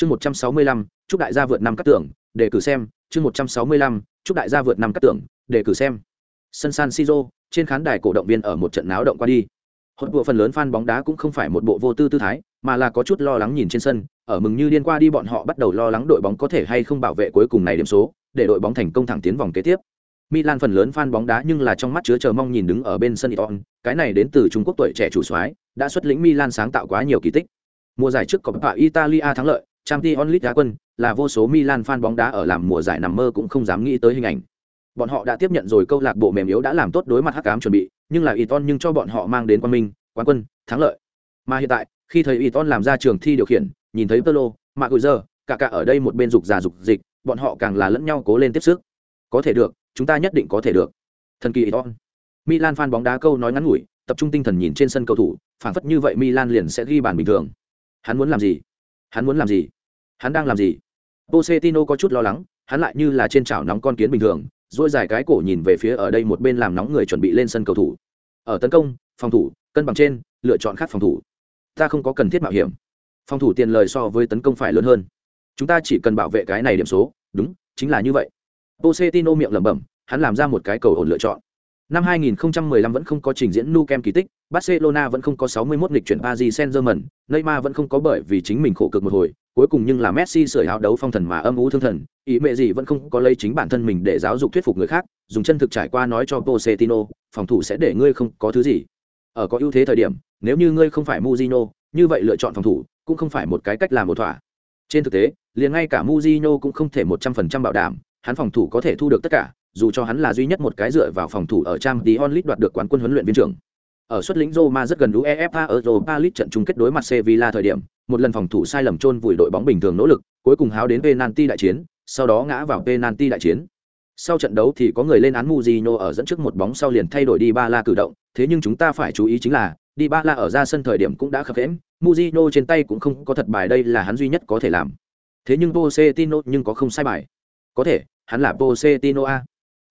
chương một trăm sáu mươi lăm chúc đại gia vượt năm các tưởng để cử xem. Chương một trăm sáu mươi lăm chúc đại gia vượt năm các tưởng để cử xem. Sân san siro trên khán đài cổ động viên ở một trận náo động qua đi. Hốt bộ phần lớn fan bóng đá cũng không phải một bộ vô tư tư thái mà là có chút lo lắng nhìn trên sân. Ở mừng như điên qua đi bọn họ bắt đầu lo lắng đội bóng có thể hay không bảo vệ cuối cùng này điểm số để đội bóng thành công thẳng tiến vòng kế tiếp. Milan phần lớn fan bóng đá nhưng là trong mắt chứa chờ mong nhìn đứng ở bên sân Iton, cái này đến từ Trung Quốc tuổi trẻ chủ soái, đã xuất lĩnh Milan sáng tạo quá nhiều kỳ tích. Mùa giải trước Coppa Italia thắng lợi, Champions League đá quân, là vô số Milan fan bóng đá ở làm mùa giải nằm mơ cũng không dám nghĩ tới hình ảnh. Bọn họ đã tiếp nhận rồi câu lạc bộ mềm yếu đã làm tốt đối mặt hắc ám chuẩn bị, nhưng là Iton nhưng cho bọn họ mang đến quan minh, quán quân, thắng lợi. Mà hiện tại, khi thấy Iton làm ra trường thi điều khiển, nhìn thấy Pelo, Maguire, cả cả ở đây một bên dục già dục dịch, bọn họ càng là lẫn nhau cố lên tiếp sức. Có thể được, chúng ta nhất định có thể được. Thần kỳ Iton. Milan fan bóng đá câu nói ngắn ngủi, tập trung tinh thần nhìn trên sân cầu thủ, phản phất như vậy Milan liền sẽ ghi bàn bình thường. Hắn muốn làm gì? Hắn muốn làm gì? Hắn đang làm gì? posetino có chút lo lắng, hắn lại như là trên chảo nóng con kiến bình thường, dỗi dài cái cổ nhìn về phía ở đây một bên làm nóng người chuẩn bị lên sân cầu thủ. Ở tấn công, phòng thủ, cân bằng trên, lựa chọn khác phòng thủ. Ta không có cần thiết mạo hiểm. Phòng thủ tiền lời so với tấn công phải lớn hơn. Chúng ta chỉ cần bảo vệ cái này điểm số, đúng, chính là như vậy. posetino miệng lẩm bẩm, hắn làm ra một cái cầu ổn lựa chọn. Năm 2015 vẫn không có trình diễn Nu kem kỳ tích, Barcelona vẫn không có 61 nghịch chuyển Paris Saint-Germain, Neymar vẫn không có bởi vì chính mình khổ cực một hồi, cuối cùng nhưng là Messi sưởi áo đấu phong thần mà âm u thương thần, ý mẹ gì vẫn không có lấy chính bản thân mình để giáo dục thuyết phục người khác, dùng chân thực trải qua nói cho Pochettino, phòng thủ sẽ để ngươi không có thứ gì. Ở có ưu thế thời điểm, nếu như ngươi không phải Mujino, như vậy lựa chọn phòng thủ cũng không phải một cái cách làm một thỏa. Trên thực tế, liền ngay cả Mujino cũng không thể 100% bảo đảm, hắn phòng thủ có thể thu được tất cả, dù cho hắn là duy nhất một cái dựa vào phòng thủ ở trang tí onlit đoạt được quán quân huấn luyện viên trưởng. Ở suất lĩnh Roma rất gần UEFA Europa League trận chung kết đối mặt Sevilla thời điểm, một lần phòng thủ sai lầm chôn vùi đội bóng bình thường nỗ lực, cuối cùng háo đến penalty đại chiến, sau đó ngã vào penalty đại chiến. Sau trận đấu thì có người lên án Mujino ở dẫn trước một bóng sau liền thay đổi đi ba la cử động, thế nhưng chúng ta phải chú ý chính là, đi ba la ở ra sân thời điểm cũng đã khập khiễng, Mujino trên tay cũng không có thật bài đây là hắn duy nhất có thể làm. Thế nhưng Pochettino nhưng có không sai bài. Có thể, hắn là Pochettino a.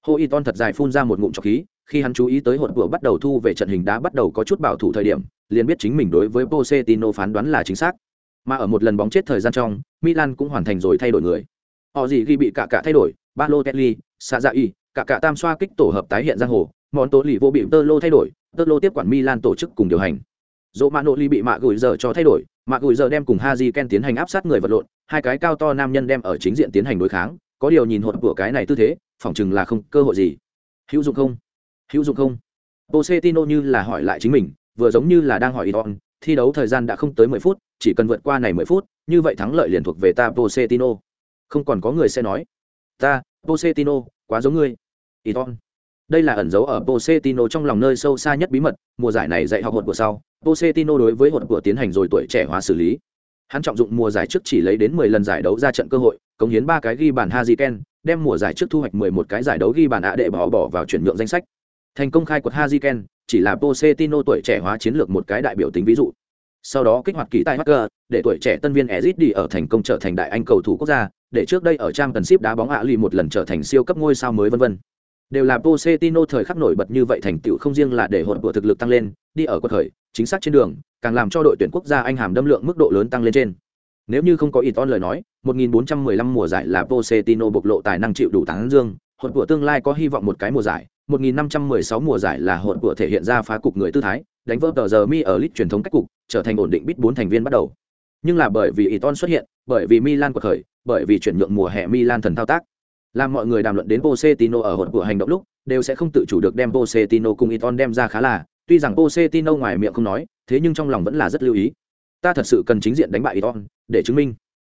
Hoiton thật dài phun ra một ngụm trọc khí, khi hắn chú ý tới hột vừa bắt đầu thu về trận hình đá bắt đầu có chút bảo thủ thời điểm, liền biết chính mình đối với Pochettino phán đoán là chính xác. Mà ở một lần bóng chết thời gian trong, Milan cũng hoàn thành rồi thay đổi người. Họ gì ghi bị cả cả thay đổi, Balotelli, Sazai, cả cả tam xoa kích tổ hợp tái hiện giang hồ, món tố lì vô bị Tơ thay đổi, Tơ tiếp quản Milan tổ chức cùng điều hành. Dỗ Manoli bị mạ gửi giờ cho thay đổi, mạ gửi giờ đem cùng Haji Ken tiến hành áp sát người vật lộn, hai cái cao to nam nhân đem ở chính diện tiến hành đối kháng, có điều nhìn hột của cái này tư thế, phỏng chừng là không cơ hội gì. Hữu dụng không? Hữu dụng không? Pochettino như là hỏi lại chính mình, vừa giống như là đang hỏi Iton, thi đấu thời gian đã không tới mười phút, chỉ cần vượt qua này mười phút, như vậy thắng lợi liền thuộc về ta Pochettino. Không còn có người sẽ nói, ta, Pochettino, quá giống ngươi. Iton. Đây là ẩn dấu ở Pochettino trong lòng nơi sâu xa nhất bí mật, mùa giải này dạy học hột của sau, Pochettino đối với hột của tiến hành rồi tuổi trẻ hóa xử lý. Hắn trọng dụng mùa giải trước chỉ lấy đến 10 lần giải đấu ra trận cơ hội, cống hiến ba cái ghi bàn haziken đem mùa giải trước thu hoạch 11 cái giải đấu ghi bàn ạ đệ bỏ bỏ vào chuyển nhượng danh sách. Thành công khai quật haziken chỉ là Pochettino tuổi trẻ hóa chiến lược một cái đại biểu tính ví dụ. Sau đó kích hoạt kỳ tài Hacker, để tuổi trẻ tân viên Ezid đi ở thành công trở thành đại anh cầu thủ quốc gia, để trước đây ở trang tần ship đá bóng ạ lì một lần trở thành siêu cấp ngôi sao mới vân vân. Đều là Pochettino thời khắc nổi bật như vậy thành tựu không riêng là để hồn của thực lực tăng lên, đi ở quật khởi, chính xác trên đường, càng làm cho đội tuyển quốc gia anh hàm đâm lượng mức độ lớn tăng lên trên. Nếu như không có Iton lời nói, 1415 mùa giải là Pochettino bộc lộ tài năng chịu đủ tán dương, hồn của tương lai có hy vọng một cái mùa giải, 1516 mùa giải là hồn của thể hiện ra phá cục người tư thái, đánh vỡ tờ giờ mi ở lit truyền thống cách cục, trở thành ổn định bít bốn thành viên bắt đầu. Nhưng là bởi vì Iton xuất hiện, bởi vì Milan quật khởi, bởi vì chuyển nhượng mùa hè Milan thần thao tác, làm mọi người đàm luận đến Pochettino ở hồn của hành động lúc, đều sẽ không tự chủ được đem Pochettino cùng Iton đem ra khá là, tuy rằng Pochettino ngoài miệng không nói, thế nhưng trong lòng vẫn là rất lưu ý. Ta thật sự cần chính diện đánh bại Iton, để chứng minh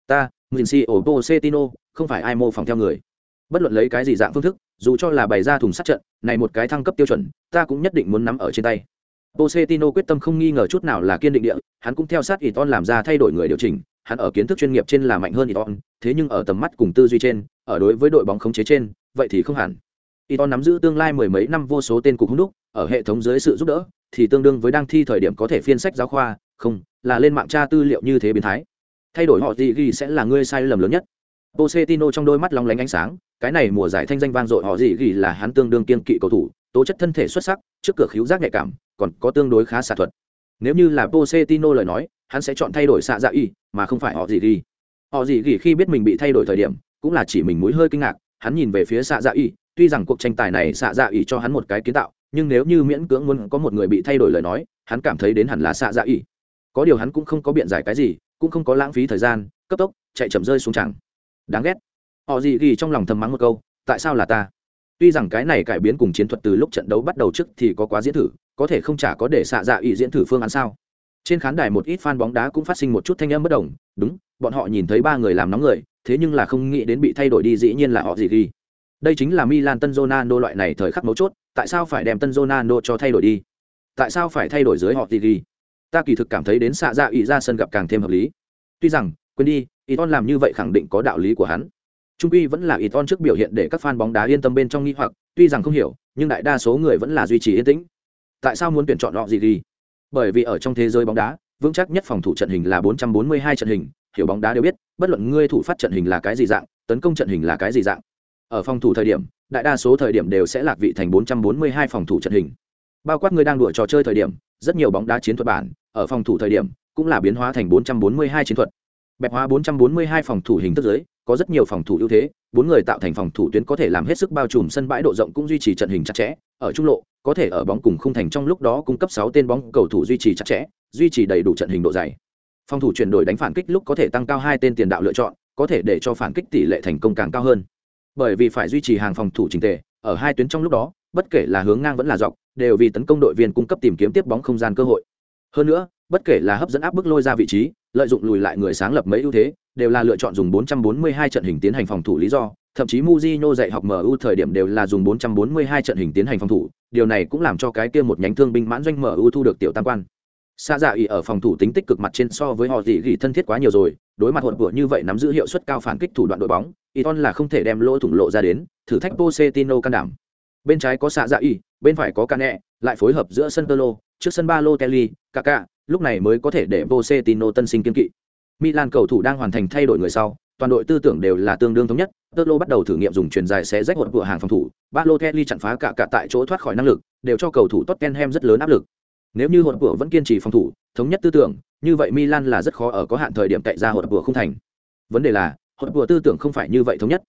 ta, Vinci ở Pochettino, không phải ai mô phỏng theo người. Bất luận lấy cái gì dạng phương thức, dù cho là bày ra thùng sắt trận, này một cái thăng cấp tiêu chuẩn, ta cũng nhất định muốn nắm ở trên tay. Pochettino quyết tâm không nghi ngờ chút nào là kiên định địa, hắn cũng theo sát Iton làm ra thay đổi người điều chỉnh, hắn ở kiến thức chuyên nghiệp trên là mạnh hơn Iton, thế nhưng ở tầm mắt cùng tư duy trên, ở đối với đội bóng khống chế trên, vậy thì không hẳn. Iton nắm giữ tương lai mười mấy năm vô số tên cục hung đúc, ở hệ thống dưới sự giúp đỡ, thì tương đương với đang thi thời điểm có thể phiên sách giáo khoa, không, là lên mạng tra tư liệu như thế biến thái. Thay đổi họ gì ghi sẽ là ngươi sai lầm lớn nhất. Pochettino trong đôi mắt long lánh ánh sáng, cái này mùa giải thanh danh vang dội họ gì ghi là hắn tương đương kiên kỵ cầu thủ, tố chất thân thể xuất sắc, trước cửa khiếu giác nhạy cảm, còn có tương đối khá xạ thuật. Nếu như là Pochettino lời nói, hắn sẽ chọn thay đổi xạ dạ y, mà không phải họ gì ghi. họ gì gỉ khi biết mình bị thay đổi thời điểm cũng là chỉ mình mũi hơi kinh ngạc hắn nhìn về phía xạ dạ y tuy rằng cuộc tranh tài này xạ dạ y cho hắn một cái kiến tạo nhưng nếu như miễn cưỡng muốn có một người bị thay đổi lời nói hắn cảm thấy đến hẳn là xạ dạ y có điều hắn cũng không có biện giải cái gì cũng không có lãng phí thời gian cấp tốc chạy chậm rơi xuống chẳng đáng ghét họ gì ghi trong lòng thầm mắng một câu, tại sao là ta? Tuy rằng cái này cải biến cùng chiến thuật từ lúc trận đấu bắt đầu trước thì có quá diễn thử, có thể không chả có để xạ dạ ý diễn thử phương án sao? Trên khán đài một ít fan bóng đá cũng phát sinh một chút thanh âm bất đồng, đúng, bọn họ nhìn thấy ba người làm nóng người, thế nhưng là không nghĩ đến bị thay đổi đi, dĩ nhiên là họ gì ghi. Đây chính là milan tân Ronaldo loại này thời khắc mấu chốt, tại sao phải đem tân Ronaldo cho thay đổi đi? Tại sao phải thay đổi dưới họ gì ghi? Ta kỳ thực cảm thấy đến xạ dạ ý ra sân gặp càng thêm hợp lý. Tuy rằng, quên đi, Iton làm như vậy khẳng định có đạo lý của hắn trung quy vẫn là Iton trước biểu hiện để các fan bóng đá yên tâm bên trong nghi hoặc, tuy rằng không hiểu, nhưng đại đa số người vẫn là duy trì yên tĩnh. Tại sao muốn tuyển chọn họ gì gì? bởi vì ở trong thế giới bóng đá, vững chắc nhất phòng thủ trận hình là 442 trận hình, hiểu bóng đá đều biết, bất luận ngươi thủ phát trận hình là cái gì dạng, tấn công trận hình là cái gì dạng. Ở phòng thủ thời điểm, đại đa số thời điểm đều sẽ lạc vị thành 442 phòng thủ trận hình. Bao quát người đang đùa trò chơi thời điểm, rất nhiều bóng đá chiến thuật bản, ở phòng thủ thời điểm, cũng là biến hóa thành 442 chiến thuật bẹp hóa 442 phòng thủ hình thức giới, có rất nhiều phòng thủ ưu thế, bốn người tạo thành phòng thủ tuyến có thể làm hết sức bao trùm sân bãi độ rộng cũng duy trì trận hình chặt chẽ, ở trung lộ, có thể ở bóng cùng khung thành trong lúc đó cung cấp sáu tên bóng cầu thủ duy trì chặt chẽ, duy trì đầy đủ trận hình độ dày. Phòng thủ chuyển đổi đánh phản kích lúc có thể tăng cao hai tên tiền đạo lựa chọn, có thể để cho phản kích tỷ lệ thành công càng cao hơn. Bởi vì phải duy trì hàng phòng thủ trình tề, ở hai tuyến trong lúc đó, bất kể là hướng ngang vẫn là dọc, đều vì tấn công đội viên cung cấp tìm kiếm tiếp bóng không gian cơ hội. Hơn nữa, bất kể là hấp dẫn áp bức lôi ra vị trí lợi dụng lùi lại người sáng lập mấy ưu thế đều là lựa chọn dùng 442 trận hình tiến hành phòng thủ lý do thậm chí Mujinho dạy học MU thời điểm đều là dùng 442 trận hình tiến hành phòng thủ, điều này cũng làm cho cái kia một nhánh thương binh mãn doanh MU thu được tiểu tam quan. Sa dạ ý ở phòng thủ tính tích cực mặt trên so với họ gì gì thân thiết quá nhiều rồi, đối mặt hỗn vừa như vậy nắm giữ hiệu suất cao phản kích thủ đoạn đội bóng, Iton là không thể đem lỗ thủng lộ ra đến, thử thách Pochettino can đảm. Bên trái có Sa dạ ý, bên phải có Cane, lại phối hợp giữa sân Tolo, trước sân Balotelli, Kaká, lúc này mới có thể để Pochettino tân sinh kiên kỵ. Milan cầu thủ đang hoàn thành thay đổi người sau, toàn đội tư tưởng đều là tương đương thống nhất. Tolo bắt đầu thử nghiệm dùng truyền dài xé rách hụt vừa hàng phòng thủ, Balotelli chặn phá cả cả tại chỗ thoát khỏi năng lực, đều cho cầu thủ Tottenham rất lớn áp lực. Nếu như hụt vừa vẫn kiên trì phòng thủ, thống nhất tư tưởng, như vậy Milan là rất khó ở có hạn thời điểm cậy ra hụt vừa không thành. Vấn đề là, hụt vừa tư tưởng không phải như vậy thống nhất.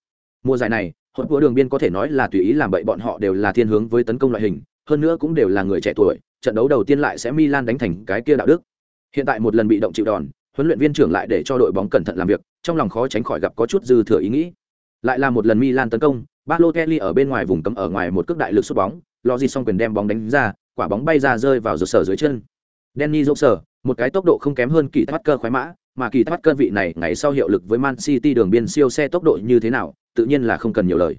Mùa giải này, hụt vừa đường biên có thể nói là tùy ý làm bậy bọn họ đều là thiên hướng với tấn công loại hình, hơn nữa cũng đều là người trẻ tuổi, trận đấu đầu tiên lại sẽ Milan đánh thành cái kia đạo đức. Hiện tại một lần bị động chịu đòn, huấn luyện viên trưởng lại để cho đội bóng cẩn thận làm việc, trong lòng khó tránh khỏi gặp có chút dư thừa ý nghĩ. Lại là một lần Milan tấn công, Balotelli ở bên ngoài vùng cấm ở ngoài một cước đại lực sút bóng, Lodi xong quyền đem bóng đánh ra, quả bóng bay ra rơi vào rổ sở dưới chân. Danny Joker, một cái tốc độ không kém hơn kỳ tát cơ khoái mã, mà kỳ thoát cơ vị này ngày sau hiệu lực với Man City đường biên siêu xe tốc độ như thế nào, tự nhiên là không cần nhiều lời.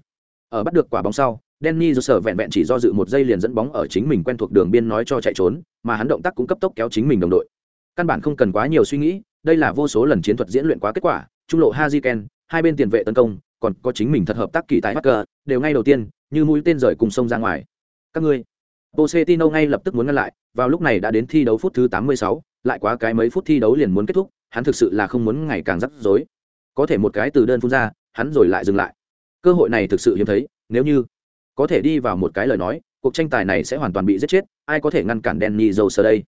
Ở bắt được quả bóng sau, Danny sở vẹn vẹn chỉ do dự một giây liền dẫn bóng ở chính mình quen thuộc đường biên nói cho chạy trốn, mà hắn động tác cũng cấp tốc kéo chính mình đồng đội. Căn bản không cần quá nhiều suy nghĩ, đây là vô số lần chiến thuật diễn luyện quá kết quả, trung lộ Haziken, hai bên tiền vệ tấn công, còn có chính mình thật hợp tác kỳ tại Hacker, đều ngay đầu tiên, như mũi tên rời cùng sông ra ngoài. Các ngươi, Pochettino ngay lập tức muốn ngăn lại, vào lúc này đã đến thi đấu phút thứ 86, lại quá cái mấy phút thi đấu liền muốn kết thúc, hắn thực sự là không muốn ngày càng rắc rối. Có thể một cái từ đơn phun ra, hắn rồi lại dừng lại. Cơ hội này thực sự hiếm thấy, nếu như có thể đi vào một cái lời nói, cuộc tranh tài này sẽ hoàn toàn bị giết chết, ai có thể ngăn cản Danny Rose đây?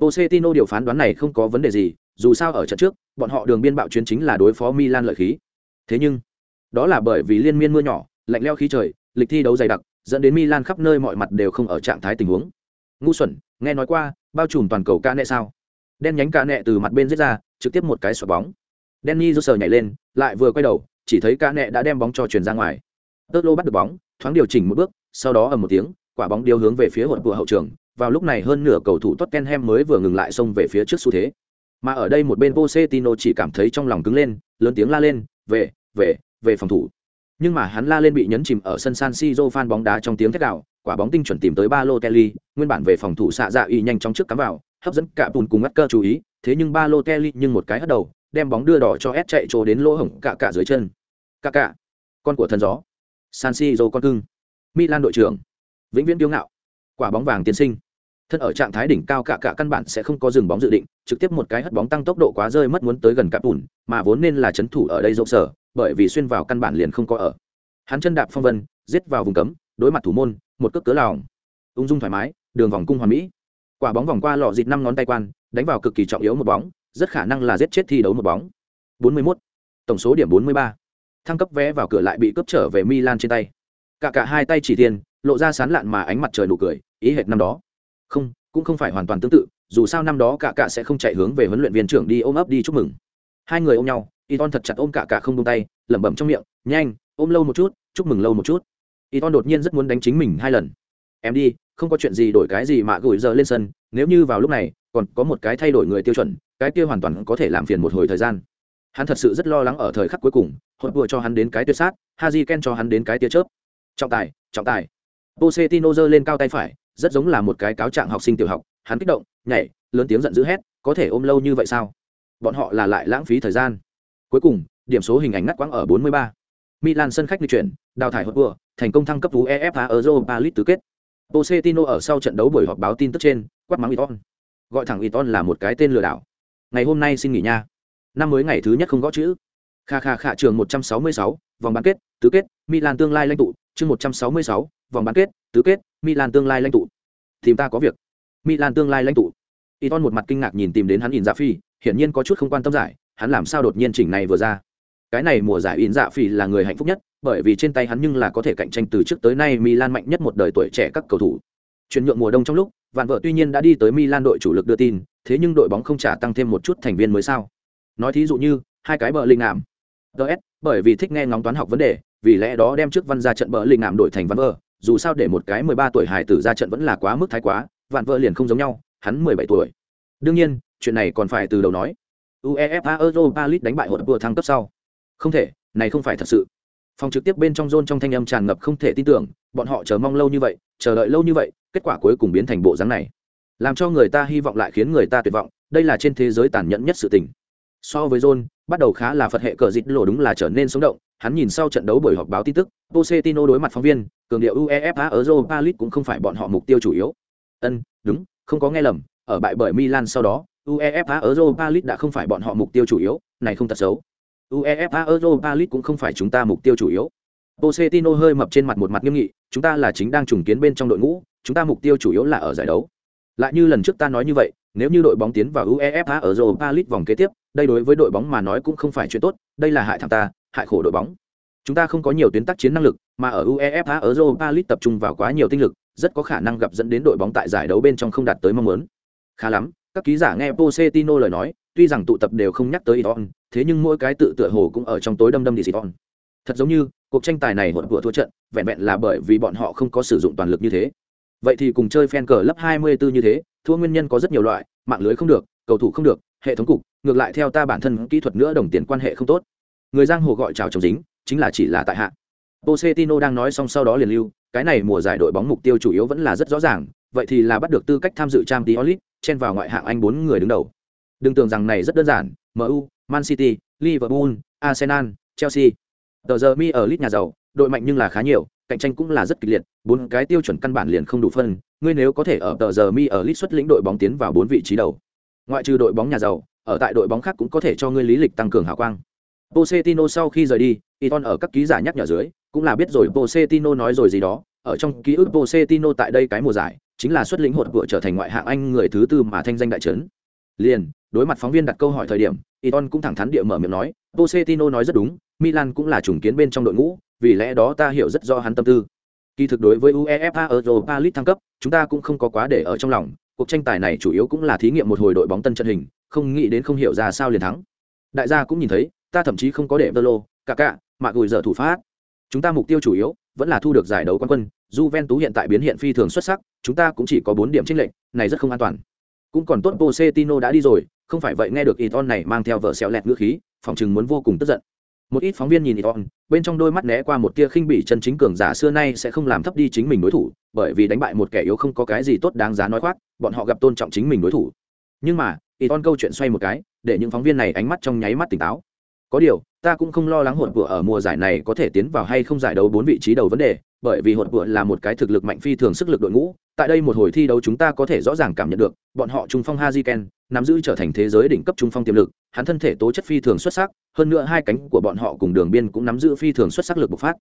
Pochettino điều phán đoán này không có vấn đề gì, dù sao ở trận trước, bọn họ đường biên bạo chuyến chính là đối phó Milan lợi khí. Thế nhưng, đó là bởi vì liên miên mưa nhỏ, lạnh lẽo khí trời, lịch thi đấu dày đặc, dẫn đến Milan khắp nơi mọi mặt đều không ở trạng thái tình huống. Ngu xuẩn, nghe nói qua, bao trùm toàn cầu ca nệ sao? Đen nhánh ca nệ từ mặt bên giết ra, trực tiếp một cái xoạc bóng. Danny Jose nhảy lên, lại vừa quay đầu, chỉ thấy ca nệ đã đem bóng cho truyền ra ngoài. Tớt lô bắt được bóng, thoáng điều chỉnh một bước, sau đó ầm một tiếng, quả bóng điêu hướng về phía hụt của hậu trường. Vào lúc này hơn nửa cầu thủ Tottenham mới vừa ngừng lại xông về phía trước xu thế. Mà ở đây một bên Pochettino chỉ cảm thấy trong lòng cứng lên, lớn tiếng la lên, "Về, về, về phòng thủ." nhưng mà hắn la lên bị nhấn chìm ở sân San Siro fan bóng đá trong tiếng thét gào, quả bóng tinh chuẩn tìm tới Balotelli, nguyên bản về phòng thủ xạ dạ y nhanh chóng trước cắm vào, hấp dẫn cả bùn cùng ngắt cơ chú ý, thế nhưng Balotelli nhưng một cái hất đầu, đem bóng đưa đỏ cho S chạy trồ đến lỗ hổng cả cả dưới chân. Cả cả, con của thần gió. San Siro con cưng. Milan đội trưởng, vĩnh viễn kiêu ngạo. Quả bóng vàng tiên sinh. Thân ở trạng thái đỉnh cao cả cả căn bản sẽ không có dừng bóng dự định, trực tiếp một cái hất bóng tăng tốc độ quá rơi mất muốn tới gần cặp ủn, mà vốn nên là chấn thủ ở đây rộng sở, bởi vì xuyên vào căn bản liền không có ở hắn chân đạp phong vân giết vào vùng cấm đối mặt thủ môn một cước cớ lòng ung dung thoải mái đường vòng cung hoàn mỹ quả bóng vòng qua lọ dịt năm ngón tay quan đánh vào cực kỳ trọng yếu một bóng rất khả năng là giết chết thi đấu một bóng 41. tổng số điểm 43 thăng cấp vé vào cửa lại bị cướp trở về milan trên tay. Cả cả hai tay chỉ tiền, lộ ra sán lạn mà ánh mặt trời nụ cười, ý hệt năm đó. Không, cũng không phải hoàn toàn tương tự, dù sao năm đó cả cả sẽ không chạy hướng về huấn luyện viên trưởng đi ôm ấp đi chúc mừng. Hai người ôm nhau y ton thật chặt ôm cả cả không tung tay, lẩm bẩm trong miệng, nhanh, ôm lâu một chút, chúc mừng lâu một chút. Y ton đột nhiên rất muốn đánh chính mình hai lần. Em đi, không có chuyện gì đổi cái gì mà gửi giờ lên sân, nếu như vào lúc này, còn có một cái thay đổi người tiêu chuẩn, cái kia hoàn toàn có thể làm phiền một hồi thời gian hắn thật sự rất lo lắng ở thời khắc cuối cùng, hốt vừa cho hắn đến cái tuyệt sát, haji ken cho hắn đến cái tia chớp. Trọng tài trọng tài. Pochettino giơ lên cao tay phải, rất giống là một cái cáo trạng học sinh tiểu học. Hắn kích động, nhảy, lớn tiếng giận dữ hét, có thể ôm lâu như vậy sao? Bọn họ là lại lãng phí thời gian. Cuối cùng, điểm số hình ảnh ngắt quãng ở 43. Milan sân khách di chuyển, đào thải hốt vừa, thành công thăng cấp tú EFA Europa League tứ kết. Pochettino ở sau trận đấu buổi họp báo tin tức trên, quát mắng Iton. Gọi thẳng Iton là một cái tên lừa đảo. Ngày hôm nay xin nghỉ nha năm mới ngày thứ nhất không gõ chữ. Kha kha kha trường 166, vòng bán kết tứ kết Milan tương lai lãnh tụ. Chương 166, vòng bán kết tứ kết Milan tương lai lãnh tụ. Tìm ta có việc. Milan tương lai lãnh tụ. Iton một mặt kinh ngạc nhìn tìm đến hắn ỉn dạ phi hiển nhiên có chút không quan tâm giải hắn làm sao đột nhiên chỉnh này vừa ra. Cái này mùa giải ỉn dạ phi là người hạnh phúc nhất bởi vì trên tay hắn nhưng là có thể cạnh tranh từ trước tới nay Milan mạnh nhất một đời tuổi trẻ các cầu thủ. Chuyển nhượng mùa đông trong lúc vạn vợ tuy nhiên đã đi tới Milan đội chủ lực đưa tin thế nhưng đội bóng không trả tăng thêm một chút thành viên mới sao? Nói thí dụ như, hai cái bờ linh ảm ts bởi vì thích nghe ngóng toán học vấn đề, vì lẽ đó đem trước văn ra trận bờ linh ảm đổi thành văn vơ. Dù sao để một cái mười ba tuổi hải tử ra trận vẫn là quá mức thái quá, vạn vơ liền không giống nhau, hắn mười bảy tuổi. Đương nhiên, chuyện này còn phải từ đầu nói. Uefa europa league đánh bại hội vừa thăng cấp sau. Không thể, này không phải thật sự. Phòng trực tiếp bên trong zone trong thanh âm tràn ngập không thể tin tưởng, bọn họ chờ mong lâu như vậy, chờ đợi lâu như vậy, kết quả cuối cùng biến thành bộ dáng này. Làm cho người ta hy vọng lại khiến người ta tuyệt vọng, đây là trên thế giới tàn nhẫn nhất sự tình so với john, bắt đầu khá là phật hệ cờ dịch lộ đúng là trở nên sống động. Hắn nhìn sau trận đấu buổi họp báo tin tức, Pochettino đối mặt phóng viên, cường điệu uefa ở europa league cũng không phải bọn họ mục tiêu chủ yếu. Ân, đúng, không có nghe lầm, ở bại bởi milan sau đó, uefa ở europa league đã không phải bọn họ mục tiêu chủ yếu, này không thật xấu. Uefa europa league cũng không phải chúng ta mục tiêu chủ yếu. Pochettino hơi mập trên mặt một mặt nghiêm nghị, chúng ta là chính đang trùng kiến bên trong đội ngũ, chúng ta mục tiêu chủ yếu là ở giải đấu. Lại như lần trước ta nói như vậy, nếu như đội bóng tiến vào uefa ở europa league vòng kế tiếp đây đối với đội bóng mà nói cũng không phải chuyện tốt đây là hại thằng ta hại khổ đội bóng chúng ta không có nhiều tuyến tác chiến năng lực mà ở uefa ở europa league tập trung vào quá nhiều tinh lực rất có khả năng gặp dẫn đến đội bóng tại giải đấu bên trong không đạt tới mong muốn khá lắm các ký giả nghe Pochettino lời nói tuy rằng tụ tập đều không nhắc tới Iton, thế nhưng mỗi cái tự tựa hồ cũng ở trong tối đâm đâm đi Iton. Thật giống như, cuộc tranh tài này hỗn vừa thua trận, vẹn vẹn là bởi vì bọn họ không có sử dụng toàn lực như thế. Vậy thì cùng chơi fan cờ lấp 24 như thế, thua nguyên nhân có rất nhiều loại, mạng lưới không được, cầu thủ không được, hệ thống cục, ngược lại theo ta bản thân kỹ thuật nữa đồng tiền quan hệ không tốt. Người giang hồ gọi chào chồng dính, chính là chỉ là tại hạ. Pochettino đang nói xong sau đó liền lưu, cái này mùa giải đội bóng mục tiêu chủ yếu vẫn là rất rõ ràng, vậy thì là bắt được tư cách tham dự Champions League, chen vào ngoại hạng Anh bốn người đứng đầu. Đừng tưởng rằng này rất đơn giản, MU, Man City, Liverpool, Arsenal, Chelsea. Tờ giờ mi ở League nhà giàu, đội mạnh nhưng là khá nhiều, cạnh tranh cũng là rất kịch liệt, bốn cái tiêu chuẩn căn bản liền không đủ phân, ngươi nếu có thể ở tờ giờ mi ở League xuất lĩnh đội bóng tiến vào bốn vị trí đầu. Ngoại trừ đội bóng nhà giàu, ở tại đội bóng khác cũng có thể cho ngươi lý lịch tăng cường hào quang. Pochettino sau khi rời đi, Iton ở các ký giả nhắc nhở dưới, cũng là biết rồi Pochettino nói rồi gì đó, ở trong ký ức Pochettino tại đây cái mùa giải, chính là xuất lĩnh hột vừa trở thành ngoại hạng Anh người thứ tư mà thanh danh đại trấn. Liền, đối mặt phóng viên đặt câu hỏi thời điểm, Iton cũng thẳng thắn địa mở miệng nói, Pochettino nói rất đúng, Milan cũng là trùng kiến bên trong đội ngũ, vì lẽ đó ta hiểu rất rõ hắn tâm tư. Kỳ thực đối với UEFA Europa League thăng cấp, chúng ta cũng không có quá để ở trong lòng, cuộc tranh tài này chủ yếu cũng là thí nghiệm một hồi đội bóng tân trận hình, không nghĩ đến không hiểu ra sao liền thắng. Đại gia cũng nhìn thấy, ta thậm chí không có để Velo, cả cả, mà gùi dở thủ phát. Chúng ta mục tiêu chủ yếu vẫn là thu được giải đấu quán quân, Juventus hiện tại biến hiện phi thường xuất sắc, chúng ta cũng chỉ có bốn điểm chênh lệnh, này rất không an toàn. Cũng còn tốt Pochettino đã đi rồi, không phải vậy nghe được Iton này mang theo vợ xéo lẹt ngữ khí, phòng chừng muốn vô cùng tức giận. Một ít phóng viên nhìn Iton, bên trong đôi mắt né qua một tia khinh bỉ chân chính cường giả xưa nay sẽ không làm thấp đi chính mình đối thủ, bởi vì đánh bại một kẻ yếu không có cái gì tốt đáng giá nói khoác, bọn họ gặp tôn trọng chính mình đối thủ. Nhưng mà, Iton câu chuyện xoay một cái, để những phóng viên này ánh mắt trong nháy mắt tỉnh táo. Có điều, ta cũng không lo lắng hột vừa ở mùa giải này có thể tiến vào hay không giải đấu bốn vị trí đầu vấn đề, bởi vì hột vừa là một cái thực lực mạnh phi thường sức lực đội ngũ, tại đây một hồi thi đấu chúng ta có thể rõ ràng cảm nhận được, bọn họ trung phong haziken nắm giữ trở thành thế giới đỉnh cấp trung phong tiềm lực, hắn thân thể tố chất phi thường xuất sắc, hơn nữa hai cánh của bọn họ cùng đường biên cũng nắm giữ phi thường xuất sắc lực bộc phát.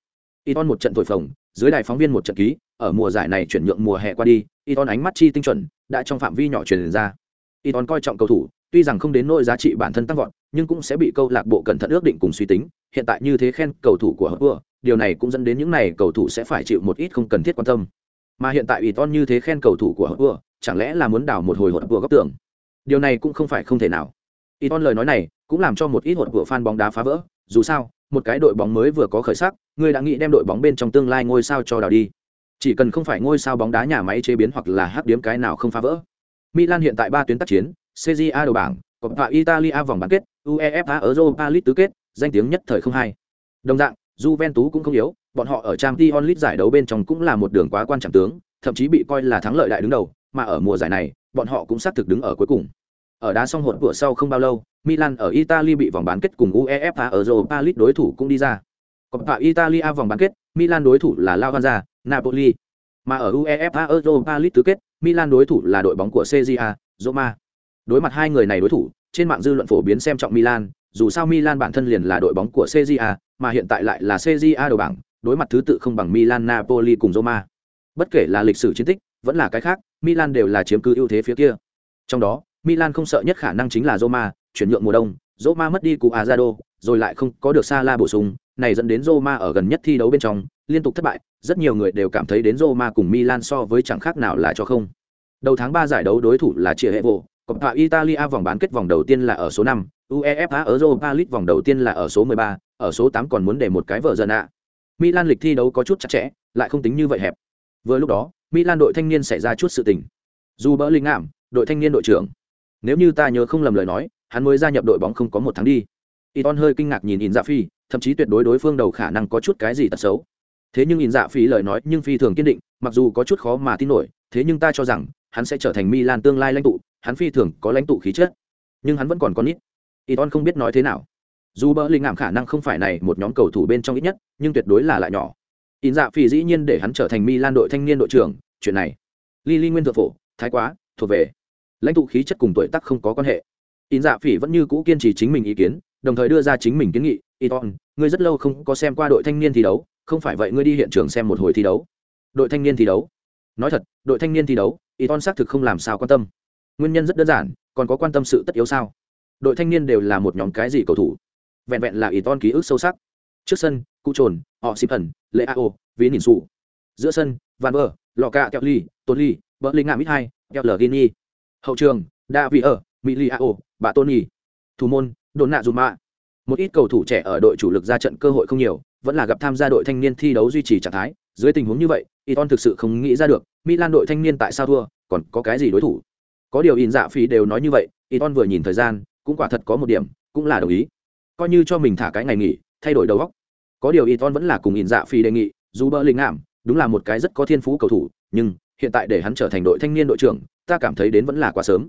Iton một trận thổi phồng, dưới đài phóng viên một trận ký, ở mùa giải này chuyển nhượng mùa hè qua đi, Iton ánh mắt chi tinh chuẩn, đã trong phạm vi nhỏ truyền ra. Iton coi trọng cầu thủ, tuy rằng không đến nỗi giá trị bản thân tăng vọt nhưng cũng sẽ bị câu lạc bộ cẩn thận ước định cùng suy tính. Hiện tại như thế khen cầu thủ của hợp vừa điều này cũng dẫn đến những này cầu thủ sẽ phải chịu một ít không cần thiết quan tâm. Mà hiện tại ủy như thế khen cầu thủ của hợp vừa chẳng lẽ là muốn đào một hồi hột vừa góc tưởng điều này cũng không phải không thể nào. Y lời nói này cũng làm cho một ít hột vừa fan bóng đá phá vỡ. Dù sao một cái đội bóng mới vừa có khởi sắc người đã nghĩ đem đội bóng bên trong tương lai ngôi sao cho đào đi. Chỉ cần không phải ngôi sao bóng đá nhà máy chế biến hoặc là hắc điếm cái nào không phá vỡ milan hiện tại ba tuyến tác chiến, Serie A đầu bảng, coppa italia vòng bán kết, uefa europa league tứ kết, danh tiếng nhất thời không hai. Đồng dạng, juventus cũng không yếu, bọn họ ở Champions League giải đấu bên trong cũng là một đường quá quan trọng tướng, thậm chí bị coi là thắng lợi đại đứng đầu, mà ở mùa giải này, bọn họ cũng xác thực đứng ở cuối cùng. Ở đá xong hỗn vừa sau không bao lâu, milan ở italy bị vòng bán kết cùng uefa europa league đối thủ cũng đi ra. Coppa italia vòng bán kết, milan đối thủ là lavanza napoli. Mà ở uefa europa league tứ kết milan đối thủ là đội bóng của Cagliari, roma. Đối mặt hai người này đối thủ trên mạng dư luận phổ biến xem trọng milan dù sao milan bản thân liền là đội bóng của Cagliari, mà hiện tại lại là Cagliari đầu bảng đối mặt thứ tự không bằng milan napoli cùng roma. Bất kể là lịch sử chiến tích vẫn là cái khác milan đều là chiếm cứ ưu thế phía kia. Trong đó milan không sợ nhất khả năng chính là roma chuyển nhượng mùa đông roma mất đi cụ azado rồi lại không có được Sala bổ sung này dẫn đến roma ở gần nhất thi đấu bên trong liên tục thất bại rất nhiều người đều cảm thấy đến roma cùng milan so với chẳng khác nào là cho không đầu tháng ba giải đấu đối thủ là chia hệ vô Coppa Italia vòng bán kết vòng đầu tiên là ở số 5, UEFA Europa League vòng đầu tiên là ở số 13, ở số 8 còn muốn để một cái vợ dần ạ. Milan lịch thi đấu có chút chặt chẽ, lại không tính như vậy hẹp. Vừa lúc đó, Milan đội thanh niên xảy ra chút sự tình. Dù bỡ linh ảm, đội thanh niên đội trưởng. Nếu như ta nhớ không lầm lời nói, hắn mới gia nhập đội bóng không có một tháng đi. Iton hơi kinh ngạc nhìn Inzaghi, Dạ Phi, thậm chí tuyệt đối đối phương đầu khả năng có chút cái gì tật xấu. Thế nhưng In Dạ Phí lời nói nhưng phi thường kiên định, mặc dù có chút khó mà tin nổi, thế nhưng ta cho rằng hắn sẽ trở thành Milan tương lai lãnh tụ, hắn phi thường có lãnh tụ khí chất, nhưng hắn vẫn còn con ít Iton không biết nói thế nào. Dù bỡ linh ngạm khả năng không phải này một nhóm cầu thủ bên trong ít nhất, nhưng tuyệt đối là lại nhỏ. In dạ Phí dĩ nhiên để hắn trở thành Milan đội thanh niên đội trưởng, chuyện này. Lily nguyên thượng phổ, thái quá, thuộc về. Lãnh tụ khí chất cùng tuổi tác không có quan hệ. In dạ phỉ vẫn như cũ kiên trì chính mình ý kiến, đồng thời đưa ra chính mình kiến nghị, Iton, ngươi rất lâu không có xem qua đội thanh niên thi đấu, không phải vậy ngươi đi hiện trường xem một hồi thi đấu. Đội thanh niên thi đấu. Nói thật, đội thanh niên thi đấu, Iton xác thực không làm sao quan tâm. Nguyên nhân rất đơn giản, còn có quan tâm sự tất yếu sao? Đội thanh niên đều là một nhóm cái gì cầu thủ? Vẹn vẹn là Iton ký ức sâu sắc. Trước sân, Cụ Trồn, họ Xịp Thần, Lệ Ao, Ví Nhìn Sụ. Giữa sân, Van bờ Lò Cạ Kẹo Ly, Tôn Ly, vợ Linh Ngạm ít hai, Kẹo Lờ Gini. Hậu trường, Đa Vị ở, Mỹ Li Ao, Bà Tôn Nhì. Thủ môn, Đồn Nạ dù Mạ. Một ít cầu thủ trẻ ở đội chủ lực ra trận cơ hội không nhiều, vẫn là gặp tham gia đội thanh niên thi đấu duy trì trạng thái. Dưới tình huống như vậy, Iton thực sự không nghĩ ra được, Milan đội thanh niên tại sao thua, còn có cái gì đối thủ. Có điều in dạ phi đều nói như vậy, Iton vừa nhìn thời gian, cũng quả thật có một điểm, cũng là đồng ý. Coi như cho mình thả cái ngày nghỉ, thay đổi đầu óc. Có điều Iton vẫn là cùng in dạ phi đề nghị, dù bỡ linh ảm đúng là một cái rất có thiên phú cầu thủ, nhưng hiện tại để hắn trở thành đội thanh niên đội trưởng, ta cảm thấy đến vẫn là quá sớm.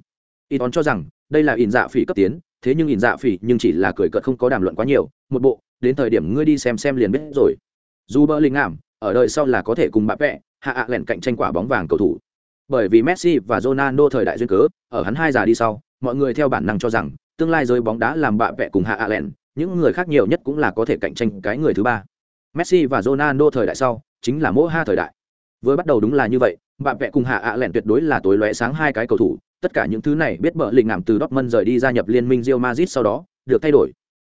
Iton cho rằng, đây là in dạ phi cấp tiến, thế nhưng in dạ phỉ nhưng chỉ là cười cợt không có đàm luận quá nhiều, một bộ, đến thời điểm ngươi đi xem xem liền biết rồi. Dù bơ linh ảm ở đời sau là có thể cùng bạ vẽ, hạ ạ lẹn cạnh tranh quả bóng vàng cầu thủ. Bởi vì Messi và Ronaldo thời đại duyên cớ, ở hắn hai già đi sau, mọi người theo bản năng cho rằng tương lai giới bóng đá làm bạ vẽ cùng hạ ạ lẹn, những người khác nhiều nhất cũng là có thể cạnh tranh cái người thứ ba. Messi và Ronaldo thời đại sau, chính là mỗi ha thời đại. Vừa bắt đầu đúng là như vậy, bạ vẽ cùng hạ ạ lẹn tuyệt đối là tối lóe sáng hai cái cầu thủ, tất cả những thứ này biết bợ lình ngảm từ Dortmund rời đi gia nhập liên minh Real Madrid sau đó, được thay đổi.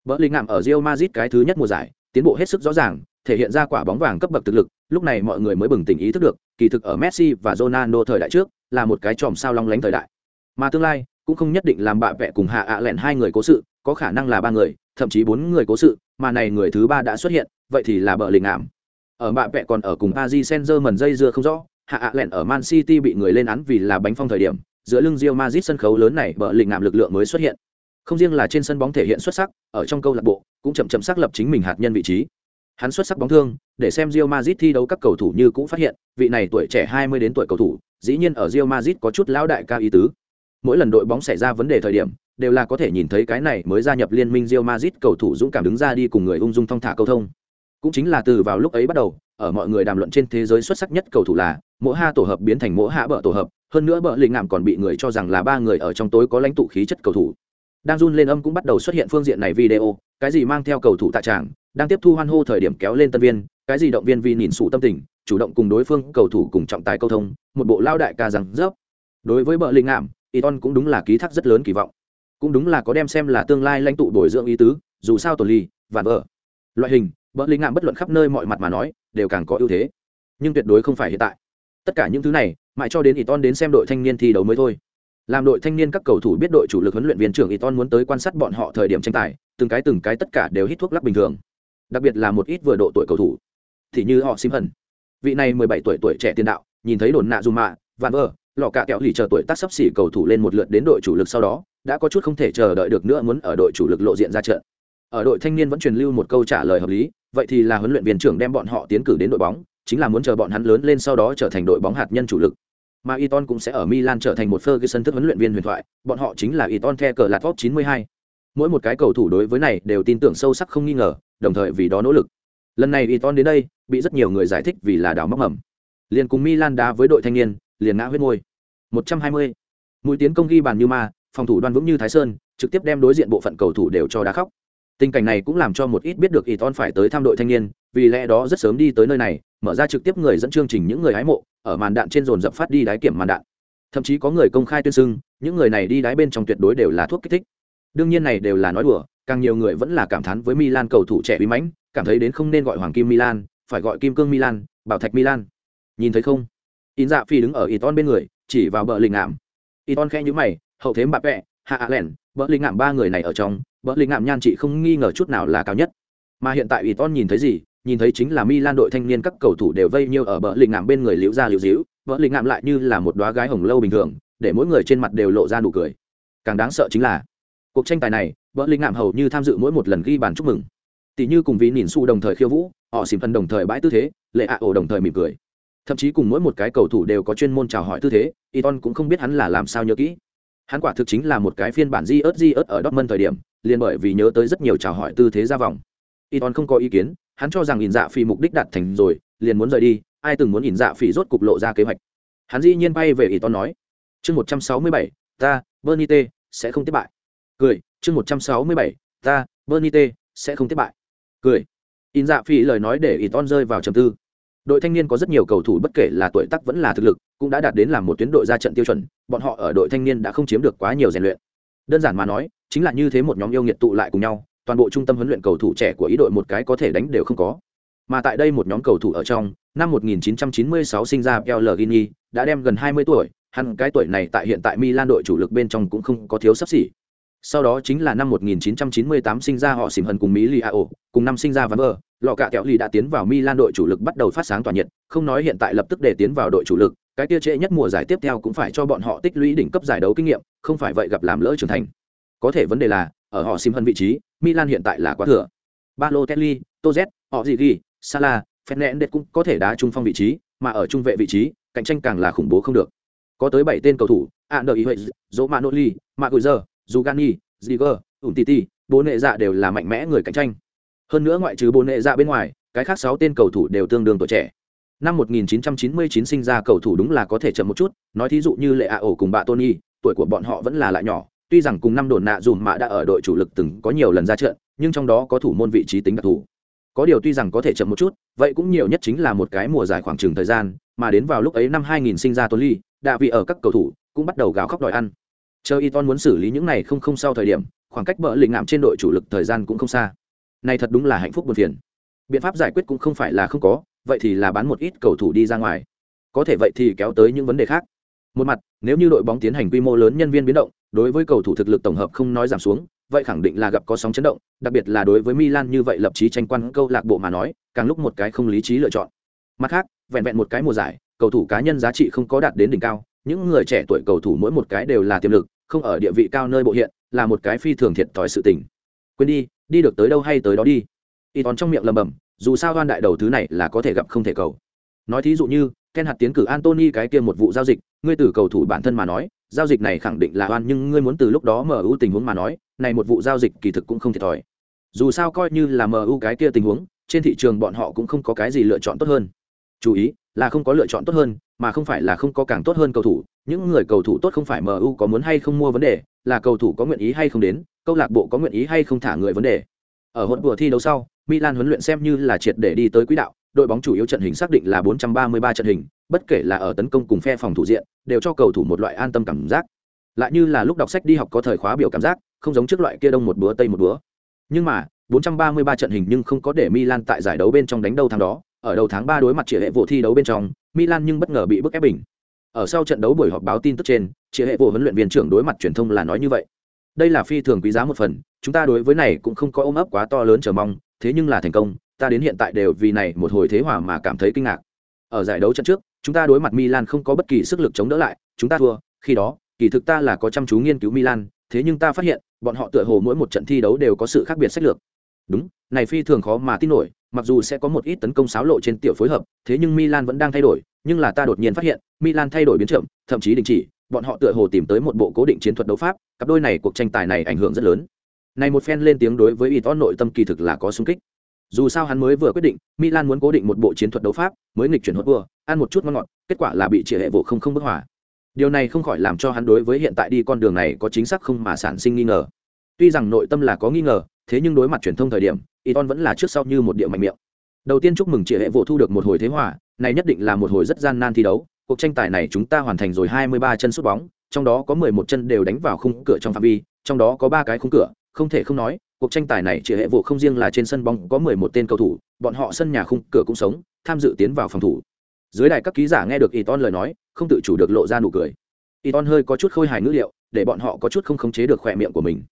Bỡ lình ngạm ở Real Madrid cái thứ nhất mùa giải, tiến bộ hết sức rõ ràng, thể hiện ra quả bóng vàng cấp bậc thực lực, lúc này mọi người mới bừng tỉnh ý thức được, kỳ thực ở Messi và Ronaldo thời đại trước, là một cái tròm sao long lánh thời đại. Mà tương lai, cũng không nhất định làm bạ vẽ cùng hạ ạ lẹn hai người cố sự, có khả năng là ba người, thậm chí bốn người cố sự, mà này người thứ ba đã xuất hiện, vậy thì là Bỡ lình ngạm. Ở bạ vẽ còn ở cùng Paris Saint-Germain dây dưa không rõ, hạ ạ lẹn ở Man City bị người lên án vì là bánh phong thời điểm, giữa lưng Real Madrid sân khấu lớn này Bỡ lình ngạm lực lượng mới xuất hiện. Không riêng là trên sân bóng thể hiện xuất sắc, ở trong câu lạc bộ cũng chậm chậm xác lập chính mình hạt nhân vị trí. Hắn xuất sắc bóng thương, để xem Real Madrid thi đấu các cầu thủ như cũng phát hiện, vị này tuổi trẻ 20 đến tuổi cầu thủ, dĩ nhiên ở Real Madrid có chút lão đại ca ý tứ. Mỗi lần đội bóng xảy ra vấn đề thời điểm, đều là có thể nhìn thấy cái này mới gia nhập liên minh Real Madrid cầu thủ dũng cảm đứng ra đi cùng người ung dung thong thả câu thông. Cũng chính là từ vào lúc ấy bắt đầu, ở mọi người đàm luận trên thế giới xuất sắc nhất cầu thủ là, mỗi ha tổ hợp biến thành mỗi hạ bợ tổ hợp, hơn nữa bợ lĩnh ngạm còn bị người cho rằng là ba người ở trong tối có lãnh tụ khí chất cầu thủ. Đang run lên âm cũng bắt đầu xuất hiện phương diện này video, cái gì mang theo cầu thủ tạ tràng, đang tiếp thu hoan hô thời điểm kéo lên tân viên, cái gì động viên vì nhìn sụ tâm tình, chủ động cùng đối phương cầu thủ cùng trọng tài câu thông, một bộ lao đại ca rằng dốc. Đối với bờ linh ngạm, Iton cũng đúng là ký thác rất lớn kỳ vọng. cũng đúng là có đem xem là tương lai lãnh tụ bồi dưỡng ý tứ dù sao tổ ly vạn vợ loại hình bờ linh ngạm bất luận khắp nơi mọi mặt mà nói đều càng có ưu thế nhưng tuyệt đối không phải hiện tại tất cả những thứ này mãi cho đến Iton đến xem đội thanh niên thi đấu mới thôi làm đội thanh niên các cầu thủ biết đội chủ lực huấn luyện viên trưởng Iton muốn tới quan sát bọn họ thời điểm tranh tài, từng cái từng cái tất cả đều hít thuốc lắc bình thường. Đặc biệt là một ít vừa độ tuổi cầu thủ. Thì như họ sim hận vị này mười bảy tuổi tuổi trẻ tiền đạo, nhìn thấy đồn nạ dù mạ vạn lọ lò cạ kẹo lì chờ tuổi tác sắp xỉ cầu thủ lên một lượt đến đội chủ lực sau đó, đã có chút không thể chờ đợi được nữa muốn ở đội chủ lực lộ diện ra trận. Ở đội thanh niên vẫn truyền lưu một câu trả lời hợp lý, vậy thì là huấn luyện viên trưởng đem bọn họ tiến cử đến đội bóng, chính là muốn chờ bọn hắn lớn lên sau đó trở thành đội bóng hạt nhân chủ lực mà Iton cũng sẽ ở Milan trở thành một Ferguson thức huấn luyện viên huyền thoại, bọn họ chính là Iton The cờ là top 92. Mỗi một cái cầu thủ đối với này đều tin tưởng sâu sắc không nghi ngờ, đồng thời vì đó nỗ lực. Lần này Iton đến đây, bị rất nhiều người giải thích vì là đào móc mầm. Liền cùng Milan đá với đội thanh niên, liền ngã huyết ngôi. 120. Mũi tiến công ghi bàn như ma, phòng thủ đoan vững như Thái Sơn, trực tiếp đem đối diện bộ phận cầu thủ đều cho đá khóc. Tình cảnh này cũng làm cho một ít biết được Iton phải tới thăm đội thanh niên, vì lẽ đó rất sớm đi tới nơi này, mở ra trực tiếp người dẫn chương trình những người hái mộ, ở màn đạn trên dồn dập phát đi đái kiểm màn đạn. Thậm chí có người công khai tuyên xưng, những người này đi đái bên trong tuyệt đối đều là thuốc kích thích. Đương nhiên này đều là nói đùa, càng nhiều người vẫn là cảm thán với Milan cầu thủ trẻ bí mãnh, cảm thấy đến không nên gọi hoàng kim Milan, phải gọi kim cương Milan, bảo thạch Milan. Nhìn thấy không? In Dạ Phi đứng ở Iton bên người, chỉ vào bờ lình ngạm. Iton khẽ nhữ mày, hậu thế bạp vẹ, Hạ lẻn bờ lình ngạm ba người này ở trong, bờ lình ngạm nhan chị không nghi ngờ chút nào là cao nhất. Mà hiện tại Iton nhìn thấy gì? Nhìn thấy chính là Milan đội thanh niên các cầu thủ đều vây nhiêu ở bờ lĩnh ngạm bên người liễu ra liễu díu, bờ lĩnh ngạm lại như là một đóa gái hồng lâu bình thường, để mỗi người trên mặt đều lộ ra nụ cười. Càng đáng sợ chính là, cuộc tranh tài này, bờ lĩnh ngạm hầu như tham dự mỗi một lần ghi bàn chúc mừng. Tỷ như cùng vị nhìn su đồng thời khiêu vũ họ xỉm phần đồng thời bãi tư thế lệ ạ ổ đồng thời mỉm cười. Thậm chí cùng mỗi một cái cầu thủ đều có chuyên môn chào hỏi tư thế Iton cũng không biết hắn là làm sao nhớ kỹ. Hắn quả thực chính là một cái phiên bản di ớt di ớt ở Dortmund thời điểm liền bởi vì nhớ tới rất nhiều chào hỏi tư thế ra vòng. Iton không có ý kiến hắn cho rằng ỉn dạ Phỉ mục đích đạt thành rồi, liền muốn rời đi, ai từng muốn ỉn dạ Phỉ rốt cục lộ ra kế hoạch. Hắn dĩ nhiên bay về Iton nói, chương một trăm sáu mươi bảy, ta bernite sẽ không tiếp bại. Cười, chương một trăm sáu mươi bảy, ta bernite sẽ không tiếp bại. Cười. In dạ Phỉ lời nói để Iton rơi vào trầm tư. Đội thanh niên có rất nhiều cầu thủ, bất kể là tuổi tác vẫn là thực lực, cũng đã đạt đến làm một tuyến đội ra trận tiêu chuẩn, bọn họ ở đội thanh niên đã không chiếm được quá nhiều rèn luyện. Đơn giản mà nói, chính là như thế một nhóm yêu nghiệt tụ lại cùng nhau toàn bộ trung tâm huấn luyện cầu thủ trẻ của ý đội một cái có thể đánh đều không có mà tại đây một nhóm cầu thủ ở trong năm 1996 sinh ra Pellegrini đã đem gần 20 tuổi hắn cái tuổi này tại hiện tại Milan đội chủ lực bên trong cũng không có thiếu sắp xỉ sau đó chính là năm 1998 sinh ra họ xỉm hần cùng Mỹ Liao, cùng năm sinh ra Van Bơ, lọ cả kẹo lì đã tiến vào Milan đội chủ lực bắt đầu phát sáng tỏa nhiệt, không nói hiện tại lập tức để tiến vào đội chủ lực, cái kia trễ nhất mùa giải tiếp theo cũng phải cho bọn họ tích lũy đỉnh cấp giải đấu kinh nghiệm, không phải vậy gặp làm lỡ trưởng thành. Có thể vấn đề là, ở họ xỉm hần vị trí, Milan hiện tại là quá thừa. Balotelli, Toz, họ gì ghi, Salah, Fernandes cũng có thể đá trung phong vị trí, mà ở trung vệ vị trí, cạnh tranh càng là khủng bố không được. Có tới 7 tên cầu thủ, Ander Iwez, Romanoli, Maguire, Zugani, Ziger, Umtiti, bốn nệ dạ đều là mạnh mẽ người cạnh tranh. Hơn nữa ngoại trừ bốn nệ dạ bên ngoài, cái khác 6 tên cầu thủ đều tương đương tuổi trẻ. Năm 1999 sinh ra cầu thủ đúng là có thể chậm một chút, nói thí dụ như Lệ A ổ cùng bà Tony, tuổi của bọn họ vẫn là lại nhỏ, tuy rằng cùng năm đồn nạ dùm mạ đã ở đội chủ lực từng có nhiều lần ra trận, nhưng trong đó có thủ môn vị trí tính đặc thù. Có điều tuy rằng có thể chậm một chút, vậy cũng nhiều nhất chính là một cái mùa giải khoảng trừng thời gian, mà đến vào lúc ấy năm 2000 sinh ra Tony, đạ vị ở các cầu thủ cũng bắt đầu gào khóc đòi ăn. Chờ y muốn xử lý những này không không sau thời điểm khoảng cách bỡ lịnh ngạm trên đội chủ lực thời gian cũng không xa. Này thật đúng là hạnh phúc buồn phiền. Biện pháp giải quyết cũng không phải là không có vậy thì là bán một ít cầu thủ đi ra ngoài. Có thể vậy thì kéo tới những vấn đề khác. Một mặt nếu như đội bóng tiến hành quy mô lớn nhân viên biến động đối với cầu thủ thực lực tổng hợp không nói giảm xuống, vậy khẳng định là gặp có sóng chấn động, đặc biệt là đối với milan như vậy lập chí tranh quan câu lạc bộ mà nói, càng lúc một cái không lý trí lựa chọn. Mặt khác, vẹn vẹn một cái mùa giải, cầu thủ cá nhân giá trị không có đạt đến đỉnh cao, những người trẻ tuổi cầu thủ mỗi một cái đều là tiềm lực, không ở địa vị cao nơi bộ hiện, là một cái phi thường thiệt thòi sự tình. Quên đi đi được tới đâu hay tới đó đi. Y tón trong miệng lầm bầm dù sao đoan đại đầu thứ này là có thể gặp không thể cầu. Nói thí dụ như, ken hạt tiến cử Anthony cái kia một vụ giao dịch, ngươi từ cầu thủ bản thân mà nói giao dịch này khẳng định là oan nhưng ngươi muốn từ lúc đó mở ưu tình huống mà nói này một vụ giao dịch kỳ thực cũng không thiệt thòi. Dù sao coi như là mở ưu cái kia tình huống trên thị trường bọn họ cũng không có cái gì lựa chọn tốt hơn. Chú ý là không có lựa chọn tốt hơn mà không phải là không có càng tốt hơn cầu thủ. Những người cầu thủ tốt không phải MU có muốn hay không mua vấn đề, là cầu thủ có nguyện ý hay không đến, câu lạc bộ có nguyện ý hay không thả người vấn đề. Ở hỗn vừa thi đấu sau, Milan huấn luyện xem như là triệt để đi tới quỹ đạo, đội bóng chủ yếu trận hình xác định là 433 trận hình, bất kể là ở tấn công cùng phe phòng thủ diện, đều cho cầu thủ một loại an tâm cảm giác. Lại như là lúc đọc sách đi học có thời khóa biểu cảm giác, không giống trước loại kia đông một búa tây một búa. Nhưng mà, 433 trận hình nhưng không có để Milan tại giải đấu bên trong đánh đâu thắng đó, ở đầu tháng 3 đối mặt chia hệ vụ thi đấu bên trong, Milan nhưng bất ngờ bị bức ép bình. Ở sau trận đấu buổi họp báo tin tức trên, chia hệ vụ huấn luyện viên trưởng đối mặt truyền thông là nói như vậy. Đây là phi thường quý giá một phần, chúng ta đối với này cũng không có ôm ấp quá to lớn chờ mong, thế nhưng là thành công, ta đến hiện tại đều vì này một hồi thế hòa mà cảm thấy kinh ngạc. Ở giải đấu trận trước, chúng ta đối mặt Milan không có bất kỳ sức lực chống đỡ lại, chúng ta thua, khi đó, kỳ thực ta là có chăm chú nghiên cứu Milan, thế nhưng ta phát hiện, bọn họ tựa hồ mỗi một trận thi đấu đều có sự khác biệt sách lược. Đúng, này phi thường khó mà tin nổi, mặc dù sẽ có một ít tấn công xáo lộ trên tiểu phối hợp, thế nhưng Milan vẫn đang thay đổi, nhưng là ta đột nhiên phát hiện, Milan thay đổi biến chậm, thậm chí đình chỉ, bọn họ tựa hồ tìm tới một bộ cố định chiến thuật đấu pháp, cặp đôi này cuộc tranh tài này ảnh hưởng rất lớn. Này một phen lên tiếng đối với Iton nội tâm kỳ thực là có xung kích. Dù sao hắn mới vừa quyết định, Milan muốn cố định một bộ chiến thuật đấu pháp, mới nghịch chuyển hốt vừa, ăn một chút ngon ngọt, kết quả là bị chỉ hệ vụ không không bức hòa. Điều này không khỏi làm cho hắn đối với hiện tại đi con đường này có chính xác không mà sản sinh nghi ngờ. Tuy rằng nội tâm là có nghi ngờ, thế nhưng đối mặt truyền thông thời điểm, Iton vẫn là trước sau như một điệu mạnh miệng. Đầu tiên chúc mừng chỉ hệ vụ thu được một hồi thế hòa, này nhất định là một hồi rất gian nan thi đấu. Cuộc tranh tài này chúng ta hoàn thành rồi 23 chân sút bóng, trong đó có 11 chân đều đánh vào khung cửa trong phạm vi, trong đó có ba cái khung cửa, không thể không nói, cuộc tranh tài này chỉ hệ vụ không riêng là trên sân bóng có 11 tên cầu thủ, bọn họ sân nhà khung cửa cũng sống, tham dự tiến vào phòng thủ. Dưới đài các ký giả nghe được Iton lời nói, không tự chủ được lộ ra nụ cười. Iton hơi có chút khôi hài ngữ liệu, để bọn họ có chút không khống chế được khỏe miệng của mình.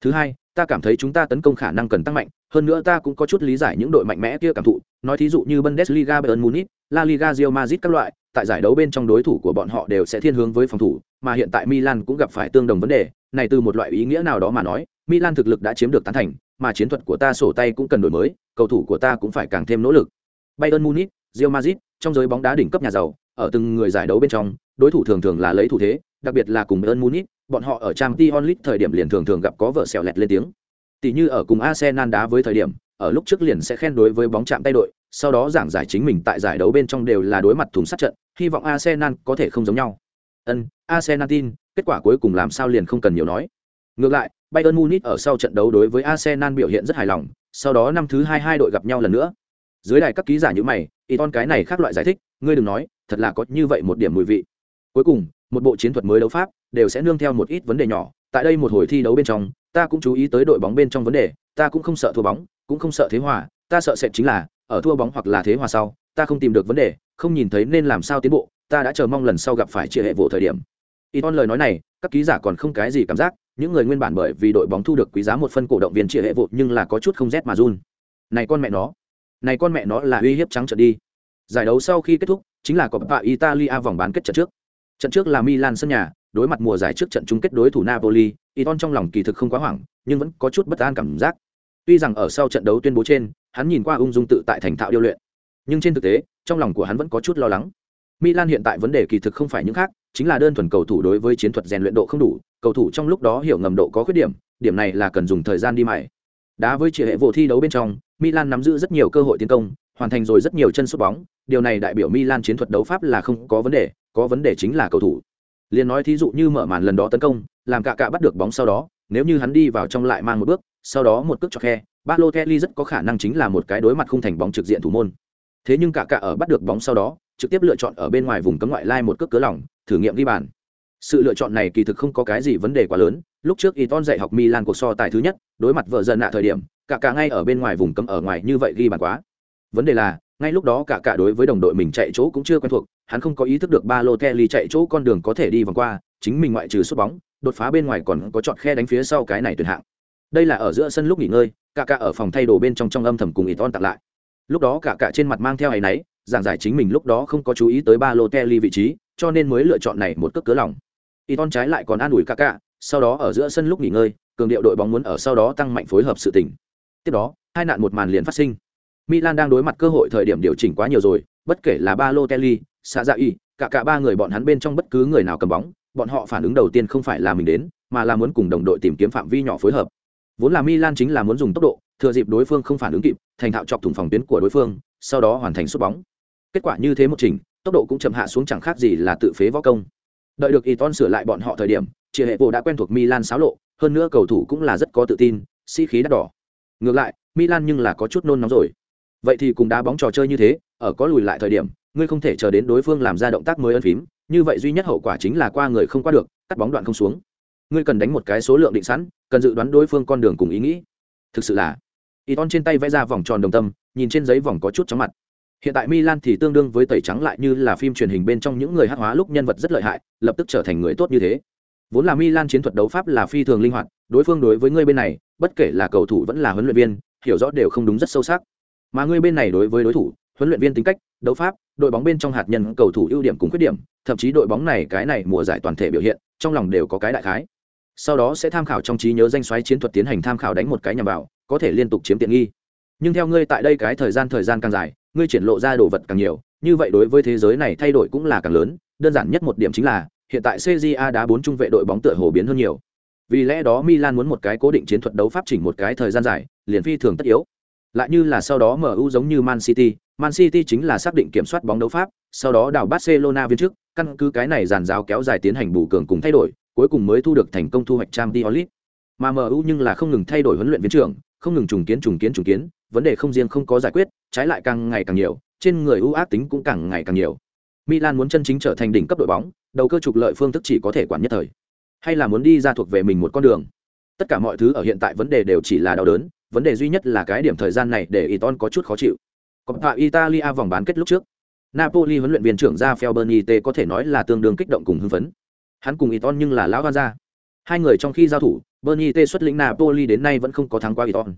Thứ hai, ta cảm thấy chúng ta tấn công khả năng cần tăng mạnh, hơn nữa ta cũng có chút lý giải những đội mạnh mẽ kia cảm thụ, nói thí dụ như Bundesliga Bayern Munich, La Liga Real Madrid các loại, tại giải đấu bên trong đối thủ của bọn họ đều sẽ thiên hướng với phòng thủ, mà hiện tại Milan cũng gặp phải tương đồng vấn đề, này từ một loại ý nghĩa nào đó mà nói, Milan thực lực đã chiếm được tán thành, mà chiến thuật của ta sổ tay cũng cần đổi mới, cầu thủ của ta cũng phải càng thêm nỗ lực. Bayern Munich, Real Madrid, trong giới bóng đá đỉnh cấp nhà giàu, ở từng người giải đấu bên trong, đối thủ thường thường là lấy thủ thế, đặc biệt là cùng Bayern Munich, bọn họ ở Champions League thời điểm liền thường thường gặp có vợ xèo lẹt lên tiếng. Tỷ như ở cùng Arsenal đá với thời điểm, ở lúc trước liền sẽ khen đối với bóng chạm tay đội, sau đó giảng giải chính mình tại giải đấu bên trong đều là đối mặt thùng sát trận, hy vọng Arsenal có thể không giống nhau. Ân, Arsenal tin, kết quả cuối cùng làm sao liền không cần nhiều nói. Ngược lại, Bayern Munich ở sau trận đấu đối với Arsenal biểu hiện rất hài lòng, sau đó năm thứ hai hai đội gặp nhau lần nữa. Dưới đài các ký giả như mày, Iton cái này khác loại giải thích, ngươi đừng nói, thật là có như vậy một điểm mùi vị. Cuối cùng, một bộ chiến thuật mới đấu pháp, đều sẽ nương theo một ít vấn đề nhỏ, tại đây một hồi thi đấu bên trong, ta cũng chú ý tới đội bóng bên trong vấn đề, ta cũng không sợ thua bóng, cũng không sợ thế hòa, ta sợ sệt chính là, ở thua bóng hoặc là thế hòa sau, ta không tìm được vấn đề, không nhìn thấy nên làm sao tiến bộ, ta đã chờ mong lần sau gặp phải chia hệ vụ thời điểm. Iton lời nói này, các ký giả còn không cái gì cảm giác, những người nguyên bản bởi vì đội bóng thu được quý giá một phân cổ động viên chia hệ vụ nhưng là có chút không rét mà run. Này con mẹ nó, này con mẹ nó là uy hiếp trắng trợn đi. Giải đấu sau khi kết thúc, chính là Coppa Italia vòng bán kết trận trước. Trận trước là Milan sân nhà, đối mặt mùa giải trước trận chung kết đối thủ Napoli, Iton trong lòng kỳ thực không quá hoảng, nhưng vẫn có chút bất an cảm giác. Tuy rằng ở sau trận đấu tuyên bố trên, hắn nhìn qua ung dung tự tại thành thạo điêu luyện, nhưng trên thực tế, trong lòng của hắn vẫn có chút lo lắng. Milan hiện tại vấn đề kỳ thực không phải những khác, chính là đơn thuần cầu thủ đối với chiến thuật rèn luyện độ không đủ, cầu thủ trong lúc đó hiểu ngầm độ có khuyết điểm, điểm này là cần dùng thời gian đi mài. Đá với chỉ hệ vụ thi đấu bên trong, Milan nắm giữ rất nhiều cơ hội tiến công, hoàn thành rồi rất nhiều chân sút bóng, điều này đại biểu Milan chiến thuật đấu pháp là không có vấn đề, có vấn đề chính là cầu thủ. Liên nói thí dụ như mở màn lần đó tấn công, làm cả cả bắt được bóng sau đó, nếu như hắn đi vào trong lại mang một bước, sau đó một cước cho khe, Balotelli rất có khả năng chính là một cái đối mặt không thành bóng trực diện thủ môn. Thế nhưng cả cả ở bắt được bóng sau đó, trực tiếp lựa chọn ở bên ngoài vùng cấm ngoại lai một cước cớ lỏng, thử nghiệm ghi bàn. Sự lựa chọn này kỳ thực không có cái gì vấn đề quá lớn, lúc trước Iton dạy học Milan cuộc so tài thứ nhất, đối mặt vợ dần nạ thời điểm, cả cả ngay ở bên ngoài vùng cấm ở ngoài như vậy ghi bàn quá. Vấn đề là, ngay lúc đó cả cả đối với đồng đội mình chạy chỗ cũng chưa quen thuộc, hắn không có ý thức được ba lô kelly chạy chỗ con đường có thể đi vòng qua, chính mình ngoại trừ sút bóng, đột phá bên ngoài còn có chọn khe đánh phía sau cái này tuyệt hạng. Đây là ở giữa sân lúc nghỉ ngơi, cả cả ở phòng thay đồ bên trong trong âm thầm cùng Iton tặng lại. Lúc đó cả cả trên mặt mang theo ấy nấy, giảng giải chính mình lúc đó không có chú ý tới ba lô Balotelli vị trí, cho nên mới lựa chọn này một cước cớ lòng. Iton trái lại còn an ủi cả cả, sau đó ở giữa sân lúc nghỉ ngơi, cường điệu đội bóng muốn ở sau đó tăng mạnh phối hợp sự tình. Tiếp đó, hai nạn một màn liền phát sinh. Milan đang đối mặt cơ hội thời điểm điều chỉnh quá nhiều rồi, bất kể là ba lô Kelly, Sazai, cả cả ba người bọn hắn bên trong bất cứ người nào cầm bóng, bọn họ phản ứng đầu tiên không phải là mình đến, mà là muốn cùng đồng đội tìm kiếm phạm vi nhỏ phối hợp. Vốn là Milan chính là muốn dùng tốc độ, thừa dịp đối phương không phản ứng kịp, thành thạo chọc thủng phòng tuyến của đối phương, sau đó hoàn thành sút bóng. Kết quả như thế một trình, tốc độ cũng chậm hạ xuống chẳng khác gì là tự phế võ công. Đợi được Iton sửa lại bọn họ thời điểm, chị hệ bộ đã quen thuộc Milan xáo lộ, hơn nữa cầu thủ cũng là rất có tự tin, sĩ khí đắt đỏ. Ngược lại, Milan nhưng là có chút nôn nóng rồi. Vậy thì cùng đá bóng trò chơi như thế, ở có lùi lại thời điểm, ngươi không thể chờ đến đối phương làm ra động tác mới ân phím, như vậy duy nhất hậu quả chính là qua người không qua được, cắt bóng đoạn không xuống. ngươi cần đánh một cái số lượng định sẵn cần dự đoán đối phương con đường cùng ý nghĩ thực sự là y ton trên tay vẽ ra vòng tròn đồng tâm nhìn trên giấy vòng có chút chóng mặt hiện tại milan thì tương đương với tẩy trắng lại như là phim truyền hình bên trong những người hát hóa lúc nhân vật rất lợi hại, lập tức trở thành người tốt như thế. Vốn là milan chiến thuật đấu pháp là phi thường linh hoạt, đối phương đối với ngươi bên này, bất kể là cầu thủ vẫn là huấn luyện viên, hiểu rõ đều không đúng rất sâu sắc. Mà ngươi bên này đối với đối thủ, huấn luyện viên tính cách, đấu pháp, đội bóng bên trong hạt nhân, cầu thủ ưu điểm cùng khuyết điểm, thậm chí đội bóng này cái này mùa giải toàn thể biểu hiện, trong lòng đều có cái đại khái. Sau đó sẽ tham khảo trong trí nhớ danh xoáy chiến thuật tiến hành tham khảo đánh một cái nhằm vào, có thể liên tục chiếm tiện nghi. Nhưng theo ngươi tại đây cái thời gian thời gian càng dài ngươi triển lộ ra đồ vật càng nhiều, như vậy đối với thế giới này thay đổi cũng là càng lớn, đơn giản nhất một điểm chính là, hiện tại CJA đá bốn trung vệ đội bóng tựa hồ biến hơn nhiều. Vì lẽ đó Milan muốn một cái cố định chiến thuật đấu pháp chỉnh một cái thời gian dài, liền phi thường tất yếu. Lại như là sau đó MU giống như Man City Man City chính là xác định kiểm soát bóng đấu pháp, sau đó đảo Barcelona viên trước căn cứ cái này giàn giáo kéo dài tiến hành bù cường cùng thay đổi, cuối cùng mới thu được thành công thu hoạch Champions League. Mà MU nhưng là không ngừng thay đổi huấn luyện viên trưởng, không ngừng trùng kiến trùng kiến trùng kiến vấn đề không riêng không có giải quyết trái lại càng ngày càng nhiều trên người ưu ác tính cũng càng ngày càng nhiều milan muốn chân chính trở thành đỉnh cấp đội bóng đầu cơ trục lợi phương thức chỉ có thể quản nhất thời hay là muốn đi ra thuộc về mình một con đường tất cả mọi thứ ở hiện tại vấn đề đều chỉ là đau đớn vấn đề duy nhất là cái điểm thời gian này để Iton có chút khó chịu. Coppa Italia vòng bán kết lúc trước, Napoli huấn luyện viên trưởng Rafael Benitez có thể nói là tương đương kích động cùng hưng phấn. Hắn cùng Iton nhưng là lão gan ra. Hai người trong khi giao thủ, Bernite xuất lĩnh Napoli đến nay vẫn không có thắng qua Iton.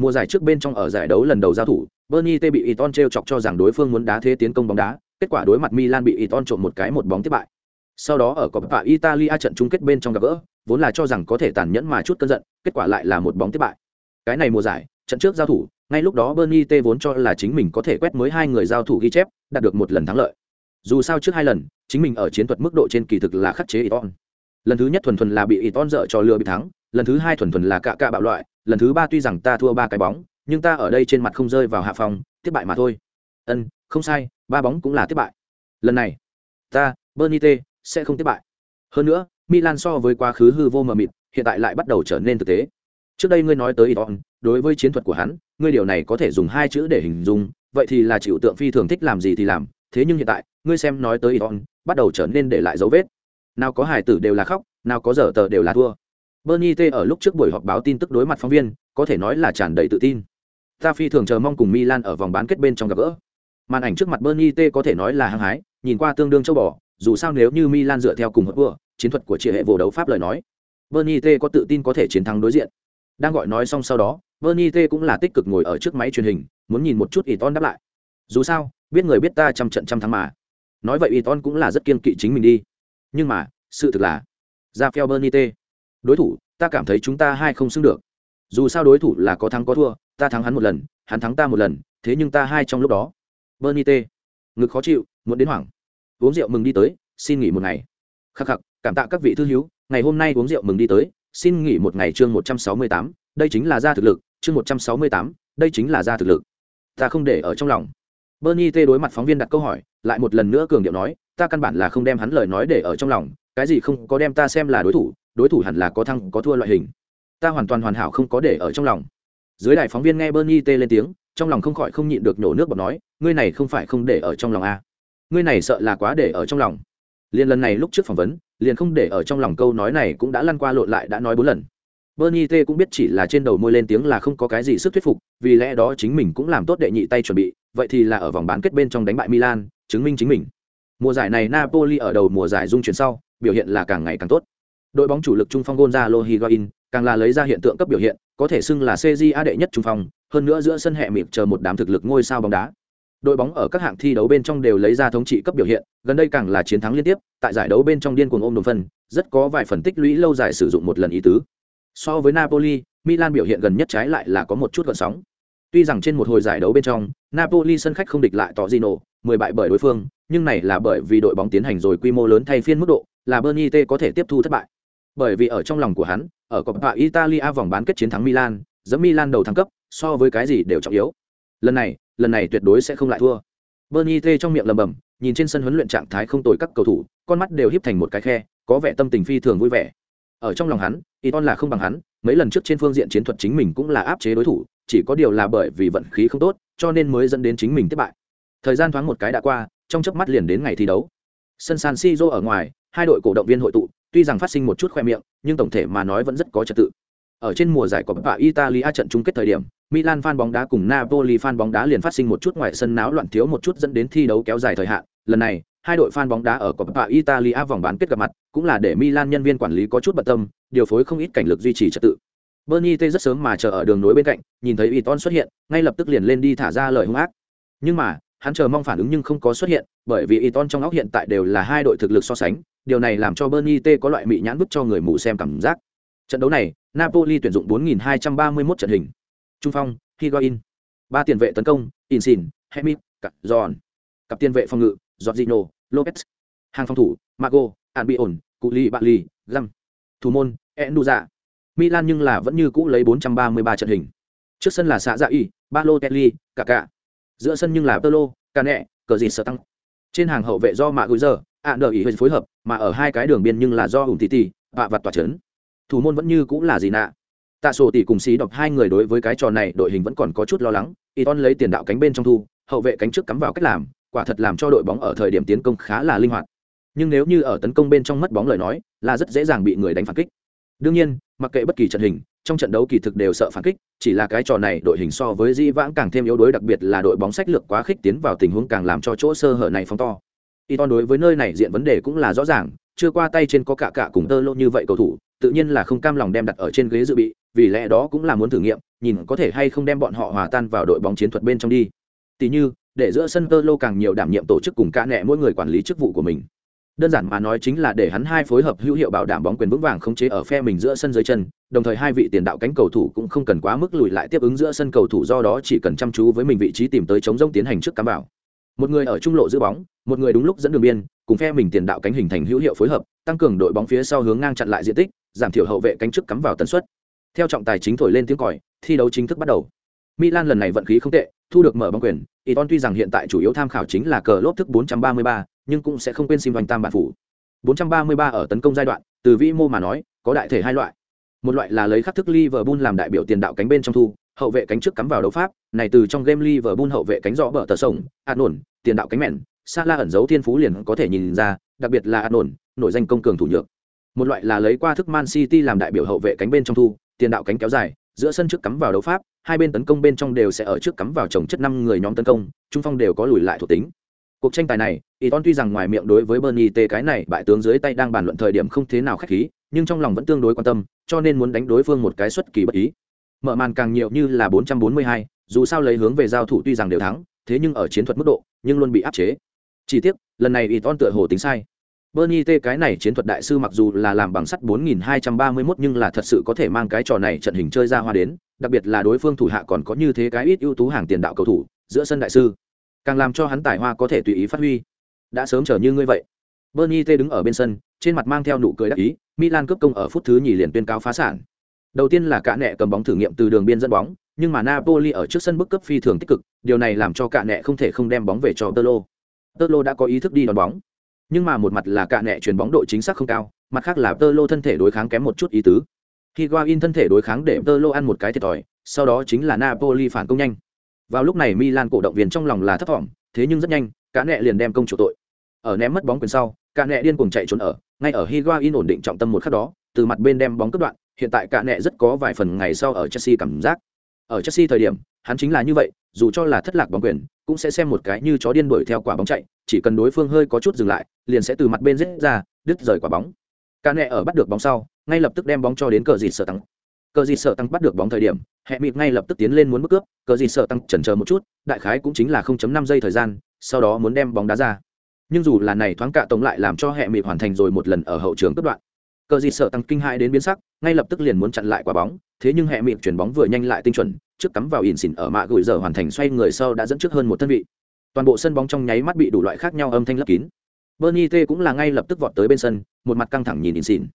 Mùa giải trước bên trong ở giải đấu lần đầu giao thủ, Bernie T bị Iton treo chọc cho rằng đối phương muốn đá thế tiến công bóng đá, kết quả đối mặt Milan bị Iton trộm một cái một bóng tiếp bại. Sau đó ở Coppa Italia trận chung kết bên trong gặp gỡ, vốn là cho rằng có thể tàn nhẫn mà chút cơn giận, kết quả lại là một bóng tiếp bại. Cái này mùa giải, trận trước giao thủ, ngay lúc đó Bernie T vốn cho là chính mình có thể quét mới hai người giao thủ ghi chép, đạt được một lần thắng lợi. Dù sao trước hai lần, chính mình ở chiến thuật mức độ trên kỳ thực là khắc chế Iton. Lần thứ nhất thuần thuần là bị Iton dở trò lừa bị thắng, lần thứ hai thuần thuần là cạ cạ bạo loại, lần thứ ba tuy rằng ta thua ba cái bóng, nhưng ta ở đây trên mặt không rơi vào hạ phòng, tiếp bại mà thôi. Ân, không sai, ba bóng cũng là tiếp bại. Lần này, ta, bernite T sẽ không tiếp bại. Hơn nữa, Milan so với quá khứ hư vô mờ mịt, hiện tại lại bắt đầu trở nên thực tế. Trước đây ngươi nói tới Iton, đối với chiến thuật của hắn, ngươi điều này có thể dùng hai chữ để hình dung, vậy thì là chịu tượng phi thường thích làm gì thì làm, thế nhưng hiện tại, ngươi xem nói tới Iton, bắt đầu trở nên để lại dấu vết. Nào có hải tử đều là khóc, nào có dở tờ đều là thua. Bernie T ở lúc trước buổi họp báo tin tức đối mặt phóng viên, có thể nói là tràn đầy tự tin. Ta phi thường chờ mong cùng Milan ở vòng bán kết bên trong gặp gỡ. Màn ảnh trước mặt Bernie T có thể nói là hăng hái, nhìn qua tương đương châu bò, dù sao nếu như Milan dựa theo cùng hợp vừa, chiến thuật của chia hệ vô đấu pháp lời nói, Bernie T có tự tin có thể chiến thắng đối diện. Đang gọi nói xong sau đó, Bernie T cũng là tích cực ngồi ở trước máy truyền hình, muốn nhìn một chút Iton đáp lại. Dù sao, biết người biết ta trăm trận trăm thắng mà. Nói vậy Iton cũng là rất kiên kỵ chính mình đi. Nhưng mà, sự thực là, Rafael Bernie T, đối thủ, ta cảm thấy chúng ta hai không xứng được. Dù sao đối thủ là có thắng có thua, ta thắng hắn một lần, hắn thắng ta một lần, thế nhưng ta hai trong lúc đó. Bernie T, ngực khó chịu, muốn đến hoảng. Uống rượu mừng đi tới, xin nghỉ một ngày. Khắc khắc, cảm tạ các vị thư hiếu, ngày hôm nay uống rượu mừng đi tới, xin nghỉ một ngày chương một trăm sáu mươi tám đây chính là ra thực lực chương một trăm sáu mươi tám đây chính là ra thực lực ta không để ở trong lòng bernie t đối mặt phóng viên đặt câu hỏi lại một lần nữa cường điệu nói ta căn bản là không đem hắn lời nói để ở trong lòng, cái gì không có đem ta xem là đối thủ đối thủ hẳn là có thăng, có thua loại hình. Ta hoàn toàn hoàn hảo không có để ở trong lòng. Dưới đài phóng viên nghe bernie t lên tiếng, trong lòng không khỏi không nhịn được nhổ nước bọt nói, ngươi này không phải không để ở trong lòng à. ngươi này sợ là quá để ở trong lòng. Liền lần này lúc trước phỏng vấn, liền không để ở trong lòng câu nói này cũng đã lăn qua lộn lại, đã nói bốn lần. Bernie t cũng biết chỉ là trên đầu môi lên tiếng là không có cái gì sức thuyết phục, vì lẽ đó chính mình cũng làm tốt đệ nhị tay chuẩn bị, vậy thì là ở vòng bán kết bên trong đánh bại milan, chứng minh chính mình mùa giải này napoli ở đầu mùa giải dung chuyển sau biểu hiện là càng ngày càng tốt. Đội bóng chủ lực trung phong gonzalo higuain càng là lấy ra hiện tượng cấp biểu hiện có thể xưng là cja đệ nhất trung phong hơn nữa giữa sân hẹ mịp chờ một đám thực lực ngôi sao bóng đá. Đội bóng ở các hạng thi đấu bên trong đều lấy ra thống trị cấp biểu hiện gần đây càng là chiến thắng liên tiếp tại giải đấu bên trong điên cuồng ôm đồng phân rất có vài phần tích lũy lâu dài sử dụng một lần ý tứ. So với napoli milan biểu hiện gần nhất trái lại là có một chút gợn sóng. Tuy rằng trên một hồi giải đấu bên trong napoli sân khách không địch lại Torino, 10 bại bởi đối phương, nhưng này là bởi vì đội bóng tiến hành rồi quy mô lớn thay phiên mức độ, là bernie t có thể tiếp thu thất bại. Bởi vì ở trong lòng của hắn, ở coppa italia vòng bán kết chiến thắng milan dẫn milan đầu thăng cấp, so với cái gì đều trọng yếu. Lần này lần này tuyệt đối sẽ không lại thua. Bernie t trong miệng lầm bầm nhìn trên sân huấn luyện trạng thái không tồi các cầu thủ, con mắt đều híp thành một cái khe, có vẻ tâm tình phi thường vui vẻ. Ở trong lòng hắn, Iton là không bằng hắn, mấy lần trước trên phương diện chiến thuật chính mình cũng là áp chế đối thủ, chỉ có điều là bởi vì vận khí không tốt, cho nên mới dẫn đến chính mình thất bại thời gian thoáng một cái đã qua trong chớp mắt liền đến ngày thi đấu sân san siro ở ngoài hai đội cổ động viên hội tụ tuy rằng phát sinh một chút khoe miệng nhưng tổng thể mà nói vẫn rất có trật tự ở trên mùa giải của bạ italia trận chung kết thời điểm milan fan bóng đá cùng napoli fan bóng đá liền phát sinh một chút ngoài sân náo loạn thiếu một chút dẫn đến thi đấu kéo dài thời hạn lần này hai đội fan bóng đá ở Coppa Italia vòng bán kết gặp mặt, cũng là để Milan nhân viên quản lý có chút bận tâm, điều phối không ít cảnh lực duy trì trật tự. Bernie T rất sớm mà chờ ở đường nối bên cạnh, nhìn thấy Iton xuất hiện, ngay lập tức liền lên đi thả ra lời hung ác. Nhưng mà, hắn chờ mong phản ứng nhưng không có xuất hiện, bởi vì Iton trong óc hiện tại đều là hai đội thực lực so sánh, điều này làm cho Bernie T có loại mị nhãn bức cho người mù xem cảm giác. Trận đấu này, Napoli tuyển dụng 4231 trận hình. Trung phong, Higuain. Ba tiền vệ tấn công, Insin, Hemit, Giòn. Cặp tiền vệ phòng ngự, Jorginho, Lopez. Hàng phòng thủ, Mago, Albion, Culi Bali, Găm. Thủ môn, Enduza. Milan nhưng là vẫn như cũ lấy 433 trận hình. Trước sân là xã Dạ Y, Balotelli, Kaká. Giữa sân nhưng là Tolo, Cane, cờ gì sở tăng. Trên hàng hậu vệ do Mạ Gùi Giờ, ạ đợi ý phối hợp, mà ở hai cái đường biên nhưng là do Hùng Tỷ Tỷ, vạ vặt tỏa chấn. Thủ môn vẫn như cũng là gì nạ. Tạ sổ tỷ cùng xí đọc hai người đối với cái trò này đội hình vẫn còn có chút lo lắng. Iton lấy tiền đạo cánh bên trong thu, hậu vệ cánh trước cắm vào cách làm, quả thật làm cho đội bóng ở thời điểm tiến công khá là linh hoạt. Nhưng nếu như ở tấn công bên trong mất bóng lời nói, là rất dễ dàng bị người đánh phản kích. Đương nhiên, mặc kệ bất kỳ trận hình, trong trận đấu kỳ thực đều sợ phản kích, chỉ là cái trò này đội hình so với Di vãng càng thêm yếu đuối đặc biệt là đội bóng sách lược quá khích tiến vào tình huống càng làm cho chỗ sơ hở này phóng to. Iton đối với nơi này diện vấn đề cũng là rõ ràng, chưa qua tay trên có cả cả cùng tơ lô như vậy cầu thủ, tự nhiên là không cam lòng đem đặt ở trên ghế dự bị, vì lẽ đó cũng là muốn thử nghiệm, nhìn có thể hay không đem bọn họ hòa tan vào đội bóng chiến thuật bên trong đi. Tỷ như, để giữa sân tơ lô càng nhiều đảm nhiệm tổ chức cùng cả nẹ mỗi người quản lý chức vụ của mình đơn giản mà nói chính là để hắn hai phối hợp hữu hiệu bảo đảm bóng quyền vững vàng khống chế ở phe mình giữa sân dưới chân đồng thời hai vị tiền đạo cánh cầu thủ cũng không cần quá mức lùi lại tiếp ứng giữa sân cầu thủ do đó chỉ cần chăm chú với mình vị trí tìm tới chống rông tiến hành trước cắm vào. Một người ở trung lộ giữ bóng một người đúng lúc dẫn đường biên cùng phe mình tiền đạo cánh hình thành hữu hiệu phối hợp tăng cường đội bóng phía sau hướng ngang chặn lại diện tích giảm thiểu hậu vệ cánh trước cắm vào tần suất. Theo trọng tài chính thổi lên tiếng còi thi đấu chính thức bắt đầu. Milan lần này vận khí không tệ thu được mở bóng quyền. Iton tuy rằng hiện tại chủ yếu tham khảo chính là cờ lốp thức 433, nhưng cũng sẽ không quên sim vành tam bản phủ. 433 ở tấn công giai đoạn từ vĩ mô mà nói có đại thể hai loại một loại là lấy khắc thức liverpool làm đại biểu tiền đạo cánh bên trong thu, hậu vệ cánh trước cắm vào đấu pháp, này từ trong game liverpool hậu vệ cánh rõ bở tờ sổng ạt nổn tiền đạo cánh mẹn, Salah ẩn giấu thiên phú liền có thể nhìn ra, đặc biệt là ạt nổn nổi danh công cường thủ nhược. Một loại là lấy qua thức man city làm đại biểu hậu vệ cánh bên trong thu, tiền đạo cánh kéo dài, giữa sân trước cắm vào đấu pháp, hai bên tấn công bên trong đều sẽ ở trước cắm vào chồng chất năm người nhóm tấn công, trung phong đều có lùi lại thuộc tính cuộc tranh tài này Iton tuy rằng ngoài miệng đối với Bernie T cái này bại tướng dưới tay đang bàn luận thời điểm không thế nào khách khí nhưng trong lòng vẫn tương đối quan tâm cho nên muốn đánh đối phương một cái xuất kỳ bất ý. Mở màn càng nhiều như là 442, dù sao lấy hướng về giao thủ tuy rằng đều thắng thế nhưng ở chiến thuật mức độ nhưng luôn bị áp chế. Chỉ tiếc lần này Iton tựa hồ tính sai. Bernie T cái này chiến thuật đại sư mặc dù là làm bằng sắt 4231 nhưng là thật sự có thể mang cái trò này trận hình chơi ra hoa đến, đặc biệt là đối phương thủ hạ còn có như thế cái ít ưu tú hàng tiền đạo cầu thủ, giữa sân đại sư, càng làm cho hắn tài hoa có thể tùy ý phát huy. Đã sớm chờ như ngươi vậy. Bernie T đứng ở bên sân, trên mặt mang theo nụ cười đắc ý, Milan cướp công ở phút thứ nhì liền tuyên cáo phá sản. Đầu tiên là cả nẹ cầm bóng thử nghiệm từ đường biên dẫn bóng, nhưng mà Napoli ở trước sân bức cấp phi thường tích cực, điều này làm cho cả nẹ không thể không đem bóng về cho Tolo. Tolo đã có ý thức đi đón bóng nhưng mà một mặt là cạ nẹ chuyền bóng độ chính xác không cao mặt khác là tơ lô thân thể đối kháng kém một chút ý tứ khi in thân thể đối kháng để Tolo ăn một cái thiệt thòi sau đó chính là napoli phản công nhanh vào lúc này milan cổ động viên trong lòng là thấp vọng thế nhưng rất nhanh, Cả nẹ liền đem công chủ tội. Ở ném mất bóng quyền sau, Cả nẹ điên cuồng chạy trốn ở, ngay ở in ổn định trọng tâm một khắc đó, từ mặt bên đem bóng cắt đoạn, hiện tại Cả nẹ rất có vài phần ngày sau ở chelsea cảm giác. Ở chelsea thời điểm, hắn chính là như vậy, dù cho là thất lạc bóng quyền, cũng sẽ xem một cái như chó điên đuổi theo quả bóng chạy, chỉ cần đối phương hơi có chút dừng lại, liền sẽ từ mặt bên rết ra, đứt rời quả bóng. Cả nẹ ở bắt được bóng sau, ngay lập tức đem bóng cho đến cờ dịt sợ tăng cờ gì sợ tăng bắt được bóng thời điểm, hẹ mịt ngay lập tức tiến lên muốn bước cướp, cờ gì sợ tăng chần chờ một chút, đại khái cũng chính là 0.5 giây thời gian, sau đó muốn đem bóng đá ra. Nhưng dù là này thoáng cạ tổng lại làm cho hẹ mịt hoàn thành rồi một lần ở hậu trường cướp đoạn, cờ gì sợ tăng kinh hãi đến biến sắc, ngay lập tức liền muốn chặn lại quả bóng, thế nhưng hẹ mịt chuyển bóng vừa nhanh lại tinh chuẩn, trước cắm vào ỉn xỉn ở mạ gửi giờ hoàn thành xoay người sau đã dẫn trước hơn một thân vị. Toàn bộ sân bóng trong nháy mắt bị đủ loại khác nhau âm thanh lấp kín. Bernie t cũng là ngay lập tức vọt tới bên sân, một mặt căng thẳng nhìn ỉn xỉn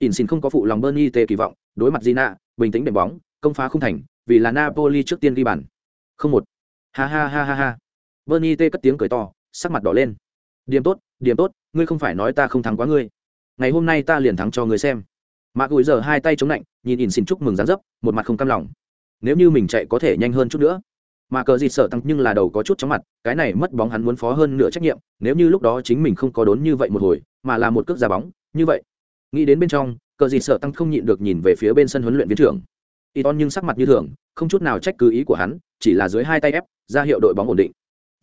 ỉn xin không có phụ lòng bernie t kỳ vọng, đối mặt gina, bình tĩnh đệm bóng, công phá không thành, vì là napoli trước tiên ghi bàn. Không một. Ha ha ha ha ha. Bernie t cất tiếng cười to, sắc mặt đỏ lên. Điểm tốt điểm tốt, ngươi không phải nói ta không thắng quá ngươi. Ngày hôm nay ta liền thắng cho ngươi xem. Mạ gùi giờ hai tay chống lạnh, nhìn ỉn xin chúc mừng dán dấp, một mặt không cam lòng. Nếu như mình chạy có thể nhanh hơn chút nữa. Mà cờ dịt sợ tăng nhưng là đầu có chút chóng mặt, cái này mất bóng hắn muốn phó hơn nửa trách nhiệm, nếu như lúc đó chính mình không có đốn như vậy một hồi, mà là một cước ra bóng, như vậy nghĩ đến bên trong cờ gì sợ tăng không nhịn được nhìn về phía bên sân huấn luyện viên trưởng. Y ton nhưng sắc mặt như thường không chút nào trách cứ ý của hắn chỉ là dưới hai tay ép ra hiệu đội bóng ổn định.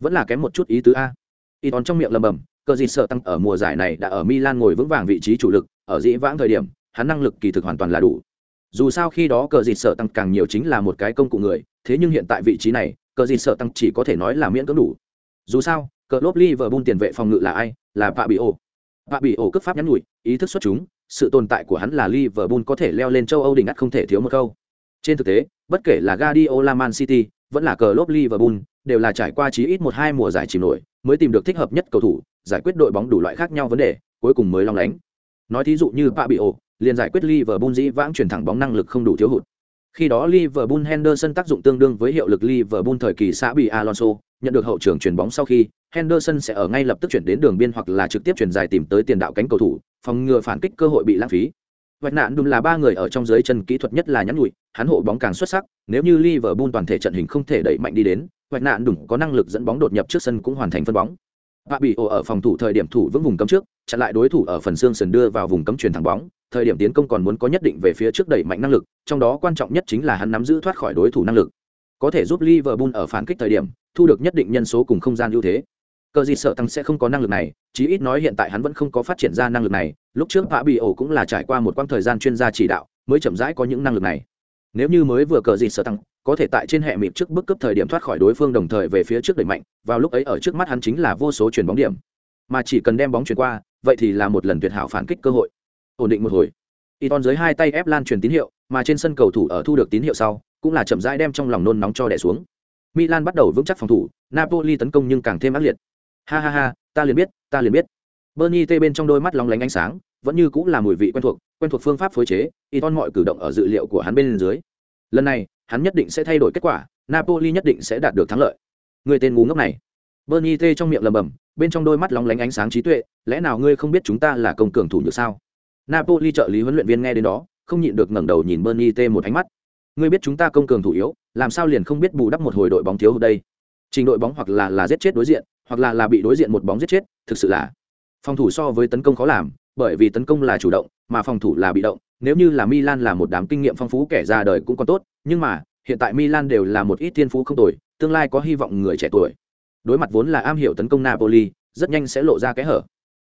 Vẫn là kém một chút ý tứ a. Y ton trong miệng lầm bầm cờ gì sợ tăng ở mùa giải này đã ở milan ngồi vững vàng vị trí chủ lực ở dĩ vãng thời điểm hắn năng lực kỳ thực hoàn toàn là đủ. Dù sao khi đó cờ gì sợ tăng càng nhiều chính là một cái công cụ người thế nhưng hiện tại vị trí này cờ gì sợ tăng chỉ có thể nói là miễn cưỡng đủ. Dù sao cờ lốp liverpool tiền vệ phòng ngự là ai? Là Pạ Bị Ổ. Pạ Bị Ổ cấp pháp nhắn nhủi, ý thức xuất chúng, sự tồn tại của hắn là Liverpool có thể leo lên châu Âu đỉnh ngắt không thể thiếu một câu. Trên thực tế, bất kể là Guardiola Man City, vẫn là cờ lốp Liverpool, đều là trải qua chí ít một hai mùa giải chìm nổi, mới tìm được thích hợp nhất cầu thủ, giải quyết đội bóng đủ loại khác nhau vấn đề, cuối cùng mới long lánh. Nói thí dụ như Fabio, liền giải quyết Liverpool dĩ vãng chuyển thẳng bóng năng lực không đủ thiếu hụt. Khi đó Liverpool Henderson tác dụng tương đương với hiệu lực Liverpool thời kỳ xã bị Alonso, nhận được hậu trường chuyển bóng sau khi, Henderson sẽ ở ngay lập tức chuyển đến đường biên hoặc là trực tiếp chuyển dài tìm tới tiền đạo cánh cầu thủ, phòng ngừa phản kích cơ hội bị lãng phí. Vạch nạn đúng là ba người ở trong dưới chân kỹ thuật nhất là nhắn nhủi, hắn hộ bóng càng xuất sắc, nếu như Liverpool toàn thể trận hình không thể đẩy mạnh đi đến, Vạch nạn đúng có năng lực dẫn bóng đột nhập trước sân cũng hoàn thành phân bóng. Và bị ổ ở phòng thủ thời điểm thủ vững vùng cấm trước, chặn lại đối thủ ở phần xương sườn đưa vào vùng cấm truyền thẳng bóng, thời điểm tiến công còn muốn có nhất định về phía trước đẩy mạnh năng lực, trong đó quan trọng nhất chính là hắn nắm giữ thoát khỏi đối thủ năng lực. Có thể giúp Liverpool ở phản kích thời điểm, thu được nhất định nhân số cùng không gian ưu thế. Cờ gì sợ tăng sẽ không có năng lực này, chí ít nói hiện tại hắn vẫn không có phát triển ra năng lực này. Lúc trước vạ bị ổ cũng là trải qua một quãng thời gian chuyên gia chỉ đạo, mới chậm rãi có những năng lực này. Nếu như mới vừa cờ gì sợ tăng có thể tại trên hệ mịp trước bước cấp thời điểm thoát khỏi đối phương đồng thời về phía trước đẩy mạnh, vào lúc ấy ở trước mắt hắn chính là vô số chuyền bóng điểm. Mà chỉ cần đem bóng chuyển qua, vậy thì là một lần tuyệt hảo phản kích cơ hội. Ổn định một hồi. Y ton dưới hai tay ép lan truyền tín hiệu, mà trên sân cầu thủ ở thu được tín hiệu sau, cũng là chậm rãi đem trong lòng nôn nóng cho đẻ xuống milan bắt đầu vững chắc phòng thủ napoli tấn công nhưng càng thêm ác liệt. Ha ha ha ta liền biết ta liền biết. Bernie T bên trong đôi mắt lóng lánh ánh sáng vẫn như cũng là mùi vị quen thuộc quen thuộc phương pháp phối chế y mọi cử động ở dự liệu của hắn bên dưới. Lần này hắn nhất định sẽ thay đổi kết quả napoli nhất định sẽ đạt được thắng lợi. Người tên ngu ngốc này. Bernie T trong miệng lẩm bẩm, bên trong đôi mắt lóng lánh ánh sáng trí tuệ lẽ nào ngươi không biết chúng ta là công cường thủ như sao? Napoli trợ lý huấn luyện viên nghe đến đó không nhịn được ngẩng đầu nhìn bernie T một ánh mắt ngươi biết chúng ta công cường thủ yếu, làm sao liền không biết bù đắp một hồi đội bóng thiếu ở đây? Trình đội bóng hoặc là là giết chết đối diện, hoặc là là bị đối diện một bóng giết chết, thực sự là phòng thủ so với tấn công khó làm, bởi vì tấn công là chủ động, mà phòng thủ là bị động. Nếu như là milan là một đám kinh nghiệm phong phú kẻ ra đời cũng còn tốt, nhưng mà hiện tại milan đều là một ít thiên phú không tồi, tương lai có hy vọng người trẻ tuổi. Đối mặt vốn là am hiểu tấn công napoli, rất nhanh sẽ lộ ra cái hở.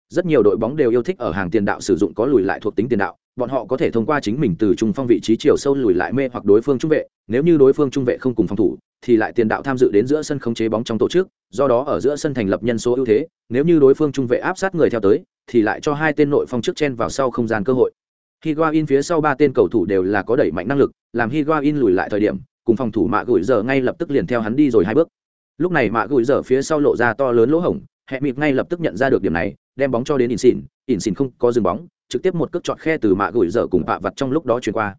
Rất nhiều đội bóng đều yêu thích ở hàng tiền đạo sử dụng có lùi lại thuộc tính tiền đạo bọn họ có thể thông qua chính mình từ trung phong vị trí chiều sâu lùi lại mê hoặc đối phương trung vệ, nếu như đối phương trung vệ không cùng phòng thủ, thì lại tiền đạo tham dự đến giữa sân khống chế bóng trong tổ chức, do đó ở giữa sân thành lập nhân số ưu thế, nếu như đối phương trung vệ áp sát người theo tới, thì lại cho hai tên nội phong trước chen vào sau không gian cơ hội. Higuain phía sau ba tên cầu thủ đều là có đẩy mạnh năng lực, làm Higuain lùi lại thời điểm, cùng phòng thủ mạ gửi giờ ngay lập tức liền theo hắn đi rồi hai bước. Lúc này mạ gửi giờ phía sau lộ ra to lớn lỗ hổng, hẹ mịt ngay lập tức nhận ra được điểm này, đem bóng cho đến ỉn xỉn ỉn xỉn không có dừng bóng trực tiếp một cước chọt khe từ mạ gửi dở cùng bạ vặt trong lúc đó chuyển qua.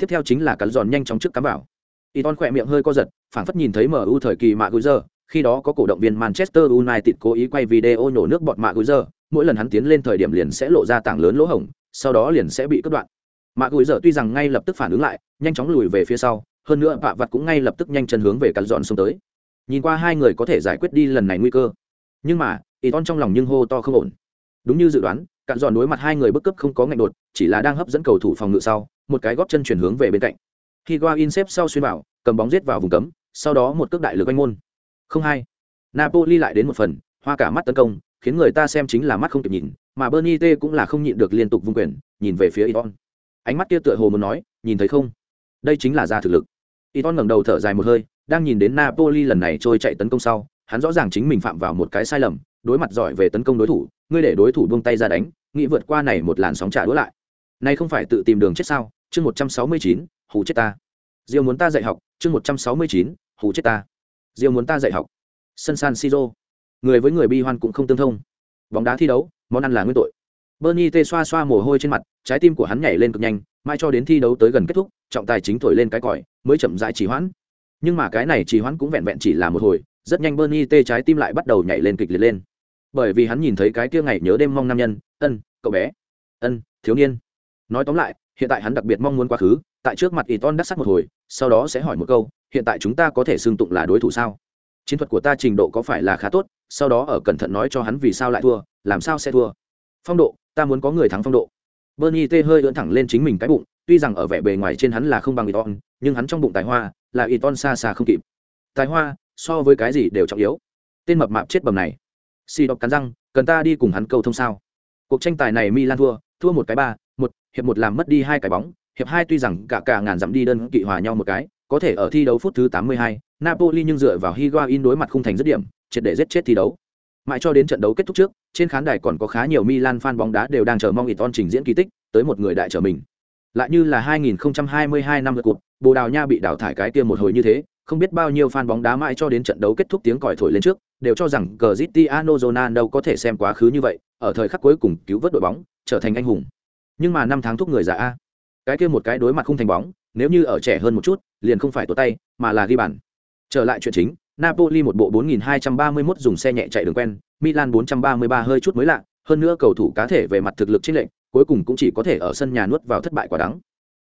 Tiếp theo chính là cắn giòn nhanh chóng trước cắm vào. Y ton khỏe miệng hơi co giật, phảng phất nhìn thấy mu thời kỳ mạ gửi dở, khi đó có cổ động viên manchester united cố ý quay video nhổ nước bọt mạ gửi dở, mỗi lần hắn tiến lên thời điểm liền sẽ lộ ra tảng lớn lỗ hổng, sau đó liền sẽ bị cắt đoạn. Mạ gửi dở tuy rằng ngay lập tức phản ứng lại, nhanh chóng lùi về phía sau, hơn nữa bạ vặt cũng ngay lập tức nhanh chân hướng về cắn giòn xuống tới. Nhìn qua hai người có thể giải quyết đi lần này nguy cơ. Nhưng mà y ton trong lòng nhưng hô to không ổn. Đúng như dự đoán cạn giòn đối mặt hai người bức cấp không có ngạnh đột, chỉ là đang hấp dẫn cầu thủ phòng ngự sau, một cái góp chân chuyển hướng về bên cạnh. Khi qua in xếp sau xuyên bảo cầm bóng giết vào vùng cấm, sau đó một cước đại lực anh môn. Không hai. Napoli lại đến một phần, hoa cả mắt tấn công, khiến người ta xem chính là mắt không kịp nhìn, mà bernie t cũng là không nhịn được liên tục vung quyền, nhìn về phía iton. Ánh mắt kia tựa hồ muốn nói, nhìn thấy không? Đây chính là ra thực lực. Iton ngẩng đầu thở dài một hơi, đang nhìn đến napoli lần này trôi chạy tấn công sau, hắn rõ ràng chính mình phạm vào một cái sai lầm, đối mặt giỏi về tấn công đối thủ, ngươi để đối thủ buông tay ra đánh nghĩ vượt qua này một làn sóng trả đũa lại. Nay không phải tự tìm đường chết sao? Chương một trăm sáu mươi chín, hù chết ta. Diêu muốn ta dạy học, chương một trăm sáu mươi chín, hù chết ta. Diêu muốn ta dạy học. Sân san siro. Người với người bi hoan cũng không tương thông. Bóng đá thi đấu, món ăn là nguyên tội. Bernie tê xoa xoa mồ hôi trên mặt, trái tim của hắn nhảy lên cực nhanh mai cho đến thi đấu tới gần kết thúc, trọng tài chính thổi lên cái còi, mới chậm rãi trì hoãn. Nhưng mà cái này trì hoãn cũng vẹn vẹn chỉ là một hồi, rất nhanh bernie tê trái tim lại bắt đầu nhảy lên kịch liệt lên bởi vì hắn nhìn thấy cái kia ngày nhớ đêm mong nam nhân, ân, cậu bé. Ân, thiếu niên. Nói tóm lại, hiện tại hắn đặc biệt mong muốn quá khứ, tại trước mặt y ton đắc sắc một hồi, sau đó sẽ hỏi một câu, hiện tại chúng ta có thể xưng tụng là đối thủ sao? Chiến thuật của ta trình độ có phải là khá tốt, sau đó ở cẩn thận nói cho hắn vì sao lại thua, làm sao sẽ thua? Phong độ, ta muốn có người thắng phong độ. Bernie t hơi ưỡn thẳng lên chính mình cái bụng, tuy rằng ở vẻ bề ngoài trên hắn là không bằng iton nhưng hắn trong bụng tài hoa là iton xa xa không kịp. Tài hoa, so với cái gì đều trọng yếu. Tên mập mạp chết bầm này si đọc cắn răng cần ta đi cùng hắn câu thông sao? Cuộc tranh tài này milan thua thua một cái ba một hiệp một làm mất đi hai cái bóng hiệp hai tuy rằng cả cả ngàn dặm đi đơn kỵ hòa nhau một cái có thể ở thi đấu phút thứ 82, napoli nhưng dựa vào higuain đối mặt khung thành dứt điểm triệt để giết chết thi đấu. Mãi cho đến trận đấu kết thúc trước trên khán đài còn có khá nhiều milan fan bóng đá đều đang chờ mong iton trình diễn kỳ tích tới một người đại trở mình. Lại như là 2022 năm lượt cuộc bồ đào nha bị đào thải cái kia một hồi như thế không biết bao nhiêu fan bóng đá mãi cho đến trận đấu kết thúc tiếng còi thổi lên trước đều cho rằng Cristiano Ronaldo có thể xem quá khứ như vậy, ở thời khắc cuối cùng cứu vớt đội bóng, trở thành anh hùng. Nhưng mà năm tháng thúc người già a. Cái kia một cái đối mặt không thành bóng, nếu như ở trẻ hơn một chút, liền không phải tổ tay, mà là ghi bàn. Trở lại chuyện chính, napoli một bộ 4231 dùng xe nhẹ chạy đường quen, milan 433 hơi chút mới lạ, hơn nữa cầu thủ cá thể về mặt thực lực chiến lệnh cuối cùng cũng chỉ có thể ở sân nhà nuốt vào thất bại quả đắng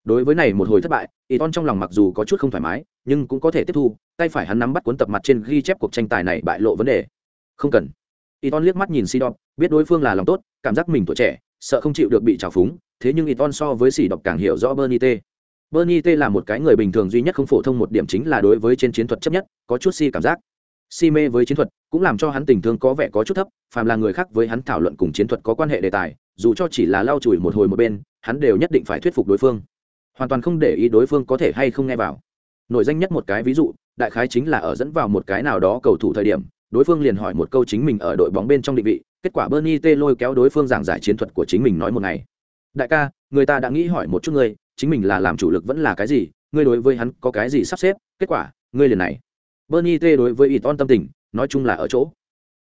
đối với này một hồi thất bại Iton trong lòng mặc dù có chút không thoải mái, nhưng cũng có thể tiếp thu, tay phải hắn nắm bắt cuốn tập mặt trên ghi chép cuộc tranh tài này bại lộ vấn đề. Không cần. Iton liếc mắt nhìn Sidon biết đối phương là lòng tốt, cảm giác mình tuổi trẻ, sợ không chịu được bị trào phúng, thế nhưng Iton so với Sidon càng hiểu rõ Bernie T. Bernie T là một cái người bình thường duy nhất không phổ thông một điểm chính là đối với trên chiến thuật chấp nhất, có chút si cảm giác. Si mê với chiến thuật, cũng làm cho hắn tình thương có vẻ có chút thấp, phàm là người khác với hắn thảo luận cùng chiến thuật có quan hệ đề tài, dù cho chỉ là lau chùi một hồi một bên, hắn đều nhất định phải thuyết phục đối phương hoàn toàn không để ý đối phương có thể hay không nghe vào. Nổi danh nhất một cái ví dụ, đại khái chính là ở dẫn vào một cái nào đó cầu thủ thời điểm, đối phương liền hỏi một câu chính mình ở đội bóng bên trong định vị, kết quả bernie t lôi kéo đối phương giảng giải chiến thuật của chính mình nói một ngày. Đại ca, người ta đã nghĩ hỏi một chút ngươi, chính mình là làm chủ lực vẫn là cái gì, ngươi đối với hắn có cái gì sắp xếp, kết quả, ngươi liền này. Bernie t đối với ít on tâm tình, nói chung là ở chỗ,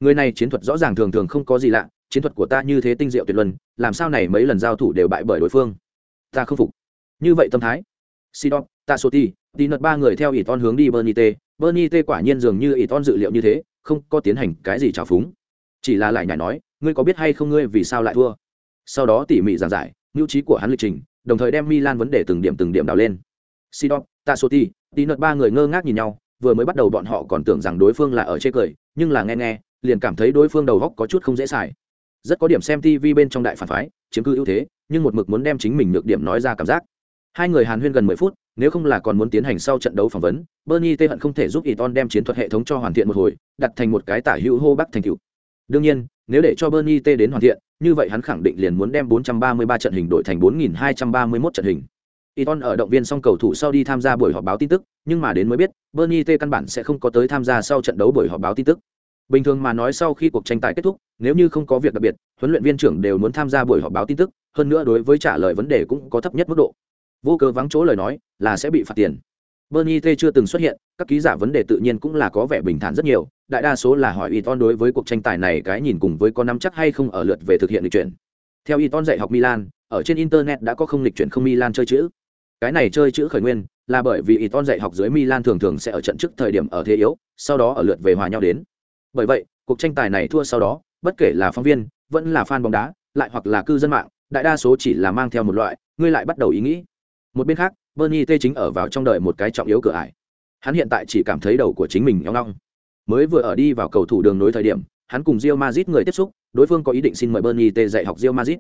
người này chiến thuật rõ ràng thường thường không có gì lạ, chiến thuật của ta như thế tinh diệu tuyệt luân, làm sao này mấy lần giao thủ đều bại bởi đối phương? Ta không phục như vậy tâm thái. Sidon tasoti tí nợt ba người theo ỷ ton hướng đi bernite. Bernite quả nhiên dường như ỷ ton dự liệu như thế, không có tiến hành cái gì trào phúng. Chỉ là lại nhảy nói, ngươi có biết hay không ngươi vì sao lại thua? Sau đó tỉ mỉ giảng giải mưu trí của hắn lịch trình, đồng thời đem milan vấn đề từng điểm từng điểm đào lên. Sidon tasoti tí nợt ba người ngơ ngác nhìn nhau, vừa mới bắt đầu bọn họ còn tưởng rằng đối phương là ở chê cười, nhưng là nghe nghe, liền cảm thấy đối phương đầu góc có chút không dễ xài. Rất có điểm xem tv bên trong đại phản phái, chiếm cứ ưu thế, nhưng một mực muốn đem chính mình nhược điểm nói ra cảm giác hai người hàn huyên gần mười phút nếu không là còn muốn tiến hành sau trận đấu phỏng vấn bernie tê hận không thể giúp Iton đem chiến thuật hệ thống cho hoàn thiện một hồi đặt thành một cái tả hữu hô bắc thành cựu đương nhiên nếu để cho bernie tê đến hoàn thiện như vậy hắn khẳng định liền muốn đem 433 trận hình đổi thành 4231 trận hình. Iton ở động viên xong cầu thủ sau đi tham gia buổi họp báo tin tức, nhưng mà đến mới biết, Bernie tê căn bản sẽ không có tới tham gia sau trận đấu buổi họp báo tin tức. Bình thường mà nói sau khi cuộc tranh tài kết thúc, nếu như không có việc đặc biệt, huấn luyện viên trưởng đều muốn tham gia buổi họp báo tin tức, hơn nữa đối với trả lời vấn đề cũng có thấp nhất mức độ vô cớ vắng chỗ lời nói, là sẽ bị phạt tiền. Bernie t chưa từng xuất hiện, các ký giả vấn đề tự nhiên cũng là có vẻ bình thản rất nhiều. Đại đa số là hỏi y ton đối với cuộc tranh tài này cái nhìn cùng với có nắm chắc hay không ở lượt về thực hiện lịch chuyển. Theo y ton dạy học milan, ở trên internet đã có không lịch chuyển không milan chơi chữ. Cái này chơi chữ khởi nguyên là bởi vì y ton dạy học dưới milan thường thường sẽ ở trận trước thời điểm ở thế yếu, sau đó ở lượt về hòa nhau đến. Bởi vậy, cuộc tranh tài này thua sau đó, bất kể là phóng viên, vẫn là fan bóng đá, lại hoặc là cư dân mạng, đại đa số chỉ là mang theo một loại, ngươi lại bắt đầu ý nghĩ một bên khác bernie t chính ở vào trong đời một cái trọng yếu cửa ải hắn hiện tại chỉ cảm thấy đầu của chính mình nhóng ngong mới vừa ở đi vào cầu thủ đường nối thời điểm hắn cùng rio mazit người tiếp xúc đối phương có ý định xin mời bernie t dạy học rio mazit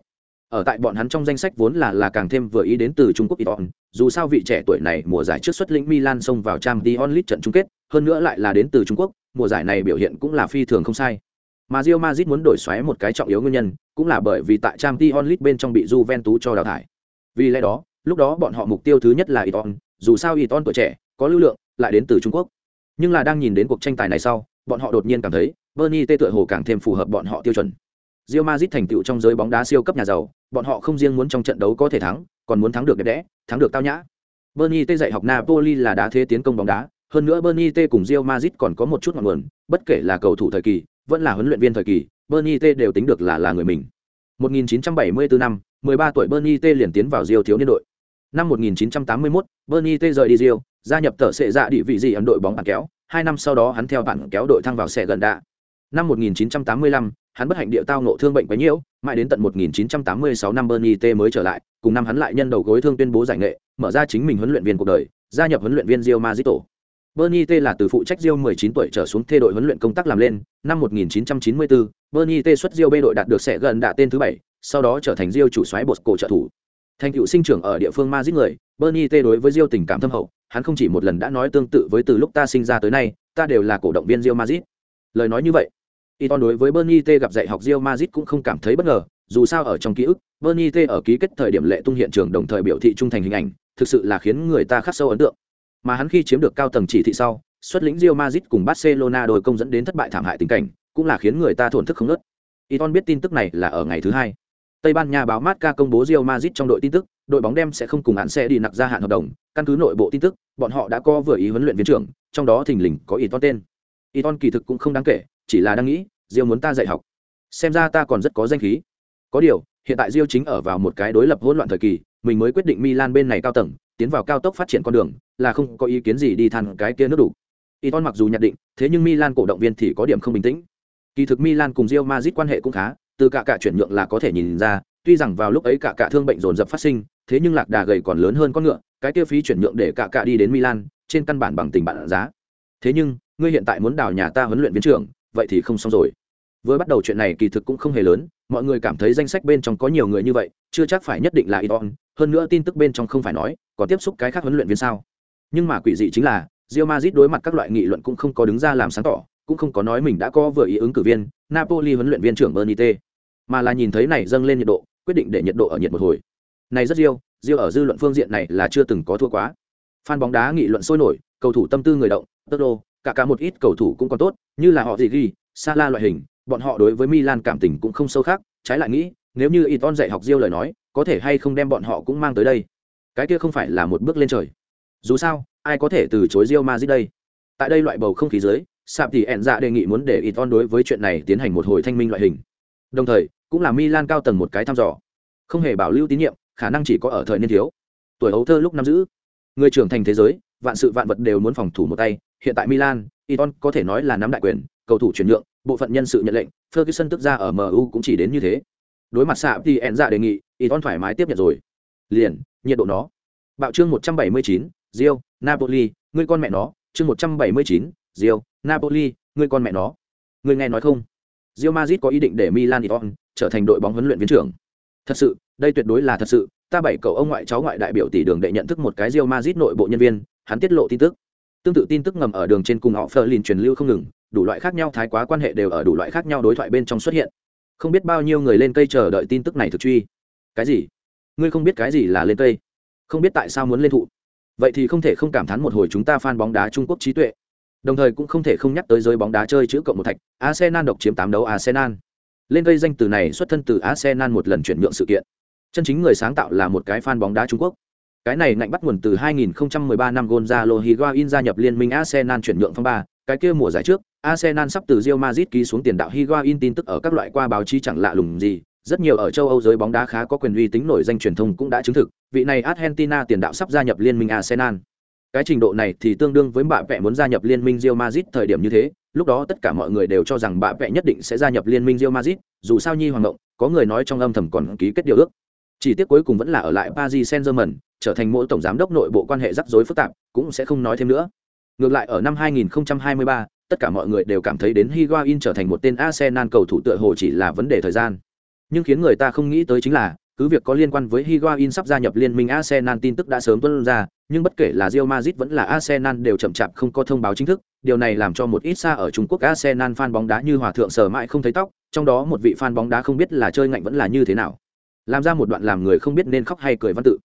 ở tại bọn hắn trong danh sách vốn là là càng thêm vừa ý đến từ Trung Quốc Iton, dù sao vị trẻ tuổi này mùa giải trước xuất lĩnh Milan xông vào Champions League trận chung kết, hơn nữa lại là đến từ Trung Quốc, mùa giải này biểu hiện cũng là phi thường không sai. Mà Real Madrid muốn đổi xoáy một cái trọng yếu nguyên nhân, cũng là bởi vì tại Champions League bên trong bị Juventus cho đào thải. Vì lẽ đó, lúc đó bọn họ mục tiêu thứ nhất là Iton, dù sao Iton tuổi trẻ, có lưu lượng, lại đến từ Trung Quốc. Nhưng là đang nhìn đến cuộc tranh tài này sau, bọn họ đột nhiên cảm thấy, Bernie tê tựa hồ càng thêm phù hợp bọn họ tiêu chuẩn. Real Madrid thành tựu trong giới bóng đá siêu cấp nhà giàu, bọn họ không riêng muốn trong trận đấu có thể thắng, còn muốn thắng được đẹp đẽ, thắng được tao nhã. Bernie T dạy học Napoli là đá thế tiến công bóng đá, hơn nữa Bernie T cùng Real Madrid còn có một chút ngọn nguồn, bất kể là cầu thủ thời kỳ, vẫn là huấn luyện viên thời kỳ, Bernie T đều tính được là là người mình. 1974 năm, 13 tuổi Bernie T liền tiến vào Real thiếu niên đội. Năm 1981, Bernie T rời đi Rio, gia nhập tờ sệ dạ địa vị gì ấn đội bóng bàn kéo. Hai năm sau đó hắn theo bạn kéo đội thăng vào xe gần đạ. Năm 1985, hắn bất hạnh địa tao ngộ thương bệnh quá nhiều, mãi đến tận 1986 năm Bernie T mới trở lại, cùng năm hắn lại nhân đầu gối thương tuyên bố giải nghệ, mở ra chính mình huấn luyện viên cuộc đời, gia nhập huấn luyện viên Real Madrid tổ. Bernie T là từ phụ trách Rio 19 tuổi trở xuống thê đội huấn luyện công tác làm lên, năm 1994, Bernie T xuất Rio B đội đạt được sẽ gần đạ tên thứ 7, sau đó trở thành Rio chủ soái bột cổ trợ thủ, thành cựu sinh trưởng ở địa phương Madrid người bernie tê đối với rio tình cảm thâm hậu hắn không chỉ một lần đã nói tương tự với từ lúc ta sinh ra tới nay ta đều là cổ động viên rio Madrid lời nói như vậy Iton đối với Bernie T gặp dạy học Real Madrid cũng không cảm thấy bất ngờ, dù sao ở trong ký ức, Bernie T ở ký kết thời điểm lệ tung hiện trường đồng thời biểu thị trung thành hình ảnh, thực sự là khiến người ta khắc sâu ấn tượng. Mà hắn khi chiếm được cao tầng chỉ thị sau, xuất lĩnh Real Madrid cùng Barcelona đôi công dẫn đến thất bại thảm hại tình cảnh, cũng là khiến người ta thổn thức không ngớt. Iton biết tin tức này là ở ngày thứ hai. Tây Ban Nha báo Marca công bố Real Madrid trong đội tin tức, đội bóng đem sẽ không cùng án xe đi nặc gia hạn hợp đồng, căn cứ nội bộ tin tức, bọn họ đã có vừa ý huấn luyện viên trưởng, trong đó thình lình có Iton tên. Iton kỳ thực cũng không đáng kể, chỉ là đang nghĩ, Real muốn ta dạy học. Xem ra ta còn rất có danh khí. Có điều, hiện tại Real chính ở vào một cái đối lập hỗn loạn thời kỳ, mình mới quyết định Milan bên này cao tầng, tiến vào cao tốc phát triển con đường, là không có ý kiến gì đi thẳng cái kia nước đủ. Iton mặc dù nhận định, thế nhưng Milan cổ động viên thì có điểm không bình tĩnh. Kỳ thực Milan cùng Real Madrid quan hệ cũng khá, từ cả cả chuyển nhượng là có thể nhìn ra, tuy rằng vào lúc ấy cả cả thương bệnh dồn dập phát sinh, thế nhưng lạc đà gầy còn lớn hơn con ngựa, cái kia phí chuyển nhượng để cả cả đi đến Milan, trên căn bản bằng tình bạn giá. Thế nhưng, ngươi hiện tại muốn đào nhà ta huấn luyện viên trưởng, vậy thì không xong rồi. Vừa bắt đầu chuyện này kỳ thực cũng không hề lớn, mọi người cảm thấy danh sách bên trong có nhiều người như vậy, chưa chắc phải nhất định là Iton, hơn nữa tin tức bên trong không phải nói, có tiếp xúc cái khác huấn luyện viên sao? Nhưng mà quỷ dị chính là, Real Madrid đối mặt các loại nghị luận cũng không có đứng ra làm sáng tỏ, cũng không có nói mình đã có vừa ý ứng cử viên, Napoli huấn luyện viên trưởng Bernite, mà là nhìn thấy này dâng lên nhiệt độ, quyết định để nhiệt độ ở nhiệt một hồi. Này rất riêu riêu ở dư luận phương diện này là chưa từng có thua quá. Fan bóng đá nghị luận sôi nổi, cầu thủ tâm tư người động, Totto, cả cả một ít cầu thủ cũng còn tốt, như là họ gì ghi, Sala loại hình, bọn họ đối với Milan cảm tình cũng không sâu khác, trái lại nghĩ, nếu như Iton dạy học Diêu lời nói, có thể hay không đem bọn họ cũng mang tới đây. Cái kia không phải là một bước lên trời. Dù sao, ai có thể từ chối riêu Madrid đây? Tại đây loại bầu không khí dưới, Sạp thì ẹn dạ đề nghị muốn để Iton đối với chuyện này tiến hành một hồi thanh minh loại hình. Đồng thời, cũng là Milan cao tầng một cái thăm dò. Không hề bảo lưu tín nhiệm, khả năng chỉ có ở thời niên thiếu. Tuổi ấu thơ lúc năm giữ, người trưởng thành thế giới, vạn sự vạn vật đều muốn phòng thủ một tay, hiện tại Milan, Iton có thể nói là nắm đại quyền, cầu thủ chuyển nhượng, bộ phận nhân sự nhận lệnh, Ferguson tức ra ở MU cũng chỉ đến như thế. Đối mặt xạ thì ẹn dạ đề nghị, Iton thoải mái tiếp nhận rồi. Liền, nhiệt độ nó. Bạo chương 179, Rio, Napoli, ngươi con mẹ nó, chương 179, Rio, Napoli, ngươi con mẹ nó. Ngươi nghe nói không? Real Madrid có ý định để Milan Iton trở thành đội bóng huấn luyện viên trưởng. Thật sự, đây tuyệt đối là thật sự, ta bảy cậu ông ngoại cháu ngoại đại biểu tỷ đường đệ nhận thức một cái Real Madrid nội bộ nhân viên, hắn tiết lộ tin tức. Tương tự tin tức ngầm ở đường trên cùng họ Ferlin truyền lưu không ngừng, đủ loại khác nhau thái quá quan hệ đều ở đủ loại khác nhau đối thoại bên trong xuất hiện. Không biết bao nhiêu người lên cây chờ đợi tin tức này thực truy. Cái gì? Ngươi không biết cái gì là lên cây? Không biết tại sao muốn lên thụ? Vậy thì không thể không cảm thán một hồi chúng ta fan bóng đá Trung Quốc trí tuệ. Đồng thời cũng không thể không nhắc tới giới bóng đá chơi chữ cộng một thạch, Arsenal độc chiếm 8 đấu Arsenal. Lên gây danh từ này xuất thân từ Arsenal một lần chuyển nhượng sự kiện. Chân chính người sáng tạo là một cái fan bóng đá Trung Quốc. Cái này ngạnh bắt nguồn từ 2013 năm Gonzalo Higuain gia nhập liên minh Arsenal chuyển nhượng phong ba, cái kia mùa giải trước, Arsenal sắp từ Real Madrid ký xuống tiền đạo Higuain tin tức ở các loại qua báo chí chẳng lạ lùng gì, rất nhiều ở châu Âu giới bóng đá khá có quyền uy tính nổi danh truyền thông cũng đã chứng thực, vị này Argentina tiền đạo sắp gia nhập liên minh Arsenal. Cái trình độ này thì tương đương với bạ vẽ muốn gia nhập liên minh Real Madrid thời điểm như thế, lúc đó tất cả mọi người đều cho rằng bạ vẽ nhất định sẽ gia nhập liên minh Real Madrid, dù sao nhi hoàng ngộng, có người nói trong âm thầm còn ký kết điều ước. Chỉ tiếc cuối cùng vẫn là ở lại Paris Saint-Germain, trở thành mỗi tổng giám đốc nội bộ quan hệ rắc rối phức tạp, cũng sẽ không nói thêm nữa. Ngược lại ở năm 2023, tất cả mọi người đều cảm thấy đến Higuain trở thành một tên Arsenal cầu thủ tựa hồ chỉ là vấn đề thời gian. Nhưng khiến người ta không nghĩ tới chính là, cứ việc có liên quan với Higuain sắp gia nhập liên minh Arsenal tin tức đã sớm tuôn ra, nhưng bất kể là Real Madrid vẫn là Arsenal đều chậm chạp không có thông báo chính thức, điều này làm cho một ít xa ở Trung Quốc Arsenal fan bóng đá như hòa thượng sở mãi không thấy tóc, trong đó một vị fan bóng đá không biết là chơi ngạnh vẫn là như thế nào. Làm ra một đoạn làm người không biết nên khóc hay cười văn tự.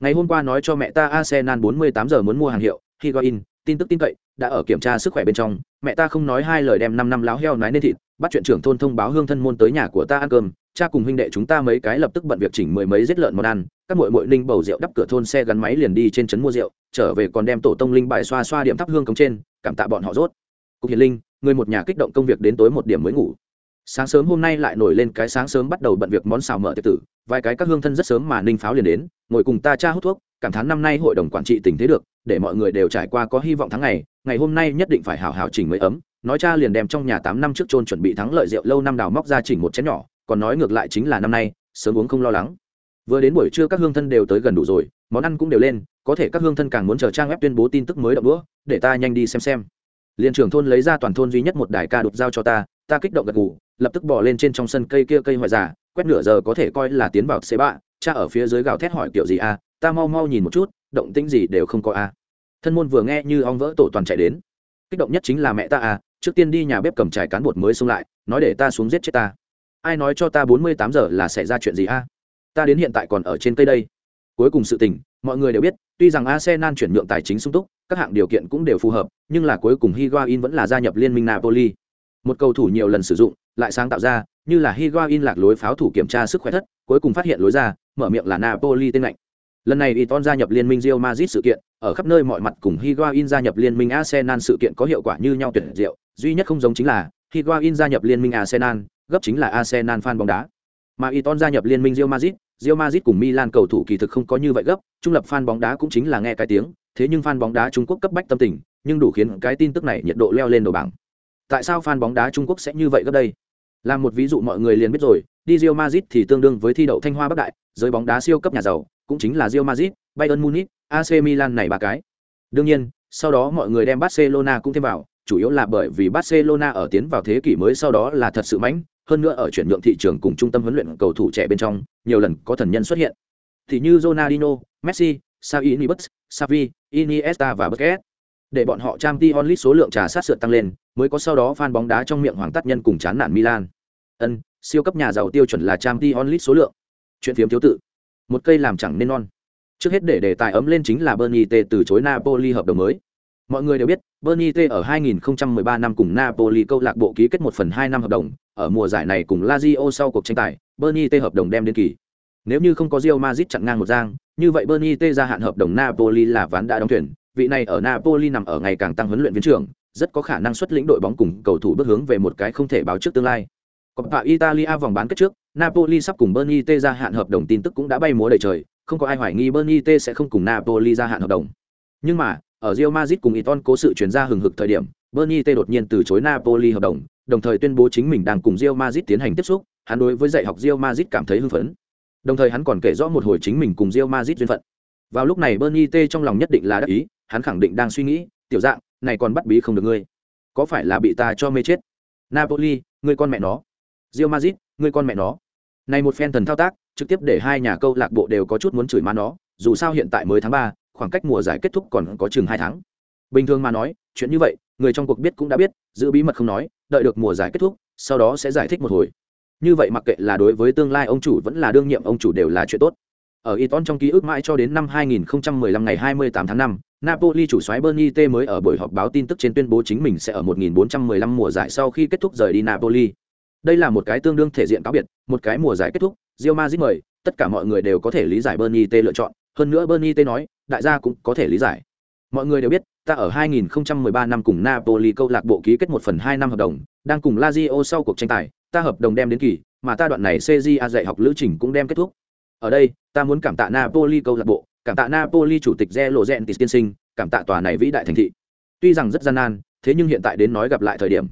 Ngày hôm qua nói cho mẹ ta Arsenal 48 giờ muốn mua hàng hiệu, Higuain, tin tức tin cậy, đã ở kiểm tra sức khỏe bên trong, mẹ ta không nói hai lời đem 5 năm láo heo nái nên thịt, bắt chuyện trưởng thôn thông báo hương thân môn tới nhà của ta ăn cơm, cha cùng huynh đệ chúng ta mấy cái lập tức bận việc chỉnh mười mấy giết lợn món ăn các muội muội ninh bầu rượu đắp cửa thôn xe gắn máy liền đi trên trấn mua rượu trở về còn đem tổ tông linh bài xoa xoa điểm thắp hương cống trên cảm tạ bọn họ rốt. Cục hiền linh người một nhà kích động công việc đến tối một điểm mới ngủ. Sáng sớm hôm nay lại nổi lên cái sáng sớm bắt đầu bận việc món xào mở tiệc tử vài cái các hương thân rất sớm mà ninh pháo liền đến ngồi cùng ta cha hút thuốc cảm thán năm nay hội đồng quản trị tình thế được để mọi người đều trải qua có hy vọng tháng ngày ngày hôm nay nhất định phải hào hào chỉnh mới ấm nói cha liền đem trong nhà tám năm trước chôn chuẩn bị thắng lợi rượu lâu năm đào móc ra chỉnh một chén nhỏ, còn nói ngược lại chính là năm nay, sớm uống không lo lắng. Vừa đến buổi trưa các hương thân đều tới gần đủ rồi, món ăn cũng đều lên, có thể các hương thân càng muốn chờ trang web tuyên bố tin tức mới đậm đũa, để ta nhanh đi xem xem. Liên trưởng thôn lấy ra toàn thôn duy nhất một đài ca đục giao cho ta ta kích động gật gù, lập tức bỏ lên trên trong sân cây kia cây hoại giả quét nửa giờ có thể coi là tiến vào xế bạ, cha ở phía dưới gào thét hỏi kiểu gì a ta mau mau nhìn một chút, động tĩnh gì đều không có a thân môn vừa nghe như ong vỡ tổ toàn chạy đến. Kích động nhất chính là mẹ ta à trước tiên đi nhà bếp cầm trải cán bột mới xông lại, nói để ta xuống giết chết ta. Ai nói cho ta bốn mươi tám giờ là xảy ra chuyện gì a? Ta đến hiện tại còn ở trên cây đây. Cuối cùng sự tình, mọi người đều biết, tuy rằng arsenal chuyển nhượng tài chính sung túc, các hạng điều kiện cũng đều phù hợp, nhưng là cuối cùng higuain vẫn là gia nhập liên minh napoli. Một cầu thủ nhiều lần sử dụng, lại sáng tạo ra, như là higuain lạc lối pháo thủ kiểm tra sức khỏe thất, cuối cùng phát hiện lối ra, mở miệng là napoli tên lạnh. Lần này Iton gia nhập liên minh Real Madrid sự kiện ở khắp nơi mọi mặt cùng Higuain gia nhập liên minh Arsenal sự kiện có hiệu quả như nhau tuyệt diệu duy nhất không giống chính là Higuain gia nhập liên minh Arsenal gấp chính là Arsenal fan bóng đá. Mà Iton gia nhập liên minh Real Madrid Real Madrid cùng Milan cầu thủ kỳ thực không có như vậy gấp trung lập fan bóng đá cũng chính là nghe cái tiếng thế nhưng fan bóng đá Trung Quốc cấp bách tâm tình nhưng đủ khiến cái tin tức này nhiệt độ leo lên đầu bảng. Tại sao fan bóng đá Trung Quốc sẽ như vậy gấp đây? Làm một ví dụ mọi người liền biết rồi đi Real Madrid thì tương đương với thi đậu Thanh Hoa Bắc Đại giới bóng đá siêu cấp nhà giàu cũng chính là Real Madrid, Bayern Munich, AC Milan này ba cái. Đương nhiên, sau đó mọi người đem Barcelona cũng thêm vào, chủ yếu là bởi vì Barcelona ở tiến vào thế kỷ mới sau đó là thật sự mạnh, hơn nữa ở chuyển nhượng thị trường cùng trung tâm huấn luyện cầu thủ trẻ bên trong, nhiều lần có thần nhân xuất hiện. Thì như Ronaldinho, Messi, Xavi Iniesta, Xavi, Iniesta và Busquets. Để bọn họ trang Champions League số lượng trà sát sượt tăng lên, mới có sau đó fan bóng đá trong miệng hoàng tắt nhân cùng chán nản Milan. Ân, siêu cấp nhà giàu tiêu chuẩn là trang Champions League số lượng. Chuyện phiếm thiếu tự một cây làm chẳng nên non trước hết để đề tài ấm lên chính là bernie t từ chối napoli hợp đồng mới. Mọi người đều biết bernie t ở 2013 năm cùng napoli câu lạc bộ ký kết một phần hai năm hợp đồng. Ở mùa giải này cùng lazio sau cuộc tranh tài bernie t hợp đồng đem đến kỳ. Nếu như không có Real Madrid chặn ngang một giang như vậy bernie t gia hạn hợp đồng napoli là ván đã đóng thuyền. Vị này ở napoli nằm ở ngày càng tăng huấn luyện viên trưởng rất có khả năng xuất lĩnh đội bóng cùng cầu thủ bước hướng về một cái không thể báo trước tương lai. Coppa Italia vòng bán kết trước, Napoli sắp cùng Bernie T gia hạn hợp đồng tin tức cũng đã bay múa đầy trời, không có ai hoài nghi Bernie T sẽ không cùng Napoli gia hạn hợp đồng. Nhưng mà, ở Real Madrid cùng Iton cố sự chuyển ra hừng hực thời điểm, Bernie T đột nhiên từ chối Napoli hợp đồng, đồng thời tuyên bố chính mình đang cùng Real Madrid tiến hành tiếp xúc, hắn đối với dạy học Real Madrid cảm thấy hưng phấn. Đồng thời hắn còn kể rõ một hồi chính mình cùng Real Madrid duyên phận. Vào lúc này Bernie T trong lòng nhất định là đắc ý, hắn khẳng định đang suy nghĩ, tiểu dạng, này còn bắt bí không được ngươi. Có phải là bị ta cho mê chết? Napoli, ngươi con mẹ nó. Real Madrid, ngươi con mẹ nó. Này một phen thần thao tác, trực tiếp để hai nhà câu lạc bộ đều có chút muốn chửi má nó, dù sao hiện tại mới tháng ba, khoảng cách mùa giải kết thúc còn có chừng hai tháng. Bình thường mà nói, chuyện như vậy, người trong cuộc biết cũng đã biết, giữ bí mật không nói, đợi được mùa giải kết thúc, sau đó sẽ giải thích một hồi. Như vậy mặc kệ là đối với tương lai ông chủ vẫn là đương nhiệm ông chủ đều là chuyện tốt. Ở Iton trong ký ức mãi cho đến năm 2015 ngày 28 tháng 5, Napoli chủ soái Bernie T mới ở buổi họp báo tin tức trên tuyên bố chính mình sẽ ở 1415 mùa giải sau khi kết thúc rời đi Napoli. Đây là một cái tương đương thể diện cáo biệt, một cái mùa giải kết thúc, Real Madrid mời, tất cả mọi người đều có thể lý giải Bernie T lựa chọn, hơn nữa Bernie T nói, đại gia cũng có thể lý giải. Mọi người đều biết, ta ở 2013 năm cùng Napoli câu lạc bộ ký kết một phần hai năm hợp đồng, đang cùng Lazio sau cuộc tranh tài, ta hợp đồng đem đến kỳ, mà ta đoạn này CJA dạy học lữ trình cũng đem kết thúc. Ở đây, ta muốn cảm tạ Napoli câu lạc bộ, cảm tạ Napoli chủ tịch Zelo Gentis tiên sinh, cảm tạ tòa này vĩ đại thành thị. Tuy rằng rất gian nan, thế nhưng hiện tại đến nói gặp lại thời điểm.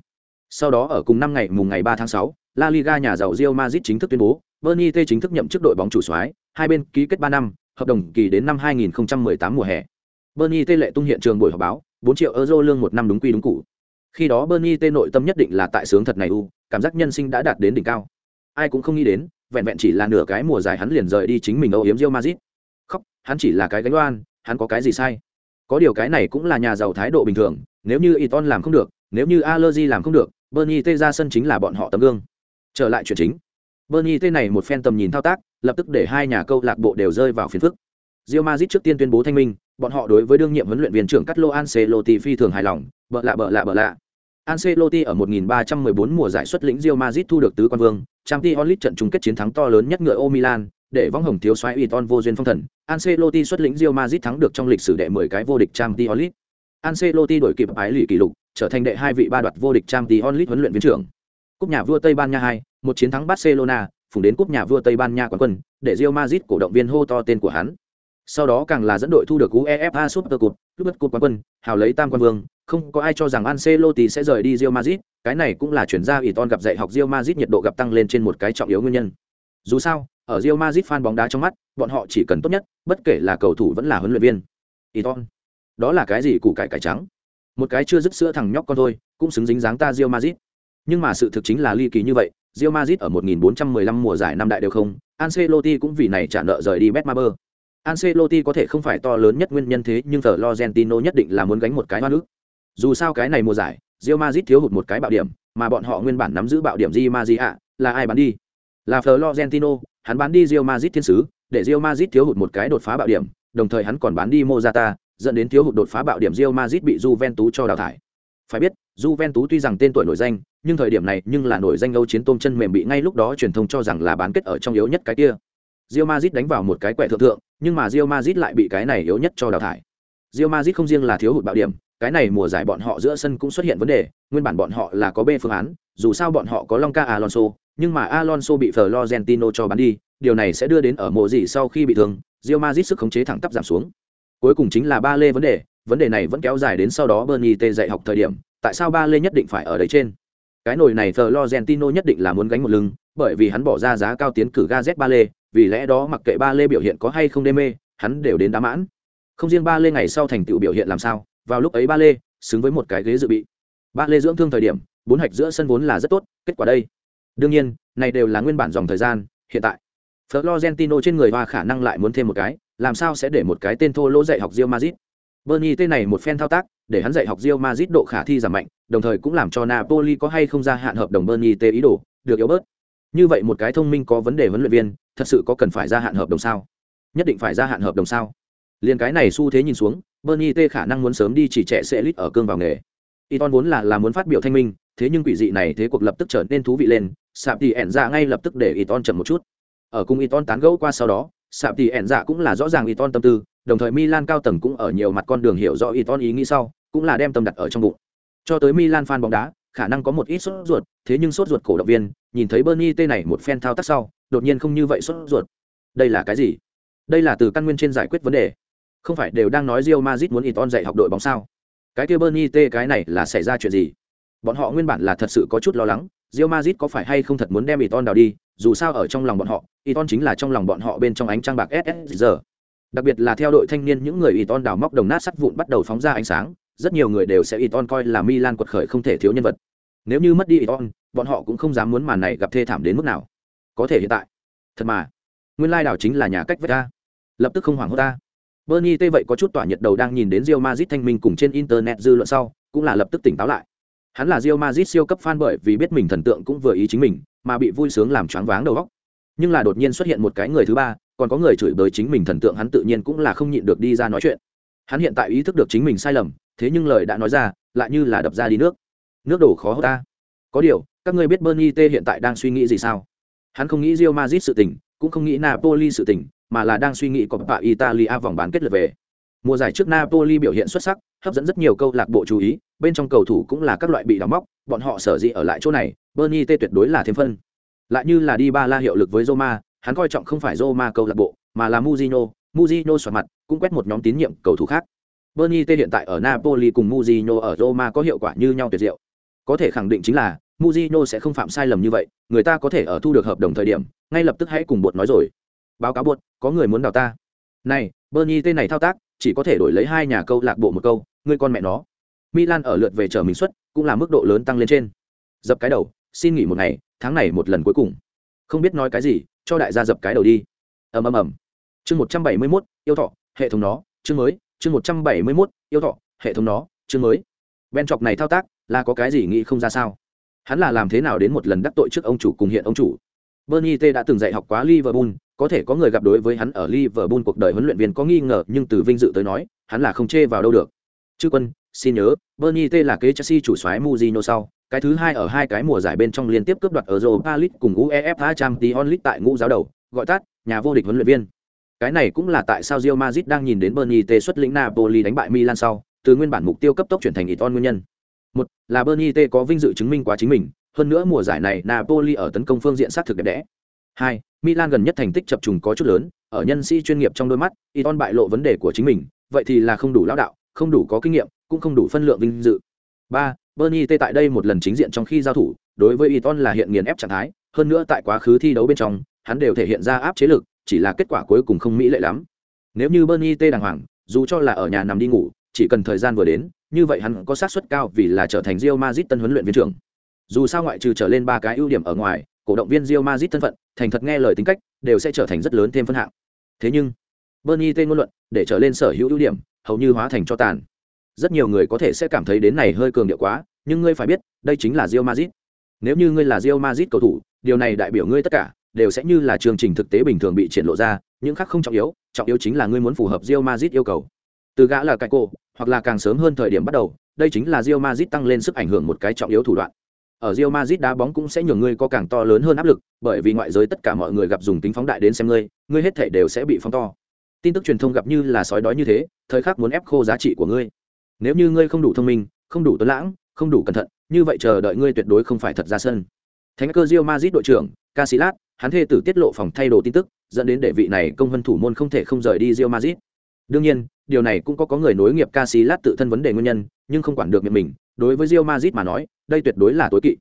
Sau đó ở cùng năm ngày mùng ngày 3 tháng 6, La Liga nhà giàu Real Madrid chính thức tuyên bố, Bernie T chính thức nhậm chức đội bóng chủ soái, hai bên ký kết 3 năm, hợp đồng kỳ đến năm 2018 mùa hè. Bernie T lệ tung hiện trường buổi họp báo, 4 triệu euro lương một năm đúng quy đúng cũ. Khi đó Bernie T nội tâm nhất định là tại sướng thật này u, cảm giác nhân sinh đã đạt đến đỉnh cao. Ai cũng không nghĩ đến, vẹn vẹn chỉ là nửa cái mùa giải hắn liền rời đi chính mình âu yếm Real Madrid. Khóc, hắn chỉ là cái gánh oan, hắn có cái gì sai? Có điều cái này cũng là nhà giàu thái độ bình thường, nếu như Iton làm không được, nếu như Allergy làm không được, Bernie T ra sân chính là bọn họ tấm gương. Trở lại chuyện chính. Bernie T này một phen tầm nhìn thao tác, lập tức để hai nhà câu lạc bộ đều rơi vào phiền phức. Real Madrid trước tiên tuyên bố thanh minh, bọn họ đối với đương nhiệm huấn luyện viên trưởng Carlo Ancelotti phi thường hài lòng, bợ lạ bợ lạ bợ lạ. Ancelotti ở 1314 mùa giải xuất lĩnh Real Madrid thu được tứ quan vương, Champions League trận chung kết chiến thắng to lớn nhất ngựa ô Milan, để vong hồng thiếu soái Iton vô duyên phong thần. Ancelotti xuất lĩnh Real Madrid thắng được trong lịch sử đệ 10 cái vô địch Champions League. Ancelotti đổi kịp ái lì kỷ lục, trở thành đệ hai vị ba đoạt vô địch Champions League huấn luyện viên trưởng. Cúp nhà vua Tây Ban Nha 2, một chiến thắng Barcelona, phùng đến cúp nhà vua Tây Ban Nha quán quân, để Real Madrid cổ động viên hô to tên của hắn. Sau đó càng là dẫn đội thu được UEFA Super Cup, Club Cup quán quân, hào lấy tam quan vương, không có ai cho rằng Ancelotti sẽ rời đi Real Madrid, cái này cũng là chuyển ra Iton gặp dạy học Real Madrid nhiệt độ gặp tăng lên trên một cái trọng yếu nguyên nhân. Dù sao, ở Real Madrid fan bóng đá trong mắt, bọn họ chỉ cần tốt nhất, bất kể là cầu thủ vẫn là huấn luyện viên. Iton, đó là cái gì củ cải cải trắng? Một cái chưa dứt sữa thằng nhóc con thôi, cũng xứng dính dáng ta Real Madrid. Nhưng mà sự thực chính là ly kỳ như vậy, Real Madrid ở 1415 mùa giải năm đại đều không, Ancelotti cũng vì này trả nợ rời đi Betmaber. Ancelotti có thể không phải to lớn nhất nguyên nhân thế nhưng Florentino nhất định là muốn gánh một cái oan ức. Dù sao cái này mùa giải, Real Madrid thiếu hụt một cái bạo điểm, mà bọn họ nguyên bản nắm giữ bạo điểm Di Maria, là ai bán đi? Là Florentino, hắn bán đi Real Madrid thiên sứ, để Real Madrid thiếu hụt một cái đột phá bạo điểm, đồng thời hắn còn bán đi Mozata, dẫn đến thiếu hụt đột phá bạo điểm Real Madrid bị Juventus cho đào thải. Phải biết, Juventus tuy rằng tên tuổi nổi danh, nhưng thời điểm này nhưng là nổi danh Âu chiến tôm chân mềm bị ngay lúc đó truyền thông cho rằng là bán kết ở trong yếu nhất cái kia. rio mazit đánh vào một cái quẻ thượng thượng, nhưng mà rio mazit lại bị cái này yếu nhất cho đào thải. rio mazit không riêng là thiếu hụt bạo điểm, cái này mùa giải bọn họ giữa sân cũng xuất hiện vấn đề, nguyên bản bọn họ là có B phương án, dù sao bọn họ có Lonca Alonso, nhưng mà Alonso bị Florentino cho bán đi, điều này sẽ đưa đến ở mùa gì sau khi bị thương, Real Madrid sức khống chế thẳng tắp giảm xuống. Cuối cùng chính là ba lê vấn đề, vấn đề này vẫn kéo dài đến sau đó Bernie T dạy học thời điểm, tại sao ba lê nhất định phải ở đấy trên? Cái nồi này Florentino nhất định là muốn gánh một lưng, bởi vì hắn bỏ ra giá cao tiến cử Gazet ba lê, vì lẽ đó mặc kệ ba lê biểu hiện có hay không đê mê, hắn đều đến đá mãn. Không riêng ba lê ngày sau thành tựu biểu hiện làm sao, vào lúc ấy ba lê xứng với một cái ghế dự bị. Ba lê dưỡng thương thời điểm, bốn hạch giữa sân vốn là rất tốt, kết quả đây. Đương nhiên, này đều là nguyên bản dòng thời gian, hiện tại Florentino trên người hoa khả năng lại muốn thêm một cái, làm sao sẽ để một cái tên thô lỗ dạy học Real Madrid. Bernie tên này một phen thao tác, để hắn dạy học Real Madrid độ khả thi giảm mạnh, đồng thời cũng làm cho Napoli có hay không gia hạn hợp đồng Bernie tê ý đồ, được yếu bớt. Như vậy một cái thông minh có vấn đề huấn luyện viên, thật sự có cần phải gia hạn hợp đồng sao? Nhất định phải gia hạn hợp đồng sao? Liên cái này xu thế nhìn xuống, Bernie tê khả năng muốn sớm đi chỉ trẻ sẽ lít ở cương vào nghề. Iton vốn là là muốn phát biểu thanh minh, thế nhưng quỷ dị này thế cuộc lập tức trở nên thú vị lên, Sạp thì ẻn ra ngay lập tức để Iton chậm một chút. Ở cùng Iton tán gẫu qua sau đó, Sạp thì ẻn dạ cũng là rõ ràng Iton tâm tư, đồng thời Milan cao tầng cũng ở nhiều mặt con đường hiểu rõ Iton ý nghĩ sau, cũng là đem tâm đặt ở trong bụng. Cho tới Milan fan bóng đá, khả năng có một ít sốt ruột, thế nhưng sốt ruột cổ động viên, nhìn thấy Bernie T này một phen thao tác sau, đột nhiên không như vậy sốt ruột. Đây là cái gì? Đây là từ căn nguyên trên giải quyết vấn đề. Không phải đều đang nói Real Madrid muốn Iton dạy học đội bóng sao? Cái kia Bernie T cái này là xảy ra chuyện gì? Bọn họ nguyên bản là thật sự có chút lo lắng, Real Madrid có phải hay không thật muốn đem Iton đào đi, dù sao ở trong lòng bọn họ, Iton chính là trong lòng bọn họ bên trong ánh trăng bạc SS giờ. Đặc biệt là theo đội thanh niên những người Iton đào móc đồng nát sắt vụn bắt đầu phóng ra ánh sáng, rất nhiều người đều sẽ Iton coi là Milan quật khởi không thể thiếu nhân vật. Nếu như mất đi Iton, bọn họ cũng không dám muốn màn này gặp thê thảm đến mức nào. Có thể hiện tại, thật mà, nguyên lai đảo chính là nhà cách vậy ta. Lập tức không hoảng hốt ta. Bernie tê vậy có chút tỏa nhiệt đầu đang nhìn đến Real Madrid thanh minh cùng trên internet dư luận sau, cũng là lập tức tỉnh táo lại. Hắn là Real Madrid siêu cấp fan bởi vì biết mình thần tượng cũng vừa ý chính mình, mà bị vui sướng làm choáng váng đầu óc. Nhưng là đột nhiên xuất hiện một cái người thứ ba, còn có người chửi bới chính mình thần tượng hắn tự nhiên cũng là không nhịn được đi ra nói chuyện. Hắn hiện tại ý thức được chính mình sai lầm, thế nhưng lời đã nói ra, lại như là đập ra đi nước. Nước đổ khó hô ta. Có điều, các ngươi biết Bernie T hiện tại đang suy nghĩ gì sao? Hắn không nghĩ Real Madrid sự tình, cũng không nghĩ Napoli sự tình, mà là đang suy nghĩ Coppa Italia vòng bán kết lượt về. Mùa giải trước Napoli biểu hiện xuất sắc, hấp dẫn rất nhiều câu lạc bộ chú ý, bên trong cầu thủ cũng là các loại bị đóng móc, bọn họ sở dĩ ở lại chỗ này, Bernie T tuyệt đối là thêm phân. Lại như là đi ba la hiệu lực với Roma, hắn coi trọng không phải Roma câu lạc bộ, mà là Mujino, Mujino xoạt mặt, cũng quét một nhóm tín nhiệm cầu thủ khác. Bernie T hiện tại ở Napoli cùng Mujino ở Roma có hiệu quả như nhau tuyệt diệu. Có thể khẳng định chính là Mujino sẽ không phạm sai lầm như vậy, người ta có thể ở thu được hợp đồng thời điểm, ngay lập tức hãy cùng bột nói rồi. Báo cáo bột, có người muốn đào ta. Này, Bernie T này thao tác, chỉ có thể đổi lấy hai nhà câu lạc bộ một câu, người con mẹ nó. Milan ở lượt về trở mình xuất, cũng là mức độ lớn tăng lên trên. Dập cái đầu, xin nghỉ một ngày, tháng này một lần cuối cùng. Không biết nói cái gì, cho đại gia dập cái đầu đi. Ầm ầm ầm. Chương một trăm bảy mươi mốt yêu thọ, hệ thống nó, chương mới, chương một trăm bảy mươi mốt yêu thọ, hệ thống nó, chương mới. Ben chọc này thao tác, là có cái gì nghĩ không ra sao? Hắn là làm thế nào đến một lần đắc tội trước ông chủ cùng hiện ông chủ? Bernie T đã từng dạy học quá Liverpool, có thể có người gặp đối với hắn ở Liverpool cuộc đời huấn luyện viên có nghi ngờ, nhưng từ vinh dự tới nói, hắn là không chê vào đâu được. Chư quân, xin nhớ, Bernie T là kế Chelsea chủ soái Mourinho sau, cái thứ hai ở hai cái mùa giải bên trong liên tiếp cướp đoạt ở Europa League cùng UEFA Champions League tại ngũ giáo đầu, gọi tắt, nhà vô địch huấn luyện viên. Cái này cũng là tại sao Real Madrid đang nhìn đến Bernie T xuất lĩnh Napoli đánh bại Milan sau, từ nguyên bản mục tiêu cấp tốc chuyển thành Iton nguyên nhân. Một là Bernie T có vinh dự chứng minh quá chính mình, hơn nữa mùa giải này Napoli ở tấn công phương diện sát thực đẹp đẽ. Hai, Milan gần nhất thành tích chập trùng có chút lớn, ở nhân sĩ chuyên nghiệp trong đôi mắt, Iton bại lộ vấn đề của chính mình, vậy thì là không đủ lão đạo, không đủ có kinh nghiệm, cũng không đủ phân lượng vinh dự. Ba, Bernie T tại đây một lần chính diện trong khi giao thủ, đối với Iton là hiện nghiền ép trạng thái, hơn nữa tại quá khứ thi đấu bên trong, hắn đều thể hiện ra áp chế lực, chỉ là kết quả cuối cùng không mỹ lệ lắm. Nếu như Bernie T đàng hoàng, dù cho là ở nhà nằm đi ngủ, chỉ cần thời gian vừa đến, như vậy hắn có xác suất cao vì là trở thành Real Madrid tân huấn luyện viên trưởng. Dù sao ngoại trừ trở lên ba cái ưu điểm ở ngoài, cổ động viên Real Madrid thân phận, thành thật nghe lời tính cách, đều sẽ trở thành rất lớn thêm phân hạng. Thế nhưng, Bernie T ngôn luận, để trở lên sở hữu ưu điểm, hầu như hóa thành cho tàn. Rất nhiều người có thể sẽ cảm thấy đến này hơi cường điệu quá, nhưng ngươi phải biết, đây chính là Real Madrid. Nếu như ngươi là Real Madrid cầu thủ, điều này đại biểu ngươi tất cả đều sẽ như là chương trình thực tế bình thường bị triển lộ ra, những khác không trọng yếu, trọng yếu chính là ngươi muốn phù hợp Real Madrid yêu cầu. Từ gã là cái cô, hoặc là càng sớm hơn thời điểm bắt đầu, đây chính là Real Madrid tăng lên sức ảnh hưởng một cái trọng yếu thủ đoạn. Ở Real Madrid đá bóng cũng sẽ nhường ngươi có càng to lớn hơn áp lực, bởi vì ngoại giới tất cả mọi người gặp dùng tính phóng đại đến xem ngươi, ngươi hết thảy đều sẽ bị phóng to. Tin tức truyền thông gặp như là sói đói như thế, thời khắc muốn ép khô giá trị của ngươi. Nếu như ngươi không đủ thông minh, không đủ tuấn lãng, không đủ cẩn thận, như vậy chờ đợi ngươi tuyệt đối không phải thật ra sân. Thánh cơ Real Madrid đội trưởng, Casillas, hắn thê tử tiết lộ phòng thay đồ tin tức, dẫn đến đệ vị này công vân thủ môn không thể không rời đi Real Madrid. Đương nhiên, điều này cũng có có người nối nghiệp Casillas tự thân vấn đề nguyên nhân, nhưng không quản được miệng mình, đối với Real Madrid mà nói, đây tuyệt đối là tối kỵ.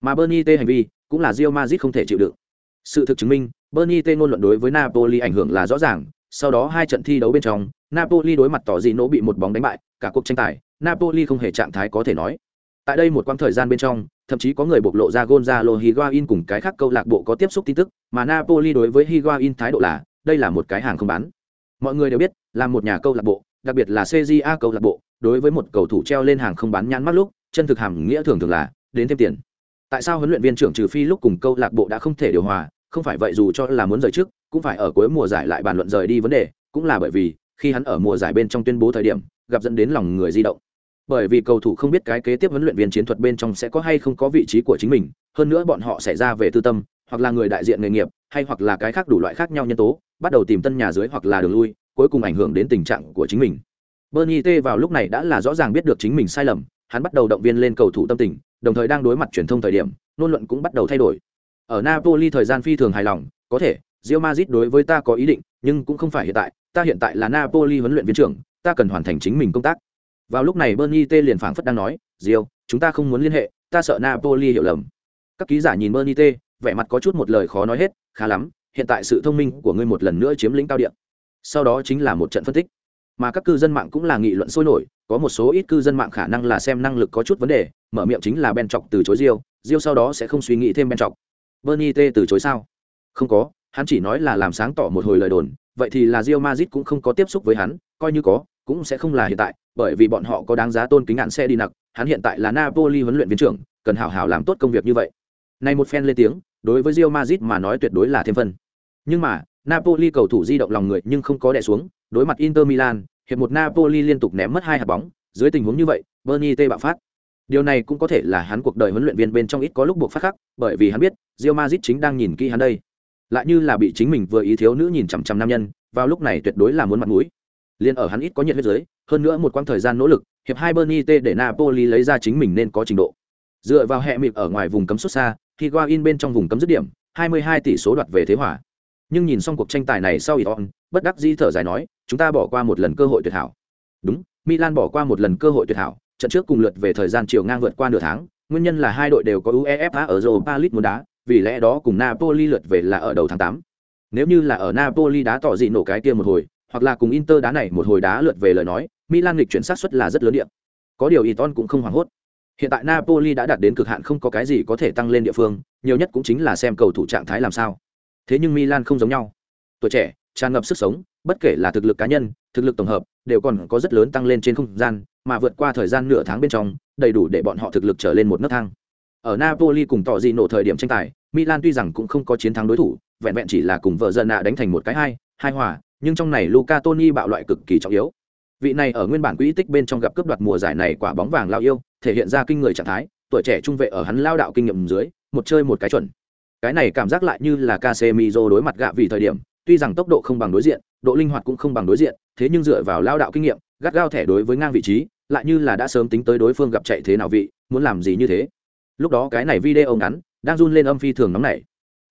Mà Bernie T hành vi, cũng là Real Madrid không thể chịu đựng. Sự thực chứng minh, Bernie T ngôn luận đối với Napoli ảnh hưởng là rõ ràng, sau đó hai trận thi đấu bên trong, Napoli đối mặt tỏ gì nỗ bị một bóng đánh bại, cả cuộc tranh tài, Napoli không hề trạng thái có thể nói. Tại đây một quãng thời gian bên trong, thậm chí có người bộc lộ ra Gonzalo Higuain cùng cái khác câu lạc bộ có tiếp xúc tin tức, mà Napoli đối với Higuain thái độ là, đây là một cái hàng không bán. Mọi người đều biết, làm một nhà câu lạc bộ, đặc biệt là CJA câu lạc bộ, đối với một cầu thủ treo lên hàng không bán nhãn mắt lúc, chân thực hàm nghĩa thường thường là đến thêm tiền. Tại sao huấn luyện viên trưởng trừ phi lúc cùng câu lạc bộ đã không thể điều hòa, không phải vậy dù cho là muốn rời trước, cũng phải ở cuối mùa giải lại bàn luận rời đi vấn đề, cũng là bởi vì khi hắn ở mùa giải bên trong tuyên bố thời điểm, gặp dẫn đến lòng người di động bởi vì cầu thủ không biết cái kế tiếp huấn luyện viên chiến thuật bên trong sẽ có hay không có vị trí của chính mình, hơn nữa bọn họ sẽ ra về tư tâm, hoặc là người đại diện nghề nghiệp, hay hoặc là cái khác đủ loại khác nhau nhân tố, bắt đầu tìm tân nhà dưới hoặc là đường lui, cuối cùng ảnh hưởng đến tình trạng của chính mình. Bernie t vào lúc này đã là rõ ràng biết được chính mình sai lầm, hắn bắt đầu động viên lên cầu thủ tâm tình, đồng thời đang đối mặt truyền thông thời điểm, ngôn luận cũng bắt đầu thay đổi. Ở napoli thời gian phi thường hài lòng, có thể rio mazit đối với ta có ý định, nhưng cũng không phải hiện tại, ta hiện tại là napoli huấn luyện viên trưởng, ta cần hoàn thành chính mình công tác vào lúc này bernie t liền phảng phất đang nói rio chúng ta không muốn liên hệ, ta sợ napoli hiểu lầm. Các ký giả nhìn bernie t, vẻ mặt có chút một lời khó nói hết, khá lắm, hiện tại sự thông minh của ngươi một lần nữa chiếm lĩnh cao điện sau đó chính là một trận phân tích. Mà các cư dân mạng cũng là nghị luận sôi nổi, có một số ít cư dân mạng khả năng là xem năng lực có chút vấn đề, mở miệng chính là ben chọc từ chối diêu diêu sau đó sẽ không suy nghĩ thêm ben chọc. Bernie t từ chối sao? Không có, hắn chỉ nói là làm sáng tỏ một hồi lời đồn, vậy thì là diêu mazit cũng không có tiếp xúc với hắn coi như có, cũng sẽ không là hiện tại, bởi vì bọn họ có đáng giá tôn kính ngạn xe đi nặc, hắn hiện tại là napoli huấn luyện viên trưởng, cần hảo hảo làm tốt công việc như vậy. Nay một phen lên tiếng, đối với Real Madrid mà nói tuyệt đối là thêm phân. Nhưng mà, napoli cầu thủ di động lòng người nhưng không có đẻ xuống, đối mặt inter milan, hiệp một napoli liên tục ném mất hai hạt bóng, dưới tình huống như vậy bernie t bạo phát. Điều này cũng có thể là hắn cuộc đời huấn luyện viên bên trong ít có lúc buộc phát khắc bởi vì hắn biết, Real Madrid chính đang nhìn kỹ hắn đây. Lại như là bị chính mình vừa ý thiếu nữ nhìn chằm chằm nam nhân, vào lúc này tuyệt đối là muốn mặt mũi liền ở hắn ít có nhiệt huyết giới hơn nữa một quãng thời gian nỗ lực hiệp hai bernie t để napoli lấy ra chính mình nên có trình độ dựa vào hệ mịp ở ngoài vùng cấm xuất xa khi in bên trong vùng cấm dứt điểm 22 tỷ số đoạt về thế hỏa nhưng nhìn xong cuộc tranh tài này sau Iton, bất đắc dĩ thở dài nói, chúng ta bỏ qua một lần cơ hội tuyệt hảo. Đúng, Milan bỏ qua một lần cơ hội tuyệt hảo, trận trước cùng lượt về thời gian chiều ngang vượt qua nửa tháng, nguyên nhân là hai đội đều có UEFA ở Europa League muốn đá, vì lẽ đó cùng Napoli lượt về là ở đầu tháng 8. Nếu như là ở Napoli đá tỏ dị nổ cái kia một hồi, hoặc là cùng Inter đá này một hồi đá lượt về lời nói, Milan lịch chuyển sát suất là rất lớn điểm. Có điều Iton cũng không hoảng hốt. Hiện tại Napoli đã đạt đến cực hạn không có cái gì có thể tăng lên địa phương, nhiều nhất cũng chính là xem cầu thủ trạng thái làm sao. Thế nhưng Milan không giống nhau. Tuổi trẻ, tràn ngập sức sống, bất kể là thực lực cá nhân, thực lực tổng hợp, đều còn có rất lớn tăng lên trên không gian, mà vượt qua thời gian nửa tháng bên trong, đầy đủ để bọn họ thực lực trở lên một nấc thang. Ở Napoli cùng tỏ gì nổ thời điểm tranh tài, Milan tuy rằng cũng không có chiến thắng đối thủ, vẹn vẹn chỉ là cùng vợ dân nạ đánh thành một cái hai, hai hòa, nhưng trong này Luca Toni bạo loại cực kỳ trọng yếu. Vị này ở nguyên bản quỹ tích bên trong gặp cướp đoạt mùa giải này quả bóng vàng lao yêu, thể hiện ra kinh người trạng thái, tuổi trẻ trung vệ ở hắn lao đạo kinh nghiệm dưới, một chơi một cái chuẩn. Cái này cảm giác lại như là Casemiro đối mặt gạ vì thời điểm, tuy rằng tốc độ không bằng đối diện, độ linh hoạt cũng không bằng đối diện, thế nhưng dựa vào lao đạo kinh nghiệm, gắt gao thẻ đối với ngang vị trí, lại như là đã sớm tính tới đối phương gặp chạy thế nào vị, muốn làm gì như thế. Lúc đó cái này video ngắn, đang run lên âm phi thường nóng nảy.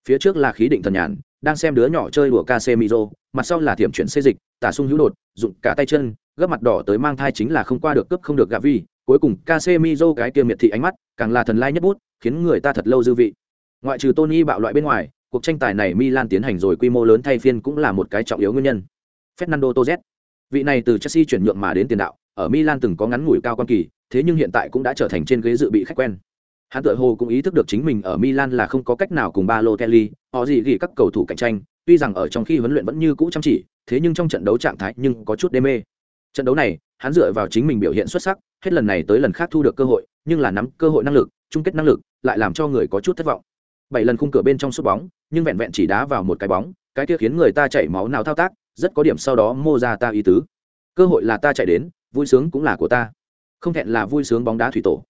Phía trước là khí định thần nhàn, đang xem đứa nhỏ chơi đùa Casemiro, mặt sau là thiểm chuyển xê dịch, tả sung hữu đột, dụng cả tay chân, gấp mặt đỏ tới mang thai chính là không qua được cấp không được gạ vi, cuối cùng Casemiro cái kia miệt thị ánh mắt, càng là thần lai nhất bút, khiến người ta thật lâu dư vị. Ngoại trừ Tony bạo loại bên ngoài, cuộc tranh tài này Milan tiến hành rồi quy mô lớn thay phiên cũng là một cái trọng yếu nguyên nhân. Fernando Torres, vị này từ Chelsea chuyển nhượng mà đến tiền đạo, ở Milan từng có ngắn ngủi cao quan kỳ, thế nhưng hiện tại cũng đã trở thành trên ghế dự bị khách quen hắn tự hồ cũng ý thức được chính mình ở milan là không có cách nào cùng Balotelli, họ gì gì các cầu thủ cạnh tranh tuy rằng ở trong khi huấn luyện vẫn như cũ chăm chỉ thế nhưng trong trận đấu trạng thái nhưng có chút đê mê. Trận đấu này hắn dựa vào chính mình biểu hiện xuất sắc hết lần này tới lần khác thu được cơ hội nhưng là nắm cơ hội năng lực chung kết năng lực lại làm cho người có chút thất vọng. Bảy lần khung cửa bên trong sút bóng nhưng vẹn vẹn chỉ đá vào một cái bóng cái kia khiến người ta chảy máu nào thao tác rất có điểm sau đó mô ra ta ý tứ. Cơ hội là ta chạy đến vui sướng cũng là của ta. Không thẹn là vui sướng bóng đá thủy tổ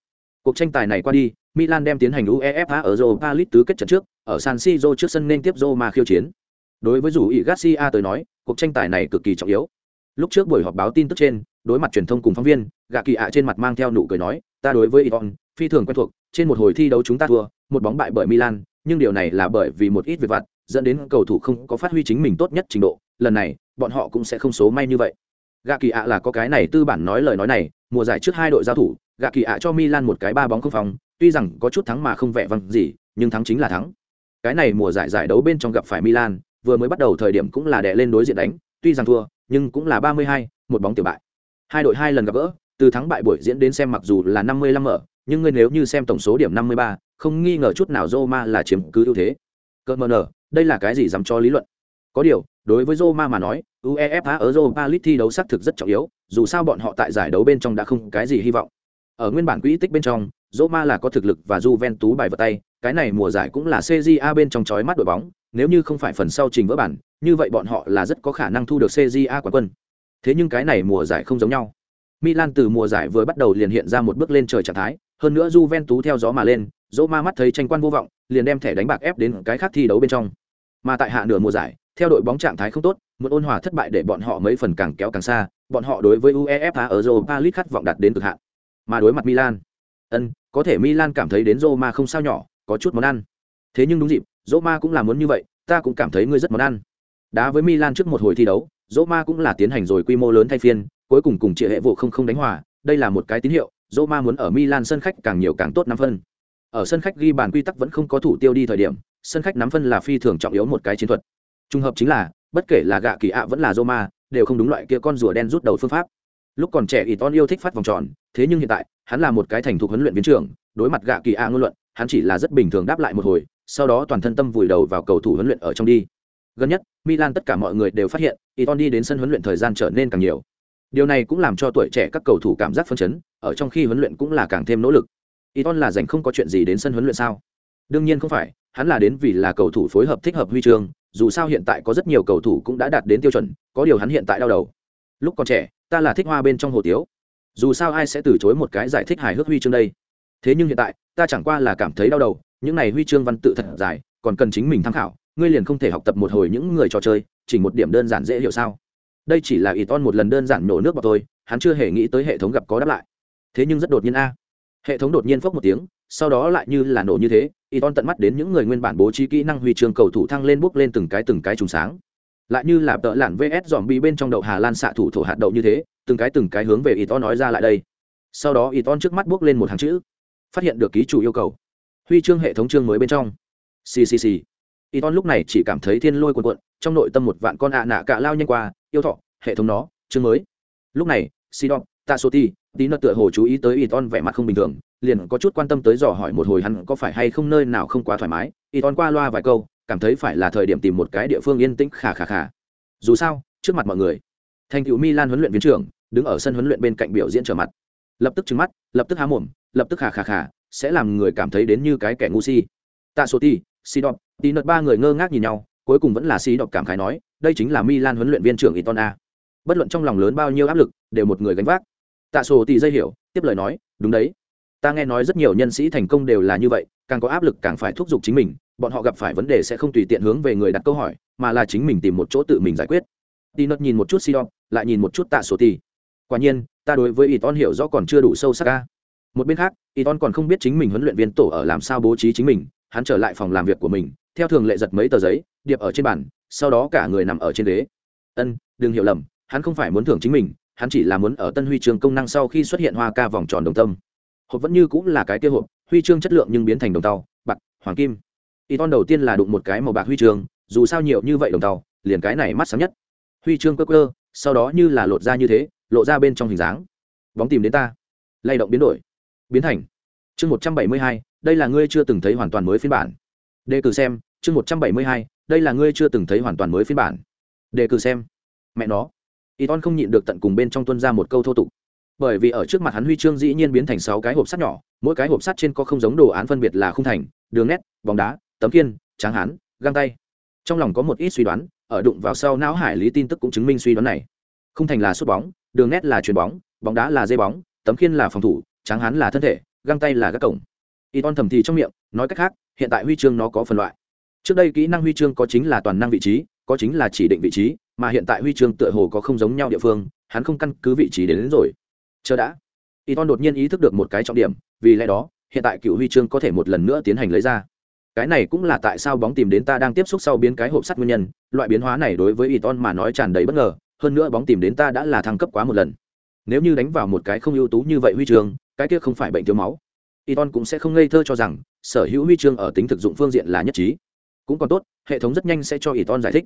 cuộc tranh tài này qua đi, milan đem tiến hành uefa ở europa league tứ kết trận trước, ở san siro trước sân nên tiếp roma khiêu chiến. Đối với dù ý garcia tới nói, cuộc tranh tài này cực kỳ trọng yếu. Lúc trước buổi họp báo tin tức trên, đối mặt truyền thông cùng phóng viên gạ kỳ ạ trên mặt mang theo nụ cười nói, ta đối với iton phi thường quen thuộc, trên một hồi thi đấu chúng ta thua, một bóng bại bởi milan, nhưng điều này là bởi vì một ít việc vặt, dẫn đến cầu thủ không có phát huy chính mình tốt nhất trình độ, lần này, bọn họ cũng sẽ không số may như vậy. Gạ kỳ ạ là có cái này tư bản nói lời nói này, mùa giải trước hai đội giao thủ gạ kỳ ạ cho milan một cái ba bóng không phòng, tuy rằng có chút thắng mà không vẻ vang gì, nhưng thắng chính là thắng. Cái này mùa giải giải đấu bên trong gặp phải milan, vừa mới bắt đầu thời điểm cũng là đè lên đối diện đánh, tuy rằng thua, nhưng cũng là ba mươi hai, một bóng tiểu bại. Hai đội hai lần gặp gỡ, từ thắng bại buổi diễn đến xem mặc dù là năm mươi mở, nhưng ngươi nếu như xem tổng số điểm năm mươi ba, không nghi ngờ chút nào Roma là chiếm cứ ưu thế. Cơn mờ nở, đây là cái gì dám cho lý luận? Có điều, đối với Roma mà nói, UEFA ở Europa League thi đấu xác thực rất trọng yếu, dù sao bọn họ tại giải đấu bên trong đã không cái gì hy vọng ở nguyên bản quỹ tích bên trong Roma là có thực lực và Juventus bài vào tay, cái này mùa giải cũng là CJA bên trong chói mắt đội bóng, nếu như không phải phần sau trình vỡ bản, như vậy bọn họ là rất có khả năng thu được CJA quán quân. Thế nhưng cái này mùa giải không giống nhau. Milan từ mùa giải vừa bắt đầu liền hiện ra một bước lên trời trạng thái, hơn nữa Juventus theo gió mà lên Roma mắt thấy tranh quan vô vọng, liền đem thẻ đánh bạc ép đến cái khác thi đấu bên trong. Mà tại hạ nửa mùa giải, theo đội bóng trạng thái không tốt, một ôn hòa thất bại để bọn họ mấy phần càng kéo càng xa, bọn họ đối với uefa ở europa league khát vọng đạt đến cực hạn mà đối mặt milan. Ân, có thể milan cảm thấy đến roma không sao nhỏ, có chút món ăn. Thế nhưng đúng dịp, roma cũng là muốn như vậy, ta cũng cảm thấy ngươi rất món ăn. Đá với milan trước một hồi thi đấu, roma cũng là tiến hành rồi quy mô lớn thay phiên, cuối cùng cùng chia hệ vụ không không đánh hòa. Đây là một cái tín hiệu, roma muốn ở milan sân khách càng nhiều càng tốt năm phân. Ở sân khách ghi bàn quy tắc vẫn không có thủ tiêu đi thời điểm, sân khách nắm phân là phi thường trọng yếu một cái chiến thuật. Trùng hợp chính là, bất kể là gạ kỳ ạ vẫn là roma, đều không đúng loại kia con rùa đen rút đầu phương pháp lúc còn trẻ ít yêu thích phát vòng tròn, thế nhưng hiện tại, hắn là một cái thành thục huấn luyện viên trưởng, đối mặt gạ kỳ ạ ngôn luận, hắn chỉ là rất bình thường đáp lại một hồi, sau đó toàn thân tâm vùi đầu vào cầu thủ huấn luyện ở trong đi. Gần nhất, milan tất cả mọi người đều phát hiện iton đi đến sân huấn luyện thời gian trở nên càng nhiều. Điều này cũng làm cho tuổi trẻ các cầu thủ cảm giác phân chấn, ở trong khi huấn luyện cũng là càng thêm nỗ lực. Iton là dành không có chuyện gì đến sân huấn luyện sao? Đương nhiên không phải, hắn là đến vì là cầu thủ phối hợp thích hợp huy chương, dù sao hiện tại có rất nhiều cầu thủ cũng đã đạt đến tiêu chuẩn, có điều hắn hiện tại đau đầu. Lúc còn trẻ ta là thích hoa bên trong hồ tiếu. Dù sao ai sẽ từ chối một cái giải thích hài hước huy chương đây? Thế nhưng hiện tại, ta chẳng qua là cảm thấy đau đầu, những này huy chương văn tự thật dài, còn cần chính mình tham khảo, ngươi liền không thể học tập một hồi những người trò chơi, chỉ một điểm đơn giản dễ hiểu sao? Đây chỉ là ý ton một lần đơn giản nổ nước vào tôi, hắn chưa hề nghĩ tới hệ thống gặp có đáp lại. Thế nhưng rất đột nhiên a. Hệ thống đột nhiên phốc một tiếng, sau đó lại như là nổ như thế y ton tận mắt đến những người nguyên bản bố trí kỹ năng huy chương cầu thủ thăng lên bước lên từng cái từng cái trùng sáng lại như là tợ lản vs dòm bi bên trong đậu hà lan xạ thủ thổ hạt đậu như thế, từng cái từng cái hướng về y to nói ra lại đây. Sau đó y to trước mắt bước lên một hàng chữ, phát hiện được ký chủ yêu cầu. Huy chương hệ thống chương mới bên trong. Ccc y to lúc này chỉ cảm thấy thiên lôi cuộn cuộn, trong nội tâm một vạn con ạ à nạ cạ lao nhanh qua, yêu thọ, hệ thống nó, chương mới. Lúc này sidon tasoti tí nợ tựa hồ chú ý tới y to vẻ mặt không bình thường, liền có chút quan tâm tới dò hỏi một hồi hắn có phải hay không nơi nào không quá thoải mái. Y to qua loa vài câu cảm thấy phải là thời điểm tìm một cái địa phương yên tĩnh khà khà khà. Dù sao, trước mặt mọi người, thành cựu milan huấn luyện viên trưởng đứng ở sân huấn luyện bên cạnh biểu diễn trở mặt. Lập tức trừng mắt, lập tức há mồm, lập tức khà khà khà, sẽ làm người cảm thấy đến như cái kẻ ngu si. Tạ số ti si đọc tí nợt ba người ngơ ngác nhìn nhau, cuối cùng vẫn là si đọc cảm khái nói, đây chính là milan huấn luyện viên trưởng iton a. Bất luận trong lòng lớn bao nhiêu áp lực, đều một người gánh vác. Tạ sổ thì dây hiểu, tiếp lời nói, đúng đấy. Ta nghe nói rất nhiều nhân sĩ thành công đều là như vậy, càng có áp lực càng phải thúc giục chính mình bọn họ gặp phải vấn đề sẽ không tùy tiện hướng về người đặt câu hỏi, mà là chính mình tìm một chỗ tự mình giải quyết. Tì nật nhìn một chút si đọc lại nhìn một chút tạ sổ tì. Quả nhiên, ta đối với y ton hiểu rõ còn chưa đủ sâu sắc ca một bên khác y ton còn không biết chính mình huấn luyện viên tổ ở làm sao bố trí chính mình, hắn trở lại phòng làm việc của mình, theo thường lệ giật mấy tờ giấy, điệp ở trên bàn, sau đó cả người nằm ở trên ghế. Ân, đừng hiểu lầm, hắn không phải muốn thưởng chính mình, hắn chỉ là muốn ở tân huy chương công năng sau khi xuất hiện hoa ca vòng tròn đồng tâm. Hộp vẫn như cũng là cái kia hộp, huy chương chất lượng nhưng biến thành đồng tàu bạc, hoàng kim y ton đầu tiên là đụng một cái màu bạc huy chương, dù sao nhiều như vậy đồng tàu, liền cái này mắt sáng nhất. Huy chương cơ cơ sau đó như là lột ra như thế, lộ ra bên trong hình dáng. Bóng tìm đến ta. Lay động biến đổi. Biến thành. Chương một trăm bảy mươi hai, đây là ngươi chưa từng thấy hoàn toàn mới phiên bản. Đề cử xem, chương một trăm bảy mươi hai, đây là ngươi chưa từng thấy hoàn toàn mới phiên bản. Đề cử xem. Mẹ nó. Y ton không nhịn được tận cùng bên trong tuân ra một câu thô tục. Bởi vì ở trước mặt hắn huy chương dĩ nhiên biến thành sáu cái hộp sắt nhỏ, mỗi cái hộp sắt trên có không giống đồ án phân biệt là khung thành, đường nét, bóng đá tấm kiên tráng hán găng tay. Trong lòng có một ít suy đoán ở đụng vào sau não hải lý tin tức cũng chứng minh suy đoán này. Không thành là sút bóng đường nét là chuyền bóng bóng đá là dây bóng tấm kiên là phòng thủ tráng hán là thân thể găng tay là các cổng. Y ton thầm thì trong miệng nói cách khác hiện tại huy chương nó có phân loại. Trước đây kỹ năng huy chương có chính là toàn năng vị trí có chính là chỉ định vị trí mà hiện tại huy chương tựa hồ có không giống nhau địa phương hắn không căn cứ vị trí đến, đến rồi. Chờ đã. Y ton đột nhiên ý thức được một cái trọng điểm vì lẽ đó hiện tại cựu huy chương có thể một lần nữa tiến hành lấy ra cái này cũng là tại sao bóng tìm đến ta đang tiếp xúc sau biến cái hộp sắt nguyên nhân, loại biến hóa này đối với y ton mà nói tràn đầy bất ngờ, hơn nữa bóng tìm đến ta đã là thăng cấp quá một lần. Nếu như đánh vào một cái không ưu tú như vậy huy chương, cái kia không phải bệnh thiếu máu. Y ton cũng sẽ không ngây thơ cho rằng, sở hữu huy chương ở tính thực dụng phương diện là nhất trí. Cũng còn tốt, hệ thống rất nhanh sẽ cho y ton giải thích.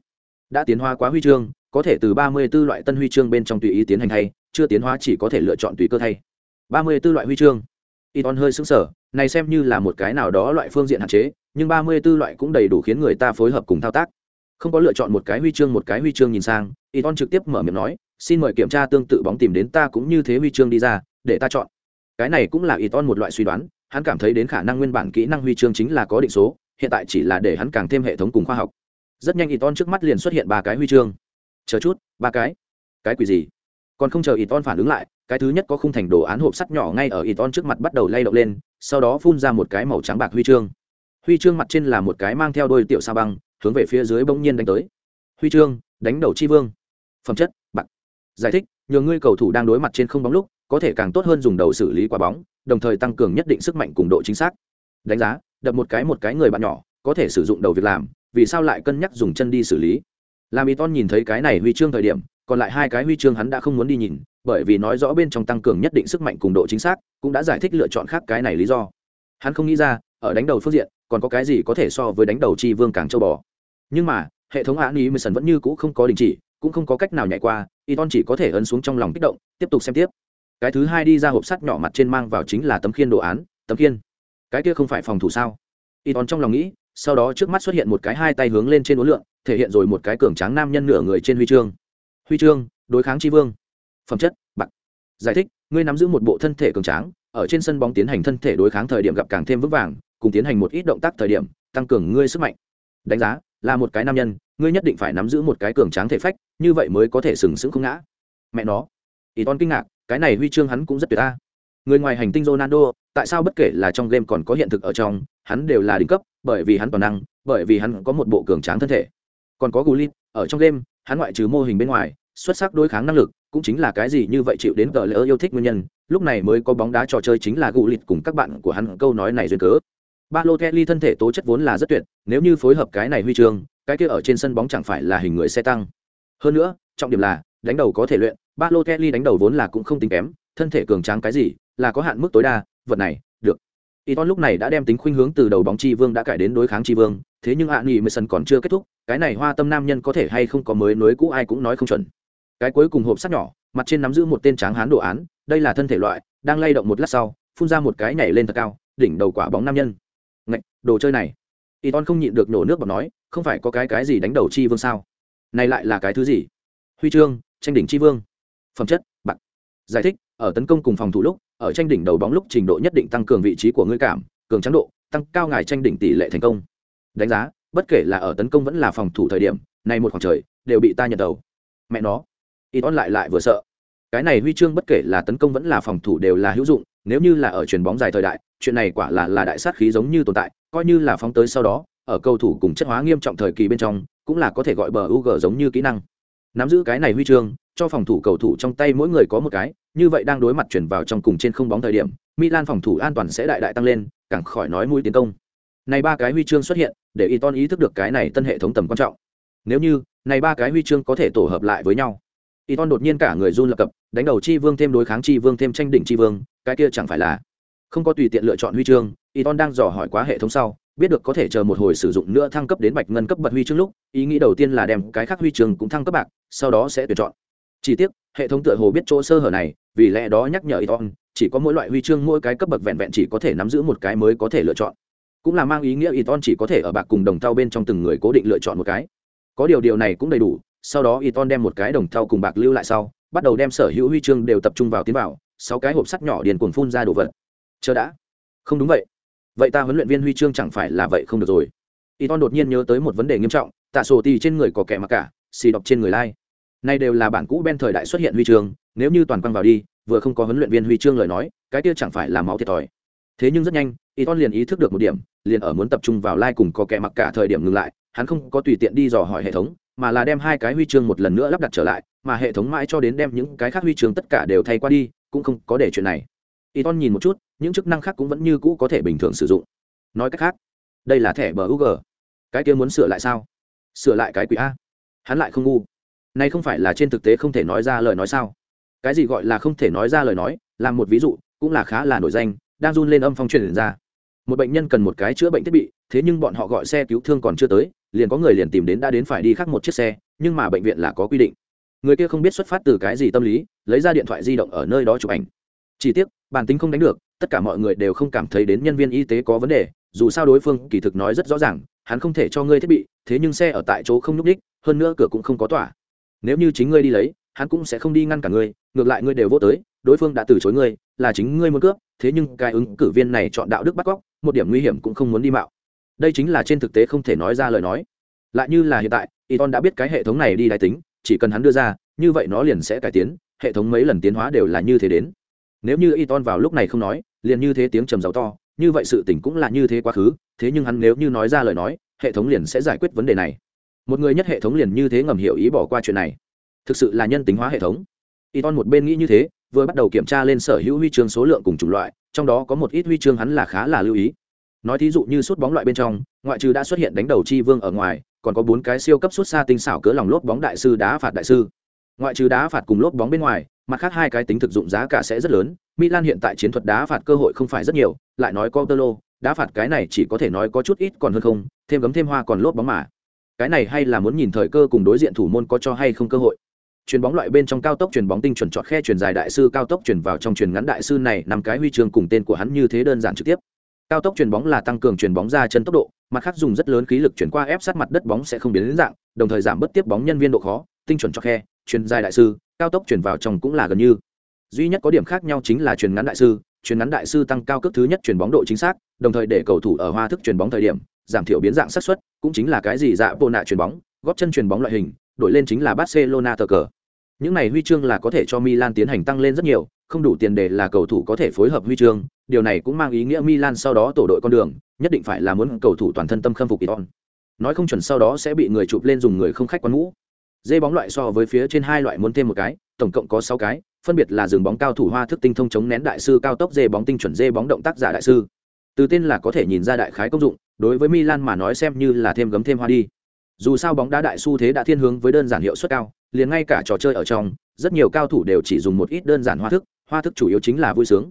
Đã tiến hóa quá huy chương, có thể từ ba mươi 34 loại tân huy chương bên trong tùy ý tiến hành thay, chưa tiến hóa chỉ có thể lựa chọn tùy cơ thay. ba mươi 34 loại huy chương. Y ton hơi sững sờ này xem như là một cái nào đó loại phương diện hạn chế, nhưng ba mươi 34 loại cũng đầy đủ khiến người ta phối hợp cùng thao tác. Không có lựa chọn một cái huy chương một cái huy chương nhìn sang y ton trực tiếp mở miệng nói, xin mời kiểm tra tương tự bóng tìm đến ta cũng như thế huy chương đi ra, để ta chọn. Cái này cũng là y ton một loại suy đoán, hắn cảm thấy đến khả năng nguyên bản kỹ năng huy chương chính là có định số, hiện tại chỉ là để hắn càng thêm hệ thống cùng khoa học. Rất nhanh y ton trước mắt liền xuất hiện ba cái huy chương. Chờ chút, ba cái. Cái quỷ gì? Còn không chờ y ton phản ứng lại cái thứ nhất có khung thành đồ án hộp sắt nhỏ ngay ở Iton trước mặt bắt đầu lay động lên, sau đó phun ra một cái màu trắng bạc huy chương. Huy chương mặt trên là một cái mang theo đôi tiểu sa băng, hướng về phía dưới bỗng nhiên đánh tới. Huy chương, đánh đầu chi vương. Phẩm chất, bạc. Giải thích, nhờ ngươi cầu thủ đang đối mặt trên không bóng lúc, có thể càng tốt hơn dùng đầu xử lý quả bóng, đồng thời tăng cường nhất định sức mạnh cùng độ chính xác. Đánh giá, đập một cái một cái người bạn nhỏ, có thể sử dụng đầu việc làm, vì sao lại cân nhắc dùng chân đi xử lý? Làm y ton nhìn thấy cái này huy chương thời điểm còn lại hai cái huy chương hắn đã không muốn đi nhìn bởi vì nói rõ bên trong tăng cường nhất định sức mạnh cùng độ chính xác cũng đã giải thích lựa chọn khác cái này lý do. Hắn không nghĩ ra ở đánh đầu phương diện còn có cái gì có thể so với đánh đầu chi vương càng châu bò. Nhưng mà hệ thống án ý mười sần vẫn như cũ không có đình chỉ cũng không có cách nào nhảy qua y ton chỉ có thể ấn xuống trong lòng kích động tiếp tục xem tiếp. Cái thứ hai đi ra hộp sắt nhỏ mặt trên mang vào chính là tấm khiên đồ án tấm khiên. Cái kia không phải phòng thủ sao? Y ton trong lòng nghĩ sau đó trước mắt xuất hiện một cái hai tay hướng lên trên uốn lượng, thể hiện rồi một cái cường tráng nam nhân nửa người trên huy chương huy chương, đối kháng tri vương. Phẩm chất, bạc. Giải thích, ngươi nắm giữ một bộ thân thể cường tráng, ở trên sân bóng tiến hành thân thể đối kháng thời điểm gặp càng thêm vững vàng, cùng tiến hành một ít động tác thời điểm, tăng cường ngươi sức mạnh. Đánh giá, là một cái nam nhân, ngươi nhất định phải nắm giữ một cái cường tráng thể phách, như vậy mới có thể sừng sững không ngã. Mẹ nó. Ý ton kinh ngạc, cái này huy chương hắn cũng rất tuyệt ta người ngoài hành tinh ronaldo, tại sao bất kể là trong game còn có hiện thực ở trong, hắn đều là đỉnh cấp, bởi vì hắn toàn năng, bởi vì hắn có một bộ cường tráng thân thể. Còn có gulit ở trong game hắn ngoại trừ mô hình bên ngoài xuất sắc đối kháng năng lực cũng chính là cái gì như vậy chịu đến tờ lỡ yêu thích nguyên nhân lúc này mới có bóng đá trò chơi chính là gù lịt cùng các bạn của hắn câu nói này duyên cớ ba lô kelly thân thể tố chất vốn là rất tuyệt, nếu như phối hợp cái này huy chương, cái kia ở trên sân bóng chẳng phải là hình người xe tăng. Hơn nữa, trọng điểm là, đánh đầu có thể luyện, ba lô kelly đánh đầu vốn là cũng không tính kém, thân thể cường tráng cái gì, là có hạn mức tối đa, vật này, được. Iton lúc này đã đem tính khuynh hướng từ đầu bóng chi vương đã cải đến đối kháng chi vương, thế nhưng ạ nghỉ sân còn chưa kết thúc, cái này hoa tâm nam nhân có thể hay không có mới nối cũ ai cũng nói không chuẩn. Cái cuối cùng hộp sắt nhỏ, mặt trên nắm giữ một tên tráng hán đồ án, đây là thân thể loại, đang lay động một lát sau, phun ra một cái nhảy lên thật cao, đỉnh đầu quả bóng nam nhân. Ngạch đồ chơi này. Y ton không nhịn được nổ nước bọc nói không phải có cái cái gì đánh đầu chi vương sao? Này lại là cái thứ gì? Huy chương tranh đỉnh chi vương. Phẩm chất bạc. Giải thích ở tấn công cùng phòng thủ lúc ở tranh đỉnh đầu bóng lúc trình độ nhất định tăng cường vị trí của ngươi cảm cường trắng độ tăng cao ngài tranh đỉnh tỷ lệ thành công đánh giá, bất kể là ở tấn công vẫn là phòng thủ thời điểm này một khoảng trời, đều bị ta nhận đầu. Mẹ nó. Y ton lại lại vừa sợ. Cái này huy chương bất kể là tấn công vẫn là phòng thủ đều là hữu dụng, nếu như là ở chuyền bóng dài thời đại, chuyện này quả là là đại sát khí giống như tồn tại, coi như là phóng tới sau đó, ở cầu thủ cùng chất hóa nghiêm trọng thời kỳ bên trong, cũng là có thể gọi bờ UG giống như kỹ năng. Nắm giữ cái này huy chương, cho phòng thủ cầu thủ trong tay mỗi người có một cái, như vậy đang đối mặt chuyển vào trong cùng trên không bóng thời điểm, Milan phòng thủ an toàn sẽ đại đại tăng lên, càng khỏi nói mũi tiến công. Này ba cái huy chương xuất hiện để Iton ý thức được cái này tân hệ thống tầm quan trọng. Nếu như, này ba cái huy chương có thể tổ hợp lại với nhau. Iton đột nhiên cả người run lập cập, đánh đầu chi vương thêm đối kháng chi vương thêm tranh đỉnh chi vương, cái kia chẳng phải là không có tùy tiện lựa chọn huy chương. Y ton đang dò hỏi quá hệ thống sau, biết được có thể chờ một hồi sử dụng nữa thăng cấp đến bạch ngân cấp bậc huy chương lúc, ý nghĩ đầu tiên là đem cái khác huy chương cũng thăng cấp bạc, sau đó sẽ tuyển chọn. Chỉ tiếc, hệ thống tựa hồ biết chỗ sơ hở này, vì lẽ đó nhắc nhở iton chỉ có mỗi loại huy chương mỗi cái cấp bậc vẹn vẹn chỉ có thể nắm giữ một cái mới có thể lựa chọn cũng là mang ý nghĩa iton chỉ có thể ở bạc cùng đồng thau bên trong từng người cố định lựa chọn một cái. Có điều điều này cũng đầy đủ, sau đó iton đem một cái đồng thau cùng bạc lưu lại sau, bắt đầu đem sở hữu huy chương đều tập trung vào tiến vào, sáu cái hộp sắt nhỏ điền cuồng phun ra đồ vật. Chờ đã. Không đúng vậy. Vậy ta huấn luyện viên huy chương chẳng phải là vậy không được rồi. Iton đột nhiên nhớ tới một vấn đề nghiêm trọng, tạ sổ tì trên người có kẻ mặc cả, xì đọc trên người lai. Nay đều là bản cũ bên thời đại xuất hiện huy chương, nếu như toàn quăng vào đi, vừa không có huấn luyện viên huy chương lời nói, cái kia chẳng phải là máu thiệt thòi. Thế nhưng rất nhanh iton liền ý thức được một điểm, liền ở muốn tập trung vào lai cùng có kẻ mặc cả thời điểm ngừng lại, hắn không có tùy tiện đi dò hỏi hệ thống, mà là đem hai cái huy chương một lần nữa lắp đặt trở lại, mà hệ thống mãi cho đến đem những cái khác huy chương tất cả đều thay qua đi, cũng không có để chuyện này. Iton nhìn một chút, những chức năng khác cũng vẫn như cũ có thể bình thường sử dụng. Nói cách khác, đây là thẻ bờ u g cái kia muốn sửa lại sao? Sửa lại cái quỷ a. Hắn lại không ngu. Nay không phải là trên thực tế không thể nói ra lời nói sao? Cái gì gọi là không thể nói ra lời nói? Làm một ví dụ, cũng là khá là nổi danh, đang run lên âm phong truyền ra một bệnh nhân cần một cái chữa bệnh thiết bị, thế nhưng bọn họ gọi xe cứu thương còn chưa tới, liền có người liền tìm đến đã đến phải đi khác một chiếc xe, nhưng mà bệnh viện là có quy định. Người kia không biết xuất phát từ cái gì tâm lý, lấy ra điện thoại di động ở nơi đó chụp ảnh. Chỉ tiếc, bản tính không đánh được, tất cả mọi người đều không cảm thấy đến nhân viên y tế có vấn đề, dù sao đối phương kỳ thực nói rất rõ ràng, hắn không thể cho ngươi thiết bị, thế nhưng xe ở tại chỗ không nhúc ních hơn nữa cửa cũng không có tỏa. Nếu như chính ngươi đi lấy, hắn cũng sẽ không đi ngăn cả ngươi, ngược lại ngươi đều vô tới, đối phương đã từ chối ngươi, là chính ngươi muốn cướp, thế nhưng cái ứng cử viên này chọn đạo đức bắt cóc một điểm nguy hiểm cũng không muốn đi mạo. Đây chính là trên thực tế không thể nói ra lời nói. Lại như là hiện tại Iton đã biết cái hệ thống này đi đại tính, chỉ cần hắn đưa ra, như vậy nó liền sẽ cải tiến, hệ thống mấy lần tiến hóa đều là như thế đến. Nếu như Iton vào lúc này không nói, liền như thế tiếng trầm giàu to, như vậy sự tình cũng là như thế quá khứ, thế nhưng hắn nếu như nói ra lời nói, hệ thống liền sẽ giải quyết vấn đề này. Một người nhất hệ thống liền như thế ngầm hiểu ý bỏ qua chuyện này. Thực sự là nhân tính hóa hệ thống. Iton một bên nghĩ như thế vừa bắt đầu kiểm tra lên sở hữu huy chương số lượng cùng chủng loại, trong đó có một ít huy chương hắn là khá là lưu ý. Nói thí dụ như suốt bóng loại bên trong, ngoại trừ đã xuất hiện đánh đầu chi vương ở ngoài, còn có bốn cái siêu cấp suốt xa tinh xảo cỡ lòng lốp bóng đại sư đá phạt đại sư. Ngoại trừ đá phạt cùng lốp bóng bên ngoài, mặt khác hai cái tính thực dụng giá cả sẽ rất lớn, milan hiện tại chiến thuật đá phạt cơ hội không phải rất nhiều, lại nói có tơ lô đá phạt cái này chỉ có thể nói có chút ít còn hơn không, thêm gấm thêm hoa còn lốp bóng mà. Cái này hay là muốn nhìn thời cơ cùng đối diện thủ môn có cho hay không cơ hội chuyền bóng loại bên trong cao tốc chuyền bóng tinh chuẩn chọn khe chuyền dài đại sư cao tốc chuyển vào trong chuyền ngắn đại sư này nằm cái huy chương cùng tên của hắn như thế đơn giản trực tiếp. Cao tốc chuyền bóng là tăng cường chuyền bóng ra chân tốc độ, mặt khác dùng rất lớn khí lực chuyển qua ép sát mặt đất bóng sẽ không biến đến dạng, đồng thời giảm bớt tiếp bóng nhân viên độ khó, tinh chuẩn cho khe, chuyền dài đại sư, cao tốc chuyển vào trong cũng là gần như. Duy nhất có điểm khác nhau chính là chuyền ngắn đại sư, chuyền ngắn đại sư tăng cao cấp thứ nhất chuyền bóng độ chính xác, đồng thời để cầu thủ ở hoa thức chuyền bóng thời điểm, giảm thiểu biến dạng xác suất, cũng chính là cái gì dạ bộ nạ chuyền bóng, góp chân chuyền bóng loại hình, đổi lên chính là barcelona tờ cờ những này huy chương là có thể cho milan tiến hành tăng lên rất nhiều, không đủ tiền đề là cầu thủ có thể phối hợp huy chương, điều này cũng mang ý nghĩa milan sau đó tổ đội con đường, nhất định phải là muốn cầu thủ toàn thân tâm khâm phục iton nói không chuẩn sau đó sẽ bị người chụp lên dùng người không khách quán ngũ. dê bóng loại so với phía trên hai loại muốn thêm một cái, tổng cộng có sáu cái, phân biệt là dừng bóng cao thủ hoa thức tinh thông chống nén đại sư cao tốc dê bóng tinh chuẩn dê bóng động tác giả đại sư. Từ tên là có thể nhìn ra đại khái công dụng, đối với milan mà nói xem như là thêm gấm thêm hoa đi. Dù sao bóng đá đại xu thế đã thiên hướng với đơn giản hiệu suất cao liền ngay cả trò chơi ở trong, rất nhiều cao thủ đều chỉ dùng một ít đơn giản hoa thức hoa thức chủ yếu chính là vui sướng.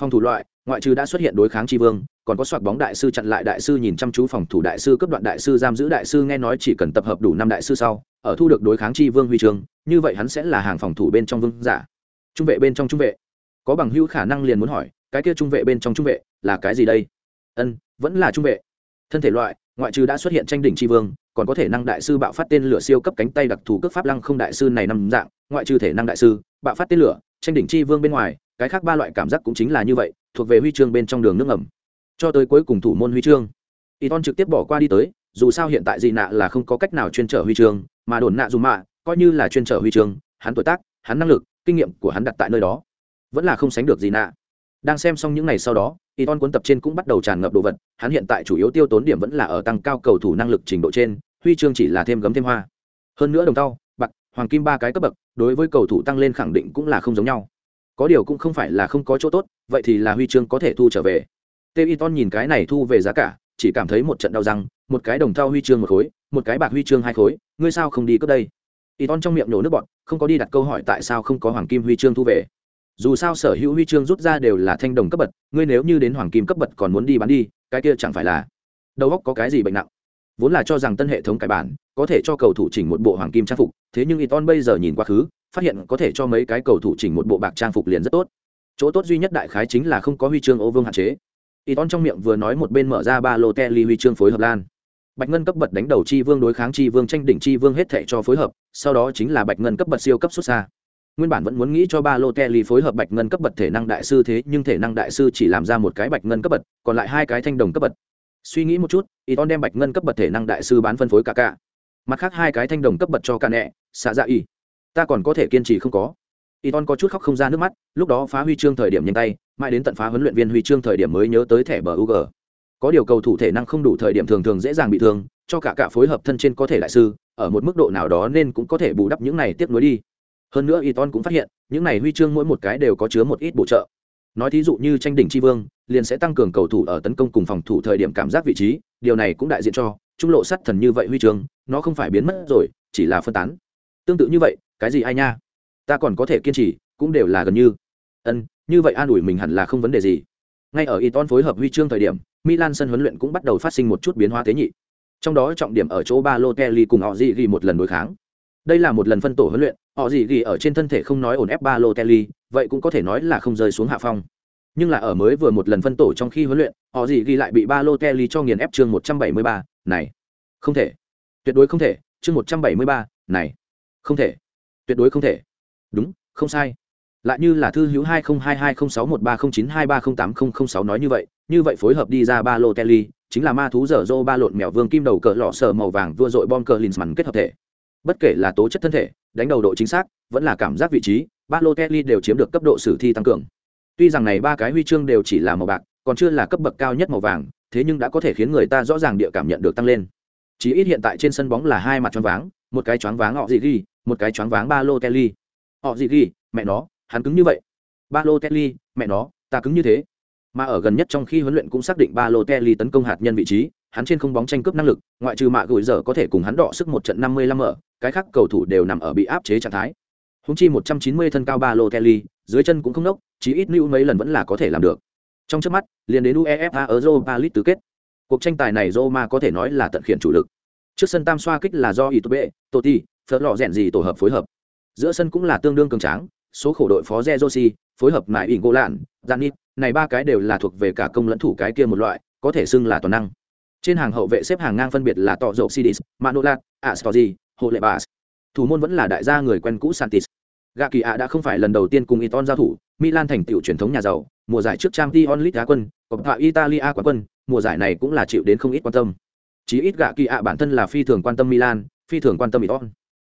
Phòng thủ loại, ngoại trừ đã xuất hiện đối kháng tri vương, còn có soạt bóng đại sư chặn lại đại sư nhìn chăm chú phòng thủ đại sư cấp đoạn đại sư giam giữ đại sư nghe nói chỉ cần tập hợp đủ năm đại sư sau, ở thu được đối kháng tri vương huy chương, như vậy hắn sẽ là hàng phòng thủ bên trong vương giả. Trung vệ bên trong trung vệ. Có bằng hữu khả năng liền muốn hỏi, cái kia trung vệ bên trong trung vệ là cái gì đây? Ân, vẫn là trung vệ. Thân thể loại, ngoại trừ đã xuất hiện tranh đỉnh tri vương còn có thể năng đại sư bạo phát tên lửa siêu cấp cánh tay đặc thù cước pháp lăng không đại sư này năm dạng, ngoại trừ thể năng đại sư, bạo phát tên lửa, tranh đỉnh chi vương bên ngoài, cái khác ba loại cảm giác cũng chính là như vậy, thuộc về huy chương bên trong đường nước ngầm. Cho tới cuối cùng thủ môn huy chương. Y ton trực tiếp bỏ qua đi tới, dù sao hiện tại dị nạ là không có cách nào chuyên trở huy chương, mà đồn nạ dù mạ coi như là chuyên trở huy chương, hắn tuổi tác, hắn năng lực, kinh nghiệm của hắn đặt tại nơi đó, vẫn là không sánh được dị nạ đang xem xong những ngày sau đó y ton cuốn tập trên cũng bắt đầu tràn ngập đồ vật, hắn hiện tại chủ yếu tiêu tốn điểm vẫn là ở tăng cao cầu thủ năng lực trình độ trên, huy chương chỉ là thêm gấm thêm hoa. Hơn nữa đồng tao bạc, hoàng kim ba cái cấp bậc, đối với cầu thủ tăng lên khẳng định cũng là không giống nhau. Có điều cũng không phải là không có chỗ tốt, vậy thì là huy chương có thể thu trở về. Tê y ton nhìn cái này thu về giá cả, chỉ cảm thấy một trận đau răng, một cái đồng thau huy chương một khối, một cái bạc huy chương hai khối, ngươi sao không đi cướp đây? Y ton trong miệng nhổ nước bọn không có đi đặt câu hỏi tại sao không có hoàng kim huy chương thu về dù sao sở hữu huy chương rút ra đều là thanh đồng cấp bậc, ngươi nếu như đến hoàng kim cấp bậc còn muốn đi bán đi, cái kia chẳng phải là đầu óc có cái gì bệnh nặng. Vốn là cho rằng tân hệ thống cải bản, có thể cho cầu thủ chỉnh một bộ hoàng kim trang phục, thế nhưng iton bây giờ nhìn quá khứ, phát hiện có thể cho mấy cái cầu thủ chỉnh một bộ bạc trang phục liền rất tốt. Chỗ tốt duy nhất đại khái chính là không có huy chương ô vương hạn chế. Iton trong miệng vừa nói một bên mở ra ba lô kelly huy chương phối hợp lan. Bạch ngân cấp bậc đánh đầu chi vương đối kháng chi vương tranh đỉnh chi vương hết thệ cho phối hợp, sau đó chính là bạch ngân cấp bậc siêu cấp xuất xa nguyên bản vẫn muốn nghĩ cho ba lô kelly phối hợp bạch ngân cấp bậc thể năng đại sư thế nhưng thể năng đại sư chỉ làm ra một cái bạch ngân cấp bậc, còn lại hai cái thanh đồng cấp bậc. suy nghĩ một chút iton đem bạch ngân cấp bậc thể năng đại sư bán phân phối cả cả. Mặt khác hai cái thanh đồng cấp bậc cho cả nẹ xạ dạ y ta còn có thể kiên trì không có. Iton có chút khóc không ra nước mắt lúc đó phá huy chương thời điểm nhanh tay mãi đến tận phá huấn luyện viên huy chương thời điểm mới nhớ tới thẻ bờ ug có điều cầu thủ thể năng không đủ thời điểm thường thường dễ dàng bị thương cho cả cả phối hợp thân trên có thể đại sư ở một mức độ nào đó nên cũng có thể bù đắp những này tiếp nối đi hơn nữa Iton cũng phát hiện, những này huy chương mỗi một cái đều có chứa một ít bổ trợ. Nói thí dụ như tranh đỉnh tri vương, liền sẽ tăng cường cầu thủ ở tấn công cùng phòng thủ thời điểm cảm giác vị trí, điều này cũng đại diện cho trung lộ sắt thần như vậy huy chương, nó không phải biến mất rồi, chỉ là phân tán. Tương tự như vậy, cái gì ai nha? Ta còn có thể kiên trì, cũng đều là gần như. Ân, như vậy an ủi mình hẳn là không vấn đề gì. Ngay ở Iton phối hợp huy chương thời điểm, Milan sân huấn luyện cũng bắt đầu phát sinh một chút biến hóa thế nhị. Trong đó trọng điểm ở chỗ Balotelli cùng họ gì ghi một lần đối kháng đây là một lần phân tổ huấn luyện họ gì ghi ở trên thân thể không nói ổn ép Balotelli vậy cũng có thể nói là không rơi xuống hạ phong. Nhưng là ở mới vừa một lần phân tổ trong khi huấn luyện họ gì ghi lại bị Balotelli cho nghiền ép chương 173, này. Không thể. Tuyệt đối không thể. Chương 173, này. Không thể. Tuyệt đối không thể. Đúng không sai. Lại như là thư hữu hai nghìn hai hai không sáu một ba không chín hai ba không tám không không sáu nói như vậy như vậy phối hợp đi ra ba lô telly chính là ma thú dở dô ba lộn mèo vương kim đầu cờ lọ sờ màu vàng vua dội bom cờ linsman kết hợp thể bất kể là tố chất thân thể, đánh đầu độ chính xác, vẫn là cảm giác vị trí ba lô kelly đều chiếm được cấp độ sử thi tăng cường. Tuy rằng này ba cái huy chương đều chỉ là màu bạc, còn chưa là cấp bậc cao nhất màu vàng, thế nhưng đã có thể khiến người ta rõ ràng địa cảm nhận được tăng lên. Chỉ ít hiện tại trên sân bóng là hai mặt choáng váng, một cái choáng váng họ gì ghi một cái choáng váng ba lô kelly họ gì ghi mẹ nó, hắn cứng như vậy. Ba lô kelly mẹ nó, ta cứng như thế. Mà ở gần nhất trong khi huấn luyện cũng xác định ba lô kelly tấn công hạt nhân vị trí hắn trên không bóng tranh cướp năng lực ngoại trừ mạ gửi giờ có thể cùng hắn đọ sức một trận năm mươi lăm ở cái khác cầu thủ đều nằm ở bị áp chế trạng thái. Húng chi một trăm chín mươi thân cao ba lô kelly dưới chân cũng không nốc chỉ ít lưu mấy lần vẫn là có thể làm được. Trong trước mắt liền đến uefa ở europa league tứ kết. Cuộc tranh tài này roma có thể nói là tận khiển chủ lực. Trước sân tam xoa kích là do itobe toti phớt lò rèn gì tổ hợp phối hợp. Giữa sân cũng là tương đương cường tráng số khổ đội phó Jerosi, phối hợp mại ỉn gỗ lạn, Zanit, này ba cái đều là thuộc về cả công lẫn thủ cái kia một loại, có thể xưng là toàn năng. Trên hàng hậu vệ xếp hàng ngang phân biệt là Tọ Dậu Sidis, Manolat, Astorzi, Hộ Lệ Bas. Thủ môn vẫn là đại gia người quen cũ Santis. Gà Kỳ ạ đã không phải lần đầu tiên cùng Iton giao thủ, Milan thành tựu truyền thống nhà giàu, mùa giải trước trang Champions League đá quân, Coppa Italia quán quân, mùa giải này cũng là chịu đến không ít quan tâm. Chí ít Gạ Kỳ ạ bản thân là phi thường quan tâm Milan, phi thường quan tâm Iton.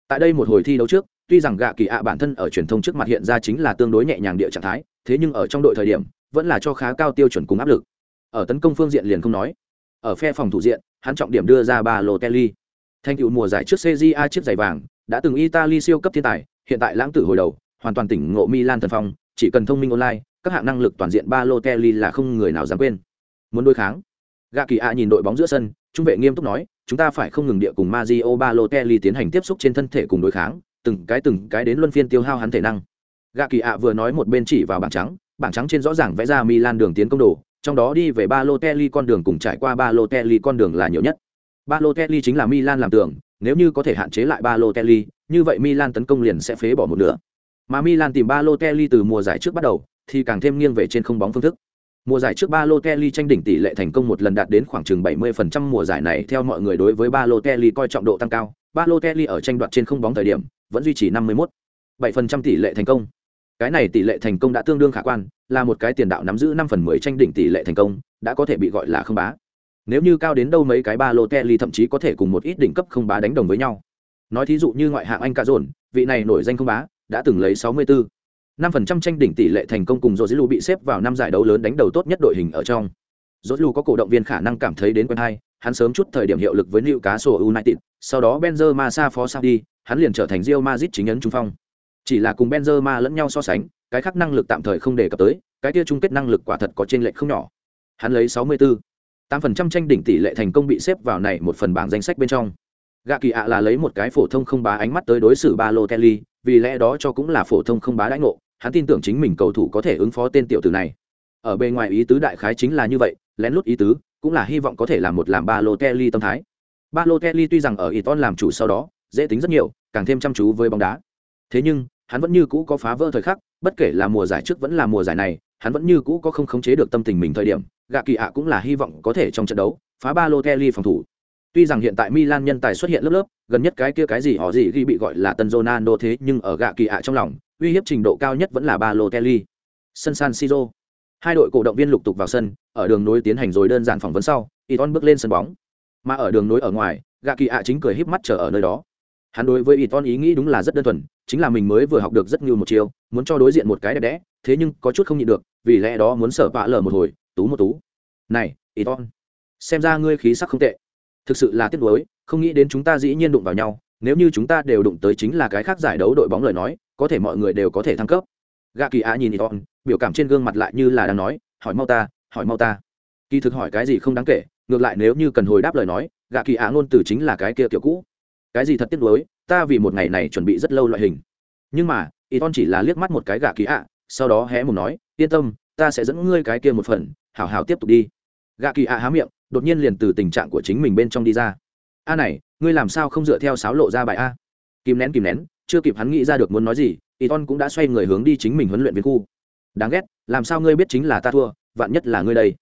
Tại đây một hồi thi đấu trước, tuy rằng gạ kỳ ạ bản thân ở truyền thông trước mặt hiện ra chính là tương đối nhẹ nhàng địa trạng thái thế nhưng ở trong đội thời điểm vẫn là cho khá cao tiêu chuẩn cùng áp lực ở tấn công phương diện liền không nói ở phe phòng thủ diện hắn trọng điểm đưa ra ba lô kelly thành tựu mùa giải trước cja chiếc giày vàng đã từng italy siêu cấp thiên tài hiện tại lãng tử hồi đầu hoàn toàn tỉnh ngộ milan thần phong chỉ cần thông minh online các hạng năng lực toàn diện ba lô kelly là không người nào dám quên. Muốn đối kháng gạ kỳ ạ nhìn đội bóng giữa sân trung vệ nghiêm túc nói chúng ta phải không ngừng địa cùng Mario Balotelli tiến hành tiếp xúc trên thân thể cùng đối kháng, từng cái từng cái đến luân phiên tiêu hao hắn thể năng. Gạ kỳ ạ vừa nói một bên chỉ vào bảng trắng bảng trắng trên rõ ràng vẽ ra milan đường tiến công đồ trong đó đi về ba lô kelly con đường cùng trải qua ba lô kelly con đường là nhiều nhất ba lô kelly chính là milan làm tưởng nếu như có thể hạn chế lại ba lô kelly như vậy milan tấn công liền sẽ phế bỏ một nửa mà milan tìm ba lô kelly từ mùa giải trước bắt đầu thì càng thêm nghiêng về trên không bóng phương thức Mùa giải trước Balotelli tranh đỉnh tỷ lệ thành công một lần đạt đến khoảng chừng 70% mùa giải này theo mọi người đối với Balotelli coi trọng độ tăng cao. Balotelli ở tranh đoạt trên không bóng thời điểm, vẫn duy trì 51 7% tỷ lệ thành công. Cái này tỷ lệ thành công đã tương đương khả quan, là một cái tiền đạo nắm giữ năm phần 10 tranh đỉnh tỷ lệ thành công, đã có thể bị gọi là không bá. Nếu như cao đến đâu mấy cái ba lô Balotelli thậm chí có thể cùng một ít đỉnh cấp không bá đánh đồng với nhau. Nói thí dụ như ngoại hạng Anh Cazorn, vị này nổi danh không bá, đã từng lấy 64 năm phần trăm tranh đỉnh tỷ lệ thành công cùng dô dữ lù bị xếp vào năm giải đấu lớn đánh đầu tốt nhất đội hình ở trong dô dữ lù có cổ động viên khả năng cảm thấy đến quen hay hắn sớm chút thời điểm hiệu lực với Newcastle United, sau đó Benzema sa phó sang đi, hắn liền trở thành Real Madrid chính ấn trung phong. Chỉ là cùng Benzema lẫn nhau so sánh, cái khác năng lực tạm thời không đề cập tới, cái kia chung kết năng lực quả thật có trên lệch không nhỏ. Hắn lấy 64, 8% tranh đỉnh tỷ lệ thành công bị xếp vào này một phần bảng danh sách bên trong. Gạ kỳ ạ là lấy một cái phổ thông không bá ánh mắt tới đối xử Balotelli, vì lẽ đó cho cũng là phổ thông không bá đãi ngộ, hắn tin tưởng chính mình cầu thủ có thể ứng phó tên tiểu tử này ở bề ngoài ý tứ đại khái chính là như vậy lén lút ý tứ cũng là hy vọng có thể làm một làm ba lô kelly tâm thái Balotelli tuy rằng ở Iton làm chủ sau đó, dễ tính rất nhiều, càng thêm chăm chú với bóng đá. Thế nhưng, hắn vẫn như cũ có phá vỡ thời khắc, bất kể là mùa giải trước vẫn là mùa giải này, hắn vẫn như cũ có không khống chế được tâm tình mình thời điểm, gạ kỳ ạ cũng là hy vọng có thể trong trận đấu phá Balotelli phòng thủ. Tuy rằng hiện tại Milan nhân tài xuất hiện lớp lớp, gần nhất cái kia cái gì họ gì ghi bị gọi là tân Ronaldo thế nhưng ở gạ kỳ ạ trong lòng, uy hiếp trình độ cao nhất vẫn là Balotelli. Sân San Siro. Hai đội cổ động viên lục tục vào sân, ở đường nối tiến hành rồi đơn giản phỏng vấn sau, Iton bước lên sân bóng. Mà ở đường nối ở ngoài, gạ kỳ ạ chính cười híp mắt chờ ở nơi đó. Hắn đối với Iton ý nghĩ đúng là rất đơn thuần, chính là mình mới vừa học được rất nhiều một chiều, muốn cho đối diện một cái đẹp đẽ, thế nhưng có chút không nhịn được, vì lẽ đó muốn sở vạ lở một hồi, tú một tú. Này, Iton, xem ra ngươi khí sắc không tệ. Thực sự là tiếc nuối không nghĩ đến chúng ta dĩ nhiên đụng vào nhau nếu như chúng ta đều đụng tới chính là cái khác giải đấu đội bóng lời nói có thể mọi người đều có thể thăng cấp. Gạ kỳ á nhìn iton biểu cảm trên gương mặt lại như là đang nói hỏi mau ta hỏi mau ta. Kỳ thực hỏi cái gì không đáng kể ngược lại nếu như cần hồi đáp lời nói gạ kỳ á ngôn từ chính là cái kia kiểu cũ cái gì thật tiếc nuối, ta vì một ngày này chuẩn bị rất lâu loại hình. Nhưng mà iton chỉ là liếc mắt một cái gạ kỳ ạ, sau đó hé mồm nói, yên tâm, ta sẽ dẫn ngươi cái kia một phần, hảo hảo tiếp tục đi. Gạ kỳ ạ há miệng, đột nhiên liền từ tình trạng của chính mình bên trong đi ra. A này, ngươi làm sao không dựa theo sáo lộ ra bài a? Kìm nén kìm nén, chưa kịp hắn nghĩ ra được muốn nói gì y ton cũng đã xoay người hướng đi chính mình huấn luyện viên khu. Đáng ghét, làm sao ngươi biết chính là ta thua, vạn nhất là ngươi đây?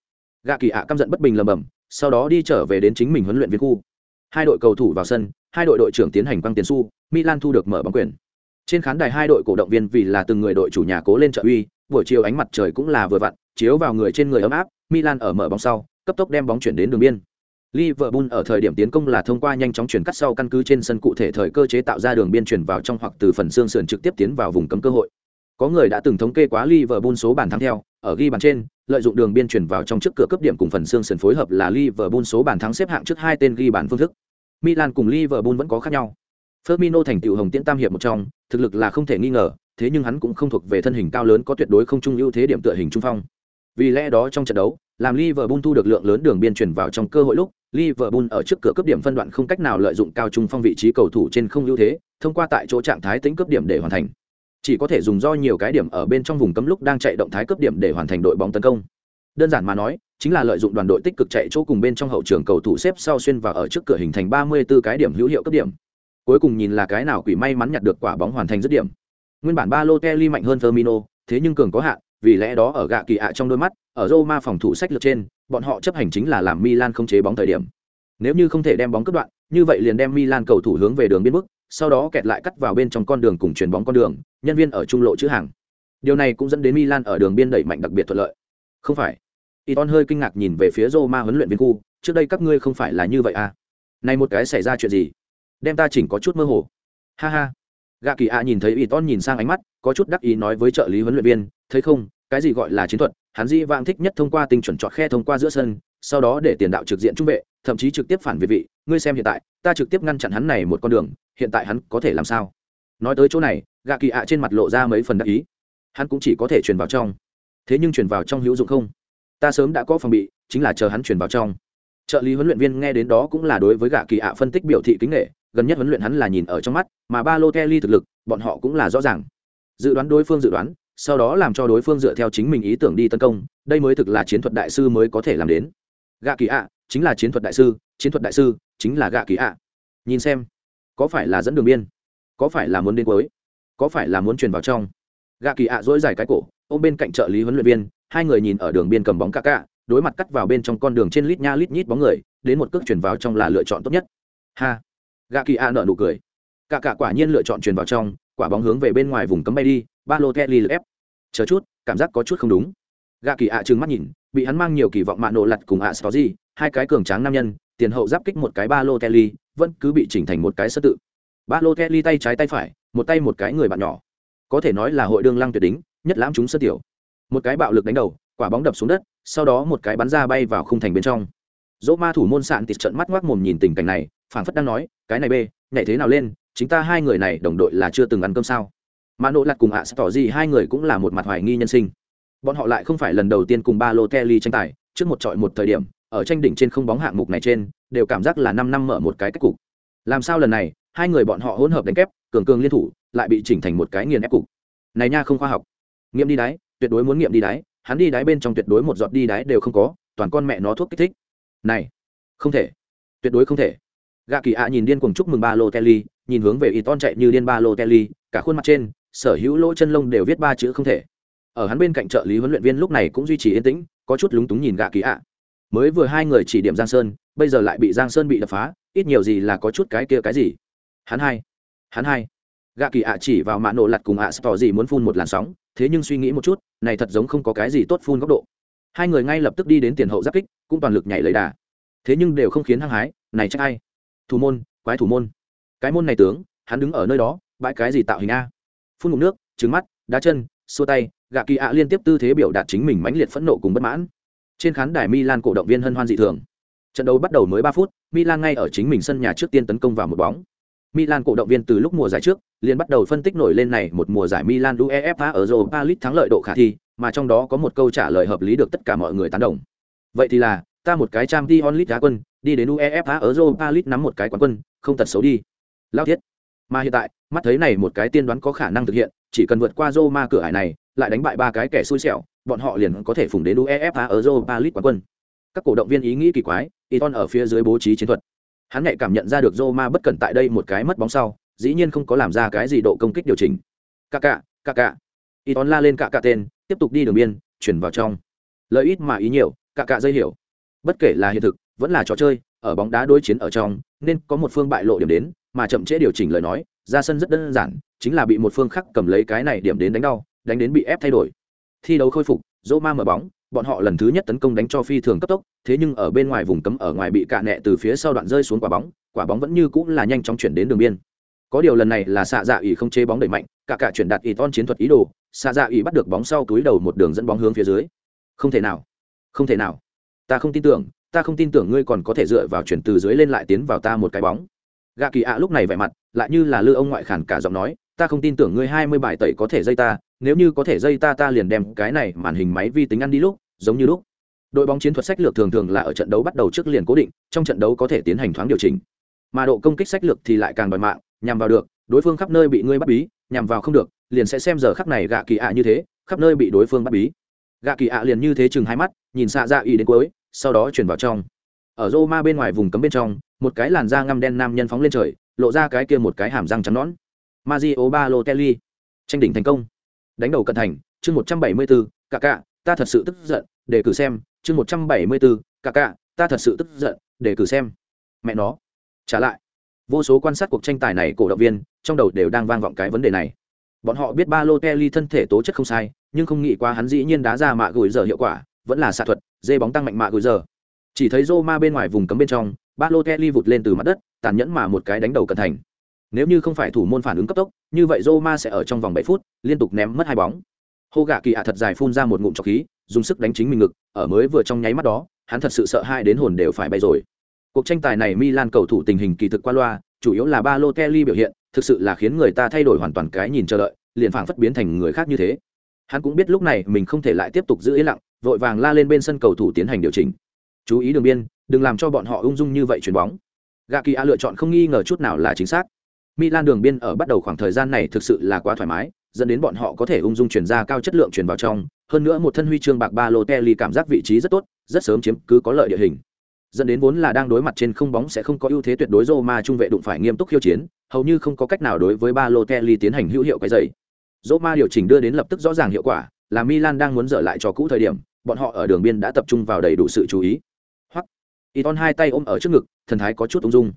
Gạ kỳ ạ căm giận bất bình lầm bầm, sau đó đi trở về đến chính mình huấn luyện viên khu. Hai đội cầu thủ vào sân hai đội đội trưởng tiến hành quăng tiền su milan thu được mở bóng quyền trên khán đài hai đội cổ động viên vì là từng người đội chủ nhà cố lên trợ uy buổi chiều ánh mặt trời cũng là vừa vặn chiếu vào người trên người ấm áp milan ở mở bóng sau cấp tốc đem bóng chuyển đến đường biên. Liverpool ở thời điểm tiến công là thông qua nhanh chóng chuyển cắt sau căn cứ trên sân cụ thể thời cơ chế tạo ra đường biên chuyển vào trong hoặc từ phần xương sườn trực tiếp tiến vào vùng cấm cơ hội. Có người đã từng thống kê quá Liverpool số bàn thắng theo, ở ghi bàn trên, lợi dụng đường biên chuyển vào trong trước cửa cấp điểm cùng phần xương sườn phối hợp là Liverpool số bàn thắng xếp hạng trước hai tên ghi bàn phương thức. Milan cùng Liverpool vẫn có khác nhau. Firmino thành tựu hồng tiễn tam hiệp một trong, thực lực là không thể nghi ngờ, thế nhưng hắn cũng không thuộc về thân hình cao lớn có tuyệt đối không trung ưu thế điểm tựa hình trung phong. Vì lẽ đó trong trận đấu, làm Liverpool thu được lượng lớn đường biên chuyển vào trong cơ hội lúc, Liverpool ở trước cửa cấp điểm phân đoạn không cách nào lợi dụng cao trung phong vị trí cầu thủ trên không ưu thế, thông qua tại chỗ trạng thái tính cấp điểm để hoàn thành. Chỉ có thể dùng do nhiều cái điểm ở bên trong vùng cấm lúc đang chạy động thái cấp điểm để hoàn thành đội bóng tấn công. Đơn giản mà nói, chính là lợi dụng đoàn đội tích cực chạy chỗ cùng bên trong hậu trường cầu thủ xếp sau xuyên vào ở trước cửa hình thành 34 cái điểm hữu hiệu cấp điểm. Cuối cùng nhìn là cái nào quỷ may mắn nhặt được quả bóng hoàn thành dứt điểm. Nguyên bản Balotelli mạnh hơn Firmino, thế nhưng cường có hạn, vì lẽ đó ở gạ kỳ ạ trong đôi mắt, ở Roma phòng thủ sách lược trên, bọn họ chấp hành chính là làm Milan không chế bóng thời điểm. Nếu như không thể đem bóng cướp đoạn, như vậy liền đem Milan cầu thủ hướng về đường biên bước, sau đó kẹt lại cắt vào bên trong con đường cùng chuyền bóng con đường, nhân viên ở trung lộ chữ hàng. Điều này cũng dẫn đến Milan ở đường biên đẩy mạnh đặc biệt thuận lợi. Không phải. Iton hơi kinh ngạc nhìn về phía Roma huấn luyện viên khu, trước đây các ngươi không phải là như vậy à? Này một cái xảy ra chuyện gì? Đem ta chỉnh có chút mơ hồ. Ha ha. Gạ Kỳ ạ nhìn thấy Iton nhìn sang ánh mắt, có chút đắc ý nói với trợ lý huấn luyện viên, thấy không, cái gì gọi là chiến thuật hắn dĩ vãng thích nhất thông qua tinh chuẩn chọn khe thông qua giữa sân sau đó để tiền đạo trực diện trung vệ thậm chí trực tiếp phản về vị ngươi xem hiện tại ta trực tiếp ngăn chặn hắn này một con đường hiện tại hắn có thể làm sao nói tới chỗ này gạ kỳ ạ trên mặt lộ ra mấy phần đắc ý hắn cũng chỉ có thể truyền vào trong thế nhưng truyền vào trong hữu dụng không ta sớm đã có phòng bị, chính là chờ hắn truyền vào trong. Trợ lý huấn luyện viên nghe đến đó cũng là đối với gạ kỳ ạ phân tích biểu thị kính nghệ gần nhất huấn luyện hắn là nhìn ở trong mắt, mà ba lô kelly thực lực, bọn họ cũng là rõ ràng. Dự đoán đối phương dự đoán, sau đó làm cho đối phương dựa theo chính mình ý tưởng đi tấn công, đây mới thực là chiến thuật đại sư mới có thể làm đến. Gạ kỳ ạ, chính là chiến thuật đại sư, chiến thuật đại sư, chính là gạ kỳ ạ. Nhìn xem, có phải là dẫn đường biên? Có phải là muốn đến cuối? Có phải là muốn truyền vào trong? Gạ kỳ ạ dỗi dài cái cổ, ôm bên cạnh trợ lý huấn luyện viên hai người nhìn ở đường biên cầm bóng ca ca đối mặt cắt vào bên trong con đường trên lít nha lít nhít bóng người, đến một cước chuyển vào trong là lựa chọn tốt nhất. Ha! Gạ kỳ a nợ nụ cười. Cả cả quả nhiên lựa chọn chuyển vào trong, quả bóng hướng về bên ngoài vùng cấm bay đi ba lô kelly ép. Chờ chút, cảm giác có chút không đúng. Gạ kỳ ạ trừng mắt nhìn, bị hắn mang nhiều kỳ vọng mạ nổ lặt cùng ạ à gì hai cái cường tráng nam nhân, tiền hậu giáp kích một cái ba lô kelly vẫn cứ bị chỉnh thành một cái sơ tự. Ba lô kelly tay trái tay phải, một tay một cái người bạn nhỏ. Có thể nói là hội đương lăng tuyệt đính nhất lãm chúng sơ tiểu một cái bạo lực đánh đầu, quả bóng đập xuống đất, sau đó một cái bắn ra bay vào khung thành bên trong. Dỗ ma thủ môn sạn tịt trận mắt ngoác mồm nhìn tình cảnh này, phảng phất đang nói, cái này bê, nhảy thế nào lên, chính ta hai người này đồng đội là chưa từng ăn cơm sao? Mà nỗ lặt cùng ạ sẽ tỏ gì hai người cũng là một mặt hoài nghi nhân sinh. Bọn họ lại không phải lần đầu tiên cùng ba lô kelly tranh tài, trước một trọi một thời điểm, ở tranh đỉnh trên không bóng hạng mục này trên, đều cảm giác là năm năm mở một cái cách cục. Làm sao lần này, hai người bọn họ hỗn hợp đánh kép, cường cường liên thủ, lại bị chỉnh thành một cái nghiền ép cục. Này nha không khoa học. Nghiêm đi đáy tuyệt đối muốn nghiệm đi đáy hắn đi đáy bên trong tuyệt đối một giọt đi đáy đều không có, toàn con mẹ nó thuốc kích thích. Này, không thể, tuyệt đối không thể. Gạ kỳ ạ nhìn điên cuồng chúc mừng ba lô kelly nhìn hướng về y ton chạy như điên ba lô kelly cả khuôn mặt trên, sở hữu lỗ chân lông đều viết ba chữ không thể. Ở hắn bên cạnh trợ lý huấn luyện viên lúc này cũng duy trì yên tĩnh, có chút lúng túng nhìn gạ kỳ ạ. Mới vừa hai người chỉ điểm giang sơn, bây giờ lại bị giang sơn bị đập phá, ít nhiều gì là có chút cái kia cái gì. Hắn hai hắn hai. Gạ kỳ ạ chỉ vào mạ nổ lặt cùng ạ à gì muốn phun một làn sóng thế nhưng suy nghĩ một chút, này thật giống không có cái gì tốt phun góc độ. Hai người ngay lập tức đi đến tiền hậu giáp kích, cũng toàn lực nhảy lấy đà. Thế nhưng đều không khiến hăng hái, này chắc ai? Thủ môn, quái thủ môn. Cái môn này tướng, hắn đứng ở nơi đó, bãi cái gì tạo hình a? Phun ngụm nước trứng mắt, đá chân, xua tay, gạ kỳ ạ liên tiếp tư thế biểu đạt chính mình mãnh liệt phẫn nộ cùng bất mãn. Trên khán đài milan cổ động viên hân hoan dị thường. Trận đấu bắt đầu mới ba phút, milan ngay ở chính mình sân nhà trước tiên tấn công vào một bóng milan cổ động viên từ lúc mùa giải trước, liền bắt đầu phân tích nổi lên này một mùa giải milan uefa ở europa league thắng lợi độ khả thi, mà trong đó có một câu trả lời hợp lý được tất cả mọi người tán đồng. Vậy thì là, ta một cái trang League onlit quân, đi đến uefa ở europa league nắm một cái quán quân, không tật xấu đi. Lao thiết. Mà hiện tại, mắt thấy này một cái tiên đoán có khả năng thực hiện, chỉ cần vượt qua Roma cửa ải này, lại đánh bại ba cái kẻ xui xẻo, bọn họ liền có thể phủng đến uefa ở europa league quán quân. Các cổ động viên ý nghĩ kỳ quái Iton ở phía dưới bố trí chiến thuật hắn nhạy cảm nhận ra được Roma bất cẩn tại đây một cái mất bóng sau dĩ nhiên không có làm ra cái gì độ công kích điều chỉnh. Kaka, Kaka. Iton la lên cả cả tên tiếp tục đi đường biên chuyển vào trong. Lợi ít mà ý nhiều cả cả dây hiểu. Bất kể là hiện thực vẫn là trò chơi ở bóng đá đối chiến ở trong nên có một phương bại lộ điểm đến mà chậm trễ điều chỉnh lời nói ra sân rất đơn giản chính là bị một phương khác cầm lấy cái này điểm đến đánh đau đánh đến bị ép thay đổi. Thi đấu khôi phục dỗ mở bóng bọn họ lần thứ nhất tấn công đánh cho phi thường cấp tốc, thế nhưng ở bên ngoài vùng cấm ở ngoài bị cạ nẹ từ phía sau đoạn rơi xuống quả bóng quả bóng vẫn như cũng là nhanh chóng chuyển đến đường biên. Có điều lần này là xạ dạ ỉ không chế bóng đẩy mạnh, cả cả chuyển đạt ỉ ton chiến thuật ý đồ xạ dạ ỉ bắt được bóng sau túi đầu một đường dẫn bóng hướng phía dưới. Không thể nào, không thể nào. Ta không tin tưởng, ta không tin tưởng ngươi còn có thể dựa vào chuyển từ dưới lên lại tiến vào ta một cái bóng. Gạ kỳ ạ lúc này vẻ mặt, lại như là lư ông ngoại khản cả giọng nói, ta không tin tưởng ngươi hai mươi bài tẩy có thể dây ta nếu như có thể dây ta ta liền đem cái này màn hình máy vi tính ăn đi lúc, giống như lúc. Đội bóng chiến thuật sách lược thường thường là ở trận đấu bắt đầu trước liền cố định, trong trận đấu có thể tiến hành thoáng điều chỉnh. Mà độ công kích sách lược thì lại càng đòi mạng, nhằm vào được, đối phương khắp nơi bị ngươi bắt bí, nhằm vào không được, liền sẽ xem giờ khắc này gạ kỳ ạ như thế, khắp nơi bị đối phương bắt bí. Gạ kỳ ạ liền như thế chừng hai mắt, nhìn xạ ra y đến cuối, sau đó chuyển vào trong. Ở rô ma bên ngoài vùng cấm bên trong, một cái làn da ngăm đen nam nhân phóng lên trời, lộ ra cái kia một cái hàm răng trắng nõn. Mario Balotelli. Tranh đỉnh thành công đánh đầu cận thành, chương một trăm bảy mươi bốn cả cả ta thật sự tức giận, để cử xem, chương một trăm bảy mươi bốn cả cả ta thật sự tức giận, để cử xem. Mẹ nó. Trả lại. Vô số quan sát cuộc tranh tài này cổ động viên, trong đầu đều đang vang vọng cái vấn đề này. Bọn họ biết ba lô kelly thân thể tố chất không sai, nhưng không nghĩ qua hắn dĩ nhiên đá ra mạ gửi giờ hiệu quả, vẫn là xạ thuật, dê bóng tăng mạnh mạ gửi giờ. Chỉ thấy Roma bên ngoài vùng cấm bên trong, ba lô kelly vụt lên từ mặt đất, tàn nhẫn mà một cái đánh đầu cẩn thành nếu như không phải thủ môn phản ứng cấp tốc, như vậy Roma sẽ ở trong vòng bảy phút, liên tục ném mất hai bóng. Hô gạ kỳ ạ thật dài phun ra một ngụm trọc khí, dùng sức đánh chính mình ngực, ở mới vừa trong nháy mắt đó, hắn thật sự sợ hai đến hồn đều phải bay rồi. Cuộc tranh tài này milan cầu thủ tình hình kỳ thực qua loa, chủ yếu là ba lô kelly biểu hiện, thực sự là khiến người ta thay đổi hoàn toàn cái nhìn chờ đợi, liền phảng phất biến thành người khác như thế. Hắn cũng biết lúc này mình không thể lại tiếp tục giữ yên lặng, vội vàng la lên bên sân cầu thủ tiến hành điều chỉnh. Chú ý đường biên, đừng làm cho bọn họ ung dung như vậy chuyền bóng. Gạ kỳ a lựa chọn không nghi ngờ chút nào là chính xác milan đường biên ở bắt đầu khoảng thời gian này thực sự là quá thoải mái dẫn đến bọn họ có thể ung dung chuyển ra cao chất lượng chuyển vào trong hơn nữa một thân huy chương bạc ba lô cảm giác vị trí rất tốt rất sớm chiếm cứ có lợi địa hình dẫn đến vốn là đang đối mặt trên không bóng sẽ không có ưu thế tuyệt đối Roma trung vệ đụng phải nghiêm túc khiêu chiến, hầu như không có cách nào đối với ba Balotelli tiến hành hữu hiệu cái dậy. Roma điều chỉnh đưa đến lập tức rõ ràng hiệu quả, là Milan đang muốn dở lại cho cũ thời điểm, bọn họ ở đường biên đã tập trung vào đầy đủ sự chú ý. Hoặc Iton hai tay ôm ở trước ngực, thần thái có chút ung dung.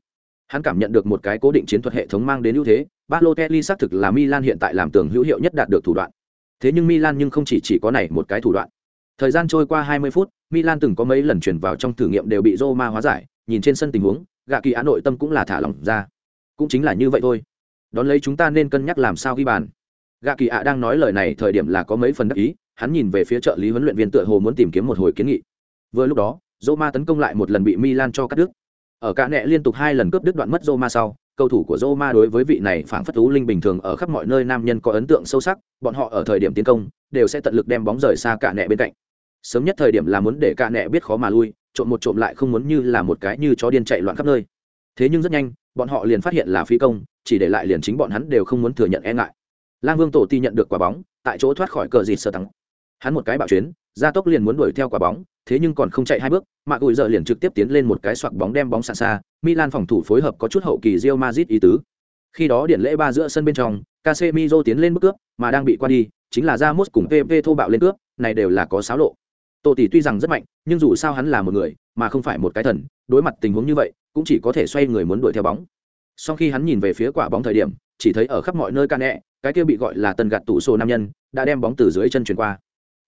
Hắn cảm nhận được một cái cố định chiến thuật hệ thống mang đến ưu thế, Balotelli xác thực là Milan hiện tại làm tường hữu hiệu nhất đạt được thủ đoạn. Thế nhưng Milan nhưng không chỉ chỉ có này một cái thủ đoạn. Thời gian trôi qua 20 phút, Milan từng có mấy lần chuyển vào trong thử nghiệm đều bị Roma hóa giải, nhìn trên sân tình huống, gạ kỳ á nội tâm cũng là thả lỏng ra. Cũng chính là như vậy thôi. Đón lấy chúng ta nên cân nhắc làm sao ghi bàn. Gạ kỳ ạ đang nói lời này thời điểm là có mấy phần đắc ý, hắn nhìn về phía trợ lý huấn luyện viên tựa hồ muốn tìm kiếm một hồi kiến nghị. Vừa lúc đó, Roma tấn công lại một lần bị Milan cho cắt đứt. Ở cả nẹ liên tục hai lần cướp đứt đoạn mất Roma sau, cầu thủ của Roma đối với vị này phản phất thú linh bình thường ở khắp mọi nơi nam nhân có ấn tượng sâu sắc, bọn họ ở thời điểm tiến công đều sẽ tận lực đem bóng rời xa cả nẹ bên cạnh. Sớm nhất thời điểm là muốn để cả nẹ biết khó mà lui trộm một trộm lại không muốn như là một cái như chó điên chạy loạn khắp nơi. Thế nhưng rất nhanh bọn họ liền phát hiện là phi công chỉ để lại liền chính bọn hắn đều không muốn thừa nhận e ngại. Lang vương tổ ti nhận được quả bóng tại chỗ thoát khỏi cờ dịt sơ tăng. hắn một cái bạo chuyến gia tốc liền muốn đuổi theo quả bóng thế nhưng còn không chạy hai bước mạ gùi giờ liền trực tiếp tiến lên một cái xoạc bóng đem bóng sàn xa Milan phòng thủ phối hợp có chút hậu kỳ Real Madrid ý tứ. Khi đó điển lễ ba giữa sân bên trong, Casemiro tiến lên bước cướp, mà đang bị qua đi, chính là Ramos cùng PP thô bạo lên cướp, này đều là có xáo lộ. Tô tỷ tuy rằng rất mạnh, nhưng dù sao hắn là một người, mà không phải một cái thần, đối mặt tình huống như vậy, cũng chỉ có thể xoay người muốn đuổi theo bóng. Sau khi hắn nhìn về phía quả bóng thời điểm, chỉ thấy ở khắp mọi nơi Cane, cái kia bị gọi là tần gạt tủ sổ nam nhân, đã đem bóng từ dưới chân chuyển qua,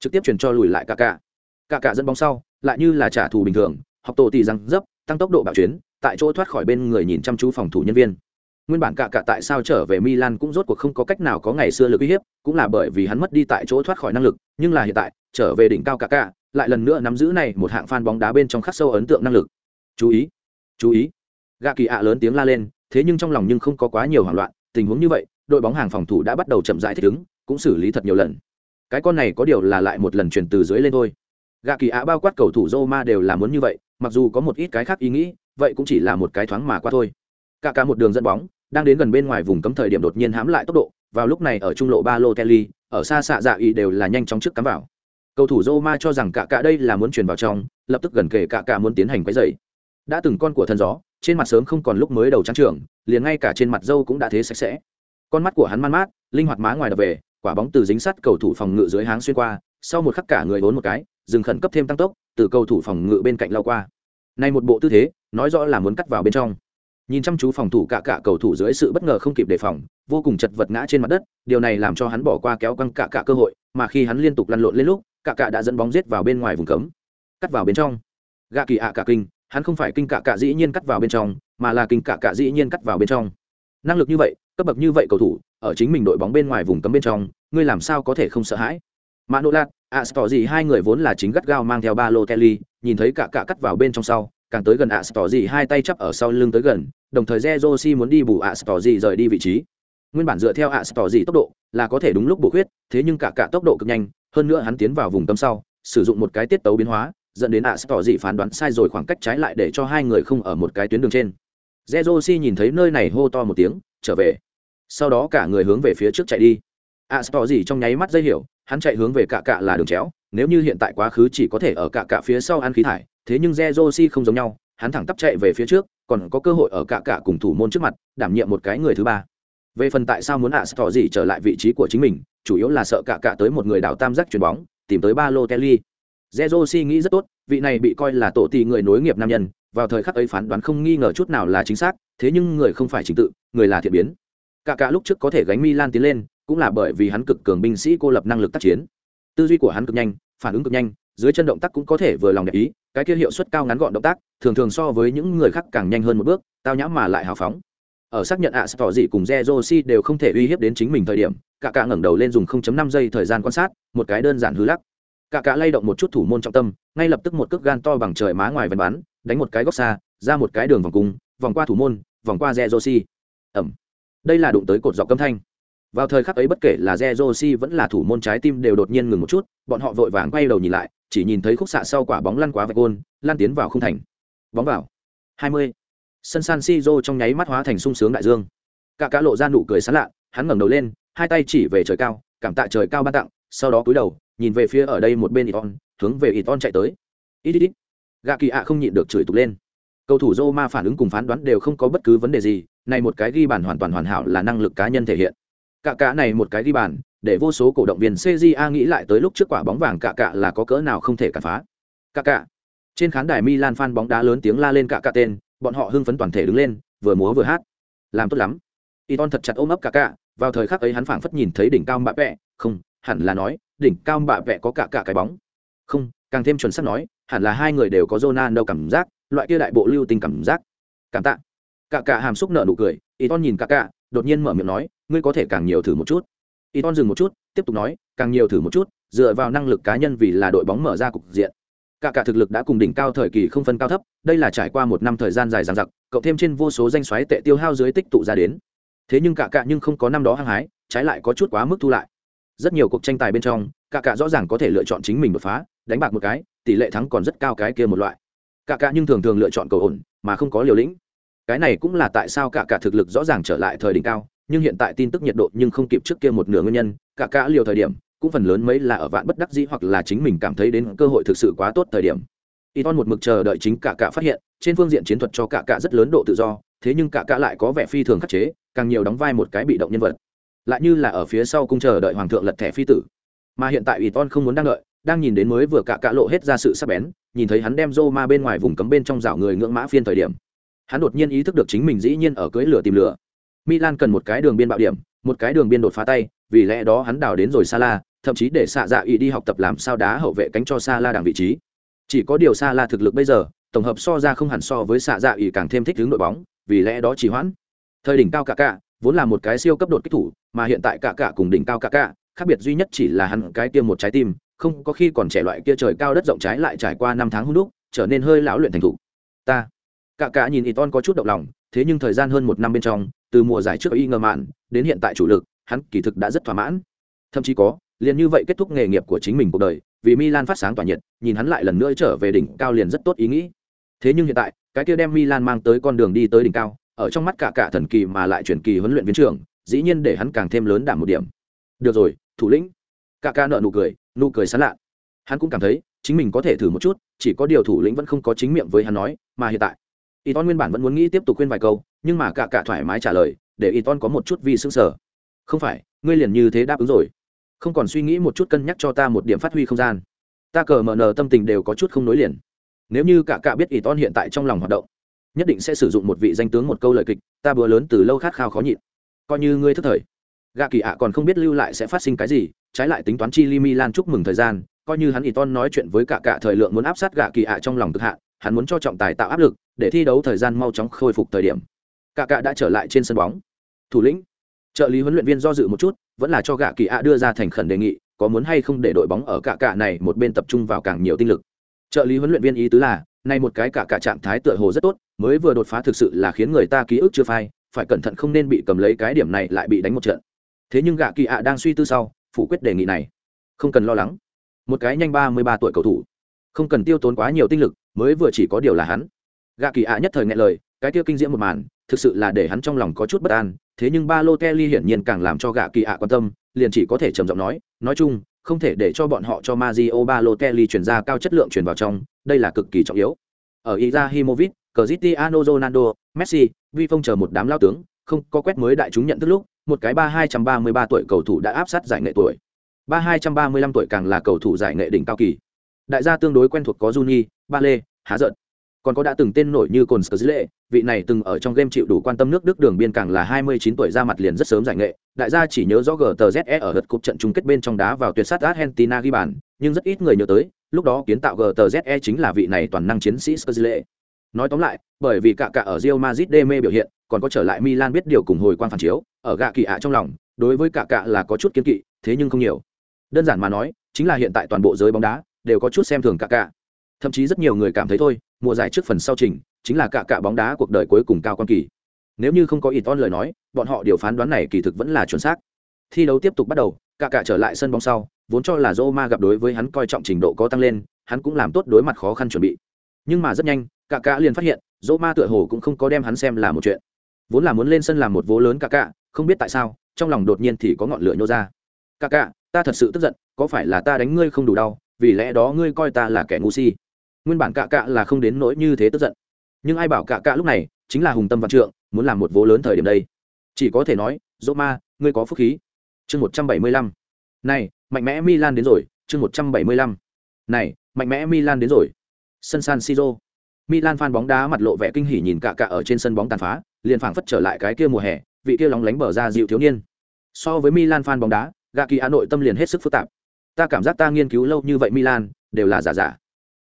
trực tiếp chuyển cho lùi lại Kaká cả cả dẫn bóng sau, lại như là trả thù bình thường, học tổ tỷ răng dấp, tăng tốc độ bạo chuyến, tại chỗ thoát khỏi bên người nhìn chăm chú phòng thủ nhân viên. Nguyên bản cả cả tại sao trở về Milan cũng rốt cuộc không có cách nào có ngày xưa lực uy hiếp, cũng là bởi vì hắn mất đi tại chỗ thoát khỏi năng lực, nhưng là hiện tại, trở về đỉnh cao cả cả, lại lần nữa nắm giữ này một hạng fan bóng đá bên trong khắc sâu ấn tượng năng lực. Chú ý, chú ý. Gạ kỳ ạ lớn tiếng la lên, thế nhưng trong lòng nhưng không có quá nhiều hoảng loạn, tình huống như vậy, đội bóng hàng phòng thủ đã bắt đầu chậm rãi thích ứng, cũng xử lý thật nhiều lần. Cái con này có điều là lại một lần chuyển từ dưới lên thôi. Gạ kỳ ạ bao quát cầu thủ Roma đều là muốn như vậy, mặc dù có một ít cái khác ý nghĩ, vậy cũng chỉ là một cái thoáng mà qua thôi. Cả cả một đường dẫn bóng, đang đến gần bên ngoài vùng cấm thời điểm đột nhiên hãm lại tốc độ, vào lúc này ở trung lộ Balotelli, ở xa xạ dạ ý đều là nhanh chóng trước cắm vào. Cầu thủ Roma cho rằng cả cả đây là muốn truyền vào trong, lập tức gần kề cả cả muốn tiến hành quấy rầy. Đã từng con của thần gió, trên mặt sớm không còn lúc mới đầu trắng trưởng, liền ngay cả trên mặt dâu cũng đã thế sạch sẽ. Con mắt của hắn man mát, linh hoạt má ngoài đập về, quả bóng từ dính sắt cầu thủ phòng ngự dưới háng xuyên qua, sau một khắc cả người vốn một cái, dừng khẩn cấp thêm tăng tốc, từ cầu thủ phòng ngự bên cạnh lao qua. Nay một bộ tư thế, nói rõ là muốn cắt vào bên trong. Nhìn chăm chú phòng thủ cả cả cầu thủ dưới sự bất ngờ không kịp đề phòng vô cùng chật vật ngã trên mặt đất điều này làm cho hắn bỏ qua kéo căng cả cả cơ hội mà khi hắn liên tục lăn lộn lên lúc cả cả đã dẫn bóng giết vào bên ngoài vùng cấm. Cắt vào bên trong. Gạ kỳ ạ cả kinh hắn không phải kinh cả cả dĩ nhiên cắt vào bên trong mà là kinh cả cả dĩ nhiên cắt vào bên trong. Năng lực như vậy cấp bậc như vậy cầu thủ ở chính mình đội bóng bên ngoài vùng cấm bên trong ngươi làm sao có thể không sợ hãi? Mà nô lạc ạ à, gì hai người vốn là chính gắt gao mang theo ba lô kelly nhìn thấy cả cả cắt vào bên trong sau càng tới gần ạ à, gì hai tay chắp ở sau lưng tới gần đồng thời Jerosi muốn đi bù ạ à, gì rời đi vị trí. Nguyên bản dựa theo ạ à, gì tốc độ là có thể đúng lúc bổ khuyết thế nhưng cả cả tốc độ cực nhanh hơn nữa hắn tiến vào vùng tâm sau sử dụng một cái tiết tấu biến hóa dẫn đến ạ à, gì phán đoán sai rồi khoảng cách trái lại để cho hai người không ở một cái tuyến đường trên. Jerosi nhìn thấy nơi này hô to một tiếng trở về. Sau đó cả người hướng về phía trước chạy đi. À, ạ gì trong nháy mắt dây hiểu hắn chạy hướng về cạ cạ là đường chéo nếu như hiện tại quá khứ chỉ có thể ở cạ cạ phía sau ăn khí thải thế nhưng Jerosi không giống nhau, hắn thẳng tắp chạy về phía trước, còn có cơ hội ở cạ cạ cùng thủ môn trước mặt, đảm nhiệm một cái người thứ ba. Về phần tại sao muốn ạ tỏ gì trở lại vị trí của chính mình, chủ yếu là sợ cạ cạ tới một người đảo tam giác chuyền bóng, tìm tới ba lô Balotelli. Jerosi nghĩ rất tốt, vị này bị coi là tổ tì người nối nghiệp nam nhân, vào thời khắc ấy phán đoán không nghi ngờ chút nào là chính xác, thế nhưng người không phải chính tự, người là thiện biến. Cả cả lúc trước có thể gánh Milan tiến lên, cũng là bởi vì hắn cực cường binh sĩ cô lập năng lực tác chiến. Tư duy của hắn cực nhanh, phản ứng cực nhanh, dưới chân động tác cũng có thể vừa lòng đẹp ý cái kia hiệu suất cao ngắn gọn động tác thường thường so với những người khác càng nhanh hơn một bước tao nhãm mà lại hào phóng. Ở xác nhận ạ sẽ tỏ dị cùng Jerosi đều không thể uy hiếp đến chính mình thời điểm cả cả ngẩng đầu lên dùng 0.5 giây thời gian quan sát một cái đơn giản hư lắc. Cả cả lay động một chút thủ môn trọng tâm ngay lập tức một cước gan to bằng trời má ngoài vần bắn đánh một cái góc xa ra một cái đường vòng cung vòng qua thủ môn vòng qua Jerosi ẩm. Đây là đụng tới cột dọc âm thanh vào thời khắc ấy bất kể là Jerosi vẫn là thủ môn trái tim đều đột nhiên ngừng một chút, bọn họ vội vàng quay đầu nhìn lại, chỉ nhìn thấy khúc xạ sau quả bóng lăn quá vạch gôn lan tiến vào không thành. Bóng vào. 20. sân san siro trong nháy mắt hóa thành sung sướng đại dương. Cả cá lộ ra nụ cười sán lạ, hắn ngẩng đầu lên, hai tay chỉ về trời cao, cảm tạ trời cao ban tặng, sau đó cúi đầu, nhìn về phía ở đây một bên iton, hướng về iton chạy tới. Ít ít ít. Gạ kỳ ạ không nhịn được chửi tục lên. Cầu thủ Roma phản ứng cùng phán đoán đều không có bất cứ vấn đề gì, này một cái ghi bàn hoàn toàn hoàn hảo là năng lực cá nhân thể hiện cả cạ này một cái ghi bàn để vô số cổ động viên CJA nghĩ lại tới lúc trước quả bóng vàng cạ cạ là có cỡ nào không thể cản phá. Cạ cạ. Trên khán đài Milan fan bóng đá lớn tiếng la lên cạ cạ tên, bọn họ hưng phấn toàn thể đứng lên, vừa múa vừa hát. Làm tốt lắm. Iton thật chặt ôm ấp cạ cạ, vào thời khắc ấy hắn phảng phất nhìn thấy đỉnh cao bạ vẹ, không, hẳn là nói, đỉnh cao bạ vẹ có cạ cạ cái bóng. Không, càng thêm chuẩn xác nói, hẳn là hai người đều có Ronaldo cảm giác, loại kia đại bộ lưu tình cảm giác. Cảm tạ. Cạ cạ hàm xúc nở nụ cười, Iton nhìn cạ cạ, đột nhiên mở miệng nói, ngươi có thể càng nhiều thử một chút. Y ton dừng một chút, tiếp tục nói, càng nhiều thử một chút, dựa vào năng lực cá nhân vì là đội bóng mở ra cục diện. Cả cả thực lực đã cùng đỉnh cao thời kỳ không phân cao thấp, đây là trải qua một năm thời gian dài dằng dặc, cộng thêm trên vô số danh xoáy tệ tiêu hao dưới tích tụ ra đến. Thế nhưng cả cả nhưng không có năm đó hăng hái, trái lại có chút quá mức thu lại. Rất nhiều cuộc tranh tài bên trong, cả cả rõ ràng có thể lựa chọn chính mình đột phá, đánh bạc một cái, tỷ lệ thắng còn rất cao cái kia một loại. Cả cả nhưng thường thường lựa chọn cầu ổn, mà không có liều lĩnh. Cái này cũng là tại sao cả cả thực lực rõ ràng trở lại thời đỉnh cao nhưng hiện tại tin tức nhiệt độ nhưng không kịp trước kia một nửa nguyên nhân cả cả liều thời điểm cũng phần lớn mấy là ở vạn bất đắc dĩ hoặc là chính mình cảm thấy đến cơ hội thực sự quá tốt thời điểm Iton một mực chờ đợi chính cả cả phát hiện, trên phương diện chiến thuật cho cả cả rất lớn độ tự do, thế nhưng cả cả lại có vẻ phi thường khắc chế, càng nhiều đóng vai một cái bị động nhân vật. Lại như là ở phía sau cung chờ đợi hoàng thượng lật thẻ phi tử. Mà hiện tại Iton không muốn đang đợi, đang nhìn đến mới vừa cả cả lộ hết ra sự sắc bén, nhìn thấy hắn đem rô ma bên ngoài vùng cấm bên trong rào người ngưỡng mã phiên thời điểm. Hắn đột nhiên ý thức được chính mình dĩ nhiên ở cưới lửa tìm lửa. Milan cần một cái đường biên bạo điểm, một cái đường biên đột phá tay, vì lẽ đó hắn đào đến rồi Sala, thậm chí để xạ dạ ý đi học tập làm sao đá hậu vệ cánh cho Sala đằng vị trí. Chỉ có điều Sala thực lực bây giờ, tổng hợp so ra không hẳn so với xạ dạ ý càng thêm thích hướng đội bóng, vì lẽ đó chỉ hoãn. Thời đỉnh cao cả cả, vốn là một cái siêu cấp đột kích thủ, mà hiện tại cả cả cùng đỉnh cao cả cả, khác biệt duy nhất chỉ là hắn cái tiêm một trái tim, không có khi còn trẻ loại kia trời cao đất rộng trái lại trải qua năm tháng hung đúc, trở nên hơi lão luyện thành thủ. Ta, cả cả nhìn Iton có chút động lòng, thế nhưng thời gian hơn một năm bên trong, từ mùa giải trước y ngờ mạn đến hiện tại chủ lực, hắn kỳ thực đã rất thỏa mãn. Thậm chí có, liền như vậy kết thúc nghề nghiệp của chính mình cuộc đời, vì Milan phát sáng tỏa nhiệt, nhìn hắn lại lần nữa trở về đỉnh cao liền rất tốt ý nghĩ. Thế nhưng hiện tại, cái kia đem Milan mang tới con đường đi tới đỉnh cao, ở trong mắt cả cả thần kỳ mà lại chuyển kỳ huấn luyện viên trưởng, dĩ nhiên để hắn càng thêm lớn đảm một điểm. Được rồi, thủ lĩnh. Cả ca nợ nụ cười, nụ cười sán lạ. Hắn cũng cảm thấy, chính mình có thể thử một chút, chỉ có điều thủ lĩnh vẫn không có chính miệng với hắn nói, mà hiện tại, Y Iton nguyên bản vẫn muốn nghĩ tiếp tục khuyên vài câu, nhưng mà cả cả thoải mái trả lời, để Iton có một chút vi sững sờ. Không phải, ngươi liền như thế đáp ứng rồi. Không còn suy nghĩ một chút cân nhắc cho ta một điểm phát huy không gian. Ta cờ mở nờ tâm tình đều có chút không nối liền. Nếu như cả cả biết y ton hiện tại trong lòng hoạt động nhất định sẽ sử dụng một vị danh tướng một câu lời kịch ta bữa lớn từ lâu khát khao khó nhịn. Coi như ngươi thức thời. Gạ kỳ ạ còn không biết lưu lại sẽ phát sinh cái gì trái lại tính toán chi li Mi Lan chúc mừng thời gian coi như hắn y ton nói chuyện với cả cả thời lượng muốn áp sát gạ kỳ ạ trong lòng cực hạ hắn muốn cho trọng tài tạo áp lực để thi đấu thời gian mau chóng khôi phục thời điểm cả cả đã trở lại trên sân bóng. Thủ lĩnh, trợ lý huấn luyện viên do dự một chút, vẫn là cho gạ kỳ ạ đưa ra thành khẩn đề nghị, có muốn hay không để đội bóng ở cả cả này một bên tập trung vào càng nhiều tinh lực. Trợ lý huấn luyện viên ý tứ là, nay một cái cả cả trạng thái tựa hồ rất tốt, mới vừa đột phá thực sự là khiến người ta ký ức chưa phai, phải cẩn thận không nên bị cầm lấy cái điểm này lại bị đánh một trận. Thế nhưng gạ kỳ ạ đang suy tư sau, phủ quyết đề nghị này. Không cần lo lắng. Một cái nhanh ba mươi ba tuổi cầu thủ. Không cần tiêu tốn quá nhiều tinh lực, mới vừa chỉ có điều là hắn. Gạ kỳ ạ nhất thời nghe lời cái kia kinh diễm một màn thực sự là để hắn trong lòng có chút bất an thế nhưng ba lô kelly hiển nhiên càng làm cho gạ kỳ ạ quan tâm liền chỉ có thể trầm giọng nói nói chung không thể để cho bọn họ cho Mario Balotelli chuyển ra cao chất lượng chuyển vào trong, đây là cực kỳ trọng yếu. Ở Izahimovic, Cristiano Ronaldo, Messi, Vi Phong chờ một đám lao tướng, không có quét mới đại chúng nhận thức lúc, một cái ba hai trăm ba mươi ba tuổi cầu thủ đã áp sát giải nghệ tuổi. ba hai trăm ba mươi lăm tuổi càng là cầu thủ giải nghệ đỉnh cao kỳ. Đại gia tương đối quen thuộc có Juni, Bale, Há giận còn có đã từng tên nổi như cồn lệ vị này từng ở trong game chịu đủ quan tâm nước đức đường biên càng là 29 tuổi ra mặt liền rất sớm giải nghệ. Đại gia chỉ nhớ rõ gtze ở lượt cúp trận chung kết bên trong đá vào tuyệt sát argentina ghi bàn, nhưng rất ít người nhớ tới, lúc đó kiến tạo gtze chính là vị này toàn năng chiến sĩ Scorsese. nói tóm lại, bởi vì cả cả ở Real Madrid đê mê biểu hiện, còn có trở lại Milan biết điều cùng hồi quan phản chiếu, ở gạ kỳ ạ trong lòng, đối với cả cả là có chút kiên kỵ, thế nhưng không nhiều. Đơn giản mà nói, chính là hiện tại toàn bộ giới bóng đá đều có chút xem thường cả cả. Thậm chí rất nhiều người cảm thấy thôi mùa giải trước phần sau trình, chính là cả cả bóng đá cuộc đời cuối cùng cao quan kỳ. Nếu như không có ít ton lời nói, bọn họ điều phán đoán này kỳ thực vẫn là chuẩn xác. Thi đấu tiếp tục bắt đầu, cả cả trở lại sân bóng sau, vốn cho là Roma gặp đối với hắn coi trọng trình độ có tăng lên, hắn cũng làm tốt đối mặt khó khăn chuẩn bị. Nhưng mà rất nhanh, cả cả liền phát hiện, Roma tựa hồ cũng không có đem hắn xem là một chuyện. Vốn là muốn lên sân làm một vố lớn cả cả, không biết tại sao, trong lòng đột nhiên thì có ngọn lửa nhô ra. Cả cả, ta thật sự tức giận, có phải là ta đánh ngươi không đủ đau, vì lẽ đó ngươi coi ta là kẻ ngu si? Nguyên bản cạ cạ là không đến nỗi như thế tức giận. Nhưng ai bảo cạ cạ lúc này chính là hùng tâm văn trượng, muốn làm một vố lớn thời điểm đây? Chỉ có thể nói, dỗ ma, ngươi có phúc khí. Chương một trăm bảy mươi lăm. Này, mạnh mẽ milan đến rồi, chương một trăm bảy mươi lăm. Này, mạnh mẽ milan đến rồi. Sân san siro. Milan phan bóng đá mặt lộ vẻ kinh hỉ nhìn cạ cạ ở trên sân bóng tàn phá, liền phảng phất trở lại cái kia mùa hè, vị kia lóng lánh bờ ra dịu thiếu niên. So với milan phan bóng đá gạ kỳ hà nội tâm liền hết sức phức tạp. Ta cảm giác ta nghiên cứu lâu như vậy milan, đều là giả giả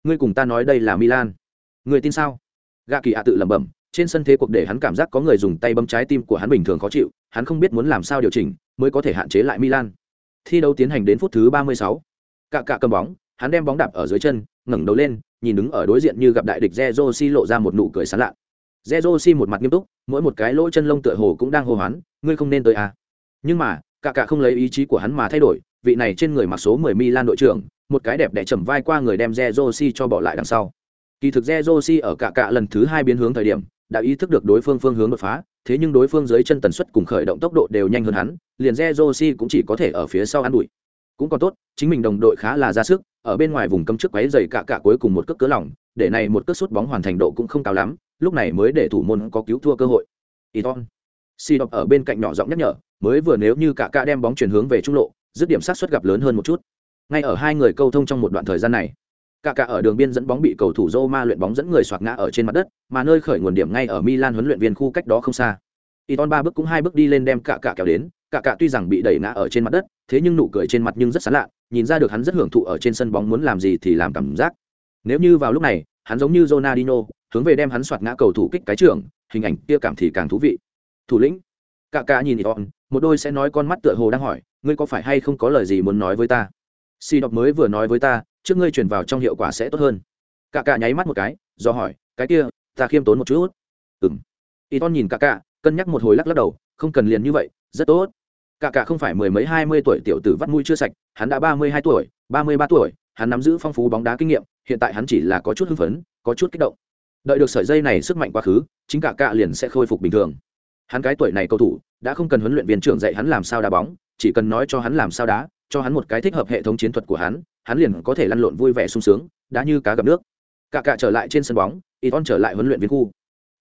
ngươi cùng ta nói đây là milan ngươi tin sao gạ kỳ ạ tự lẩm bẩm trên sân thế cuộc để hắn cảm giác có người dùng tay bấm trái tim của hắn bình thường khó chịu hắn không biết muốn làm sao điều chỉnh mới có thể hạn chế lại milan thi đấu tiến hành đến phút thứ ba mươi sáu cạ cạ cầm bóng hắn đem bóng đạp ở dưới chân ngẩng đầu lên nhìn đứng ở đối diện như gặp đại địch Zezosi lộ ra một nụ cười sán lạ. Zezosi một mặt nghiêm túc, mỗi một cái lỗ chân lông tựa hồ cũng đang hô hoán, ngươi không nên tới à. Nhưng mà, cả cả không lấy ý chí của hắn mà thay đổi, vị này trên người mặc số 10 Milan đội trưởng, một cái đẹp đẽ chầm vai qua người đem Jezosi cho bỏ lại đằng sau. Kỳ thực Jezosi ở cả cả lần thứ hai biến hướng thời điểm, đã ý thức được đối phương phương hướng đột phá, thế nhưng đối phương dưới chân tần suất cùng khởi động tốc độ đều nhanh hơn hắn, liền Jezosi cũng chỉ có thể ở phía sau ăn đuổi. cũng còn tốt chính mình đồng đội khá là ra sức ở bên ngoài vùng cấm trước quấy giày cả cả cuối cùng một cước cớ lỏng để này một cước sút bóng hoàn thành độ cũng không cao lắm lúc này mới để thủ môn có cứu thua cơ hội Iton si đọc ở bên cạnh nhỏ giọng nhắc nhở mới vừa nếu như cả cả đem bóng chuyển hướng về trung lộ dứt điểm sát xuất gặp lớn hơn một chút ngay ở hai người câu thông trong một đoạn thời gian này. Cả cả ở đường biên dẫn bóng bị cầu thủ Roma luyện bóng dẫn người xoạc ngã ở trên mặt đất, mà nơi khởi nguồn điểm ngay ở Milan huấn luyện viên khu cách đó không xa. Iton ba bước cũng hai bước đi lên đem cả cả kéo đến, cả cả tuy rằng bị đẩy ngã ở trên mặt đất, thế nhưng nụ cười trên mặt nhưng rất sán lạ, nhìn ra được hắn rất hưởng thụ ở trên sân bóng muốn làm gì thì làm cảm giác. Nếu như vào lúc này, hắn giống như Ronaldinho, hướng về đem hắn soạt ngã cầu thủ kích cái trưởng hình ảnh kia cảm thì càng thú vị. Thủ lĩnh, cả cả nhìn Iton, một đôi sẽ nói con mắt tựa hồ đang hỏi, ngươi có phải hay không có lời gì muốn nói với ta? Si đọc mới vừa nói với ta, trước ngươi chuyển vào trong hiệu quả sẽ tốt hơn. Cả cả nháy mắt một cái, do hỏi, cái kia, ta khiêm tốn một chút. Ừng Iton nhìn cả cả, cân nhắc một hồi lắc lắc đầu, không cần liền như vậy, rất tốt. Cả cả không phải mười mấy hai mươi tuổi tiểu tử vắt mũi chưa sạch, hắn đã ba mươi hai tuổi, ba mươi ba tuổi, hắn nắm giữ phong phú bóng đá kinh nghiệm, hiện tại hắn chỉ là có chút hưng phấn, có chút kích động. Đợi được sợi dây này sức mạnh quá khứ, chính cả cả liền sẽ khôi phục bình thường. Hắn cái tuổi này cầu thủ, đã không cần huấn luyện viên trưởng dạy hắn làm sao đá bóng, chỉ cần nói cho hắn làm sao đá cho hắn một cái thích hợp hệ thống chiến thuật của hắn hắn liền có thể lăn lộn vui vẻ sung sướng, đã như cá gặp nước. Cả cả trở lại trên sân bóng Iton trở lại huấn luyện viên khu.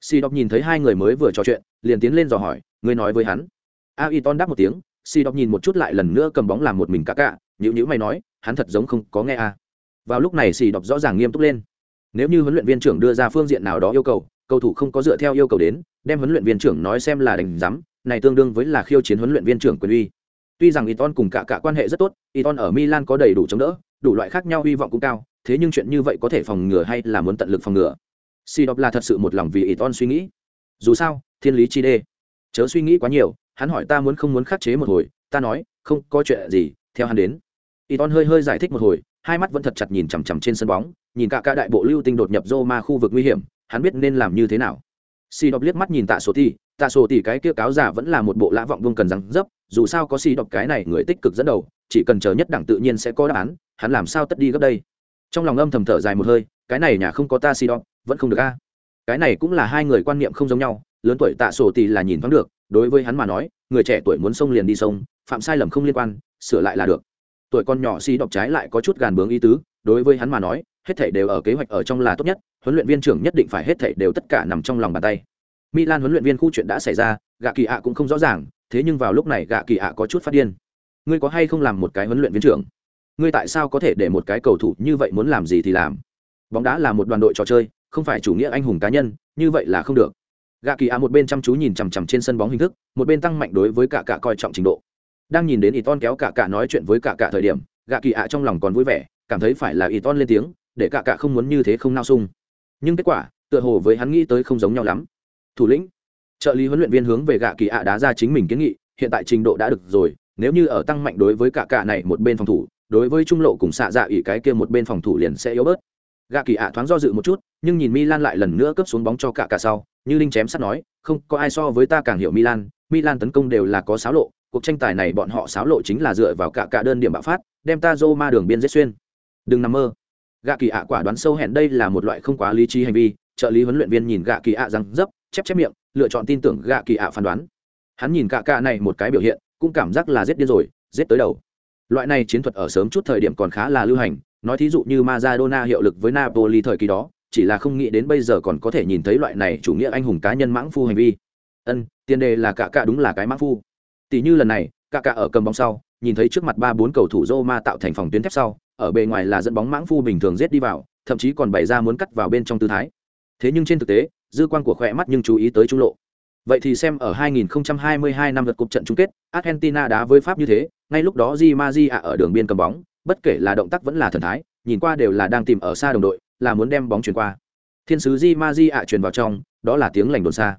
Si đọc nhìn thấy hai người mới vừa trò chuyện, liền tiến lên dò hỏi người nói với hắn? A Iton đáp một tiếng si đọc nhìn một chút lại lần nữa cầm bóng làm một mình cả cả nhữ nhữ mày nói, hắn thật giống không có nghe a. Vào lúc này si đọc rõ ràng nghiêm túc lên. Nếu như huấn luyện viên trưởng đưa ra phương diện nào đó yêu cầu cầu thủ không có dựa theo yêu cầu đến, đem huấn luyện viên trưởng nói xem là đánh giám, này tương đương với là khiêu chiến huấn luyện viên trưởng quyền uy tuy rằng Iton cùng cả cả quan hệ rất tốt Iton ở Milan có đầy đủ chống đỡ, đủ loại khác nhau hy vọng cũng cao, thế nhưng chuyện như vậy có thể phòng ngừa hay là muốn tận lực phòng ngừa? Si đọc là thật sự một lòng vì Iton suy nghĩ. Dù sao, thiên lý chi đê. Chớ suy nghĩ quá nhiều, hắn hỏi ta muốn không muốn khắc chế một hồi, ta nói, không, có chuyện gì, theo hắn đến. Iton hơi hơi giải thích một hồi, hai mắt vẫn thật chặt nhìn chằm chằm trên sân bóng, nhìn cả cả đại bộ lưu tinh đột nhập Roma khu vực nguy hiểm, hắn biết nên làm như thế nào. Si đọc liếc mắt nhìn tạ sổ thi tạ sổ tỷ cái kia cáo giả vẫn là một bộ lã vọng vương cần răng dấp, dù sao có si đọc cái này người tích cực dẫn đầu, chỉ cần chờ nhất đẳng tự nhiên sẽ có đáp án, hắn làm sao tất đi gấp đây? Trong lòng âm thầm thở dài một hơi, cái này nhà không có ta xì đọc vẫn không được a. Cái này cũng là hai người quan niệm không giống nhau, lớn tuổi tạ sổ tỷ là nhìn thoáng được, đối với hắn mà nói, người trẻ tuổi muốn sông liền đi sông, phạm sai lầm không liên quan, sửa lại là được. Tuổi con nhỏ si đọc trái lại có chút gàn bướng ý tứ, đối với hắn mà nói, hết thảy đều ở kế hoạch ở trong là tốt nhất, huấn luyện viên trưởng nhất định phải hết thảy đều tất cả nằm trong lòng bàn tay milan huấn luyện viên khu chuyện đã xảy ra, gạ kỳ ạ cũng không rõ ràng, thế nhưng vào lúc này gạ kỳ ạ có chút phát điên. Ngươi có hay không làm một cái huấn luyện viên trưởng? Ngươi tại sao có thể để một cái cầu thủ như vậy muốn làm gì thì làm? Bóng đá là một đoàn đội trò chơi, không phải chủ nghĩa anh hùng cá nhân, như vậy là không được. Gạ kỳ ạ một bên chăm chú nhìn chằm chằm trên sân bóng hình thức, một bên tăng mạnh đối với cả cả coi trọng trình độ. Đang nhìn đến Iton kéo cả cả nói chuyện với cả cả thời điểm, gạ kỳ ạ trong lòng còn vui vẻ, cảm thấy phải là Iton lên tiếng, để cả cả không muốn như thế không nao sung. Nhưng kết quả, tựa hồ với hắn nghĩ tới không giống nhau lắm thủ lĩnh. Trợ lý huấn luyện viên hướng về gạ kỳ ạ đá ra chính mình kiến nghị, hiện tại trình độ đã được rồi, nếu như ở tăng mạnh đối với cả cả này một bên phòng thủ, đối với trung lộ cùng xạ dạ ỉ cái kia một bên phòng thủ liền sẽ yếu bớt. Gạ kỳ ạ thoáng do dự một chút, nhưng nhìn milan lại lần nữa cấp xuống bóng cho cả cả sau, như linh chém sắt nói, không có ai so với ta càng hiểu milan milan tấn công đều là có xáo lộ, cuộc tranh tài này bọn họ xáo lộ chính là dựa vào cả cả đơn điểm bạo phát, đem ta dô ma đường biên giết xuyên. Đừng nằm mơ. Gạ kỳ ạ quả đoán sâu hẹn đây là một loại không quá lý trí hành vi, trợ lý huấn luyện viên nhìn gạ kỳ ạ răng dấp chép chép miệng, lựa chọn tin tưởng gạ kỳ ạ phán đoán. Hắn nhìn cả cả này một cái biểu hiện, cũng cảm giác là giết điên rồi, giết tới đầu. Loại này chiến thuật ở sớm chút thời điểm còn khá là lưu hành, nói thí dụ như Maradona hiệu lực với Napoli thời kỳ đó, chỉ là không nghĩ đến bây giờ còn có thể nhìn thấy loại này chủ nghĩa anh hùng cá nhân mãng phu hành vi. Ân, tiền đề là cả cả đúng là cái mãng phu. Tỷ như lần này, cả cả ở cầm bóng sau, nhìn thấy trước mặt ba bốn cầu thủ Roma tạo thành phòng tuyến thép sau, ở bề ngoài là dẫn bóng mãng phu bình thường giết đi vào, thậm chí còn bày ra muốn cắt vào bên trong tư thái. Thế nhưng trên thực tế dư quan của khỏe mắt nhưng chú ý tới trung lộ. Vậy thì xem ở 2022 năm lượt cục trận chung kết, argentina đá với pháp như thế, ngay lúc đó di ma ở đường biên cầm bóng, bất kể là động tác vẫn là thần thái, nhìn qua đều là đang tìm ở xa đồng đội, là muốn đem bóng chuyển qua. Thiên sứ di ma di chuyển vào trong, đó là tiếng lành đồn xa.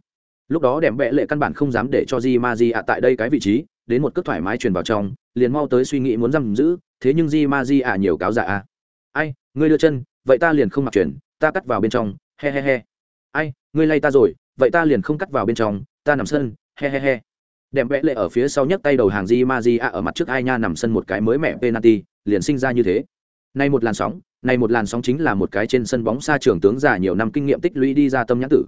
Lúc đó đèm vẽ lệ căn bản không dám để cho di ma tại đây cái vị trí, đến một cước thoải mái truyền vào trong, liền mau tới suy nghĩ muốn giam giữ, thế nhưng di ma nhiều cáo dạ a. Ai, ngươi đưa chân, vậy ta liền không mặc chuyển, ta cắt vào bên trong, he he he. Ai ngươi lay ta rồi vậy ta liền không cắt vào bên trong ta nằm sân he he he. Đệm vẽ lệ ở phía sau nhấc tay đầu hàng di ma di a ở mặt trước ai nha nằm sân một cái mới mẹ penalty liền sinh ra như thế. Nay một làn sóng nay một làn sóng chính là một cái trên sân bóng xa trường tướng già nhiều năm kinh nghiệm tích lũy đi ra tâm nhãn tử.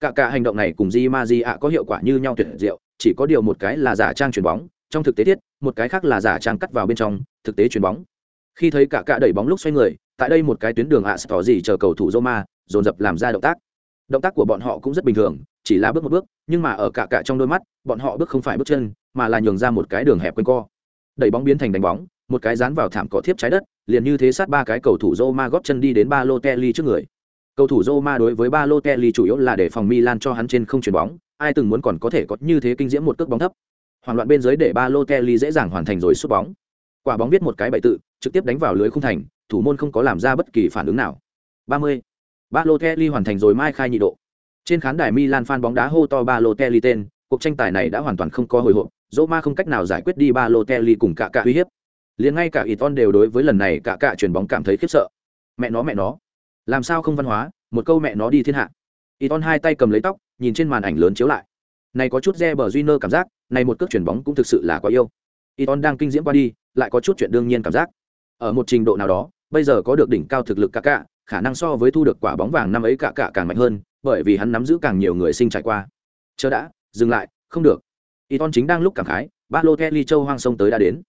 Cả cả hành động này cùng di ma di a có hiệu quả như nhau tuyệt diệu chỉ có điều một cái là giả trang chuyền bóng trong thực tế thiết một cái khác là giả trang cắt vào bên trong thực tế chuyền bóng. Khi thấy cả cả đẩy bóng lúc xoay người tại đây một cái tuyến đường ạ à, gì chờ cầu thủ Roma dồn dập làm ra động tác động tác của bọn họ cũng rất bình thường, chỉ là bước một bước, nhưng mà ở cả cả trong đôi mắt, bọn họ bước không phải bước chân, mà là nhường ra một cái đường hẹp quanh co. Đẩy bóng biến thành đánh bóng, một cái dán vào thảm cỏ thiếp trái đất, liền như thế sát ba cái cầu thủ Roma góp chân đi đến ba lô Kelly trước người. Cầu thủ Roma đối với ba lô Kelly chủ yếu là để phòng Milan cho hắn trên không chuyền bóng, ai từng muốn còn có thể có như thế kinh diễm một cước bóng thấp. Hoảng loạn bên dưới để ba lô Kelly dễ dàng hoàn thành rồi sút bóng. Quả bóng viết một cái bậy tự, trực tiếp đánh vào lưới khung thành, thủ môn không có làm ra bất kỳ phản ứng nào. 30. Balotelli hoàn thành rồi mai khai nhị độ. Trên khán đài Milan fan bóng đá hô to Balotelli tên, cuộc tranh tài này đã hoàn toàn không có hồi hộp, Roma không cách nào giải quyết đi Balotelli cùng cả cả uy hiếp. Liền ngay cả Iton đều đối với lần này cả cả chuyển bóng cảm thấy khiếp sợ. Mẹ nó mẹ nó, làm sao không văn hóa, một câu mẹ nó đi thiên hạ. Iton hai tay cầm lấy tóc, nhìn trên màn ảnh lớn chiếu lại. Này có chút Reber Júnior cảm giác, này một cước chuyển bóng cũng thực sự là quá yêu. Iton đang kinh diễm qua đi, lại có chút chuyện đương nhiên cảm giác. Ở một trình độ nào đó, bây giờ có được đỉnh cao thực lực cả cả, khả năng so với thu được quả bóng vàng năm ấy cả cả càng mạnh hơn, bởi vì hắn nắm giữ càng nhiều người sinh trải qua. Chờ đã, dừng lại, không được. Iton chính đang lúc cảm khái, Balotelli châu hoang sông tới đã đến.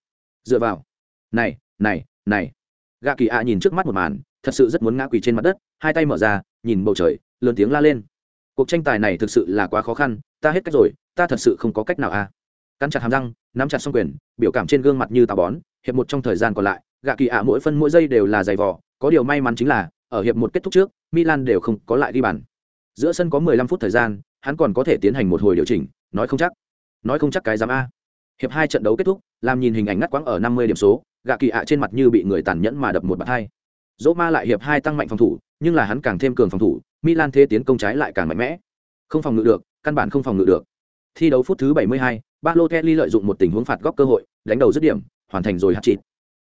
Dựa vào. Này, này, này. Gạ Kỳ ạ nhìn trước mắt một màn, thật sự rất muốn ngã quỳ trên mặt đất, hai tay mở ra, nhìn bầu trời, lớn tiếng la lên. Cuộc tranh tài này thực sự là quá khó khăn, ta hết cách rồi, ta thật sự không có cách nào a. À. Cắn chặt hàm răng, nắm chặt song quyền, biểu cảm trên gương mặt như táo bón, hiệp một trong thời gian còn lại, gạ kỳ ạ mỗi phân mỗi giây đều là dày vò, có điều may mắn chính là ở hiệp một kết thúc trước, Milan đều không có lại đi bàn. Giữa sân có 15 phút thời gian, hắn còn có thể tiến hành một hồi điều chỉnh, nói không chắc. Nói không chắc cái giám a. Hiệp hai trận đấu kết thúc, làm nhìn hình ảnh ngắt quãng ở 50 điểm số, gạ kỳ ạ trên mặt như bị người tàn nhẫn mà đập một bạt hai. Roma lại hiệp hai tăng mạnh phòng thủ, nhưng là hắn càng thêm cường phòng thủ, Milan thế tiến công trái lại càng mạnh mẽ. Không phòng ngự được, căn bản không phòng ngự được. Thi đấu phút thứ 72, Balotelli lợi dụng một tình huống phạt góc cơ hội, đánh đầu dứt điểm, hoàn thành rồi hat-trick.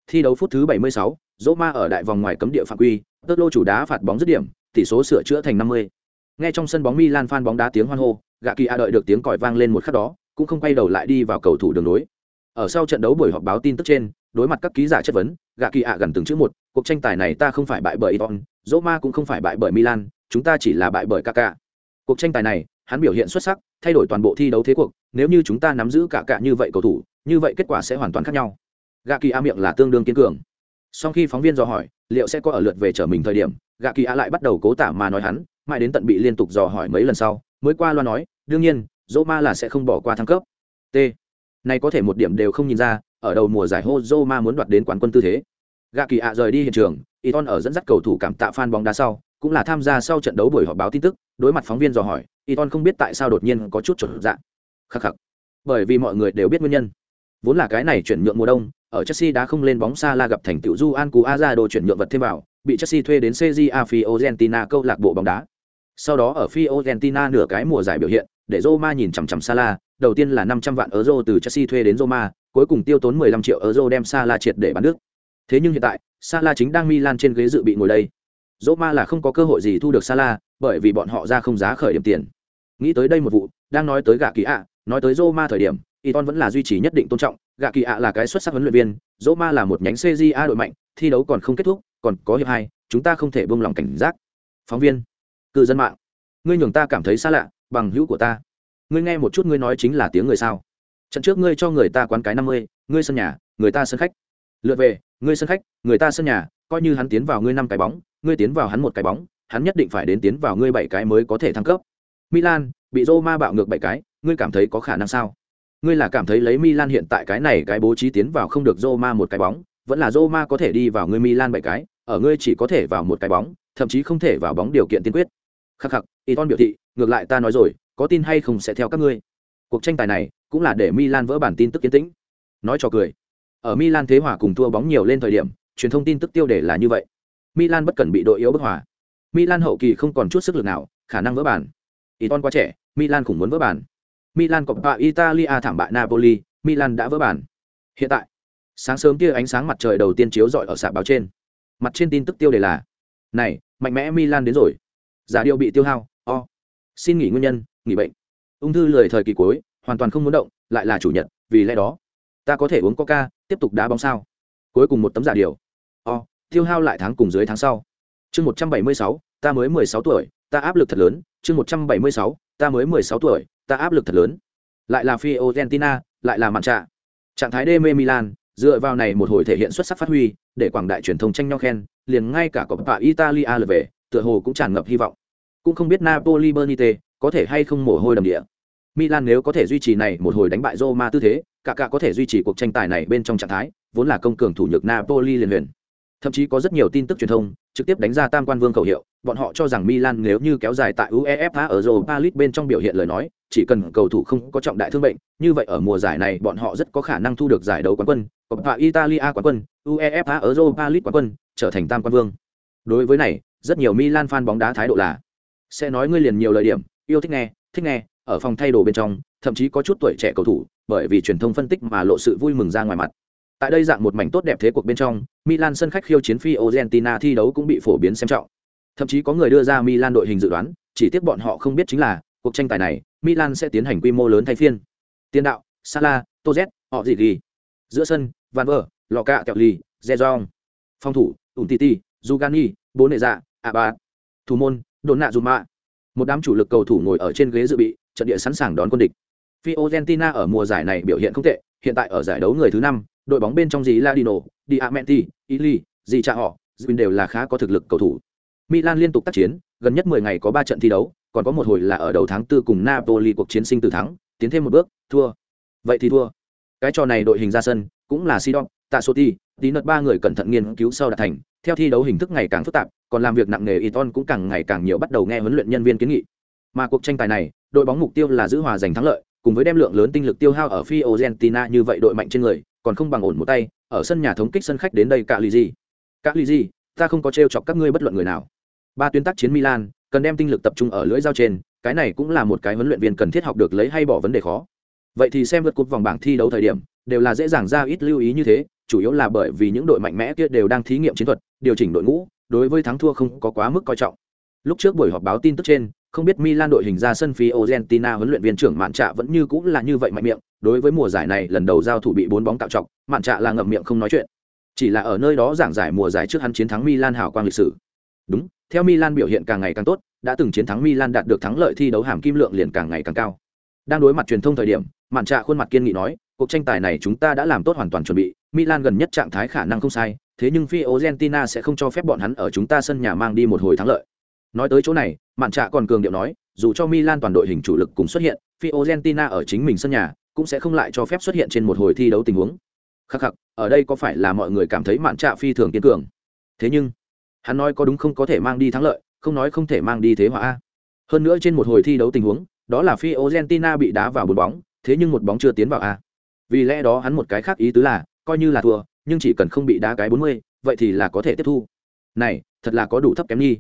Thi đấu phút thứ 76, Roma ở đại vòng ngoài cấm địa phạm quy, Tớt lô chủ đá phạt bóng dứt điểm, tỷ số sửa chữa thành 50. Nghe trong sân bóng Milan phan bóng đá tiếng hoan hô, gạ kỳ a đợi được tiếng còi vang lên một khắc đó, cũng không quay đầu lại đi vào cầu thủ đường nối. Ở sau trận đấu buổi họp báo tin tức trên, đối mặt các ký giả chất vấn, gạ kỳ a gần từng chữ một, cuộc tranh tài này ta không phải bại bởi Iton, Roma cũng không phải bại bởi Milan, chúng ta chỉ là bại bởi Kaká. Cuộc tranh tài này, hắn biểu hiện xuất sắc, thay đổi toàn bộ thi đấu thế cuộc, nếu như chúng ta nắm giữ cả cả như vậy cầu thủ, như vậy kết quả sẽ hoàn toàn khác nhau. Gạ kỳ a miệng là tương đương kiên cường. Sau khi phóng viên dò hỏi, liệu sẽ có ở lượt về trở mình thời điểm, gạ kỳ a lại bắt đầu cố tả mà nói hắn, mãi đến tận bị liên tục dò hỏi mấy lần sau, mới qua loa nói, đương nhiên, Roma là sẽ không bỏ qua thăng cấp. T. Này có thể một điểm đều không nhìn ra, ở đầu mùa giải hô Roma muốn đoạt đến quán quân tư thế. Gạ kỳ a rời đi hiện trường, Iton ở dẫn dắt cầu thủ cảm tạ fan bóng đá sau, cũng là tham gia sau trận đấu buổi họp báo tin tức, đối mặt phóng viên dò hỏi, Iton không biết tại sao đột nhiên có chút chuẩn dạng Khắc khắc. Bởi vì mọi người đều biết nguyên nhân. Vốn là cái này chuyển nhượng mùa đông, ở Chelsea đã không lên bóng xa la gặp thành tựu Juan Cuadrado chuyển nhượng vật thêm vào, bị Chelsea thuê đến CJA Fiorentina câu lạc bộ bóng đá. Sau đó ở Fiorentina nửa cái mùa giải biểu hiện, để Roma nhìn chằm chằm Salah, đầu tiên là 500 vạn euro từ Chelsea thuê đến Roma, cuối cùng tiêu tốn 15 triệu euro đem Salah triệt để bán nước. Thế nhưng hiện tại, Salah chính đang Milan trên ghế dự bị ngồi đây. Roma là không có cơ hội gì thu được Salah, bởi vì bọn họ ra không giá khởi điểm tiền. Nghĩ tới đây một vụ, đang nói tới gạ kỳ ạ, nói tới Roma thời điểm, Iton vẫn là duy trì nhất định tôn trọng, gạ kỳ ạ là cái xuất sắc huấn luyện viên, Roma là một nhánh CJA đội mạnh, thi đấu còn không kết thúc, còn có hiệp hai, chúng ta không thể buông lòng cảnh giác. Phóng viên, cư dân mạng, ngươi nhường ta cảm thấy xa lạ, bằng hữu của ta. Ngươi nghe một chút ngươi nói chính là tiếng người sao? Trận trước ngươi cho người ta quán cái năm mươi, ngươi sân nhà, người ta sân khách. Lượt về, ngươi sân khách, người ta sân nhà, coi như hắn tiến vào ngươi năm cái bóng, ngươi tiến vào hắn một cái bóng, hắn nhất định phải đến tiến vào ngươi bảy cái mới có thể thăng cấp. Milan bị Roma bạo ngược bảy cái, ngươi cảm thấy có khả năng sao? Ngươi là cảm thấy lấy Milan hiện tại cái này cái bố trí tiến vào không được Roma một cái bóng, vẫn là Roma có thể đi vào ngươi Milan bảy cái, ở ngươi chỉ có thể vào một cái bóng, thậm chí không thể vào bóng điều kiện tiên quyết. Khắc khắc, Iton biểu thị, ngược lại ta nói rồi, có tin hay không sẽ theo các ngươi. Cuộc tranh tài này cũng là để Milan vỡ bản tin tức kiến tĩnh. Nói cho cười. Ở Milan thế hòa cùng thua bóng nhiều lên thời điểm, truyền thông tin tức tiêu đề là như vậy. Milan bất cần bị đội yếu bức hòa. Milan hậu kỳ không còn chút sức lực nào, khả năng vỡ bản. Iton quá trẻ, Milan cũng muốn vỡ bản. Milan Coppa Italia thảm bại Napoli, Milan đã vỡ bản. Hiện tại, sáng sớm kia ánh sáng mặt trời đầu tiên chiếu rọi ở sạp báo trên. Mặt trên tin tức tiêu đề là: "Này, mạnh mẽ Milan đến rồi." Giả điều bị tiêu hao, o. Xin nghỉ nguyên nhân, nghỉ bệnh. Ung thư lười thời kỳ cuối, hoàn toàn không muốn động, lại là chủ nhật, vì lẽ đó, ta có thể uống Coca, tiếp tục đá bóng sao? Cuối cùng một tấm giả điều. O, tiêu hao lại tháng cùng dưới tháng sau. Chương 176, ta mới 16 tuổi, ta áp lực thật lớn, chương 176, ta mới 16 tuổi, ta áp lực thật lớn. Lại là Fiorentina, lại là mạn trạ. Trạng thái đê mê milan dựa vào này một hồi thể hiện xuất sắc phát huy để quảng đại truyền thông tranh nhau khen liền ngay cả coppa italia lượt về tựa hồ cũng tràn ngập hy vọng. Cũng không biết napoli bernite có thể hay không mồ hôi đầm địa. Milan nếu có thể duy trì này một hồi đánh bại roma tư thế cả cả có thể duy trì cuộc tranh tài này bên trong trạng thái vốn là công cường thủ nhược napoli liền huyền thậm chí có rất nhiều tin tức truyền thông trực tiếp đánh ra tam quan vương khẩu hiệu, bọn họ cho rằng milan nếu như kéo dài tại uefa ở europa league bên trong biểu hiện lời nói, chỉ cần cầu thủ không có trọng đại thương bệnh, như vậy ở mùa giải này bọn họ rất có khả năng thu được giải đấu quán quân, coppa italia quán quân, uefa ở europa league quán quân, trở thành tam quan vương. Đối với này, rất nhiều milan fan bóng đá thái độ là, sẽ nói ngươi liền nhiều lời điểm, yêu thích nghe thích nghe, ở phòng thay đồ bên trong, thậm chí có chút tuổi trẻ cầu thủ, bởi vì truyền thông phân tích mà lộ sự vui mừng ra ngoài mặt tại đây dạng một mảnh tốt đẹp thế cuộc bên trong milan sân khách khiêu chiến phi argentina thi đấu cũng bị phổ biến xem trọng. Thậm chí có người đưa ra milan đội hình dự đoán chỉ tiếc bọn họ không biết chính là cuộc tranh tài này milan sẽ tiến hành quy mô lớn thay phiên. Tiền đạo Salah, toz họ gì gì. giữa sân van ver lò cạ kẹo ly zezong phòng thủ untiti Zugani, bố nệ dạ abad thủ môn đồn nạ dùm một đám chủ lực cầu thủ ngồi ở trên ghế dự bị trận địa sẵn sàng đón quân địch. Fiorentina ở mùa giải này biểu hiện không tệ hiện tại ở giải đấu người thứ năm đội bóng bên trong gì Ladino, Diamenti, Ili, gì cha họ, Zwin đều là khá có thực lực cầu thủ. Milan liên tục tác chiến, gần nhất 10 ngày có 3 trận thi đấu, còn có một hồi là ở đầu tháng 4 cùng Napoli cuộc chiến sinh tử thắng, tiến thêm một bước, thua. Vậy thì thua. Cái trò này đội hình ra sân, cũng là Sidon, Tasotti, tí nợt ba người cẩn thận nghiên cứu sau đạt thành, theo thi đấu hình thức ngày càng phức tạp, còn làm việc nặng nghề Iton cũng càng ngày càng nhiều bắt đầu nghe huấn luyện nhân viên kiến nghị. Mà cuộc tranh tài này, đội bóng mục tiêu là giữ hòa giành thắng lợi, cùng với đem lượng lớn tinh lực tiêu hao ở Fiorentina như vậy đội mạnh trên người, còn không bằng ổn một tay ở sân nhà thống kích sân khách đến đây cả lì gì. Cả lì gì ta không có trêu chọc các ngươi bất luận người nào. Ba tuyến tác chiến milan cần đem tinh lực tập trung ở lưỡi dao trên cái này cũng là một cái huấn luyện viên cần thiết học được lấy hay bỏ vấn đề khó. Vậy thì xem vượt cúp vòng bảng thi đấu thời điểm đều là dễ dàng ra ít lưu ý như thế chủ yếu là bởi vì những đội mạnh mẽ kia đều đang thí nghiệm chiến thuật điều chỉnh đội ngũ đối với thắng thua không có quá mức coi trọng. Lúc trước buổi họp báo tin tức trên không biết Milan đội hình ra sân phi Argentina huấn luyện viên trưởng Mạn Trạ vẫn như cũng là như vậy mạnh miệng, đối với mùa giải này lần đầu giao thủ bị bốn bóng tạo trọng, Mạn Trạ là ngậm miệng không nói chuyện. Chỉ là ở nơi đó giảng giải mùa giải trước hắn chiến thắng Milan hào quang lịch sử. Đúng, theo Milan biểu hiện càng ngày càng tốt, đã từng chiến thắng Milan đạt được thắng lợi thi đấu hàm kim lượng liền càng ngày càng cao. Đang đối mặt truyền thông thời điểm, Mạn Trạ khuôn mặt kiên nghị nói, cuộc tranh tài này chúng ta đã làm tốt hoàn toàn chuẩn bị, Milan gần nhất trạng thái khả năng không sai, thế nhưng phi Argentina sẽ không cho phép bọn hắn ở chúng ta sân nhà mang đi một hồi thắng lợi. Nói tới chỗ này, Mạn Trạ còn cường điệu nói, dù cho Milan toàn đội hình chủ lực cùng xuất hiện, Fiorentina ở chính mình sân nhà cũng sẽ không lại cho phép xuất hiện trên một hồi thi đấu tình huống. Khắc khắc, ở đây có phải là mọi người cảm thấy Mạn Trạ phi thường kiên cường? Thế nhưng, hắn nói có đúng không có thể mang đi thắng lợi, không nói không thể mang đi thế hòa a. Hơn nữa trên một hồi thi đấu tình huống, đó là phi Argentina bị đá vào bốn bóng, thế nhưng một bóng chưa tiến vào a. Vì lẽ đó hắn một cái khác ý tứ là, coi như là thua, nhưng chỉ cần không bị đá cái 40, vậy thì là có thể tiếp thu. Này, thật là có đủ thấp kém nghi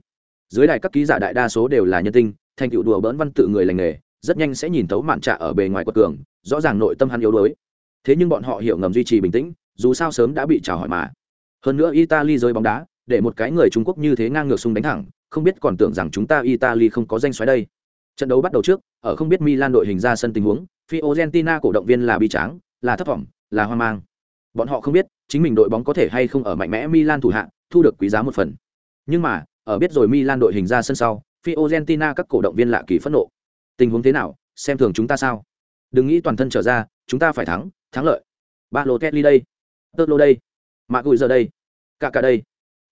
dưới đài các ký giả đại đa số đều là nhân tinh thành tựu đùa bỡn văn tự người lành nghề rất nhanh sẽ nhìn tấu mạn trạ ở bề ngoài quật cường rõ ràng nội tâm hắn yếu đuối. Thế nhưng bọn họ hiểu ngầm duy trì bình tĩnh dù sao sớm đã bị chào hỏi mà. Hơn nữa italy rơi bóng đá để một cái người trung quốc như thế ngang ngược xung đánh thẳng không biết còn tưởng rằng chúng ta italy không có danh xoáy đây. Trận đấu bắt đầu trước ở không biết milan đội hình ra sân tình huống fiorentina cổ động viên là bi tráng là thất vọng là hoang mang. Bọn họ không biết chính mình đội bóng có thể hay không ở mạnh mẽ milan thủ hạng thu được quý giá một phần. Nhưng mà ở biết rồi Milan đội hình ra sân sau, Fiorentina các cổ động viên lạ kỳ phẫn nộ. Tình huống thế nào, xem thường chúng ta sao? Đừng nghĩ toàn thân trở ra, chúng ta phải thắng, thắng lợi. Ba lô Kelly đây, tơ lô đây, mạ Gùi giờ đây, cả cả đây.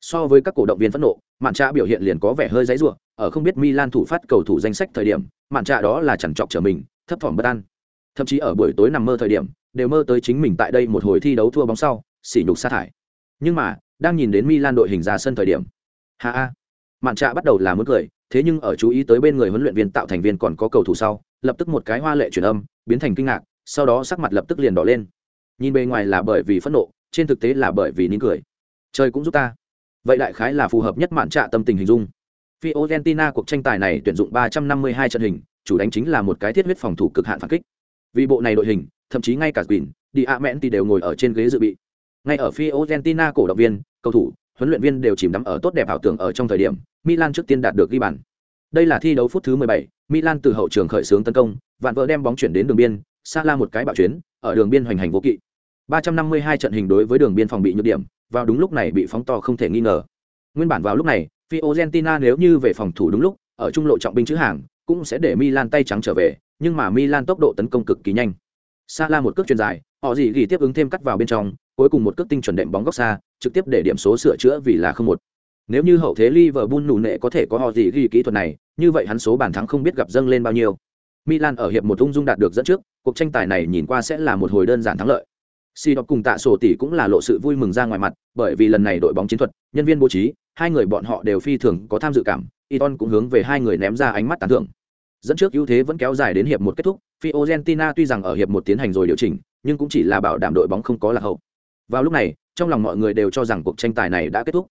So với các cổ động viên phẫn nộ, Mạn Trạ biểu hiện liền có vẻ hơi dãy ruộng ở không biết Milan thủ phát cầu thủ danh sách thời điểm, Mạn Trạ đó là chẳng chọc trở mình, thấp thỏm bất an. Thậm chí ở buổi tối nằm mơ thời điểm, đều mơ tới chính mình tại đây một hồi thi đấu thua bóng sau, sỉ nhục sa thải. Nhưng mà, đang nhìn đến Milan đội hình ra sân thời điểm, hà a mạn trạ bắt đầu là muốn cười thế nhưng ở chú ý tới bên người huấn luyện viên tạo thành viên còn có cầu thủ sau lập tức một cái hoa lệ truyền âm biến thành kinh ngạc sau đó sắc mặt lập tức liền đỏ lên nhìn bề ngoài là bởi vì phẫn nộ trên thực tế là bởi vì nín cười trời cũng giúp ta vậy đại khái là phù hợp nhất mạn trạ tâm tình hình dung Fiorentina cuộc tranh tài này tuyển dụng 352 trận hình, chủ đánh chính là một cái thiết huyết phòng thủ cực hạn phản kích. Vì bộ này đội hình, thậm chí ngay cả Quỳnh, Diamenti đều ngồi ở trên ghế dự bị. Ngay ở Fiorentina cổ động viên, cầu thủ, huấn luyện viên đều chìm đắm ở tốt đẹp ảo tưởng ở trong thời điểm Milan trước tiên đạt được ghi bàn. Đây là thi đấu phút thứ 17, Milan từ hậu trường khởi xướng tấn công, vạn vợ đem bóng chuyển đến đường biên, Salah một cái bạo chuyến, ở đường biên hoành hành vô kỵ. 352 trận hình đối với đường biên phòng bị nhược điểm, vào đúng lúc này bị phóng to không thể nghi ngờ. Nguyên bản vào lúc này, Fiorentina nếu như về phòng thủ đúng lúc, ở trung lộ trọng binh chữ hàng, cũng sẽ để Milan tay trắng trở về, nhưng mà Milan tốc độ tấn công cực kỳ nhanh. Salah một cước chuyền dài, họ gì ghi tiếp ứng thêm cắt vào bên trong cuối cùng một cước tinh chuẩn đệm bóng góc xa trực tiếp để điểm số sửa chữa vì là không một nếu như hậu thế Liverpool nụ nệ có thể có họ gì ghi kỹ thuật này như vậy hắn số bàn thắng không biết gặp dâng lên bao nhiêu Milan ở hiệp một ung dung đạt được dẫn trước cuộc tranh tài này nhìn qua sẽ là một hồi đơn giản thắng lợi Si đọc cùng tạ sổ tỷ cũng là lộ sự vui mừng ra ngoài mặt, bởi vì lần này đội bóng chiến thuật, nhân viên bố trí, hai người bọn họ đều phi thường có tham dự cảm, Iton cũng hướng về hai người ném ra ánh mắt tán thưởng. Dẫn trước ưu thế vẫn kéo dài đến hiệp một kết thúc, Fiorentina tuy rằng ở hiệp một tiến hành rồi điều chỉnh, nhưng cũng chỉ là bảo đảm đội bóng không có lạc hậu. Vào lúc này, trong lòng mọi người đều cho rằng cuộc tranh tài này đã kết thúc.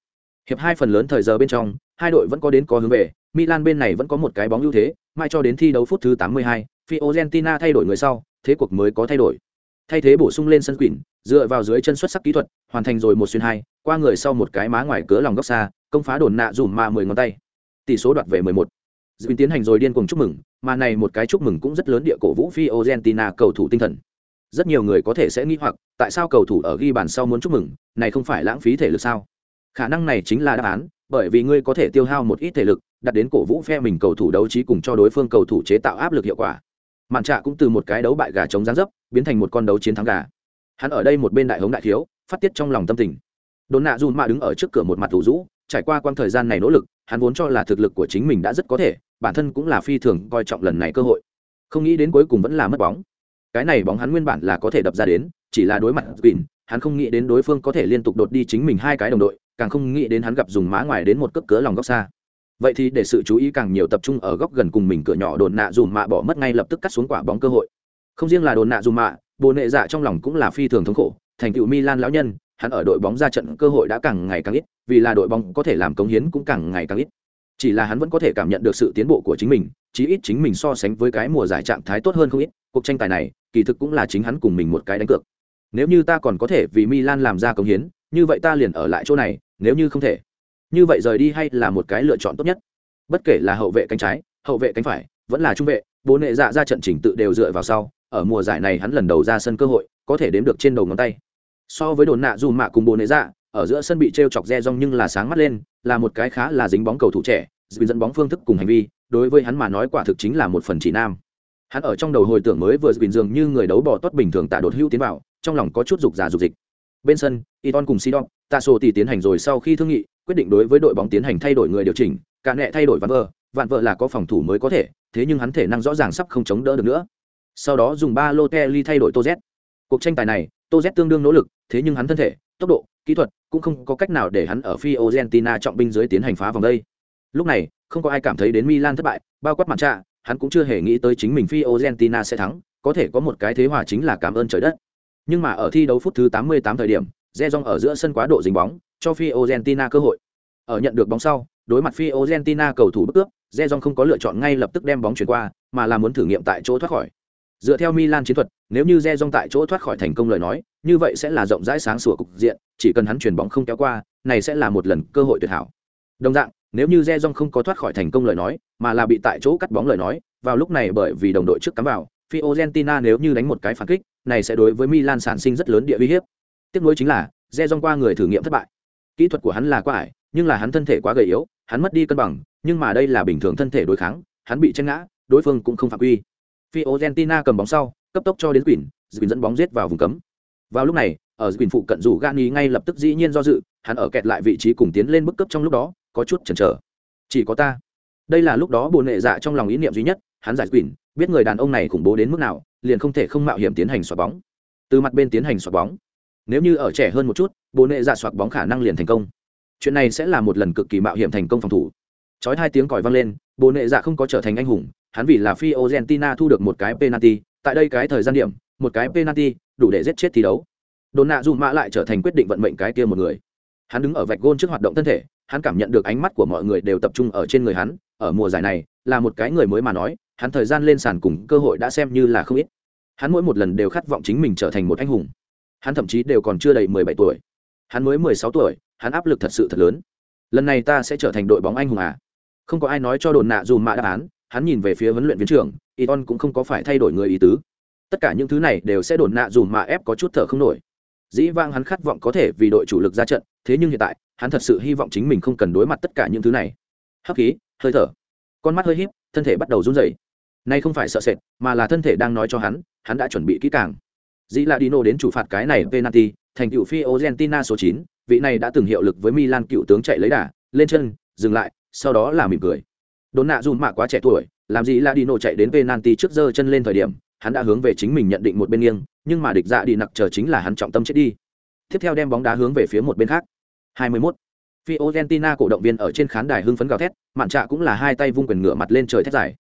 Hiệp hai phần lớn thời giờ bên trong, hai đội vẫn có đến có hướng về, Milan bên này vẫn có một cái bóng ưu thế, mai cho đến thi đấu phút thứ 82, Fiorentina thay đổi người sau, thế cuộc mới có thay đổi thay thế bổ sung lên sân quỷ dựa vào dưới chân xuất sắc kỹ thuật hoàn thành rồi một xuyên hai qua người sau một cái má ngoài cửa lòng góc xa công phá đồn nạ dùm mà mười ngón tay tỷ số đoạt về mười một tiến hành rồi điên cuồng chúc mừng, mà này một cái chúc mừng cũng rất lớn địa cổ vũ Fiorentina cầu thủ tinh thần. Rất nhiều người có thể sẽ nghĩ hoặc, tại sao cầu thủ ở ghi bàn sau muốn chúc mừng, này không phải lãng phí thể lực sao? Khả năng này chính là đáp án, bởi vì ngươi có thể tiêu hao một ít thể lực, đặt đến cổ vũ phe mình cầu thủ đấu trí cùng cho đối phương cầu thủ chế tạo áp lực hiệu quả. Mạn trạ cũng từ một cái đấu bại gà chống gián dấp biến thành một con đấu chiến thắng gà. Hắn ở đây một bên đại hống đại thiếu phát tiết trong lòng tâm tình. Đồn nạ dùn mạ đứng ở trước cửa một mặt thủ rũ trải qua quãng thời gian này nỗ lực hắn vốn cho là thực lực của chính mình đã rất có thể bản thân cũng là phi thường coi trọng lần này cơ hội. Không nghĩ đến cuối cùng vẫn là mất bóng cái này bóng hắn nguyên bản là có thể đập ra đến, chỉ là đối mặt quỳnh, hắn không nghĩ đến đối phương có thể liên tục đột đi chính mình hai cái đồng đội, càng không nghĩ đến hắn gặp dùng má ngoài đến một cước cớ lòng góc xa. Vậy thì để sự chú ý càng nhiều tập trung ở góc gần cùng mình cửa nhỏ đồn nạ dùm mạ bỏ mất ngay lập tức cắt xuống quả bóng cơ hội. Không riêng là đồn nạ dùm mạ, bồ nệ dạ trong lòng cũng là phi thường thống khổ, thành tựu milan lão nhân, hắn ở đội bóng ra trận cơ hội đã càng ngày càng ít, vì là đội bóng có thể làm cống hiến cũng càng ngày càng ít. Chỉ là hắn vẫn có thể cảm nhận được sự tiến bộ của chính mình, chí ít chính mình so sánh với cái mùa giải trạng thái tốt hơn không ít cuộc tranh tài này, kỳ thực cũng là chính hắn cùng mình một cái đánh cược. Nếu như ta còn có thể vì milan làm ra công hiến, như vậy ta liền ở lại chỗ này, nếu như không thể. Như vậy rời đi hay là một cái lựa chọn tốt nhất. Bất kể là hậu vệ cánh trái, hậu vệ cánh phải, vẫn là trung vệ, bố nệ dạ ra trận chỉnh tự đều dựa vào sau, ở mùa giải này hắn lần đầu ra sân cơ hội, có thể đếm được trên đầu ngón tay. So với đồn nạ dù mạ cùng bố nệ dạ ở giữa sân bị t r e o chọc re rong nhưng là sáng mắt lên, là một cái khá là dính bóng cầu thủ trẻ dẫn bóng phương thức cùng hành vi, đối với hắn mà nói quả thực chính là một phần chỉ nam hắn ở trong đầu hồi tưởng mới vừa bình dường như người đấu bỏ tốt bình thường tạ đột hữu tiến vào, trong lòng có chút dục giả dục dịch. Bên sân, iton cùng sidon, tạ sổ tỷ tiến hành rồi sau khi thương nghị, quyết định đối với đội bóng tiến hành thay đổi người điều chỉnh, cả nẹ thay đổi vạn vợ vạn vợ là có phòng thủ mới có thể, thế nhưng hắn thể năng rõ ràng sắp không chống đỡ được nữa. Sau đó dùng ba lô kelly thay đổi tô z cuộc tranh tài này tô z tương đương nỗ lực, thế nhưng hắn thân thể, tốc độ, kỹ thuật cũng không có cách nào để hắn ở phi argentina trọng binh dưới tiến hành phá vòng đây. Lúc này, không có ai cảm thấy đến milan thất bại, bao quát mặt trạ hắn cũng chưa hề nghĩ tới chính mình phi argentina sẽ thắng có thể có một cái thế hòa chính là cảm ơn trời đất. Nhưng mà ở thi đấu phút thứ 88 thời điểm Rejong ở giữa sân quá độ dính bóng cho Fiorentina cơ hội. Ở nhận được bóng sau đối mặt Fiorentina cầu thủ bước, cướp Rejong không có lựa chọn ngay lập tức đem bóng chuyển qua mà là muốn thử nghiệm tại chỗ thoát khỏi. Dựa theo Milan chiến thuật nếu như Rejong tại chỗ thoát khỏi thành công lời nói như vậy sẽ là rộng rãi sáng sủa cục diện chỉ cần hắn chuyển bóng không kéo qua này sẽ là một lần cơ hội tuyệt hảo. Đồng dạng nếu như Rejong không có thoát khỏi thành công lời nói mà là bị tại chỗ cắt bóng lời nói vào lúc này bởi vì đồng đội trước cắm vào Fiorentina nếu như đánh một cái phản kích này sẽ đối với Milan sản sinh rất lớn địa uy hiếp. Tiếc nối chính là Rejong qua người thử nghiệm thất bại. Kỹ thuật của hắn là quá ải nhưng là hắn thân thể quá gầy yếu hắn mất đi cân bằng nhưng mà đây là bình thường thân thể đối kháng hắn bị chân ngã đối phương cũng không phạm quy. Fiorentina cầm bóng sau cấp tốc cho đến Quỷ, Quỷ dẫn bóng giết vào vùng cấm. Vào lúc này ở Quỷ phụ cận rủ Gani ngay lập tức dĩ nhiên do dự hắn ở kẹt lại vị trí cùng tiến lên bức cấp trong lúc đó có chút chần chờ. Chỉ có ta. Đây là lúc đó bồn nệ dạ trong lòng ý niệm duy nhất hắn giải Quỷ, biết người đàn ông này khủng bố đến mức nào liền không thể không mạo hiểm tiến hành xoạt bóng. Từ mặt bên tiến hành xoạt bóng. Nếu như ở trẻ hơn một chút bồn nệ dạ xoạt bóng khả năng liền thành công. Chuyện này sẽ là một lần cực kỳ mạo hiểm thành công phòng thủ. Chói hai tiếng còi vang lên bộ nệ dạ không có trở thành anh hùng hắn vì là phi argentina thu được một cái penalty tại đây cái thời gian điểm một cái penalty đủ để giết chết thi đấu. Đồn nạ dù mã lại trở thành quyết định vận mệnh cái kia một người. Hắn đứng ở vạch gôn trước hoạt động thân thể hắn cảm nhận được ánh mắt của mọi người đều tập trung ở trên người hắn, ở mùa giải này, là một cái người mới mà nói, hắn thời gian lên sàn cùng cơ hội đã xem như là không ít. Hắn mỗi một lần đều khát vọng chính mình trở thành một anh hùng. Hắn thậm chí đều còn chưa đầy mười bảy tuổi. Hắn mới mười sáu tuổi, hắn áp lực thật sự thật lớn. Lần này ta sẽ trở thành đội bóng anh hùng à? Không có ai nói cho đồn nạ dù mạ đáp án, hắn nhìn về phía huấn luyện viên trưởng Iton cũng không có phải thay đổi người ý tứ. Tất cả những thứ này đều sẽ đồn nạ dù mạ ép có chút thở không nổi. Dĩ vang hắn khát vọng có thể vì đội chủ lực ra trận, thế nhưng hiện tại hắn thật sự hy vọng chính mình không cần đối mặt tất cả những thứ này. Hấp khí hơi thở. Con mắt hơi híp thân thể bắt đầu run rẩy. Nay không phải sợ sệt mà là thân thể đang nói cho hắn hắn đã chuẩn bị kỹ càng. Dĩ là Dino đến chủ phạt cái này penalty thành cựu phi Argentina số 9, vị này đã từng hiệu lực với Milan cựu tướng chạy lấy đà lên chân dừng lại sau đó là mỉm cười. Đốn nạ dùn mạ quá trẻ tuổi làm gì là Dino chạy đến penalty trước giơ chân lên thời điểm hắn đã hướng về chính mình nhận định một bên nghiêng nhưng mà địch dạ đi nặc chờ chính là hắn trọng tâm chết đi. Tiếp theo đem bóng đá hướng về phía một bên khác. 21. Fiorentina cổ động viên ở trên khán đài hưng phấn gào thét, mạn trạ cũng là hai tay vung quyền ngựa mặt lên trời thét giải.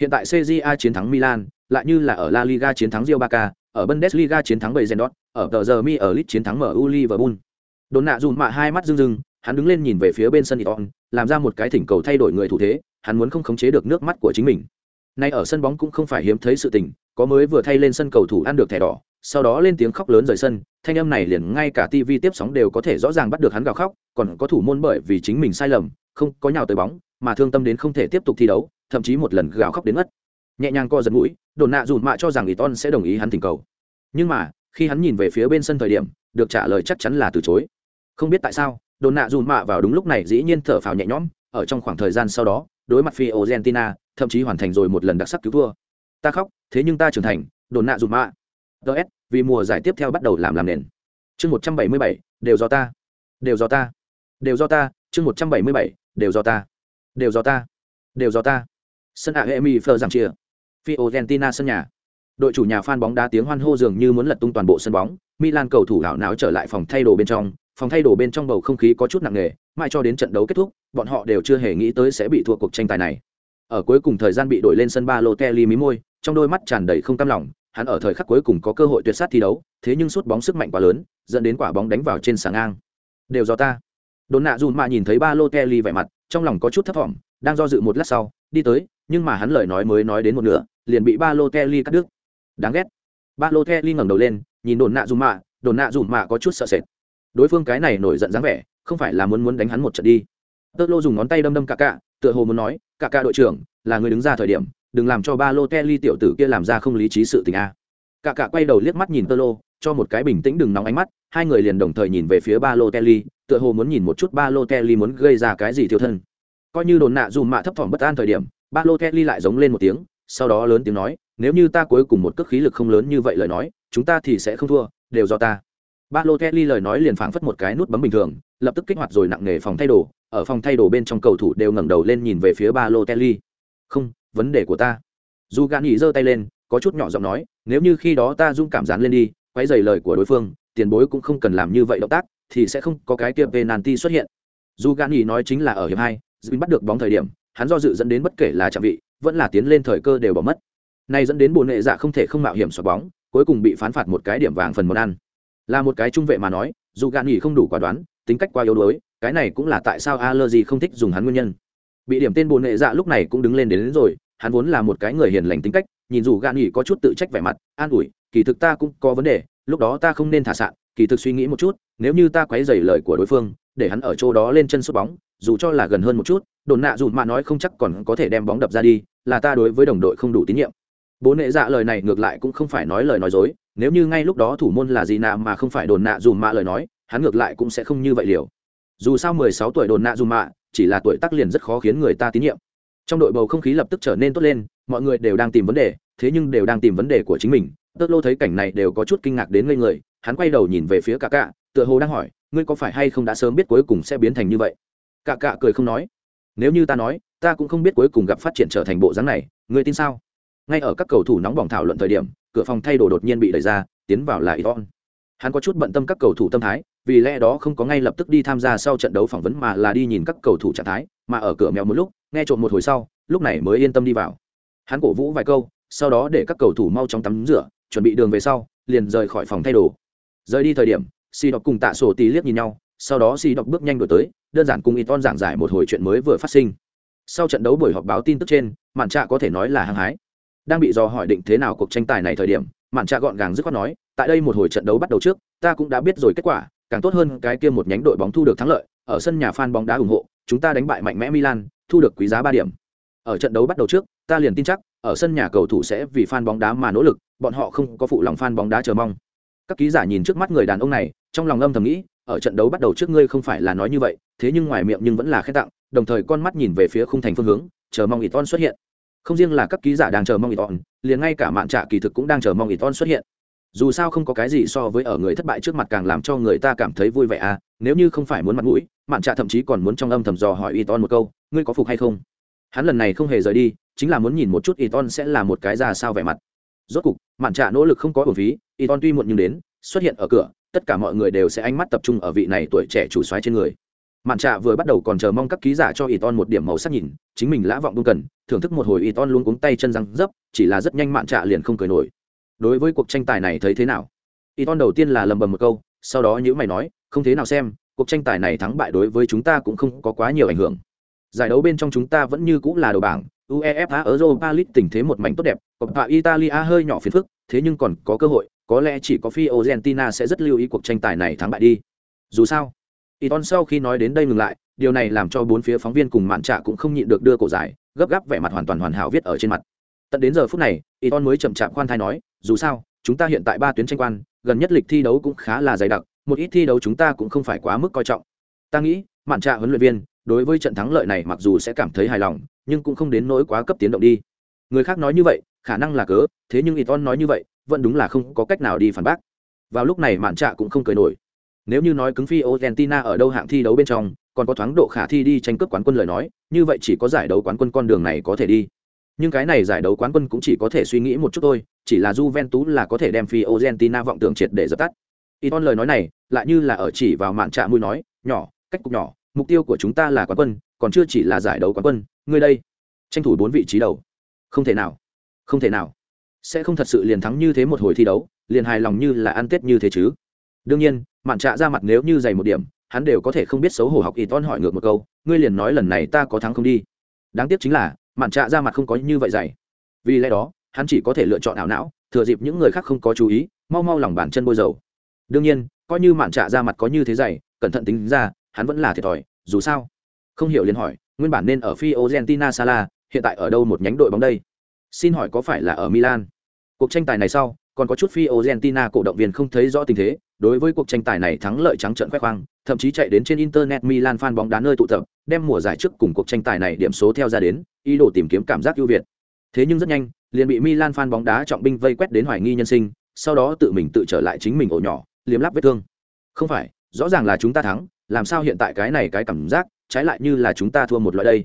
Hiện tại CJA chiến thắng Milan, lại như là ở La Liga chiến thắng Real Barca, ở Bundesliga chiến thắng Bayern Dortmund, ở tờ giờ Mi ở Leeds chiến thắng MU Liverpool. Đốn nạ dùn mạ hai mắt rưng rưng, hắn đứng lên nhìn về phía bên sân Iton, làm ra một cái thỉnh cầu thay đổi người thủ thế, hắn muốn không khống chế được nước mắt của chính mình. Nay ở sân bóng cũng không phải hiếm thấy sự tình, có mới vừa thay lên sân cầu thủ ăn được thẻ đỏ, sau đó lên tiếng khóc lớn rời sân, thanh âm này liền ngay cả TV tiếp sóng đều có thể rõ ràng bắt được hắn gào khóc, còn có thủ môn bởi vì chính mình sai lầm, không có nhào tới bóng, mà thương tâm đến không thể tiếp tục thi đấu, thậm chí một lần gào khóc đến mất. Nhẹ nhàng co giật mũi, Đồn nạ dùn mạ cho rằng Iton sẽ đồng ý hắn thỉnh cầu. Nhưng mà, khi hắn nhìn về phía bên sân thời điểm, được trả lời chắc chắn là từ chối. Không biết tại sao, Đồn nạ dùn mạ vào đúng lúc này dĩ nhiên thở phào nhẹ nhõm, ở trong khoảng thời gian sau đó, đối mặt phi Argentina, thậm chí hoàn thành rồi một lần đặc sắc cứu thua. Ta khóc, thế nhưng ta trưởng thành, Đồn nạ dùn mạ. DS, vì mùa giải tiếp theo bắt đầu làm làm nền. Chương 177, đều do ta. Đều do ta. Đều do ta, chương 177, đều do ta. Đều do ta. Đều do ta. Sân Aemi Fleur giảm chia. Fiorentina sân nhà. Đội chủ nhà fan bóng đá tiếng hoan hô dường như muốn lật tung toàn bộ sân bóng, Milan cầu thủ hảo não trở lại phòng thay đồ bên trong, phòng thay đồ bên trong bầu không khí có chút nặng nề, mãi cho đến trận đấu kết thúc, bọn họ đều chưa hề nghĩ tới sẽ bị thua cuộc tranh tài này. Ở cuối cùng thời gian bị đổi lên sân ba Balotelli mí môi, trong đôi mắt tràn đầy không cam lòng, hắn ở thời khắc cuối cùng có cơ hội tuyệt sát thi đấu, thế nhưng sút bóng sức mạnh quá lớn, dẫn đến quả bóng đánh vào trên sàng ngang. Đều do ta. Đốn nạ dùn mà nhìn thấy ba Balotelli vẻ mặt, trong lòng có chút thất vọng, đang do dự một lát sau, đi tới, nhưng mà hắn lời nói mới nói đến một nửa, liền bị ba Balotelli cắt đứt. Đáng ghét. Ba Balotelli ngẩng đầu lên, nhìn Đồn nạ dùn mạ, Đồn nạ dùn mạ có chút sợ sệt. Đối phương cái này nổi giận dáng vẻ, không phải là muốn muốn đánh hắn một trận đi. Tơ Lô dùng ngón tay đâm đâm cả cả, tựa hồ muốn nói, cả cả đội trưởng, là người đứng ra thời điểm, đừng làm cho Balotelli tiểu tử kia làm ra không lý trí sự tình a. Cả cả quay đầu liếc mắt nhìn Tơ Lô, cho một cái bình tĩnh đừng nóng ánh mắt, hai người liền đồng thời nhìn về phía Balotelli, tựa hồ muốn nhìn một chút Balotelli muốn gây ra cái gì thiếu thân. Coi như đồn nạ dùm mạ thấp thỏm bất an thời điểm, Balotelli lại giống lên một tiếng, sau đó lớn tiếng nói, nếu như ta cuối cùng một cước khí lực không lớn như vậy lời nói, chúng ta thì sẽ không thua, đều do ta. Balotelli lời nói liền phảng phất một cái nút bấm bình thường, lập tức kích hoạt rồi nặng nghề phòng thay đồ, ở phòng thay đồ bên trong cầu thủ đều ngẩng đầu lên nhìn về phía Balotelli. Không, vấn đề của ta. Dù Gani giơ tay lên, có chút nhỏ giọng nói, nếu như khi đó ta dung cảm dán lên đi, quấy dày lời của đối phương, tiền bối cũng không cần làm như vậy động tác, thì sẽ không có cái kia penalty xuất hiện. Dù Gani nói chính là ở hiệp hai, Duyên bắt được bóng thời điểm, hắn do dự dẫn đến bất kể là chạm vị, vẫn là tiến lên thời cơ đều bỏ mất. Này dẫn đến bồn nghệ dạ không thể không mạo hiểm xoạt bóng, cuối cùng bị phán phạt một cái điểm vàng phần món ăn. Là một cái trung vệ mà nói, dù Gani không đủ quả đoán, tính cách quá yếu đuối, cái này cũng là tại sao Allergy không thích dùng hắn nguyên nhân. Bị điểm tên bồn nghệ dạ lúc này cũng đứng lên đến, đến rồi, hắn vốn là một cái người hiền lành tính cách, nhìn dù Gani có chút tự trách vẻ mặt, an ủi, kỳ thực ta cũng có vấn đề, lúc đó ta không nên thả sạn, kỳ thực suy nghĩ một chút, nếu như ta quấy dày lời của đối phương, để hắn ở chỗ đó lên chân sút bóng, dù cho là gần hơn một chút, đồn nạ dù mà nói không chắc còn có thể đem bóng đập ra đi, là ta đối với đồng đội không đủ tín nhiệm. Bố nệ dạ lời này ngược lại cũng không phải nói lời nói dối, nếu như ngay lúc đó thủ môn là gì nạ mà không phải đồn nạ dù mạ lời nói, hắn ngược lại cũng sẽ không như vậy liều. Dù sao 16 tuổi đồn nạ dù mạ, chỉ là tuổi tác liền rất khó khiến người ta tín nhiệm. Trong đội bầu không khí lập tức trở nên tốt lên, mọi người đều đang tìm vấn đề, thế nhưng đều đang tìm vấn đề của chính mình. Tơ Lô thấy cảnh này đều có chút kinh ngạc đến ngây người, hắn quay đầu nhìn về phía Cả cạ tựa hồ đang hỏi, ngươi có phải hay không đã sớm biết cuối cùng sẽ biến thành như vậy? Cả cạ cười không nói. Nếu như ta nói, ta cũng không biết cuối cùng gặp phát triển trở thành bộ dáng này, ngươi tin sao? Ngay ở các cầu thủ nóng bỏng thảo luận thời điểm, cửa phòng thay đồ đột nhiên bị đẩy ra, tiến vào là Iton. Hắn có chút bận tâm các cầu thủ tâm thái, vì lẽ đó không có ngay lập tức đi tham gia sau trận đấu phỏng vấn mà là đi nhìn các cầu thủ trạng thái, mà ở cửa mèo một lúc, nghe trộm một hồi sau, lúc này mới yên tâm đi vào. Hắn cổ vũ vài câu, sau đó để các cầu thủ mau chóng tắm rửa, chuẩn bị đường về sau, liền rời khỏi phòng thay đồ. Rời đi thời điểm, Si đọc cùng Tạ Sổ Tí liếc nhìn nhau, sau đó Si đọc bước nhanh đổi tới, đơn giản cùng Iton giảng giải một hồi chuyện mới vừa phát sinh. Sau trận đấu buổi họp báo tin tức trên, Mạn trạ có thể nói là hăng hái. Đang bị dò hỏi định thế nào cuộc tranh tài này thời điểm, Mạn trạ gọn gàng dứt khoát nói, tại đây một hồi trận đấu bắt đầu trước, ta cũng đã biết rồi kết quả, càng tốt hơn cái kia một nhánh đội bóng thu được thắng lợi, ở sân nhà fan bóng đá ủng hộ, chúng ta đánh bại mạnh mẽ Milan, thu được quý giá ba điểm. Ở trận đấu bắt đầu trước, ta liền tin chắc, ở sân nhà cầu thủ sẽ vì fan bóng đá mà nỗ lực, bọn họ không có phụ lòng fan bóng đá chờ mong. Các ký giả nhìn trước mắt người đàn ông này, trong lòng âm thầm nghĩ, ở trận đấu bắt đầu trước ngươi không phải là nói như vậy, thế nhưng ngoài miệng nhưng vẫn là khen tặng, đồng thời con mắt nhìn về phía khung thành phương hướng, chờ mong Iton xuất hiện. Không riêng là các ký giả đang chờ mong Iton, liền ngay cả mạng trạ kỳ thực cũng đang chờ mong Iton xuất hiện dù sao không có cái gì so với ở người thất bại trước mặt càng làm cho người ta cảm thấy vui vẻ à nếu như không phải muốn mặt mũi, mạn trạ thậm chí còn muốn trong âm thầm dò hỏi y ton một câu, ngươi có phục hay không? Hắn lần này không hề rời đi, chính là muốn nhìn một chút y ton sẽ là một cái ra sao vẻ mặt. Rốt cục, mạn trạ nỗ lực không có bổn phí y ton tuy muộn nhưng đến, xuất hiện ở cửa, tất cả mọi người đều sẽ ánh mắt tập trung ở vị này tuổi trẻ chủ xoáy trên người. Mạn trạ vừa bắt đầu còn chờ mong các ký giả cho y ton một điểm màu sắc nhìn, chính mình lã vọng buông cần, thưởng thức một hồi y ton luôn cuống tay chân răng dấp, chỉ là rất nhanh mạn trạ liền không cười nổi đối với cuộc tranh tài này thấy thế nào? Y ton đầu tiên là lầm bầm một câu sau đó nhữ mày nói không thế nào xem cuộc tranh tài này thắng bại đối với chúng ta cũng không có quá nhiều ảnh hưởng. Giải đấu bên trong chúng ta vẫn như cũng là đầu bảng uefa ở europa league tình thế một mảnh tốt đẹp cộng hòa italia hơi nhỏ phiền phức thế nhưng còn có cơ hội có lẽ chỉ có phi argentina sẽ rất lưu ý cuộc tranh tài này thắng bại đi. Dù sao Iton sau khi nói đến đây ngừng lại, điều này làm cho bốn phía phóng viên cùng mạn trạ cũng không nhịn được đưa cổ giải, gấp gáp vẻ mặt hoàn toàn hoàn hảo viết ở trên mặt. Tận đến giờ phút này, Iton mới chậm chạp khoan thai nói, dù sao, chúng ta hiện tại ba tuyến tranh quan, gần nhất lịch thi đấu cũng khá là dày đặc, một ít thi đấu chúng ta cũng không phải quá mức coi trọng. Ta nghĩ, mạn trạ huấn luyện viên, đối với trận thắng lợi này mặc dù sẽ cảm thấy hài lòng, nhưng cũng không đến nỗi quá cấp tiến động đi. Người khác nói như vậy, khả năng là cớ, thế nhưng Iton nói như vậy, vẫn đúng là không có cách nào đi phản bác. Vào lúc này mạn trạ cũng không cười nổi nếu như nói cứng phi argentina ở đâu hạng thi đấu bên trong còn có thoáng độ khả thi đi tranh cướp quán quân lời nói như vậy chỉ có giải đấu quán quân con đường này có thể đi nhưng cái này giải đấu quán quân cũng chỉ có thể suy nghĩ một chút thôi, chỉ là Juventus là có thể đem phi argentina vọng tưởng triệt để dập tắt. Iton lời nói này, lại như là ở chỉ vào mạn trạ mũi nói, nhỏ, cách cục nhỏ, mục tiêu của chúng ta là quán quân, còn chưa chỉ là giải đấu quán quân, ngươi đây, tranh thủ bốn vị trí đầu. Không thể nào, không thể nào. Sẽ không thật sự liền thắng như thế một hồi thi đấu, liền hài lòng như là ăn tết như thế chứ. Đương nhiên mạn trạ ra mặt nếu như dày một điểm, hắn đều có thể không biết xấu hổ học y hỏi ngược một câu, ngươi liền nói lần này ta có thắng không đi. Đáng tiếc chính là mạn trạ ra mặt không có như vậy dày. Vì lẽ đó, hắn chỉ có thể lựa chọn ảo não, thừa dịp những người khác không có chú ý, mau mau lòng bàn chân bôi dầu. Đương nhiên, coi như mạn trạ ra mặt có như thế dày, cẩn thận tính ra, hắn vẫn là thiệt thòi, dù sao. Không hiểu liền hỏi, nguyên bản nên ở phi argentina sala, hiện tại ở đâu một nhánh đội bóng đây? Xin hỏi có phải là ở milan? Cuộc tranh tài này sau còn có chút phi argentina cổ động viên không thấy rõ tình thế đối với cuộc tranh tài này thắng lợi trắng trợn khoe khoang, thậm chí chạy đến trên internet Milan fan bóng đá nơi tụ tập, đem mùa giải trước cùng cuộc tranh tài này điểm số theo ra đến, ý đồ tìm kiếm cảm giác ưu việt. Thế nhưng rất nhanh, liền bị Milan fan bóng đá trọng binh vây quét đến hoài nghi nhân sinh, sau đó tự mình tự trở lại chính mình ổ nhỏ, liếm lắp vết thương. Không phải, rõ ràng là chúng ta thắng, làm sao hiện tại cái này cái cảm giác, trái lại như là chúng ta thua một loại đây.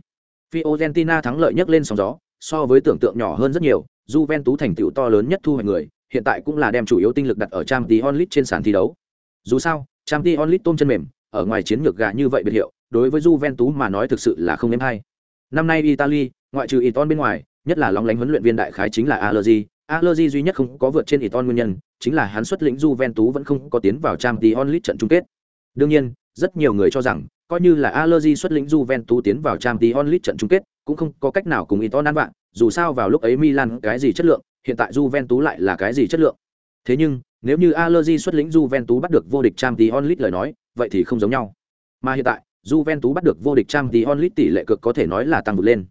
Fiorentina thắng lợi nhấc lên sóng gió, so với tưởng tượng nhỏ hơn rất nhiều, Juventus thành tựu to lớn nhất thu hoạch người, hiện tại cũng là đem chủ yếu tinh lực đặt ở trang tí onlit trên sàn thi đấu. Dù sao trang tí onlit tôm chân mềm ở ngoài chiến lược gà như vậy biệt hiệu đối với Juventus mà nói thực sự là không nếm hay. Năm nay Italy ngoại trừ Iton bên ngoài nhất là long lánh huấn luyện viên đại khái chính là Allegri. Allegri duy nhất không có vượt trên Iton nguyên nhân chính là hắn xuất lĩnh Juventus vẫn không có tiến vào trang tí onlit trận chung kết. Đương nhiên rất nhiều người cho rằng coi như là Allegri xuất lĩnh Juventus tiến vào Champions League trận chung kết, cũng không có cách nào cùng Iton ăn bạn, dù sao vào lúc ấy Milan cái gì chất lượng, hiện tại Juventus lại là cái gì chất lượng. Thế nhưng, nếu như Allegri xuất lĩnh Juventus bắt được vô địch Champions League lời nói, vậy thì không giống nhau. Mà hiện tại, Juventus bắt được vô địch Champions League tỷ lệ cực có thể nói là tăng vượt lên.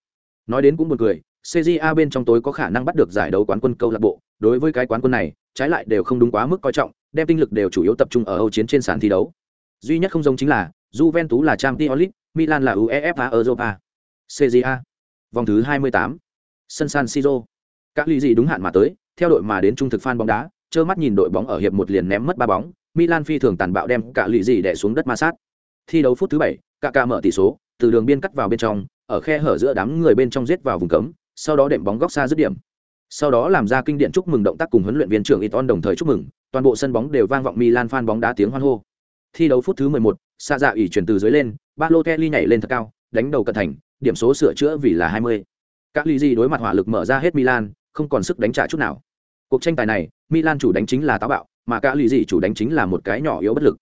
Nói đến cũng buồn cười, CJA bên trong tối có khả năng bắt được giải đấu quán quân câu lạc bộ, đối với cái quán quân này, trái lại đều không đúng quá mức coi trọng, đem tinh lực đều chủ yếu tập trung ở Âu chiến trên sàn thi đấu. Duy nhất không giống chính là, Juventus là Champions League, Milan là UEFA Europa. CJA. Vòng thứ 28. Sân San Siro. Các lý gì đúng hạn mà tới, theo đội mà đến trung thực fan bóng đá, trơ mắt nhìn đội bóng ở hiệp một liền ném mất ba bóng, Milan phi thường tàn bạo đem cả lì gì đè xuống đất ma sát. Thi đấu phút thứ 7, cả cả mở tỷ số, từ đường biên cắt vào bên trong, ở khe hở giữa đám người bên trong giết vào vùng cấm, sau đó đệm bóng góc xa dứt điểm. Sau đó làm ra kinh điển chúc mừng động tác cùng huấn luyện viên trưởng Iton đồng thời chúc mừng, toàn bộ sân bóng đều vang vọng Milan fan bóng đá tiếng hoan hô. Thi đấu phút thứ 11, xa dạ ủy chuyển từ dưới lên, Balotelli nhảy lên thật cao, đánh đầu cận thành, điểm số sửa chữa vì là 20. Các lý gì đối mặt hỏa lực mở ra hết Milan, không còn sức đánh trả chút nào. Cuộc tranh tài này, Milan chủ đánh chính là táo bạo, mà cả lì gì chủ đánh chính là một cái nhỏ yếu bất lực.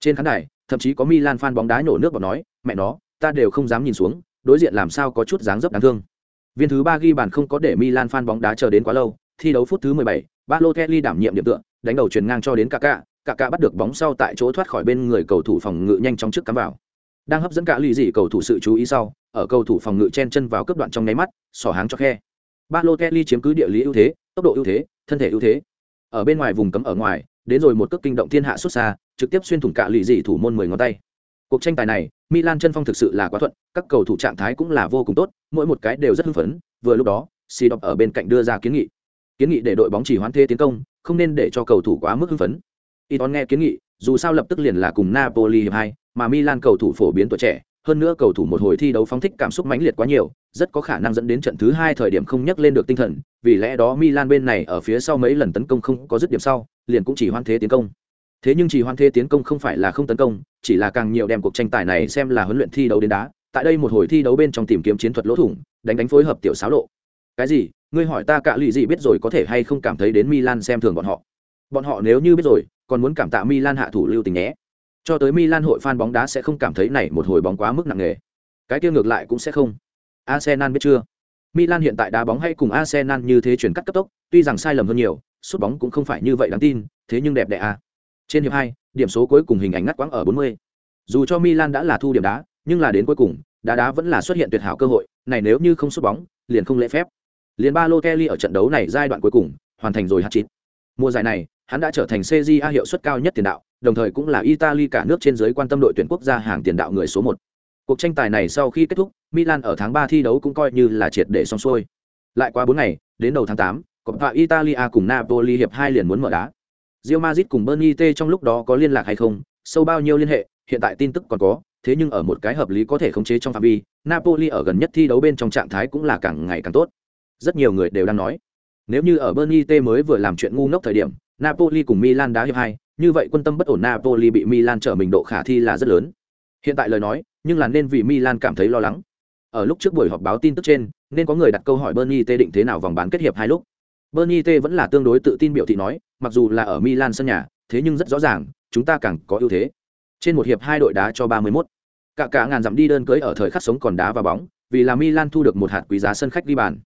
Trên khán đài, thậm chí có Milan fan bóng đá nổ nước bọt nói, mẹ nó, ta đều không dám nhìn xuống, đối diện làm sao có chút dáng dấp đáng thương. Viên thứ ba ghi bàn không có để Milan fan bóng đá chờ đến quá lâu, thi đấu phút thứ 17, Balotelli đảm nhiệm điểm tựa, đánh đầu truyền ngang cho đến Kaká, Kaká bắt được bóng sau tại chỗ thoát khỏi bên người cầu thủ phòng ngự nhanh chóng trước cắm vào. Đang hấp dẫn cả lì dị cầu thủ sự chú ý sau, ở cầu thủ phòng ngự chen chân vào cấp đoạn trong nháy mắt, sỏ háng cho khe. Balotelli chiếm cứ địa lý ưu thế, tốc độ ưu thế, thân thể ưu thế. Ở bên ngoài vùng cấm ở ngoài, đến rồi một cước kinh động thiên hạ xuất xa, trực tiếp xuyên thủng cả lì dị thủ môn 10 ngón tay. Cuộc tranh tài này, Milan chân phong thực sự là quá thuận, các cầu thủ trạng thái cũng là vô cùng tốt, mỗi một cái đều rất hưng phấn, vừa lúc đó, Sidorf ở bên cạnh đưa ra kiến nghị. Kiến nghị để đội bóng chỉ hoãn thế tiến công, không nên để cho cầu thủ quá mức hưng phấn. Iton nghe kiến nghị, dù sao lập tức liền là cùng Napoli hiệp hai, mà Milan cầu thủ phổ biến tuổi trẻ, hơn nữa cầu thủ một hồi thi đấu phóng thích cảm xúc mãnh liệt quá nhiều, rất có khả năng dẫn đến trận thứ hai thời điểm không nhắc lên được tinh thần, vì lẽ đó Milan bên này ở phía sau mấy lần tấn công không có dứt điểm sau, liền cũng chỉ hoan thế tiến công. Thế nhưng chỉ hoan thế tiến công không phải là không tấn công, chỉ là càng nhiều đem cuộc tranh tài này xem là huấn luyện thi đấu đến đá, tại đây một hồi thi đấu bên trong tìm kiếm chiến thuật lỗ thủng, đánh đánh phối hợp tiểu xáo lộ. Cái gì? Ngươi hỏi ta cả lụy gì biết rồi có thể hay không cảm thấy đến Milan xem thường bọn họ. Bọn họ nếu như biết rồi, còn muốn cảm tạ Milan hạ thủ lưu tình nhé. Cho tới Milan hội fan bóng đá sẽ không cảm thấy này một hồi bóng quá mức nặng nề. Cái kia ngược lại cũng sẽ không. Arsenal biết chưa? Milan hiện tại đá bóng hay cùng Arsenal như thế chuyển cắt cấp tốc, tuy rằng sai lầm hơn nhiều, sút bóng cũng không phải như vậy đáng tin, thế nhưng đẹp đẽ à. Trên hiệp hai, điểm số cuối cùng hình ảnh ngắt quãng ở 40. Dù cho Milan đã là thu điểm đá, nhưng là đến cuối cùng, đá đá vẫn là xuất hiện tuyệt hảo cơ hội, này nếu như không sút bóng, liền không lễ phép. Liền Balotelli ở trận đấu này giai đoạn cuối cùng, hoàn thành rồi hat-trick. Mùa giải này, hắn đã trở thành CJA hiệu suất cao nhất tiền đạo, đồng thời cũng là Italy cả nước trên giới quan tâm đội tuyển quốc gia hàng tiền đạo người số 1. Cuộc tranh tài này sau khi kết thúc, Milan ở tháng 3 thi đấu cũng coi như là triệt để xong xuôi. Lại qua 4 ngày, đến đầu tháng 8, Coppa Italia cùng Napoli hiệp 2 liền muốn mở đá. Real Madrid cùng Burnley T trong lúc đó có liên lạc hay không, sâu bao nhiêu liên hệ, hiện tại tin tức còn có, thế nhưng ở một cái hợp lý có thể khống chế trong phạm vi, Napoli ở gần nhất thi đấu bên trong trạng thái cũng là càng ngày càng tốt. Rất nhiều người đều đang nói, nếu như ở Burnley T mới vừa làm chuyện ngu ngốc thời điểm, Napoli cùng Milan đá hiệp 2, như vậy quân tâm bất ổn Napoli bị Milan trở mình độ khả thi là rất lớn. Hiện tại lời nói, nhưng là nên vì Milan cảm thấy lo lắng. Ở lúc trước buổi họp báo tin tức trên, nên có người đặt câu hỏi Bernie T định thế nào vòng bán kết hiệp hai lúc. Bernie T vẫn là tương đối tự tin biểu thị nói, mặc dù là ở Milan sân nhà, thế nhưng rất rõ ràng, chúng ta càng có ưu thế. Trên một hiệp hai đội đá cho 31. Cả cả ngàn dặm đi đơn cưới ở thời khắc sống còn đá và bóng, vì là Milan thu được một hạt quý giá sân khách đi bàn.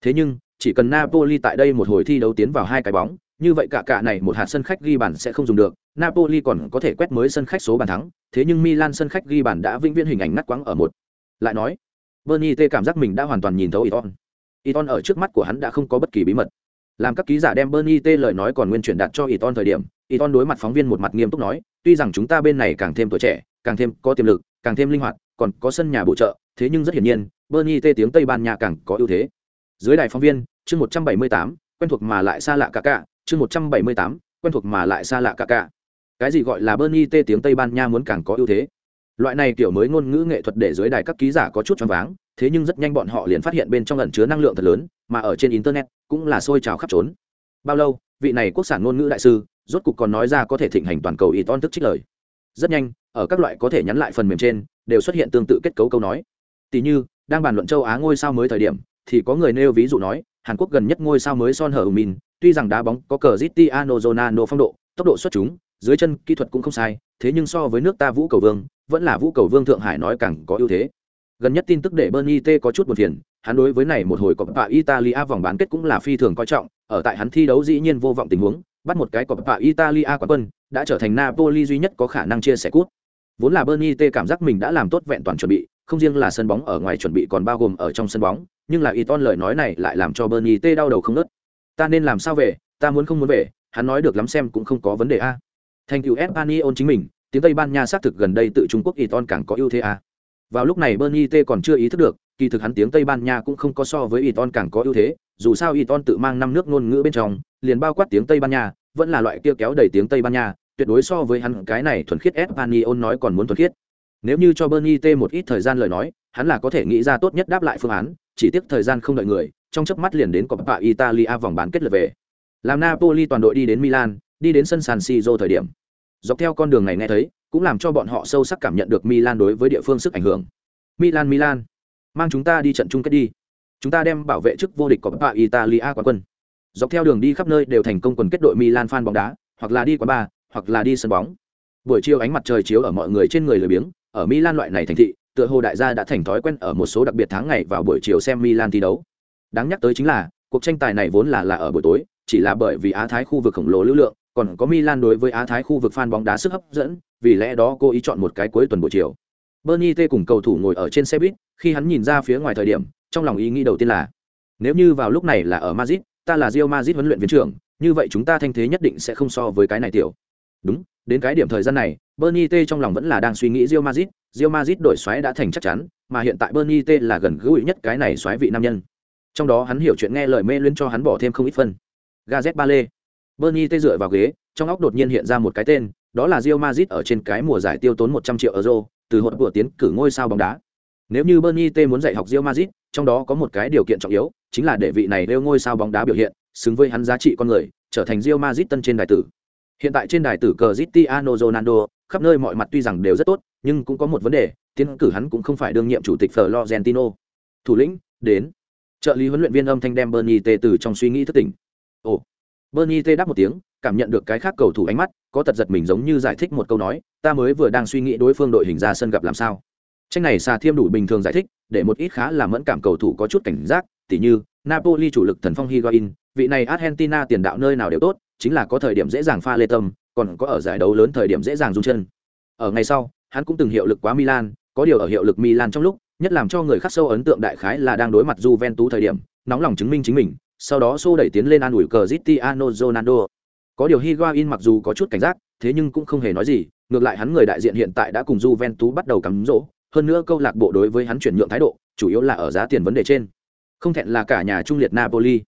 Thế nhưng, chỉ cần Napoli tại đây một hồi thi đấu tiến vào hai cái bóng, như vậy cả cả này một hạt sân khách ghi bàn sẽ không dùng được, Napoli còn có thể quét mới sân khách số bàn thắng, thế nhưng Milan sân khách ghi bàn đã vĩnh viễn hình ảnh ngắt quãng ở một. Lại nói, Bernie T cảm giác mình đã hoàn toàn nhìn thấu Iton. Iton ở trước mắt của hắn đã không có bất kỳ bí mật. Làm các ký giả đem Bernie T lời nói còn nguyên truyền đạt cho Iton thời điểm, Iton đối mặt phóng viên một mặt nghiêm túc nói, tuy rằng chúng ta bên này càng thêm tuổi trẻ, càng thêm có tiềm lực, càng thêm linh hoạt, còn có sân nhà bổ trợ, thế nhưng rất hiển nhiên, Bernie T tiếng Tây Ban Nha càng có ưu thế. Dưới đài phóng viên, chương 178, quen thuộc mà lại xa lạ cả cả, chương 178, quen thuộc mà lại xa lạ cả cả. Cái gì gọi là Bernie Tê tiếng Tây Ban Nha muốn càng có ưu thế? Loại này kiểu mới ngôn ngữ nghệ thuật để dưới đài các ký giả có chút choáng váng, thế nhưng rất nhanh bọn họ liền phát hiện bên trong ẩn chứa năng lượng thật lớn, mà ở trên internet cũng là sôi trào khắp trốn. Bao lâu, vị này quốc sản ngôn ngữ đại sư, rốt cục còn nói ra có thể thịnh hành toàn cầu y ton tức trích lời. Rất nhanh, ở các loại có thể nhắn lại phần mềm trên, đều xuất hiện tương tự kết cấu câu nói. Tỷ như, đang bàn luận châu Á ngôi sao mới thời điểm, thì có người nêu ví dụ nói, Hàn Quốc gần nhất ngôi sao mới Son Hở Min, tuy rằng đá bóng có cờ Cristiano Ronaldo phong độ, tốc độ xuất chúng, dưới chân kỹ thuật cũng không sai, thế nhưng so với nước ta Vũ Cầu Vương, vẫn là Vũ Cầu Vương Thượng Hải nói càng có ưu thế. Gần nhất tin tức để Bernie T có chút buồn phiền, hắn đối với này một hồi Coppa Italia vòng bán kết cũng là phi thường coi trọng, ở tại hắn thi đấu dĩ nhiên vô vọng tình huống, bắt một cái Coppa Italia quán quân, đã trở thành Napoli duy nhất có khả năng chia sẻ cúp. Vốn là Bernie T cảm giác mình đã làm tốt vẹn toàn chuẩn bị, không riêng là sân bóng ở ngoài chuẩn bị còn bao gồm ở trong sân bóng, nhưng là Iton lời nói này lại làm cho Bernie T đau đầu không ngớt. Ta nên làm sao về, ta muốn không muốn về, hắn nói được lắm xem cũng không có vấn đề a. Thành tựu Espanyol chính mình, tiếng Tây Ban Nha xác thực gần đây tự Trung Quốc Iton càng có ưu thế a. Vào lúc này Bernie T còn chưa ý thức được, kỳ thực hắn tiếng Tây Ban Nha cũng không có so với Iton càng có ưu thế, dù sao Iton tự mang năm nước ngôn ngữ bên trong, liền bao quát tiếng Tây Ban Nha, vẫn là loại kia kéo đầy tiếng Tây Ban Nha, tuyệt đối so với hắn cái này thuần khiết Espanyol nói còn muốn thuần khiết. Nếu như cho Bernie T một ít thời gian lời nói, hắn là có thể nghĩ ra tốt nhất đáp lại phương án, chỉ tiếc thời gian không đợi người, trong chớp mắt liền đến Coppa Italia vòng bán kết lượt về. Làm Napoli toàn đội đi đến Milan, đi đến sân San Siro thời điểm. Dọc theo con đường này nghe thấy, cũng làm cho bọn họ sâu sắc cảm nhận được Milan đối với địa phương sức ảnh hưởng. Milan Milan, mang chúng ta đi trận chung kết đi. Chúng ta đem bảo vệ chức vô địch Coppa Italia quán quân. Dọc theo đường đi khắp nơi đều thành công quần kết đội Milan fan bóng đá, hoặc là đi quán bar, hoặc là đi sân bóng. Buổi chiều ánh mặt trời chiếu ở mọi người trên người lười biếng, ở Milan loại này thành thị, tựa hồ đại gia đã thành thói quen ở một số đặc biệt tháng ngày vào buổi chiều xem Milan thi đấu. Đáng nhắc tới chính là, cuộc tranh tài này vốn là là ở buổi tối, chỉ là bởi vì Á Thái khu vực khổng lồ lưu lượng, còn có Milan đối với Á Thái khu vực fan bóng đá sức hấp dẫn, vì lẽ đó cô ý chọn một cái cuối tuần buổi chiều. Bernie T cùng cầu thủ ngồi ở trên xe buýt, khi hắn nhìn ra phía ngoài thời điểm, trong lòng ý nghĩ đầu tiên là: nếu như vào lúc này là ở Madrid, ta là Real Madrid huấn luyện viên trưởng, như vậy chúng ta thanh thế nhất định sẽ không so với cái này tiểu. Đúng, đến cái điểm thời gian này, Bernie T trong lòng vẫn là đang suy nghĩ Real Madrid, Real Madrid đổi xoáy đã thành chắc chắn, mà hiện tại Bernie T là gần gũi nhất cái này xoáy vị nam nhân. Trong đó hắn hiểu chuyện nghe lời mê luyến cho hắn bỏ thêm không ít phân. Gazet Bale. bernie tê dựa vào ghế, trong óc đột nhiên hiện ra một cái tên, đó là rio mazit ở trên cái mùa giải tiêu tốn một trăm triệu euro, từ hột của tiến cử ngôi sao bóng đá nếu như bernie tê muốn dạy học rio mazit trong đó có một cái điều kiện trọng yếu, chính là để vị này đeo ngôi sao bóng đá biểu hiện, xứng với hắn giá trị con người, trở thành rio mazit tân trên đài tử hiện tại trên đài tử cờ zitiano ronaldo, khắp nơi mọi mặt tuy rằng đều rất tốt, nhưng cũng có một vấn đề, tiến cử hắn cũng không phải đương nhiệm chủ tịch florentino thủ lĩnh, đến trợ lý huấn luyện viên âm thanh đem bernie t từ trong suy nghĩ thất tỉnh. Ồ. Bernie t đáp một tiếng, cảm nhận được cái khác cầu thủ ánh mắt, có tật giật mình giống như giải thích một câu nói, ta mới vừa đang suy nghĩ đối phương đội hình ra sân gặp làm sao. Tranh này xà thiêm đủ bình thường giải thích, để một ít khá là mẫn cảm cầu thủ có chút cảnh giác, tỉ như, napoli chủ lực thần phong higuain vị này argentina tiền đạo nơi nào đều tốt, chính là có thời điểm dễ dàng pha lê tâm, còn có ở giải đấu lớn thời điểm dễ dàng rung chân. Ở ngày sau, hắn cũng từng hiệu lực quá milan, có điều ở hiệu lực milan trong lúc nhất làm cho người khác sâu ấn tượng đại khái là đang đối mặt Juventus thời điểm, nóng lòng chứng minh chính mình, sau đó xô đẩy tiến lên an ủi Cristiano Ronaldo. Có điều Higuain mặc dù có chút cảnh giác, thế nhưng cũng không hề nói gì, ngược lại hắn người đại diện hiện tại đã cùng Juventus bắt đầu cắm rỗ, hơn nữa câu lạc bộ đối với hắn chuyển nhượng thái độ, chủ yếu là ở giá tiền vấn đề trên. Không thẹn là cả nhà trung liệt Napoli.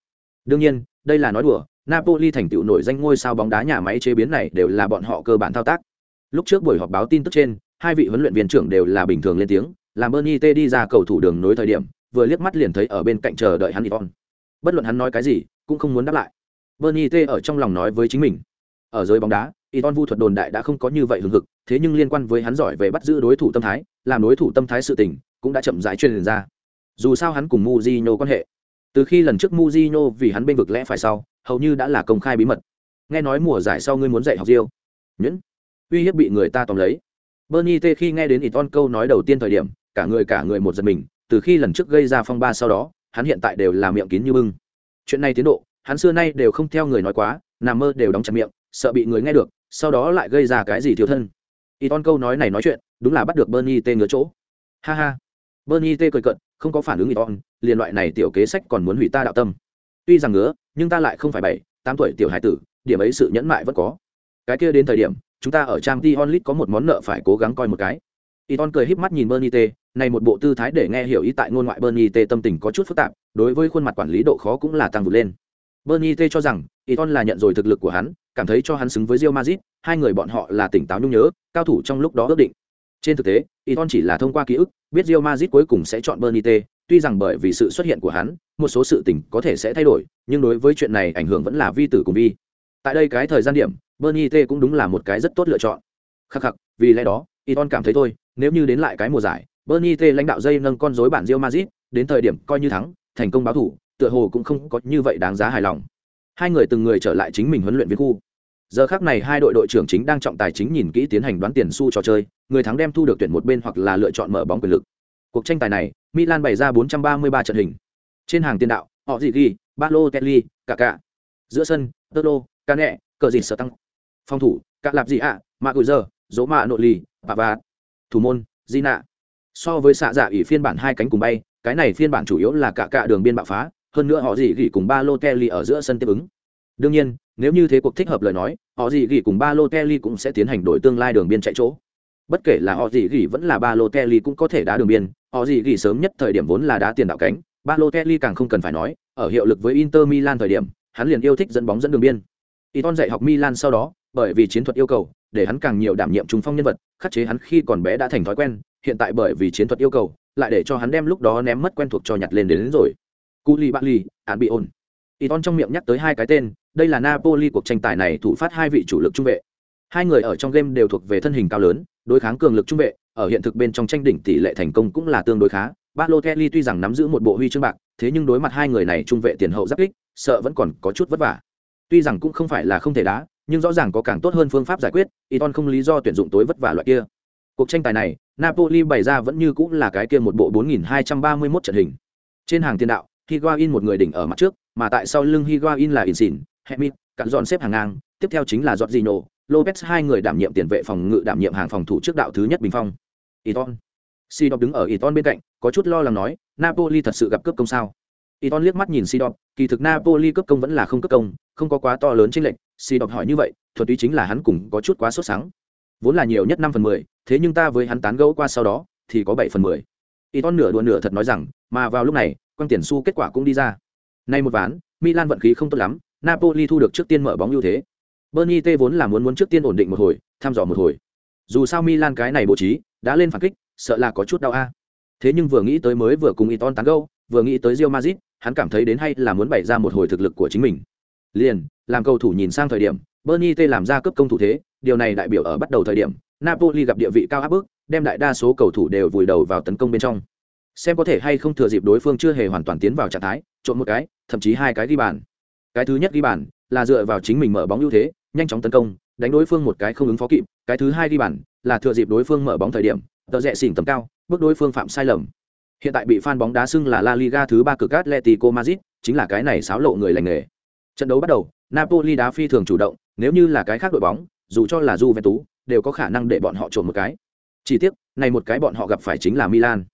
Đương nhiên, đây là nói đùa, Napoli thành tựu nổi danh ngôi sao bóng đá nhà máy chế biến này đều là bọn họ cơ bản thao tác. Lúc trước buổi họp báo tin tức trên, hai vị huấn luyện viên trưởng đều là bình thường lên tiếng làm Bernie T đi ra cầu thủ đường nối thời điểm, vừa liếc mắt liền thấy ở bên cạnh chờ đợi hắn Iton bất luận hắn nói cái gì, cũng không muốn đáp lại. Bernie T ở trong lòng nói với chính mình. Ở giới bóng đá Iton vu thuật đồn đại đã không có như vậy hứng hực, thế nhưng liên quan với hắn giỏi về bắt giữ đối thủ tâm thái, làm đối thủ tâm thái sự tình, cũng đã chậm rãi truyền ra. Dù sao hắn cùng Mujino quan hệ. Từ khi lần trước Mujino vì hắn bên vực lẽ phải sau, hầu như đã là công khai bí mật. Nghe nói mùa giải sau ngươi muốn dạy học diêu nhẫn. Uy hiếp bị người ta tóm lấy. Bernie t khi nghe đến iton câu nói đầu tiên thời điểm cả người cả người một giật mình từ khi lần trước gây ra phong ba sau đó hắn hiện tại đều là miệng kín như bưng. Chuyện này tiến độ hắn xưa nay đều không theo người nói quá nằm mơ đều đóng chặt miệng sợ bị người nghe được sau đó lại gây ra cái gì thiếu thân. Iton câu nói này nói chuyện đúng là bắt được bernie t ngứa chỗ. Ha ha. Bernie t cười cận không có phản ứng iton liền loại này tiểu kế sách còn muốn hủy ta đạo tâm. Tuy rằng ngứa nhưng ta lại không phải bảy tám tuổi tiểu hải tử điểm ấy sự nhẫn mại vẫn có. Cái kia đến thời điểm chúng ta ở trang t onlit có một món nợ phải cố gắng coi một cái. Iton cười híp mắt nhìn Bernie T, này một bộ tư thái để nghe hiểu ý tại ngôn ngoại Bernie T tâm tình có chút phức tạp, đối với khuôn mặt quản lý độ khó cũng là tăng vụ lên. Bernie T cho rằng, Iton là nhận rồi thực lực của hắn, cảm thấy cho hắn xứng với Real Madrid, hai người bọn họ là tỉnh táo nhung nhớ, cao thủ trong lúc đó ước định. Trên thực tế, Iton chỉ là thông qua ký ức, biết Real Madrid cuối cùng sẽ chọn Bernie T, tuy rằng bởi vì sự xuất hiện của hắn, một số sự tình có thể sẽ thay đổi, nhưng đối với chuyện này ảnh hưởng vẫn là vi tử cùng vi. Tại đây cái thời gian điểm, Bernie T cũng đúng là một cái rất tốt lựa chọn. Khắc khắc, vì lẽ đó, Iton cảm thấy thôi, nếu như đến lại cái mùa giải, Bernie T lãnh đạo dây nâng con rối bản Real Madrid, đến thời điểm coi như thắng, thành công báo thủ, tựa hồ cũng không có như vậy đáng giá hài lòng. Hai người từng người trở lại chính mình huấn luyện viên khu. Giờ khắc này hai đội đội trưởng chính đang trọng tài chính nhìn kỹ tiến hành đoán tiền xu trò chơi, người thắng đem thu được tuyển một bên hoặc là lựa chọn mở bóng quyền lực. Cuộc tranh tài này, Milan bày ra 433 trận hình. Trên hàng tiền đạo, họ gì ghi, Balotelli, Kaká. Giữa sân, Tolo, Cane, cờ gì sở tăng. Phòng thủ, các lạp gì ạ, Maguire, Dỗ Mạ Nội Lì, Pavard. Thủ môn di nạ so với xạ dạ ỉ phiên bản hai cánh cùng bay cái này phiên bản chủ yếu là cả cả đường biên bạo phá hơn nữa họ gì gỉ cùng ba lô kelly ở giữa sân tiếp ứng. Đương nhiên nếu như thế cuộc thích hợp lời nói họ gì gỉ cùng ba lô kelly cũng sẽ tiến hành đổi tương lai đường biên chạy chỗ. Bất kể là họ gì gỉ vẫn là ba lô kelly cũng có thể đá đường biên họ gì gỉ sớm nhất thời điểm vốn là đá tiền đạo cánh ba lô kelly càng không cần phải nói ở hiệu lực với inter milan thời điểm hắn liền yêu thích dẫn bóng dẫn đường biên. Iton dạy học Milan sau đó, bởi vì chiến thuật yêu cầu, để hắn càng nhiều đảm nhiệm trung phong nhân vật khắc chế hắn khi còn bé đã thành thói quen hiện tại bởi vì chiến thuật yêu cầu lại để cho hắn đem lúc đó ném mất quen thuộc cho nhặt lên đến, đến rồi. Cu li bạc li án bị ổn. Iton trong miệng nhắc tới hai cái tên đây là napoli cuộc tranh tài này thủ phát hai vị chủ lực trung vệ. Hai người ở trong game đều thuộc về thân hình cao lớn đối kháng cường lực trung vệ ở hiện thực bên trong tranh đỉnh tỷ lệ thành công cũng là tương đối khá. Balotelli tuy rằng nắm giữ một bộ huy chương bạc thế nhưng đối mặt hai người này trung vệ tiền hậu giáp kích sợ vẫn còn có chút vất vả. Tuy rằng cũng không phải là không thể đá nhưng rõ ràng có càng tốt hơn phương pháp giải quyết Iton không lý do tuyển dụng tối vất vả loại kia cuộc tranh tài này, Napoli bày ra vẫn như cũng là cái kia một bộ 4231 trận hình. Trên hàng tiền đạo, Higuain một người đỉnh ở mặt trước, mà tại sau lưng Higuain là Insigne Hemit cặn dọn xếp hàng ngang, tiếp theo chính là Jorginho, Lopez hai người đảm nhiệm tiền vệ phòng ngự đảm nhiệm hàng phòng thủ trước đạo thứ nhất bình phong. Iton. Sidop đứng ở Iton bên cạnh, có chút lo lắng nói, Napoli thật sự gặp cướp công sao? Iton liếc mắt nhìn Sidop, kỳ thực Napoli cướp công vẫn là không cướp công, không có quá to lớn chênh lệch. Sidop hỏi như vậy, thuật ý chính là hắn cũng có chút quá sốt sáng vốn là nhiều nhất năm phần mười thế nhưng ta với hắn tán gẫu qua sau đó thì có bảy phần mười y ton nửa đùa nửa thật nói rằng mà vào lúc này quang tiền su kết quả cũng đi ra nay một ván milan vận khí không tốt lắm Napoli thu được trước tiên mở bóng ưu thế. Bernie T vốn là muốn muốn trước tiên ổn định một hồi, thăm dò một hồi. Dù sao Milan cái này bố trí, đã lên phản kích, sợ là có chút đau a. Thế nhưng vừa nghĩ tới mới vừa cùng Iton tán gẫu, vừa nghĩ tới Real Madrid, hắn cảm thấy đến hay là muốn bày ra một hồi thực lực của chính mình. Liền, làm cầu thủ nhìn sang thời điểm, Bernie T làm ra cấp công thủ thế, điều này đại biểu ở bắt đầu thời điểm, Napoli gặp địa vị cao áp bức, đem đại đa số cầu thủ đều vùi đầu vào tấn công bên trong. Xem có thể hay không thừa dịp đối phương chưa hề hoàn toàn tiến vào trạng thái, trộn một cái, thậm chí hai cái ghi bàn. Cái thứ nhất ghi bàn là dựa vào chính mình mở bóng ưu thế, nhanh chóng tấn công, đánh đối phương một cái không ứng phó kịp, cái thứ hai ghi bàn là thừa dịp đối phương mở bóng thời điểm, tợ rẽ xỉn tầm cao, bước đối phương phạm sai lầm. Hiện tại bị fan bóng đá xưng là La Liga thứ ba cực Atletico Madrid, chính là cái này xáo lộ người lành nghề. Trận đấu bắt đầu, Napoli đá phi thường chủ động, nếu như là cái khác đội bóng, dù cho là Juventus, đều có khả năng để bọn họ trộn một cái. Chỉ tiếc, này một cái bọn họ gặp phải chính là Milan.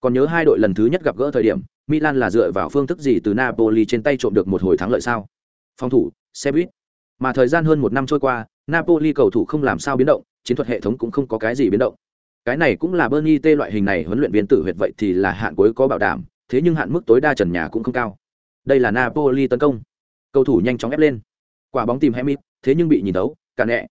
Còn nhớ hai đội lần thứ nhất gặp gỡ thời điểm, Milan là dựa vào phương thức gì từ Napoli trên tay trộm được một hồi thắng lợi sao? Phòng thủ, xe buýt. Mà thời gian hơn một năm trôi qua, Napoli cầu thủ không làm sao biến động, chiến thuật hệ thống cũng không có cái gì biến động. Cái này cũng là Bernie T loại hình này huấn luyện viên tử huyệt vậy thì là hạn cuối có bảo đảm, thế nhưng hạn mức tối đa trần nhà cũng không cao. Đây là Napoli tấn công. Cầu thủ nhanh chóng ép lên. Quả bóng tìm Hemit, thế nhưng bị nhìn đấu, cả nẹ.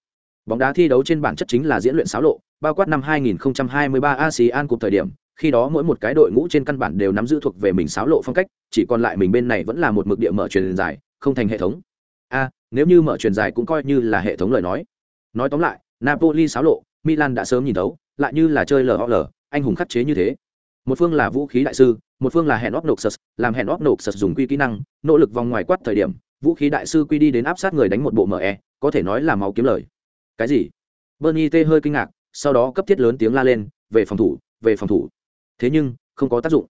Bóng đá thi đấu trên bản chất chính là diễn luyện xáo lộ, bao quát năm 2023 ASEAN Cup thời điểm, khi đó mỗi một cái đội ngũ trên căn bản đều nắm giữ thuộc về mình xáo lộ phong cách, chỉ còn lại mình bên này vẫn là một mực địa mở truyền dài, không thành hệ thống. A, nếu như mở truyền dài cũng coi như là hệ thống lời nói. Nói tóm lại, Napoli xáo lộ, Milan đã sớm nhìn thấu, lại như là chơi LOL, anh hùng khắc chế như thế. Một phương là vũ khí đại sư, một phương là hẹn óc sật, làm hẹn óc sật dùng quy kỹ năng, nỗ lực vòng ngoài quát thời điểm, vũ khí đại sư quy đi đến áp sát người đánh một bộ ME, có thể nói là máu kiếm lời. Cái gì? Bernie T hơi kinh ngạc, sau đó cấp thiết lớn tiếng la lên, về phòng thủ, về phòng thủ. Thế nhưng, không có tác dụng.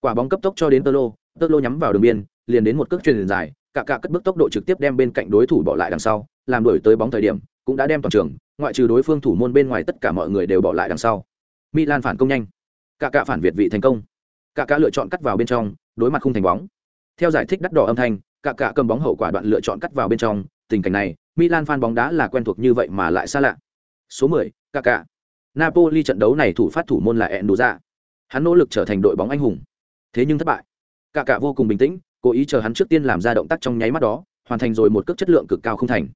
Quả bóng cấp tốc cho đến Tơ Lô, Tơ Lô nhắm vào đường biên, liền đến một cước truyền dài, cả cả cất bước tốc độ trực tiếp đem bên cạnh đối thủ bỏ lại đằng sau, làm đổi tới bóng thời điểm, cũng đã đem toàn trường, ngoại trừ đối phương thủ môn bên ngoài tất cả mọi người đều bỏ lại đằng sau. Milan phản công nhanh, cả cả phản việt vị thành công. Cả cả lựa chọn cắt vào bên trong, đối mặt không thành bóng. Theo giải thích đắt đỏ âm thanh, cả cả cầm bóng hậu quả đoạn lựa chọn cắt vào bên trong, tình cảnh này, Milan fan bóng đá là quen thuộc như vậy mà lại xa lạ. Số 10, Kaká. Napoli trận đấu này thủ phát thủ môn là Endoza. Hắn nỗ lực trở thành đội bóng anh hùng, thế nhưng thất bại. Kaká vô cùng bình tĩnh, cố ý chờ hắn trước tiên làm ra động tác trong nháy mắt đó, hoàn thành rồi một cước chất lượng cực cao không thành.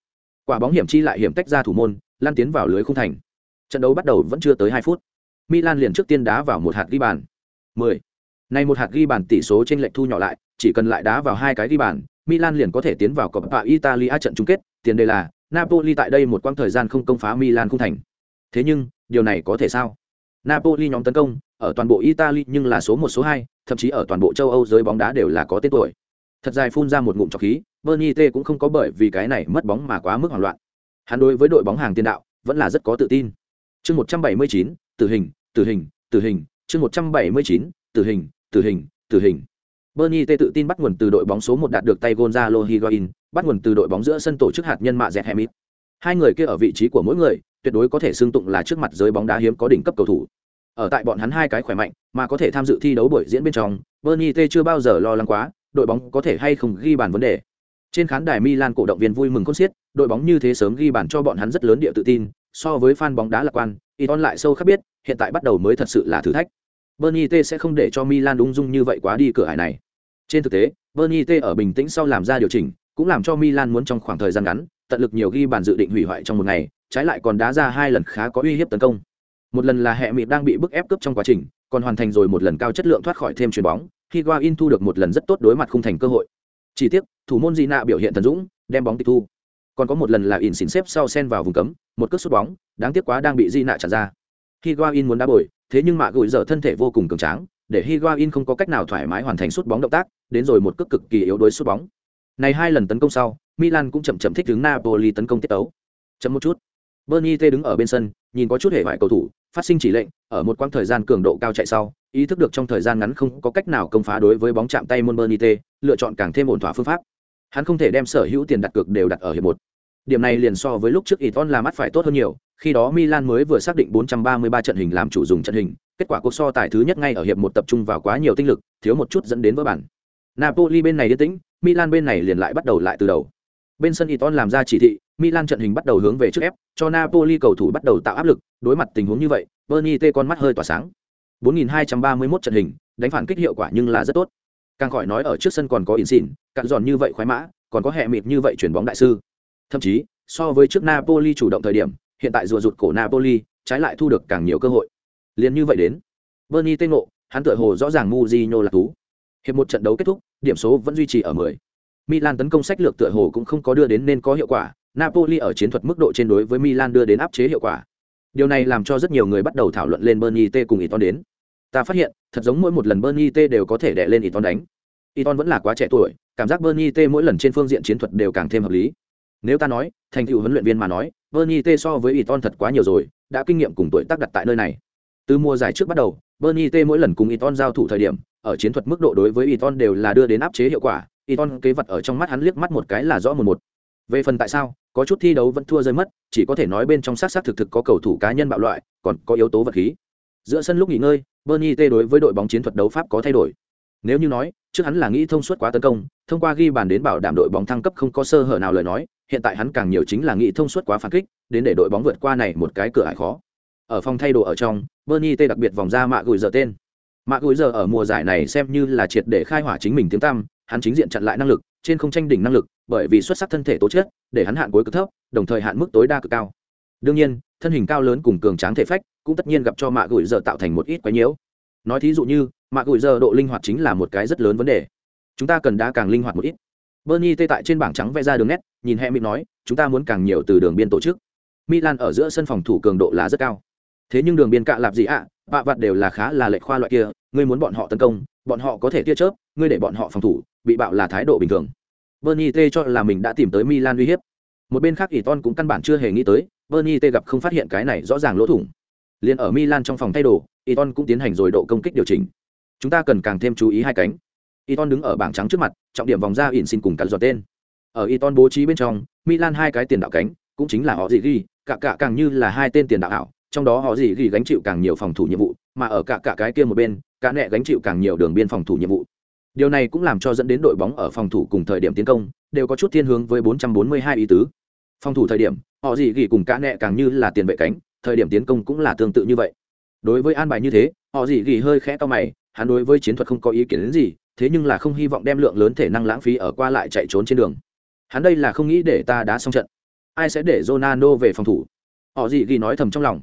Quả bóng hiểm chi lại hiểm tách ra thủ môn, lan tiến vào lưới không thành. Trận đấu bắt đầu vẫn chưa tới 2 phút. Milan liền trước tiên đá vào một hạt ghi bàn. 10. Này một hạt ghi bàn tỷ số trên lệch thu nhỏ lại, chỉ cần lại đá vào hai cái ghi bàn, Milan liền có thể tiến vào Coppa Italia trận chung kết, tiền đề là Napoli tại đây một quãng thời gian không công phá Milan không thành. Thế nhưng, điều này có thể sao? Napoli nhóm tấn công, ở toàn bộ Italy nhưng là số một số hai, thậm chí ở toàn bộ châu Âu giới bóng đá đều là có tên tuổi. Thật dài phun ra một ngụm trọc khí, Bernie T cũng không có bởi vì cái này mất bóng mà quá mức hoảng loạn. Hắn đối với đội bóng hàng tiền đạo vẫn là rất có tự tin. Chương 179, tử hình, tử hình, tử hình, chương 179, tử hình, tử hình, tử hình. Bernie T tự tin bắt nguồn từ đội bóng số 1 đạt được tay Gonzalo Higuain, bắt nguồn từ đội bóng giữa sân tổ chức hạt nhân mạ dẹt Hemit. Hai người kia ở vị trí của mỗi người, tuyệt đối có thể xưng tụng là trước mặt giới bóng đá hiếm có đỉnh cấp cầu thủ. Ở tại bọn hắn hai cái khỏe mạnh, mà có thể tham dự thi đấu buổi diễn bên trong, Bernie T chưa bao giờ lo lắng quá, đội bóng có thể hay không ghi bàn vấn đề. Trên khán đài Milan cổ động viên vui mừng khôn xiết, đội bóng như thế sớm ghi bàn cho bọn hắn rất lớn địa tự tin, so với fan bóng đá lạc quan, Iton lại sâu khác biết, hiện tại bắt đầu mới thật sự là thử thách. Bernie T sẽ không để cho Milan ung dung như vậy quá đi cửa hải này. Trên thực tế, Bernie T ở bình tĩnh sau làm ra điều chỉnh, cũng làm cho Milan muốn trong khoảng thời gian ngắn, tận lực nhiều ghi bàn dự định hủy hoại trong một ngày, trái lại còn đá ra hai lần khá có uy hiếp tấn công. Một lần là hệ mịt đang bị bức ép cướp trong quá trình, còn hoàn thành rồi một lần cao chất lượng thoát khỏi thêm chuyền bóng, Higuain thu được một lần rất tốt đối mặt không thành cơ hội. Chỉ tiếc, thủ môn Gina biểu hiện thần dũng, đem bóng tịch thu. Còn có một lần là in xỉn xếp sau sen vào vùng cấm, một cước sút bóng, đáng tiếc quá đang bị Gina chặn ra. Higuain muốn đá bồi, thế nhưng mà gửi giờ thân thể vô cùng cường tráng, để Higuain không có cách nào thoải mái hoàn thành sút bóng động tác, đến rồi một cước cực kỳ yếu đuối sút bóng. Này hai lần tấn công sau, Milan cũng chậm chậm thích ứng Napoli tấn công tiết tấu. Chậm một chút. Bernie T đứng ở bên sân, nhìn có chút hề hoại cầu thủ, phát sinh chỉ lệnh, ở một quãng thời gian cường độ cao chạy sau, ý thức được trong thời gian ngắn không có cách nào công phá đối với bóng chạm tay môn Bernie T, lựa chọn càng thêm ổn thỏa phương pháp. Hắn không thể đem sở hữu tiền đặt cược đều đặt ở hiệp một. Điểm này liền so với lúc trước Iton là mắt phải tốt hơn nhiều, khi đó Milan mới vừa xác định 433 trận hình làm chủ dùng trận hình, kết quả cuộc so tài thứ nhất ngay ở hiệp một tập trung vào quá nhiều tinh lực, thiếu một chút dẫn đến vỡ bản. Napoli bên này yên tĩnh, Milan bên này liền lại bắt đầu lại từ đầu. Bên sân Iton làm ra chỉ thị, Milan trận hình bắt đầu hướng về trước ép, cho Napoli cầu thủ bắt đầu tạo áp lực, đối mặt tình huống như vậy, Bernie T con mắt hơi tỏa sáng. 4231 trận hình, đánh phản kích hiệu quả nhưng là rất tốt. Càng khỏi nói ở trước sân còn có Insin, cạn giòn như vậy khoái mã, còn có hệ mịt như vậy chuyển bóng đại sư thậm chí so với trước napoli chủ động thời điểm hiện tại rùa rụt cổ napoli trái lại thu được càng nhiều cơ hội liền như vậy đến. Bernie tên ngộ, hắn tựa hồ rõ ràng muzino là tú hiệp một trận đấu kết thúc, điểm số vẫn duy trì ở 10. milan tấn công sách lược tựa hồ cũng không có đưa đến nên có hiệu quả, napoli ở chiến thuật mức độ trên đối với milan đưa đến áp chế hiệu quả. Điều này làm cho rất nhiều người bắt đầu thảo luận lên bernie t cùng iton đến. Ta phát hiện, thật giống mỗi một lần bernie t đều có thể đè lên iton đánh. Iton vẫn là quá trẻ tuổi, cảm giác bernie t mỗi lần trên phương diện chiến thuật đều càng thêm hợp lý. Nếu ta nói, thành tựu huấn luyện viên mà nói, bernie t so với iton thật quá nhiều rồi, đã kinh nghiệm cùng tuổi tác đặt tại nơi này từ mùa giải trước bắt đầu, bernie t mỗi lần cùng iton giao thủ thời điểm, ở chiến thuật mức độ đối với iton đều là đưa đến áp chế hiệu quả. Iton kế vật ở trong mắt hắn liếc mắt một cái là rõ một một. Về phần tại sao, có chút thi đấu vẫn thua rơi mất, chỉ có thể nói bên trong sát sát thực thực có cầu thủ cá nhân bạo loại, còn có yếu tố vật khí. Giữa sân lúc nghỉ ngơi, bernie t đối với đội bóng chiến thuật đấu pháp có thay đổi. Nếu như nói, trước hắn là nghĩ thông suốt quá tấn công, thông qua ghi bàn đến bảo đảm đội bóng thăng cấp không có sơ hở nào lời nói, hiện tại hắn càng nhiều chính là nghĩ thông suốt quá phản kích, đến để đội bóng vượt qua này một cái cửa ải khó. Ở phòng thay đồ ở trong bernie t đặc biệt vòng ra mạ gửi giờ tên. Mạ gửi giờ ở mùa giải này xem như là triệt để khai hỏa chính mình tiếng tăm, hắn chính diện chặn lại năng lực, trên không tranh đỉnh năng lực, bởi vì xuất sắc thân thể tố chất, để hắn hạn cuối cực thấp, đồng thời hạn mức tối đa cực cao. Đương nhiên, thân hình cao lớn cùng cường tráng thể phách cũng tất nhiên gặp cho mạ gửi giờ tạo thành một ít quái nhiễu. Nói thí dụ như mạ gửi giờ độ linh hoạt chính là một cái rất lớn vấn đề. Chúng ta cần đá càng linh hoạt một ít. Bernie tê tại trên bảng trắng vẽ ra đường nét, nhìn hẹ mịn nói, chúng ta muốn càng nhiều từ đường biên tổ chức. Milan ở giữa sân phòng thủ cường độ là rất cao thế nhưng đường biên cạ lạp gì ạ à, vặt đều là khá là lệch khoa loại kia ngươi muốn bọn họ tấn công bọn họ có thể tia chớp ngươi để bọn họ phòng thủ bị bạo là thái độ bình thường. Bernie t cho là mình đã tìm tới milan uy hiếp. Một bên khác ỷ ton cũng căn bản chưa hề nghĩ tới bernie t gặp không phát hiện cái này rõ ràng lỗ thủng. Liền ở milan trong phòng thay đồ ỷ ton cũng tiến hành rồi độ công kích điều chỉnh. Chúng ta cần càng thêm chú ý hai cánh. Ỷ ton đứng ở bảng trắng trước mặt trọng điểm vòng ra ỉn xin cùng cắn giọt tên. Ở ỷ ton bố trí bên trong milan hai cái tiền đạo cánh cũng chính là họ gì ghi cả cả càng như là hai tên tiền đạo ảo trong đó họ gì ghi gánh chịu càng nhiều phòng thủ nhiệm vụ, mà ở cả cả cái kia một bên, cả nẹ gánh chịu càng nhiều đường biên phòng thủ nhiệm vụ. Điều này cũng làm cho dẫn đến đội bóng ở phòng thủ cùng thời điểm tiến công, đều có chút thiên hướng với 442 ý tứ. Phòng thủ thời điểm, họ gì ghi cùng cả nẹ càng như là tiền vệ cánh, thời điểm tiến công cũng là tương tự như vậy. Đối với an bài như thế, họ gì ghi hơi khẽ to mày, hắn đối với chiến thuật không có ý kiến đến gì, thế nhưng là không hy vọng đem lượng lớn thể năng lãng phí ở qua lại chạy trốn trên đường. Hắn đây là không nghĩ để ta đá xong trận. Ai sẽ để Ronaldo về phòng thủ? Họ gì ghi nói thầm trong lòng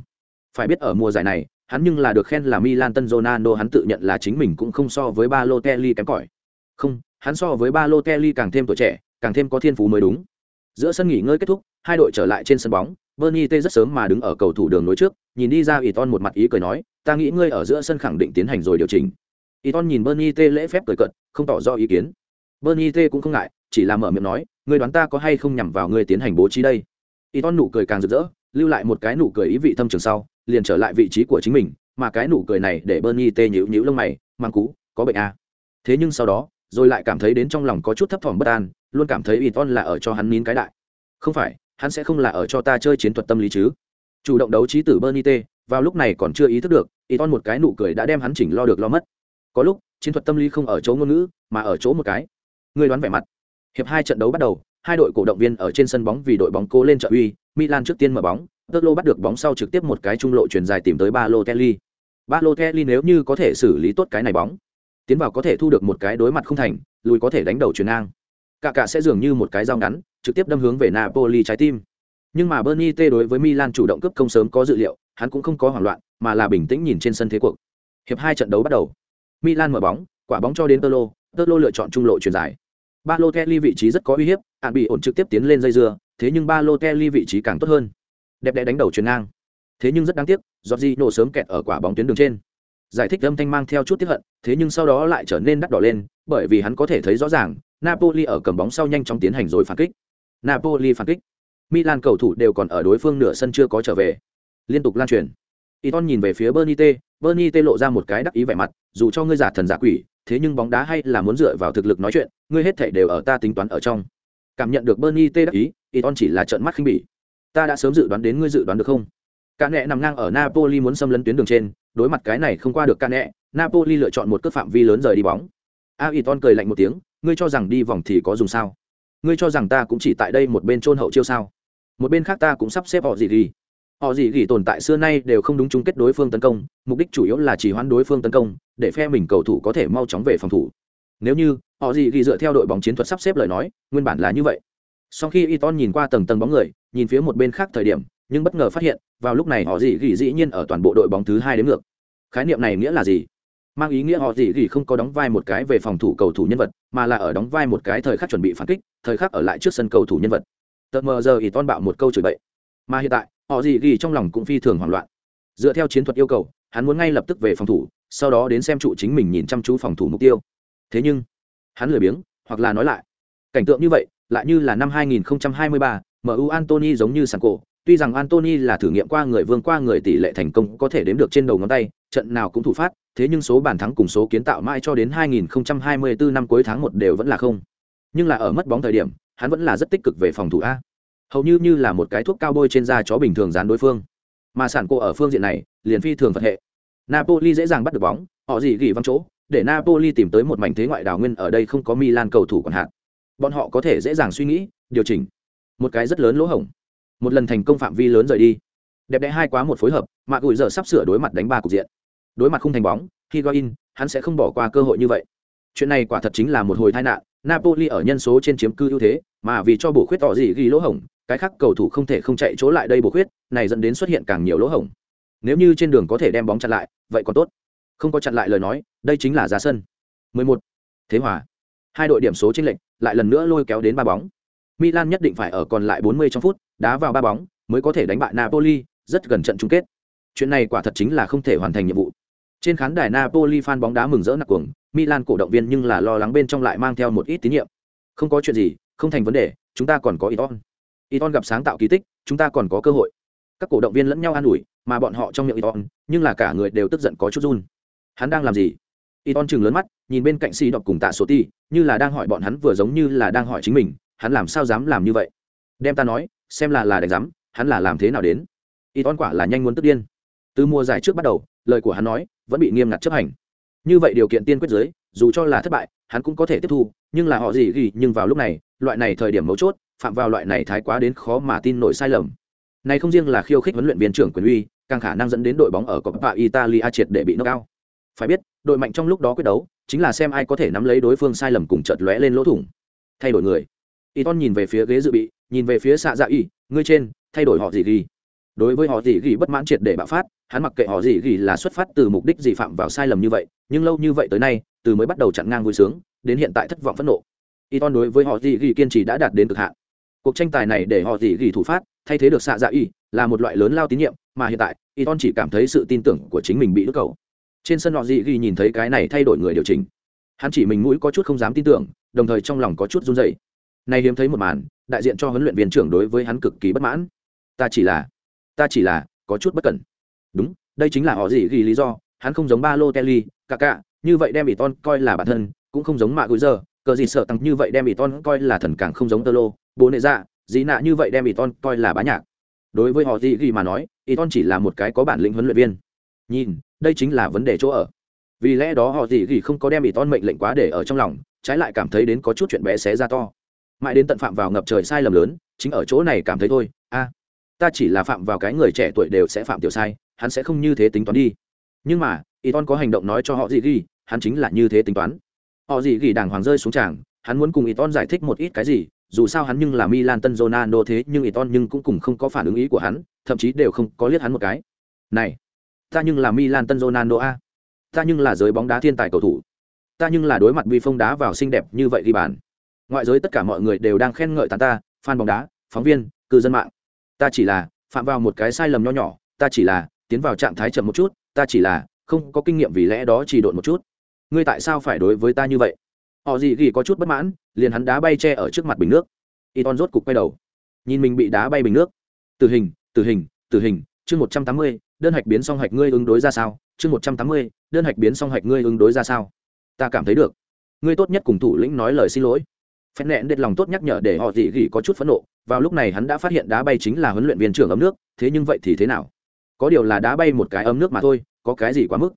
phải biết ở mùa giải này hắn nhưng là được khen là Milan tân Ronaldo hắn tự nhận là chính mình cũng không so với Balotelli kém cỏi. Không, hắn so với Balotelli càng thêm tuổi trẻ, càng thêm có thiên phú mới đúng. Giữa sân nghỉ ngơi kết thúc, hai đội trở lại trên sân bóng, Bernie T rất sớm mà đứng ở cầu thủ đường nối trước, nhìn đi ra Iton một mặt ý cười nói, ta nghĩ ngươi ở giữa sân khẳng định tiến hành rồi điều chỉnh. Iton nhìn Bernie T lễ phép cười cợt, không tỏ rõ ý kiến. Bernie T cũng không ngại, chỉ là mở miệng nói, ngươi đoán ta có hay không nhằm vào ngươi tiến hành bố trí đây. Iton nụ cười càng rực rỡ, lưu lại một cái nụ cười ý vị thâm trường sau, liền trở lại vị trí của chính mình, mà cái nụ cười này để bernie tê nhữ nhữ lông mày mang cú, có bệnh à. thế nhưng sau đó, rồi lại cảm thấy đến trong lòng có chút thấp thỏm bất an, luôn cảm thấy Iton là ở cho hắn nín cái đại. Không phải, hắn sẽ không là ở cho ta chơi chiến thuật tâm lý chứ? Chủ động đấu trí tử bernie tê, vào lúc này còn chưa ý thức được Iton một cái nụ cười đã đem hắn chỉnh lo được lo mất. Có lúc, chiến thuật tâm lý không ở chỗ ngôn ngữ, mà ở chỗ một cái. Người đoán vẻ mặt. Hiệp hai trận đấu bắt đầu, hai đội cổ động viên ở trên sân bóng vì đội bóng cố lên trợ uy, milan trước tiên mở bóng Tơ lô bắt được bóng sau trực tiếp một cái trung lộ truyền dài tìm tới ba lô Kelly. Ba lô Kelly nếu như có thể xử lý tốt cái này bóng, tiến vào có thể thu được một cái đối mặt không thành, lùi có thể đánh đầu chuyền ngang. Cả cả sẽ dường như một cái dao ngắn, trực tiếp đâm hướng về Napoli trái tim. Nhưng mà Bernie T đối với Milan chủ động cướp công sớm có dự liệu, hắn cũng không có hoảng loạn, mà là bình tĩnh nhìn trên sân thế cuộc. Hiệp hai trận đấu bắt đầu. Milan mở bóng, quả bóng cho đến Tơ lô, Tơ lô lựa chọn trung lộ truyền dài. Ba lô Kelly vị trí rất có uy hiếp, ạn bị ổn trực tiếp tiến lên dây dưa, thế nhưng Ba lô Kelly vị trí càng tốt hơn đẹp đẽ đánh đầu chuyền ngang. Thế nhưng rất đáng tiếc giọt di nổ sớm kẹt ở quả bóng tuyến đường trên. Giải thích âm thanh mang theo chút tiếp hận thế nhưng sau đó lại trở nên đắt đỏ lên bởi vì hắn có thể thấy rõ ràng napoli ở cầm bóng sau nhanh chóng tiến hành rồi phản kích. Napoli phản kích. Milan cầu thủ đều còn ở đối phương nửa sân chưa có trở về. Liên tục lan truyền. Iton nhìn về phía Bernite, Bernite lộ ra một cái đắc ý vẻ mặt, dù cho ngươi giả thần giả quỷ, thế nhưng bóng đá hay là muốn dựa vào thực lực nói chuyện, ngươi hết thảy đều ở ta tính toán ở trong. Cảm nhận được Bernite đắc ý, Iton chỉ là trợn mắt khinh bỉ ta đã sớm dự đoán đến ngươi dự đoán được không? Cả nẹ nằm ngang ở napoli muốn xâm lấn tuyến đường trên, đối mặt cái này không qua được cả nẹ, napoli lựa chọn một cước phạm vi lớn rời đi bóng. A y ton cười lạnh một tiếng, ngươi cho rằng đi vòng thì có dùng sao? Ngươi cho rằng ta cũng chỉ tại đây một bên trôn hậu chiêu sao? Một bên khác ta cũng sắp xếp họ gì ghi họ gì ghi tồn tại xưa nay đều không đúng chung kết đối phương tấn công, mục đích chủ yếu là chỉ hoãn đối phương tấn công, để phe mình cầu thủ có thể mau chóng về phòng thủ. Nếu như, họ gì ghi dựa theo đội bóng chiến thuật sắp xếp lời nói, nguyên bản là như vậy sau khi Iton nhìn qua tầng tầng bóng người, nhìn phía một bên khác thời điểm, nhưng bất ngờ phát hiện, vào lúc này họ gì gỉ dĩ nhiên ở toàn bộ đội bóng thứ hai đến ngược. Khái niệm này nghĩa là gì? Mang ý nghĩa họ gì gỉ không có đóng vai một cái về phòng thủ cầu thủ nhân vật, mà là ở đóng vai một cái thời khắc chuẩn bị phản kích, thời khắc ở lại trước sân cầu thủ nhân vật. Tờ mờ giờ Iton bạo một câu chửi bậy. Mà hiện tại, họ gì gỉ trong lòng cũng phi thường hoảng loạn. Dựa theo chiến thuật yêu cầu, hắn muốn ngay lập tức về phòng thủ, sau đó đến xem trụ chính mình nhìn chăm chú phòng thủ mục tiêu. Thế nhưng, hắn lười biếng, hoặc là nói lại. Cảnh tượng như vậy lại như là năm 2023, MU Anthony giống như sàn cổ. Tuy rằng Anthony là thử nghiệm qua người vương qua người tỷ lệ thành công có thể đếm được trên đầu ngón tay trận nào cũng thủ phát thế nhưng số bàn thắng cùng số kiến tạo mãi cho đến 2024 năm cuối tháng 1 đều vẫn là không. Nhưng là ở mất bóng thời điểm hắn vẫn là rất tích cực về phòng thủ a. Hầu như như là một cái thuốc cao bôi trên da chó bình thường dán đối phương. Mà sản cô ở phương diện này liền phi thường phật hệ. Napoli dễ dàng bắt được bóng họ gì gỉ văng chỗ để napoli tìm tới một mảnh thế ngoại đào nguyên ở đây không có milan cầu thủ còn hạn bọn họ có thể dễ dàng suy nghĩ, điều chỉnh. Một cái rất lớn lỗ hổng. Một lần thành công phạm vi lớn rời đi. Đẹp đẽ hai quá một phối hợp, mà gùi giờ sắp sửa đối mặt đánh ba cục diện. Đối mặt không thành bóng khi in hắn sẽ không bỏ qua cơ hội như vậy. Chuyện này quả thật chính là một hồi tai nạn, napoli ở nhân số trên chiếm cư ưu thế, mà vì cho bổ khuyết tỏ gì ghi lỗ hổng, cái khác cầu thủ không thể không chạy chỗ lại đây bổ khuyết, này dẫn đến xuất hiện càng nhiều lỗ hổng. Nếu như trên đường có thể đem bóng chặn lại, vậy còn tốt. Không có chặn lại lời nói, đây chính là giá sân. 11. thế hòa. Hai đội điểm số chênh lệch lại lần nữa lôi kéo đến ba bóng. Milan nhất định phải ở còn lại 40 trong phút, đá vào ba bóng, mới có thể đánh bại napoli, rất gần trận chung kết. Chuyện này quả thật chính là không thể hoàn thành nhiệm vụ. Trên khán đài napoli fan bóng đá mừng rỡ nặc cuồng, milan cổ động viên nhưng là lo lắng bên trong lại mang theo một ít tín nhiệm. Không có chuyện gì, không thành vấn đề, chúng ta còn có iton. Iton gặp sáng tạo kỳ tích, chúng ta còn có cơ hội. Các cổ động viên lẫn nhau an ủi, mà bọn họ trong miệng iton, nhưng là cả người đều tức giận có chút run. Hắn đang làm gì? Iton chừng lớn mắt, nhìn bên cạnh xì đọc cùng tạ số ti, như là đang hỏi bọn hắn vừa giống như là đang hỏi chính mình, hắn làm sao dám làm như vậy? Đem ta nói, xem là là đánh giám, hắn là làm thế nào đến? Iton quả là nhanh muốn tức điên. Từ mùa giải trước bắt đầu, lời của hắn nói, vẫn bị nghiêm ngặt chấp hành. Như vậy điều kiện tiên quyết giới, dù cho là thất bại, hắn cũng có thể tiếp thu, nhưng là họ gì ghi, nhưng vào lúc này, loại này thời điểm mấu chốt, phạm vào loại này thái quá đến khó mà tin nổi sai lầm. Này không riêng là khiêu khích huấn luyện viên trưởng quyền uy, càng khả năng dẫn đến đội bóng ở Coppa Italia triệt để bị knock out phải biết, đội mạnh trong lúc đó quyết đấu, chính là xem ai có thể nắm lấy đối phương sai lầm cùng chợt lóe lên lỗ thủng. Thay đổi người. Iton nhìn về phía ghế dự bị, nhìn về phía xạ dạ y ngươi trên, thay đổi họ gì ghi? Đối với họ gì ghi bất mãn triệt để bạo phát, hắn mặc kệ họ gì ghi là xuất phát từ mục đích gì phạm vào sai lầm như vậy, nhưng lâu như vậy tới nay, từ mới bắt đầu chặn ngang vui sướng, đến hiện tại thất vọng phẫn nộ. Iton đối với họ gì ghi kiên trì đã đạt đến cực hạn. Cuộc tranh tài này để họ gì ghi thủ phát, thay thế được xạ dạ y là một loại lớn lao tín nhiệm, mà hiện tại Iton chỉ cảm thấy sự tin tưởng của chính mình bị đứt cầu trên sân họ dị ghi nhìn thấy cái này thay đổi người điều chỉnh. Hắn chỉ mình mũi có chút không dám tin tưởng, đồng thời trong lòng có chút run rẩy. Nay hiếm thấy một màn, đại diện cho huấn luyện viên trưởng đối với hắn cực kỳ bất mãn. Ta chỉ là, ta chỉ là có chút bất cẩn. Đúng, đây chính là họ dị ghi lý do, hắn không giống ba lô kelly cả cả như vậy đem bị ton coi là bản thân, cũng không giống mạ gối giờ cờ gì sợ tăng như vậy đem bị ton coi là thần càng không giống tơ lô bố nệ dạ dĩ nạ như vậy đem bị ton coi là bá nhạc. Đối với họ dị ghi mà nói y ton chỉ là một cái có bản lĩnh huấn luyện viên. Nhìn đây chính là vấn đề chỗ ở. Vì lẽ đó họ gì gỉ không có đem y ton mệnh lệnh quá để ở trong lòng, trái lại cảm thấy đến có chút chuyện bé xé ra to. Mãi đến tận phạm vào ngập trời sai lầm lớn, chính ở chỗ này cảm thấy thôi, a, ta chỉ là phạm vào cái người trẻ tuổi đều sẽ phạm tiểu sai, hắn sẽ không như thế tính toán đi. Nhưng mà y ton có hành động nói cho họ gì gỉ, hắn chính là như thế tính toán. Họ gì gỉ đàng hoàng rơi xuống tràng, hắn muốn cùng y ton giải thích một ít cái gì, dù sao hắn nhưng là milan tân ronaldo thế nhưng Iton ton nhưng cũng cùng không có phản ứng ý của hắn, thậm chí đều không có liếc hắn một cái. Này ta nhưng là milan tân ronaldo a. Ta nhưng là giới bóng đá thiên tài cầu thủ. Ta nhưng là đối mặt vi phong đá vào xinh đẹp như vậy đi bàn ngoại giới tất cả mọi người đều đang khen ngợi tán ta, fan bóng đá, phóng viên, cư dân mạng. Ta chỉ là phạm vào một cái sai lầm nho nhỏ, ta chỉ là tiến vào trạng thái chậm một chút, ta chỉ là không có kinh nghiệm vì lẽ đó chỉ độn một chút. Ngươi tại sao phải đối với ta như vậy? Họ gì gì có chút bất mãn, liền hắn đá bay che ở trước mặt bình nước. Iton rốt cục quay đầu. Nhìn mình bị đá bay bình nước. Tử hình tử hình tử hình, chương một trăm tám mươi đơn hạch biến song hạch ngươi ứng đối ra sao? Chương một trăm tám mươi, đơn hạch biến song hạch ngươi ứng đối ra sao? Ta cảm thấy được. Ngươi tốt nhất cùng thủ lĩnh nói lời xin lỗi. Phen nẹn đệt lòng tốt nhắc nhở để họ dị gỉ có chút phẫn nộ. Vào lúc này hắn đã phát hiện đá bay chính là huấn luyện viên trưởng ấm nước, thế nhưng vậy thì thế nào? Có điều là đá bay một cái ấm nước mà thôi, có cái gì quá mức?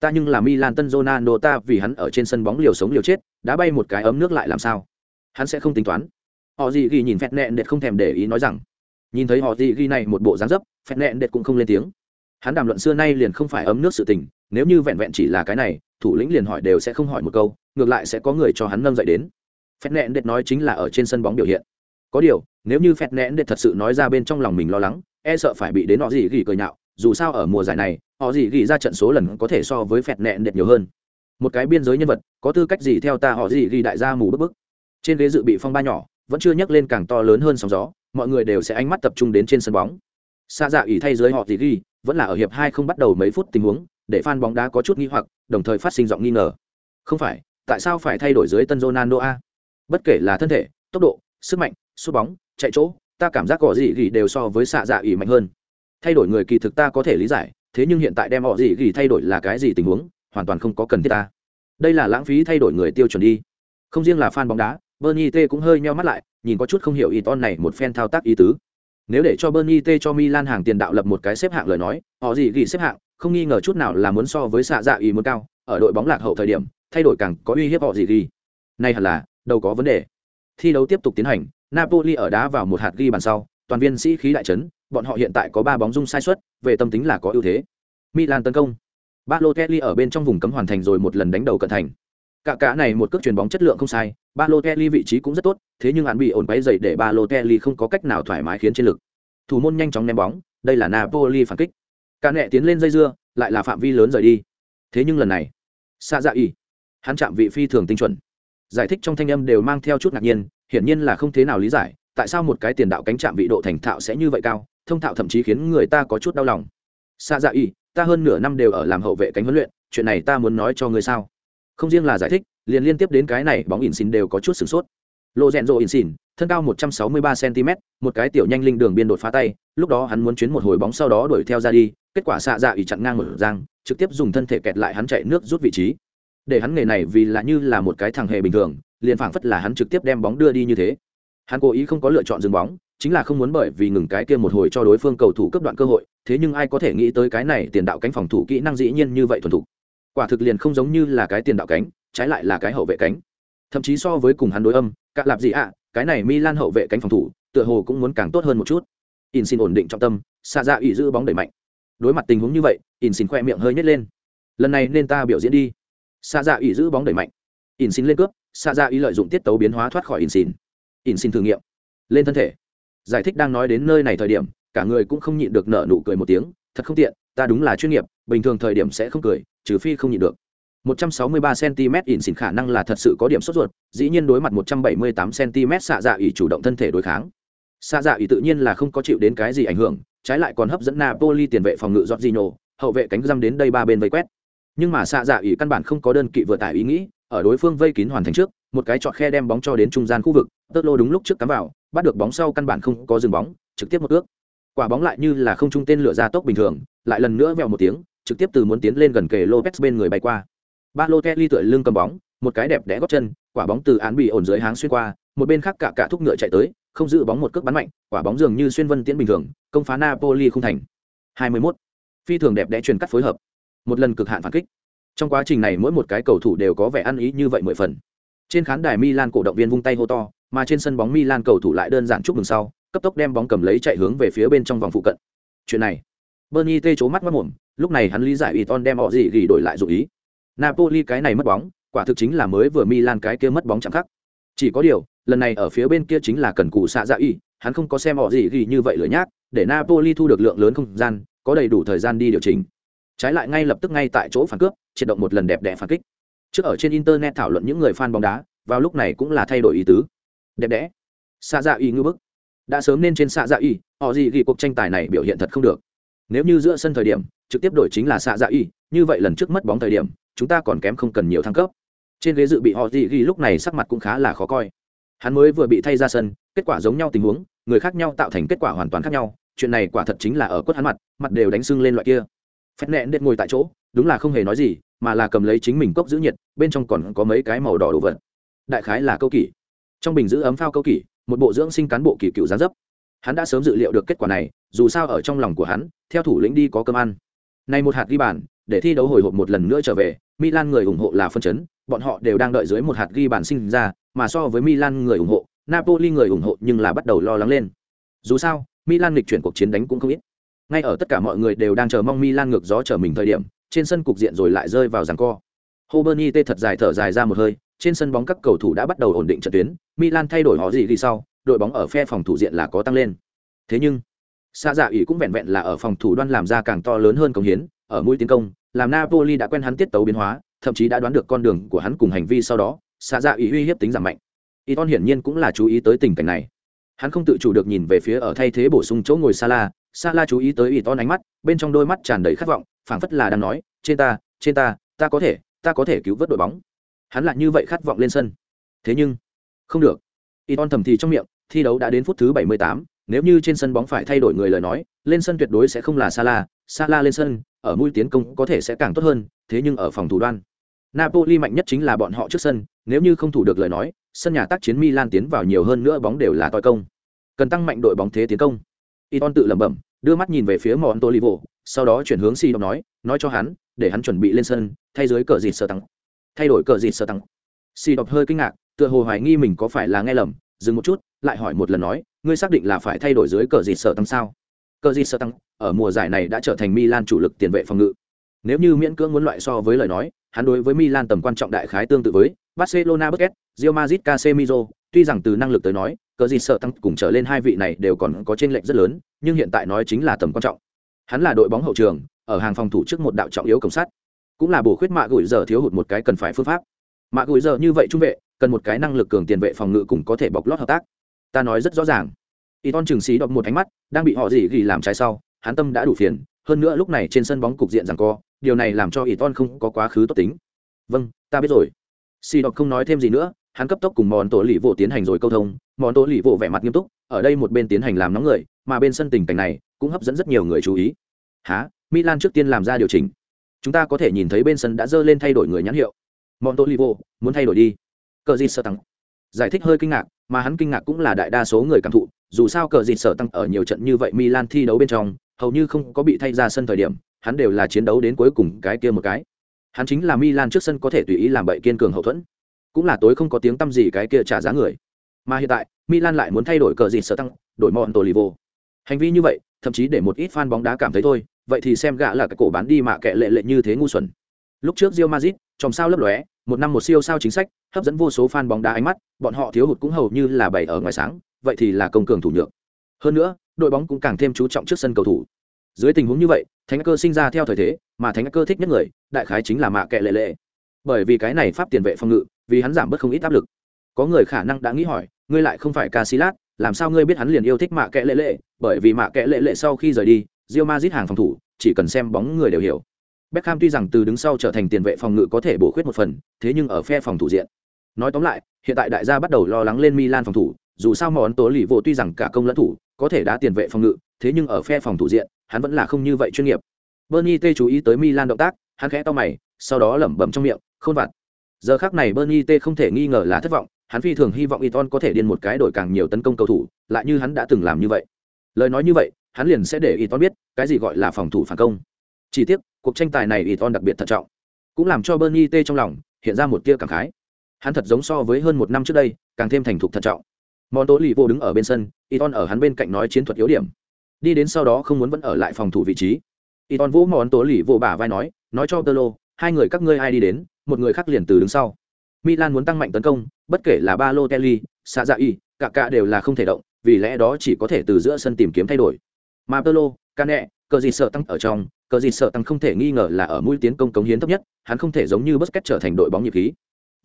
Ta nhưng là milan tân jonano ta, vì hắn ở trên sân bóng liều sống liều chết, đá bay một cái ấm nước lại làm sao? Hắn sẽ không tính toán. Họ dị gỉ nhìn phen nẹn đệt không thèm để ý nói rằng. Nhìn thấy họ dị gỉ này một bộ dáng dấp phen nẹn đệt cũng không lên tiếng hắn đàm luận xưa nay liền không phải ấm nước sự tình, nếu như vẹn vẹn chỉ là cái này, thủ lĩnh liền hỏi đều sẽ không hỏi một câu, ngược lại sẽ có người cho hắn nâng dậy đến. Phép nẹn đệt nói chính là ở trên sân bóng biểu hiện. Có điều, nếu như phép nẹn đệt thật sự nói ra bên trong lòng mình lo lắng e sợ phải bị đến họ gì gỉ cười nhạo, dù sao ở mùa giải này, họ gì gỉ ra trận số lần có thể so với phép nẹn đệt nhiều hơn. Một cái biên giới nhân vật, có tư cách gì theo ta họ gì gỉ đại gia mù bức bức? Trên ghế dự bị phong ba nhỏ, vẫn chưa nhắc lên càng to lớn hơn sóng gió, mọi người đều sẽ ánh mắt tập trung đến trên sân bóng. Xa dạ ỉ thay dưới họ gì gỉ vẫn là ở hiệp hai không bắt đầu mấy phút tình huống, để fan bóng đá có chút nghi hoặc, đồng thời phát sinh giọng nghi ngờ. Không phải, tại sao phải thay đổi dưới tân Ronaldo a? Bất kể là thân thể, tốc độ, sức mạnh, sút bóng, chạy chỗ, ta cảm giác có gì gì đều so với xạ dạ ủy mạnh hơn. Thay đổi người kỳ thực ta có thể lý giải, thế nhưng hiện tại đem họ gì gì thay đổi là cái gì tình huống, hoàn toàn không có cần thiết ta. Đây là lãng phí thay đổi người tiêu chuẩn đi. Không riêng là fan bóng đá, bernie t cũng hơi nheo mắt lại, nhìn có chút không hiểu ý ton này một phen thao tác ý tứ nếu để cho bernie t cho milan hàng tiền đạo lập một cái xếp hạng lời nói, họ gì gỉ xếp hạng, không nghi ngờ chút nào là muốn so với xạ dạ ý muốn cao, ở đội bóng lạc hậu thời điểm, thay đổi càng có uy hiếp họ gì ghi. Nay hẳn là, đâu có vấn đề. Thi đấu tiếp tục tiến hành, napoli ở đá vào một hạt ghi bàn sau, toàn viên sĩ khí đại chấn, bọn họ hiện tại có ba bóng dung sai suất, về tâm tính là có ưu thế. Milan tấn công. Balotelli ở bên trong vùng cấm hoàn thành rồi một lần đánh đầu cận thành cả cả này một cước chuyền bóng chất lượng không sai Balotelli vị trí cũng rất tốt, thế nhưng hắn bị ổn bay dậy để Balotelli không có cách nào thoải mái khiến chiến lực. Thủ môn nhanh chóng ném bóng, đây là Napoli phản kích. Cả nẹ tiến lên dây dưa, lại là phạm vi lớn rời đi. Thế nhưng lần này xa dạ y hắn chạm vị phi thường tinh chuẩn. Giải thích trong thanh âm đều mang theo chút ngạc nhiên, hiển nhiên là không thế nào lý giải, tại sao một cái tiền đạo cánh chạm vị độ thành thạo sẽ như vậy cao, thông thạo thậm chí khiến người ta có chút đau lòng. Xa dạ y ta hơn nửa năm đều ở làm hậu vệ cánh huấn luyện, chuyện này ta muốn nói cho ngươi sao? Không riêng là giải thích, liền liên tiếp đến cái này bóng in xin đều có chút sửng sốt. Lộ rèn rộ in xin thân cao 163 cm một cái tiểu nhanh linh đường biên đột phá tay, lúc đó hắn muốn chuyến một hồi bóng sau đó đuổi theo ra đi, kết quả xạ dạ ỉ chặn ngang một giang, trực tiếp dùng thân thể kẹt lại hắn chạy nước rút vị trí. Để hắn nghề này vì là như là một cái thằng hề bình thường, liền phảng phất là hắn trực tiếp đem bóng đưa đi như thế. Hắn cố ý không có lựa chọn dừng bóng, chính là không muốn bởi vì ngừng cái kia một hồi cho đối phương cầu thủ cấp đoạn cơ hội, thế nhưng ai có thể nghĩ tới cái này tiền đạo cánh phòng thủ kỹ năng dĩ nhiên như vậy thuần thủ quả thực liền không giống như là cái tiền đạo cánh, trái lại là cái hậu vệ cánh. Thậm chí so với cùng hắn đối âm cạ lạp gì ạ, cái này milan hậu vệ cánh phòng thủ, tựa hồ cũng muốn càng tốt hơn một chút. In xin ổn định trọng tâm xa ra dạ ủy giữ bóng đẩy mạnh. Đối mặt tình huống như vậy, in xin khoe miệng hơi nhét lên. Lần này nên ta biểu diễn đi. Xa ra dạ ủy giữ bóng đẩy mạnh. In xin lên cướp xa ra ý lợi dụng tiết tấu biến hóa thoát khỏi in xin. In xin thử nghiệm. Lên thân thể. Giải thích đang nói đến nơi này thời điểm, cả người cũng không nhịn được nở nụ cười một tiếng, thật không tiện, ta đúng là chuyên nghiệp, bình thường thời điểm sẽ không cười trừ phi không nhịn được. 163 cm ỉn xỉn khả năng là thật sự có điểm sốt ruột dĩ nhiên đối mặt 178 cm xạ dạ ỉ chủ động thân thể đối kháng. Xạ dạ ỉ tự nhiên là không có chịu đến cái gì ảnh hưởng trái lại còn hấp dẫn napoli tiền vệ phòng ngự Jorginho, hậu vệ cánh răm đến đây ba bên vây quét. Nhưng mà xạ dạ ỉ căn bản không có đơn kỵ vừa tải ý nghĩ ở đối phương vây kín hoàn thành trước một cái chọn khe đem bóng cho đến trung gian khu vực tớt lô đúng lúc trước cắm vào bắt được bóng sau căn bản không có dừng bóng trực tiếp một ước. Quả bóng lại như là không trung tên lửa ra tốc bình thường lại lần nữa vèo một tiếng trực tiếp từ muốn tiến lên gần kề lopez bên người bay qua. Balotelli tựa lưng cầm bóng, một cái đẹp đẽ gót chân, quả bóng từ án bị ổn dưới háng xuyên qua, một bên khác cả cả thúc ngựa chạy tới, không giữ bóng một cước bắn mạnh, quả bóng dường như xuyên vân tiễn bình thường, công phá napoli không thành. 21. phi thường đẹp đẽ truyền cắt phối hợp. Một lần cực hạn phản kích. Trong quá trình này mỗi một cái cầu thủ đều có vẻ ăn ý như vậy mười phần. Trên khán đài milan cổ động viên vung tay hô to, mà trên sân bóng milan cầu thủ lại đơn giản chúc mừng sau, cấp tốc đem bóng cầm lấy chạy hướng về phía bên trong vòng phụ cận. Chuyện này bernie tê chố mắt mắt mồm, lúc này hắn lý giải Iton đem họ gì gỉ đổi lại dụ ý. Napoli cái này mất bóng, quả thực chính là mới vừa milan cái kia mất bóng chẳng khắc chỉ có điều, lần này ở phía bên kia chính là cần cù xạ dạ y, hắn không có xem họ gì gỉ như vậy lửa nhác, để napoli thu được lượng lớn không gian, có đầy đủ thời gian đi điều chỉnh. Trái lại ngay lập tức ngay tại chỗ phản cướp, triệt động một lần đẹp đẽ phản kích. Trước ở trên internet thảo luận những người fan bóng đá, vào lúc này cũng là thay đổi ý tứ. Đẹp đẽ. Xạ dạ y ngư bức. Đã sớm nên trên xạ dạ y, họ gì gì cuộc tranh tài này biểu hiện thật không được nếu như giữa sân thời điểm, trực tiếp đổi chính là xạ dạ y, như vậy lần trước mất bóng thời điểm, chúng ta còn kém không cần nhiều thăng cấp. Trên ghế dự bị họ gì ghi lúc này sắc mặt cũng khá là khó coi. Hắn mới vừa bị thay ra sân, kết quả giống nhau tình huống, người khác nhau tạo thành kết quả hoàn toàn khác nhau, chuyện này quả thật chính là ở quất hắn mặt mặt đều đánh sưng lên loại kia. Phép nẹn đệt ngồi tại chỗ, đúng là không hề nói gì, mà là cầm lấy chính mình cốc giữ nhiệt, bên trong còn có mấy cái màu đỏ đồ vật. Đại khái là câu kỷ. Trong bình giữ ấm phao câu kỷ, một bộ dưỡng sinh cán bộ kỳ cựu gián dấp. Hắn đã sớm dự liệu được kết quả này dù sao ở trong lòng của hắn theo thủ lĩnh đi có cơm ăn. Này một hạt ghi bàn để thi đấu hồi hộp một lần nữa trở về milan người ủng hộ là phân chấn bọn họ đều đang đợi dưới một hạt ghi bàn sinh ra mà so với milan người ủng hộ napoli người ủng hộ nhưng là bắt đầu lo lắng lên. Dù sao milan lịch chuyển cuộc chiến đánh cũng không ít. Ngay ở tất cả mọi người đều đang chờ mong milan ngược gió trở mình thời điểm trên sân cục diện rồi lại rơi vào giằng co. Hoberni tê thật dài thở dài ra một hơi, trên sân bóng các cầu thủ đã bắt đầu ổn định trận tuyến, Milan thay đổi họ gì đi sau, đội bóng ở phe phòng thủ diện là có tăng lên. Thế nhưng, xa dạ ỉ cũng vẹn vẹn là ở phòng thủ đoan làm ra càng to lớn hơn công hiến, ở mũi tiến công, làm Napoli đã quen hắn tiết tấu biến hóa, thậm chí đã đoán được con đường của hắn cùng hành vi sau đó, xa dạ ỉ uy hiếp tính giảm mạnh. Iton hiển nhiên cũng là chú ý tới tình cảnh này. Hắn không tự chủ được nhìn về phía ở thay thế bổ sung chỗ ngồi Sala, Sala chú ý tới Iton ánh mắt, bên trong đôi mắt tràn đầy khát vọng, phảng phất là đang nói, "Trên ta, trên ta, ta có thể, ta có thể cứu vớt đội bóng." Hắn lại như vậy khát vọng lên sân. Thế nhưng, không được. Iton thầm thì trong miệng, thi đấu đã đến phút thứ 78, nếu như trên sân bóng phải thay đổi người lời nói, lên sân tuyệt đối sẽ không là Salah. Salah lên sân, ở mũi tiến công có thể sẽ càng tốt hơn, thế nhưng ở phòng thủ đoan, Napoli mạnh nhất chính là bọn họ trước sân, nếu như không thủ được lời nói, sân nhà tác chiến Milan tiến vào nhiều hơn nữa bóng đều là toi công. Cần tăng mạnh đội bóng thế tiến công. Iton tự lẩm bẩm, đưa mắt nhìn về phía Montolivo, sau đó chuyển hướng Si nói, nói cho hắn, để hắn chuẩn bị lên sân, thay dưới cờ dịt sơ tăng. Thay đổi cờ dịt sơ tăng. Si hơi kinh ngạc, tựa hồ hoài nghi mình có phải là nghe lầm, dừng một chút, lại hỏi một lần nói, ngươi xác định là phải thay đổi dưới cờ dịt Sợ tăng sao? Cờ dịt Sợ tăng, ở mùa giải này đã trở thành Milan chủ lực tiền vệ phòng ngự. Nếu như miễn cưỡng muốn loại so với lời nói, hắn đối với Milan tầm quan trọng đại khái tương tự với Barcelona Busquets, Real Madrid Casemiro, tuy rằng từ năng lực tới nói, cờ dịt sợ tăng cùng trở lên hai vị này đều còn có trên lệnh rất lớn, nhưng hiện tại nói chính là tầm quan trọng. Hắn là đội bóng hậu trường, ở hàng phòng thủ trước một đạo trọng yếu công sát, cũng là bổ khuyết mạ gửi giờ thiếu hụt một cái cần phải phương pháp. Mạ gửi giờ như vậy trung vệ, cần một cái năng lực cường tiền vệ phòng ngự cùng có thể bọc lót hợp tác. Ta nói rất rõ ràng. Iton trừng xí đọc một ánh mắt, đang bị họ gì ghi làm trái sau, hắn tâm đã đủ phiền, hơn nữa lúc này trên sân bóng cục diện rằng co, điều này làm cho Iton không có quá khứ tốt tính. Vâng, ta biết rồi. Si đọc không nói thêm gì nữa, hắn cấp tốc cùng món tổ lì vụ tiến hành rồi câu thông, món tổ lì vụ vẻ mặt nghiêm túc, ở đây một bên tiến hành làm nóng người, mà bên sân tình cảnh này cũng hấp dẫn rất nhiều người chú ý. Hả? Milan trước tiên làm ra điều chỉnh. Chúng ta có thể nhìn thấy bên sân đã dơ lên thay đổi người nhãn hiệu. Món tổ lì vụ muốn thay đổi đi. Cờ gì sơ tăng? Giải thích hơi kinh ngạc, mà hắn kinh ngạc cũng là đại đa số người cảm thụ, dù sao cờ dịt sở tăng ở nhiều trận như vậy Milan thi đấu bên trong, hầu như không có bị thay ra sân thời điểm, hắn đều là chiến đấu đến cuối cùng cái kia một cái. Hắn chính là Milan trước sân có thể tùy ý làm bậy kiên cường hậu thuẫn, cũng là tối không có tiếng tăm gì cái kia trả giá người. Mà hiện tại, Milan lại muốn thay đổi cờ dịt sở tăng, đổi mọn Tolivo. Hành vi như vậy, thậm chí để một ít fan bóng đá cảm thấy thôi, vậy thì xem gã là cái cổ bán đi mà kệ lệ lệ như thế ngu xuẩn. Lúc trước Real Madrid, chòm sao lấp lóe, một năm một siêu sao chính sách, hấp dẫn vô số fan bóng đá ánh mắt, bọn họ thiếu hụt cũng hầu như là bày ở ngoài sáng, vậy thì là công cường thủ nhược. Hơn nữa, đội bóng cũng càng thêm chú trọng trước sân cầu thủ. Dưới tình huống như vậy thánh cơ sinh ra theo thời thế mà thánh cơ thích nhất người đại khái chính là mạ kệ lệ lệ. Bởi vì cái này pháp tiền vệ phòng ngự vì hắn giảm bớt không ít áp lực. Có người khả năng đã nghĩ hỏi ngươi lại không phải ca sĩ lát làm sao ngươi biết hắn liền yêu thích mạ kệ lệ lệ? Bởi vì mạ kệ lệ lệ sau khi rời đi rio mazit hàng phòng thủ chỉ cần xem bóng người đều hiểu. Beckham tuy rằng từ đứng sau trở thành tiền vệ phòng ngự có thể bổ khuyết một phần, thế nhưng ở phe phòng thủ diện. Nói tóm lại, hiện tại đại gia bắt đầu lo lắng lên Milan phòng thủ, dù sao món tố lì vô tuy rằng cả công lẫn thủ, có thể đá tiền vệ phòng ngự, thế nhưng ở phe phòng thủ diện, hắn vẫn là không như vậy chuyên nghiệp. Bernie T chú ý tới Milan động tác, hắn khẽ to mày, sau đó lẩm bẩm trong miệng, khôn vặt. Giờ khắc này Bernie T không thể nghi ngờ là thất vọng, hắn phi thường hy vọng Iton có thể điên một cái đổi càng nhiều tấn công cầu thủ, lại như hắn đã từng làm như vậy. Lời nói như vậy, hắn liền sẽ để Iton biết, cái gì gọi là phòng thủ phản công. Chỉ tiếc, cuộc tranh tài này Iton đặc biệt thận trọng, cũng làm cho Bernie T trong lòng hiện ra một tia cảm khái. Hắn thật giống so với hơn một năm trước đây, càng thêm thành thục thận trọng. Món Tố Lì vô đứng ở bên sân, Iton ở hắn bên cạnh nói chiến thuật yếu điểm, đi đến sau đó không muốn vẫn ở lại phòng thủ vị trí Iton vỗ vũ món tố lì vô bả vai nói nói cho tơ lô hai người các ngươi ai đi đến một người khác liền từ đứng sau milan muốn tăng mạnh tấn công bất kể là ba lô kelly sa dạ y cả cả đều là không thể động vì lẽ đó chỉ có thể từ giữa sân tìm kiếm thay đổi mà tơ lô cane cờ gì sợ tăng ở trong cờ gì sợ tăng không thể nghi ngờ là ở mũi tiến công cống hiến thấp nhất, hắn không thể giống như Busquets trở thành đội bóng nhịp khí.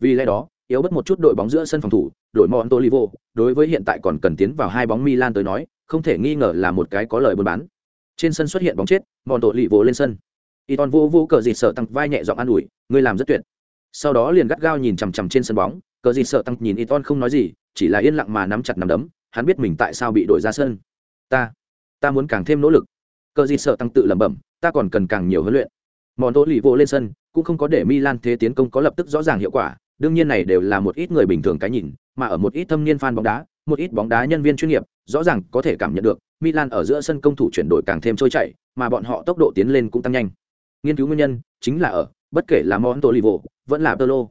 Vì lẽ đó, yếu bất một chút đội bóng giữa sân phòng thủ đội Montolivo đối với hiện tại còn cần tiến vào hai bóng Milan tới nói, không thể nghi ngờ là một cái có lời buôn bán. Trên sân xuất hiện bóng chết mòn tổ lì lên sân. Y toàn vô vô cờ gì sợ tăng vai nhẹ giọng an ủi, ngươi làm rất tuyệt. Sau đó liền gắt gao nhìn chằm chằm trên sân bóng, cờ gì sợ tăng nhìn y toàn không nói gì, chỉ là yên lặng mà nắm chặt nắm đấm, hắn biết mình tại sao bị đổi ra sân. Ta ta muốn càng thêm nỗ lực. Cờ gì sợ tăng tự lẩm bẩm ta còn cần càng nhiều huấn luyện mòn tổ lì vỗ lên sân cũng không có để milan thế tiến công có lập tức rõ ràng hiệu quả đương nhiên này đều là một ít người bình thường cái nhìn mà ở một ít thâm niên fan bóng đá một ít bóng đá nhân viên chuyên nghiệp rõ ràng có thể cảm nhận được Milan ở giữa sân công thủ chuyển đổi càng thêm trôi chảy, mà bọn họ tốc độ tiến lên cũng tăng nhanh. Nghiên cứu nguyên nhân chính là ở bất kể là Montolivo, vẫn là Pirlo,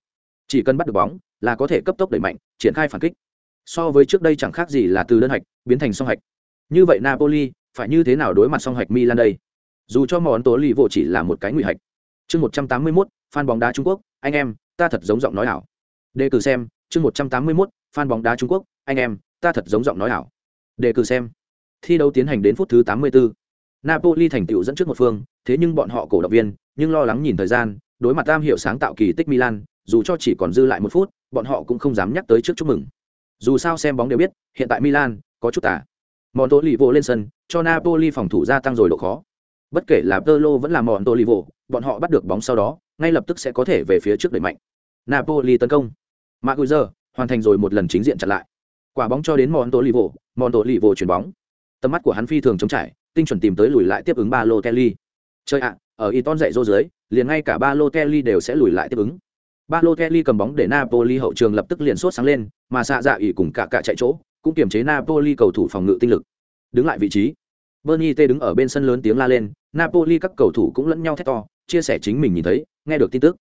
chỉ cần bắt được bóng là có thể cấp tốc đẩy mạnh, triển khai phản kích. So với trước đây chẳng khác gì là từ đơn hạch biến thành song hạch. Như vậy Napoli phải như thế nào đối mặt song hạch Milan đây? Dù cho Montolivo chỉ là một cái nguy hạch. Chương 181, fan bóng đá Trung Quốc, anh em ta thật giống giọng nói ảo. Đề cử xem chương một trăm tám mươi mốt fan bóng đá trung quốc anh em ta thật giống giọng nói ảo. Đề cử xem. Thi đấu tiến hành đến phút thứ tám mươi bốn napoli thành tựu dẫn trước một phương thế nhưng bọn họ cổ động viên nhưng lo lắng nhìn thời gian đối mặt tam hiệu sáng tạo kỳ tích milan dù cho chỉ còn dư lại một phút bọn họ cũng không dám nhắc tới trước chúc mừng. Dù sao xem bóng đều biết hiện tại milan có chút tả món tố lì vô lên sân cho napoli phòng thủ gia tăng rồi độ khó bất kể là tơ lô vẫn là mòn tô lì vô bọn họ bắt được bóng sau đó, ngay lập tức sẽ có thể về phía trước đẩy mạnh. Napoli tấn công. Maguire, hoàn thành rồi một lần chính diện chặn lại. Quả bóng cho đến mòn tô lì vô mòn tô lì vô chuyển bóng. Tầm mắt của hắn phi thường chống trải, tinh chuẩn tìm tới lùi lại tiếp ứng ba lô kelly chơi ạ, ở Iton dạy dô dưới, liền ngay cả ba lô kelly đều sẽ lùi lại tiếp ứng. Ba lô kelly cầm bóng để napoli hậu trường lập tức liền sốt sáng lên, mà xạ dạ ỉ cùng cả cả chạy chỗ, cũng kiềm chế napoli cầu thủ phòng ngự tinh lực. Đứng lại vị trí bernie t đứng ở bên sân lớn tiếng la lên, napoli các cầu thủ cũng lẫn nhau thét to, chia sẻ chính mình nhìn thấy, nghe được tin tức.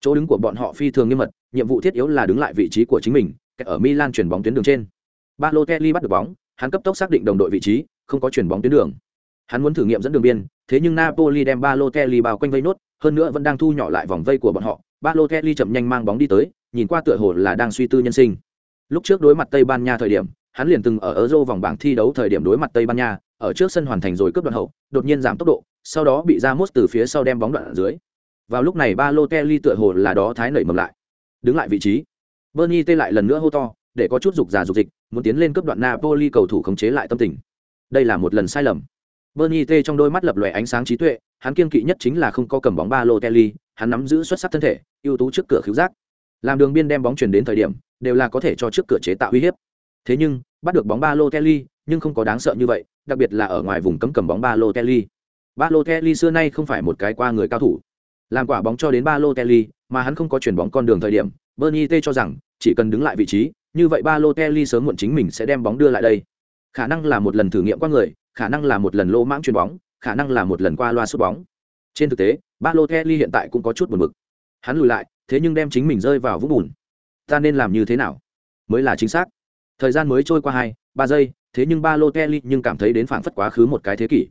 Chỗ đứng của bọn họ phi thường nghiêm mật, nhiệm vụ thiết yếu là đứng lại vị trí của chính mình ở milan chuyển bóng tuyến đường trên. Balotelli kelly bắt được bóng, hắn cấp tốc xác định đồng đội vị trí, không có chuyển bóng tuyến đường. Hắn muốn thử nghiệm dẫn đường biên, thế nhưng napoli đem Balotelli kelly bao quanh vây nốt, hơn nữa vẫn đang thu nhỏ lại vòng vây của bọn họ. Balotelli kelly chậm nhanh mang bóng đi tới, nhìn qua tựa hồ là đang suy tư nhân sinh. Lúc trước đối mặt tây ban nha thời điểm hắn liền từng ở euro vòng bảng thi đấu thời điểm đối mặt tây ban nha ở trước sân hoàn thành rồi cướp đoạn hậu đột nhiên giảm tốc độ sau đó bị Ramos từ phía sau đem bóng đoạn ở dưới. Vào lúc này Balotelli tựa hồ là đó thái nảy mầm lại. Đứng lại vị trí. Bernie tê lại lần nữa hô to để có chút dục già dục dịch muốn tiến lên cướp đoạn napoli cầu thủ khống chế lại tâm tình. Đây là một lần sai lầm. Bernie tê trong đôi mắt lập lòe ánh sáng trí tuệ hắn kiên kỵ nhất chính là không có cầm bóng Balotelli, hắn nắm giữ xuất sắc thân thể ưu tú trước cửa khiếu giác. Làm đường biên đem bóng chuyển đến thời điểm đều là có thể cho trước cửa chế tạo uy hiếp thế nhưng, bắt được bóng ba lô kelly nhưng không có đáng sợ như vậy, đặc biệt là ở ngoài vùng cấm cầm bóng ba lô kelly ba lô kelly xưa nay không phải một cái qua người cao thủ. Làm quả bóng cho đến ba lô kelly mà hắn không có chuyển bóng con đường thời điểm bernie t cho rằng, chỉ cần đứng lại vị trí, như vậy ba lô kelly sớm muộn chính mình sẽ đem bóng đưa lại đây. Khả năng là một lần thử nghiệm qua người, khả năng là một lần lô mãng chuyền bóng, khả năng là một lần qua loa sút bóng. Trên thực tế ba lô kelly hiện tại cũng có chút buồn bực. Hắn lùi lại, thế nhưng đem chính mình rơi vào vũng bùn. Ta nên làm như thế nào? Mới là chính xác thời gian mới trôi qua hai, ba giây, thế nhưng ba lô kelly nhưng cảm thấy đến phảng phất quá khứ một cái thế kỷ.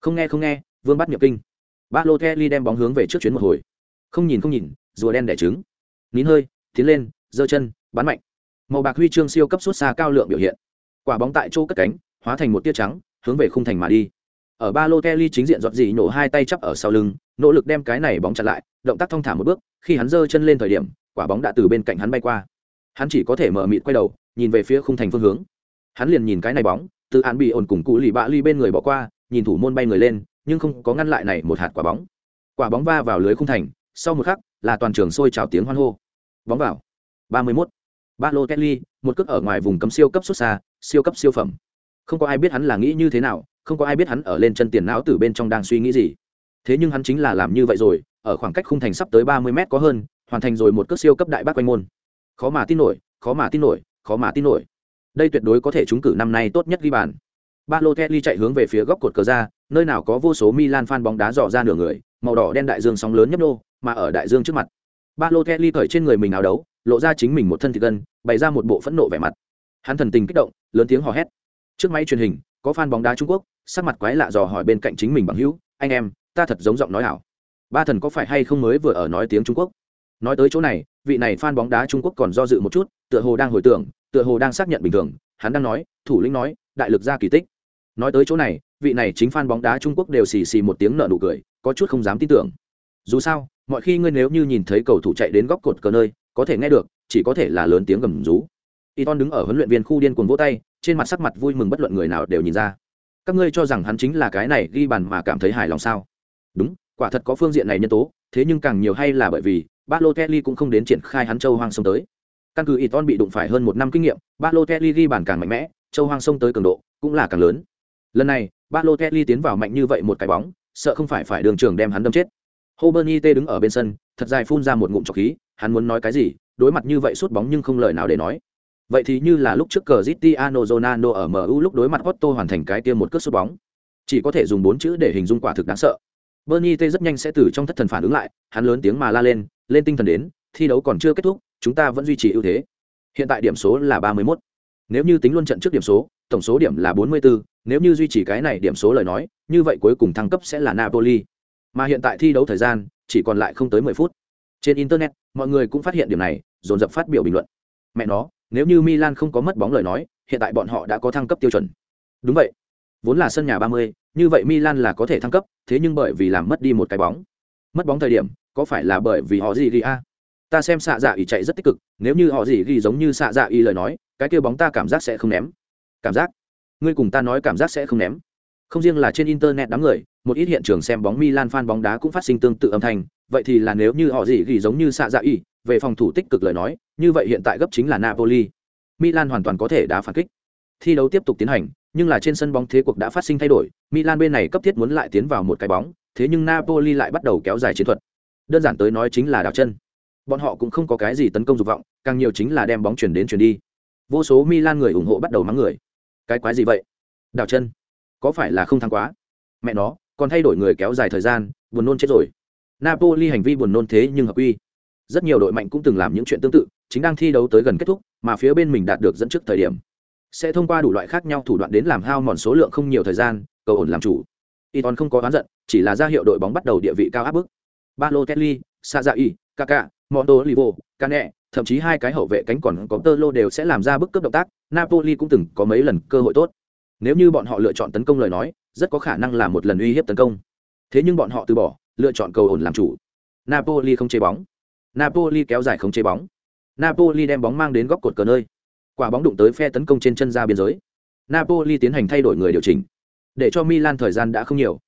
Không nghe không nghe, vương bắt nhập kinh. Ba lô kelly đem bóng hướng về trước chuyến một hồi. Không nhìn không nhìn, rùa đen đẻ trứng. Nín hơi, tiến lên, giơ chân, bắn mạnh. Màu bạc huy chương siêu cấp xuất xa cao lượng biểu hiện. Quả bóng tại chỗ cất cánh, hóa thành một tia trắng, hướng về khung thành mà đi. Ở ba lô kelly chính diện giọt dị nổ hai tay chắp ở sau lưng, nỗ lực đem cái này bóng chặn lại, động tác thong thả một bước, khi hắn giơ chân lên thời điểm, quả bóng đã từ bên cạnh hắn bay qua. Hắn chỉ có thể mở mịt quay đầu nhìn về phía khung thành phương hướng. Hắn liền nhìn cái này bóng, từ án bị ổn cùng cụ lì bạ ly bên người bỏ qua, nhìn thủ môn bay người lên, nhưng không có ngăn lại này một hạt quả bóng. Quả bóng va vào lưới khung thành, sau một khắc, là toàn trường sôi trào tiếng hoan hô. Bóng vào. ba mươi 31. ba lô kelly, một cước ở ngoài vùng cấm siêu cấp xuất xa, siêu cấp siêu phẩm. Không có ai biết hắn là nghĩ như thế nào, không có ai biết hắn ở lên chân tiền não từ bên trong đang suy nghĩ gì. Thế nhưng hắn chính là làm như vậy rồi, ở khoảng cách khung thành sắp tới ba mươi mét có hơn, hoàn thành rồi một cước siêu cấp đại bác quanh môn. Khó mà tin nổi, khó mà tin nổi khó mà tin nổi. Đây tuyệt đối có thể trúng cử năm nay tốt nhất ghi bàn. Ba lô kelly chạy hướng về phía góc cột cờ ra, nơi nào có vô số milan fan bóng đá dò ra nửa người, màu đỏ đen đại dương sóng lớn nhấp nô, mà ở đại dương trước mặt. Ba lô kelly cởi trên người mình áo đấu, lộ ra chính mình một thân thịt gân, bày ra một bộ phẫn nộ vẻ mặt. Hắn thần tình kích động, lớn tiếng hò hét. Trước máy truyền hình, có fan bóng đá trung quốc, sắc mặt quái lạ dò hỏi bên cạnh chính mình bằng hữu, anh em, ta thật giống giọng nói ảo. Ba thần có phải hay không mới vừa ở nói tiếng trung quốc? Nói tới chỗ này, vị này fan bóng đá trung quốc còn do dự một chút, tựa hồ đang hồi tưởng, tựa hồ đang xác nhận bình thường. Hắn đang nói, thủ lĩnh nói, đại lực ra kỳ tích. Nói tới chỗ này, vị này chính fan bóng đá trung quốc đều xì xì một tiếng nợ nụ cười, có chút không dám tin tưởng. Dù sao, mọi khi ngươi nếu như nhìn thấy cầu thủ chạy đến góc cột cờ nơi, có thể nghe được, chỉ có thể là lớn tiếng gầm rú. Y đứng ở huấn luyện viên khu điên cuồng vỗ tay, trên mặt sắc mặt vui mừng bất luận người nào đều nhìn ra. Các ngươi cho rằng hắn chính là cái này ghi bàn mà cảm thấy hài lòng sao? Đúng, quả thật có phương diện này nhân tố, thế nhưng càng nhiều hay là bởi vì Balotelli cũng không đến triển khai hắn châu hoang sông tới. Căn cứ Iton bị đụng phải hơn một năm kinh nghiệm Balotelli ghi bàn càng mạnh mẽ, châu hoang sông tới cường độ cũng là càng lớn. Lần này Balotelli tiến vào mạnh như vậy một cái bóng, sợ không phải phải đường trường đem hắn đâm chết. Hobernite đứng ở bên sân, thật dài phun ra một ngụm trọc khí, hắn muốn nói cái gì, đối mặt như vậy suốt bóng nhưng không lời nào để nói. Vậy thì như là lúc trước Cristiano Ronaldo ở MU lúc đối mặt Otto hoàn thành cái kia một cước sút bóng, chỉ có thể dùng bốn chữ để hình dung quả thực đáng sợ. Bernie T rất nhanh sẽ từ trong thất thần phản ứng lại, hắn lớn tiếng mà la lên, lên tinh thần đến, thi đấu còn chưa kết thúc, chúng ta vẫn duy trì ưu thế. Hiện tại điểm số là 31. Nếu như tính luôn trận trước điểm số, tổng số điểm là 44, nếu như duy trì cái này điểm số lời nói, như vậy cuối cùng thăng cấp sẽ là Napoli. Mà hiện tại thi đấu thời gian chỉ còn lại không tới 10 phút. Trên internet, mọi người cũng phát hiện điểm này, dồn dập phát biểu bình luận. Mẹ nó, nếu như Milan không có mất bóng lời nói, hiện tại bọn họ đã có thăng cấp tiêu chuẩn. Đúng vậy. Vốn là sân nhà 30, như vậy Milan là có thể thăng cấp, thế nhưng bởi vì làm mất đi một cái bóng. Mất bóng thời điểm, có phải là bởi vì họ gì gì a? Ta xem xạ dạ ý chạy rất tích cực, nếu như họ gì gì giống như xạ dạ ý lời nói, cái kia bóng ta cảm giác sẽ không ném. Cảm giác? Ngươi cùng ta nói cảm giác sẽ không ném. Không riêng là trên internet đám người, một ít hiện trường xem bóng Milan fan bóng đá cũng phát sinh tương tự âm thanh, vậy thì là nếu như họ gì gì giống như xạ dạ ý, về phòng thủ tích cực lời nói, như vậy hiện tại gấp chính là Napoli. Milan hoàn toàn có thể đá phản kích. Thi đấu tiếp tục tiến hành, nhưng là trên sân bóng thế cuộc đã phát sinh thay đổi, Milan bên này cấp thiết muốn lại tiến vào một cái bóng, thế nhưng Napoli lại bắt đầu kéo dài chiến thuật. Đơn giản tới nói chính là đảo chân. Bọn họ cũng không có cái gì tấn công dục vọng, càng nhiều chính là đem bóng chuyển đến chuyển đi. Vô số Milan người ủng hộ bắt đầu mắng người. Cái quái gì vậy? Đảo chân? Có phải là không thắng quá? Mẹ nó, còn thay đổi người kéo dài thời gian, buồn nôn chết rồi. Napoli hành vi buồn nôn thế nhưng hợp quy. Rất nhiều đội mạnh cũng từng làm những chuyện tương tự, chính đang thi đấu tới gần kết thúc, mà phía bên mình đạt được dẫn trước thời điểm. Sẽ thông qua đủ loại khác nhau thủ đoạn đến làm hao mòn số lượng không nhiều thời gian, cầu ổn làm chủ. Iton không có oán giận, chỉ là ra hiệu đội bóng bắt đầu địa vị cao áp bức. Sajai, Kaka, Kaká, Montolivo, Cane, thậm chí hai cái hậu vệ cánh còn có Tơ Lô đều sẽ làm ra bức cướp động tác, Napoli cũng từng có mấy lần cơ hội tốt. Nếu như bọn họ lựa chọn tấn công lời nói, rất có khả năng là một lần uy hiếp tấn công. Thế nhưng bọn họ từ bỏ, lựa chọn cầu ổn làm chủ. Napoli không chế bóng. Napoli kéo dài không chế bóng. Napoli đem bóng mang đến góc cột cờ nơi. Quả bóng đụng tới phe tấn công trên chân ra biên giới. Napoli tiến hành thay đổi người điều chỉnh. Để cho Milan thời gian đã không nhiều.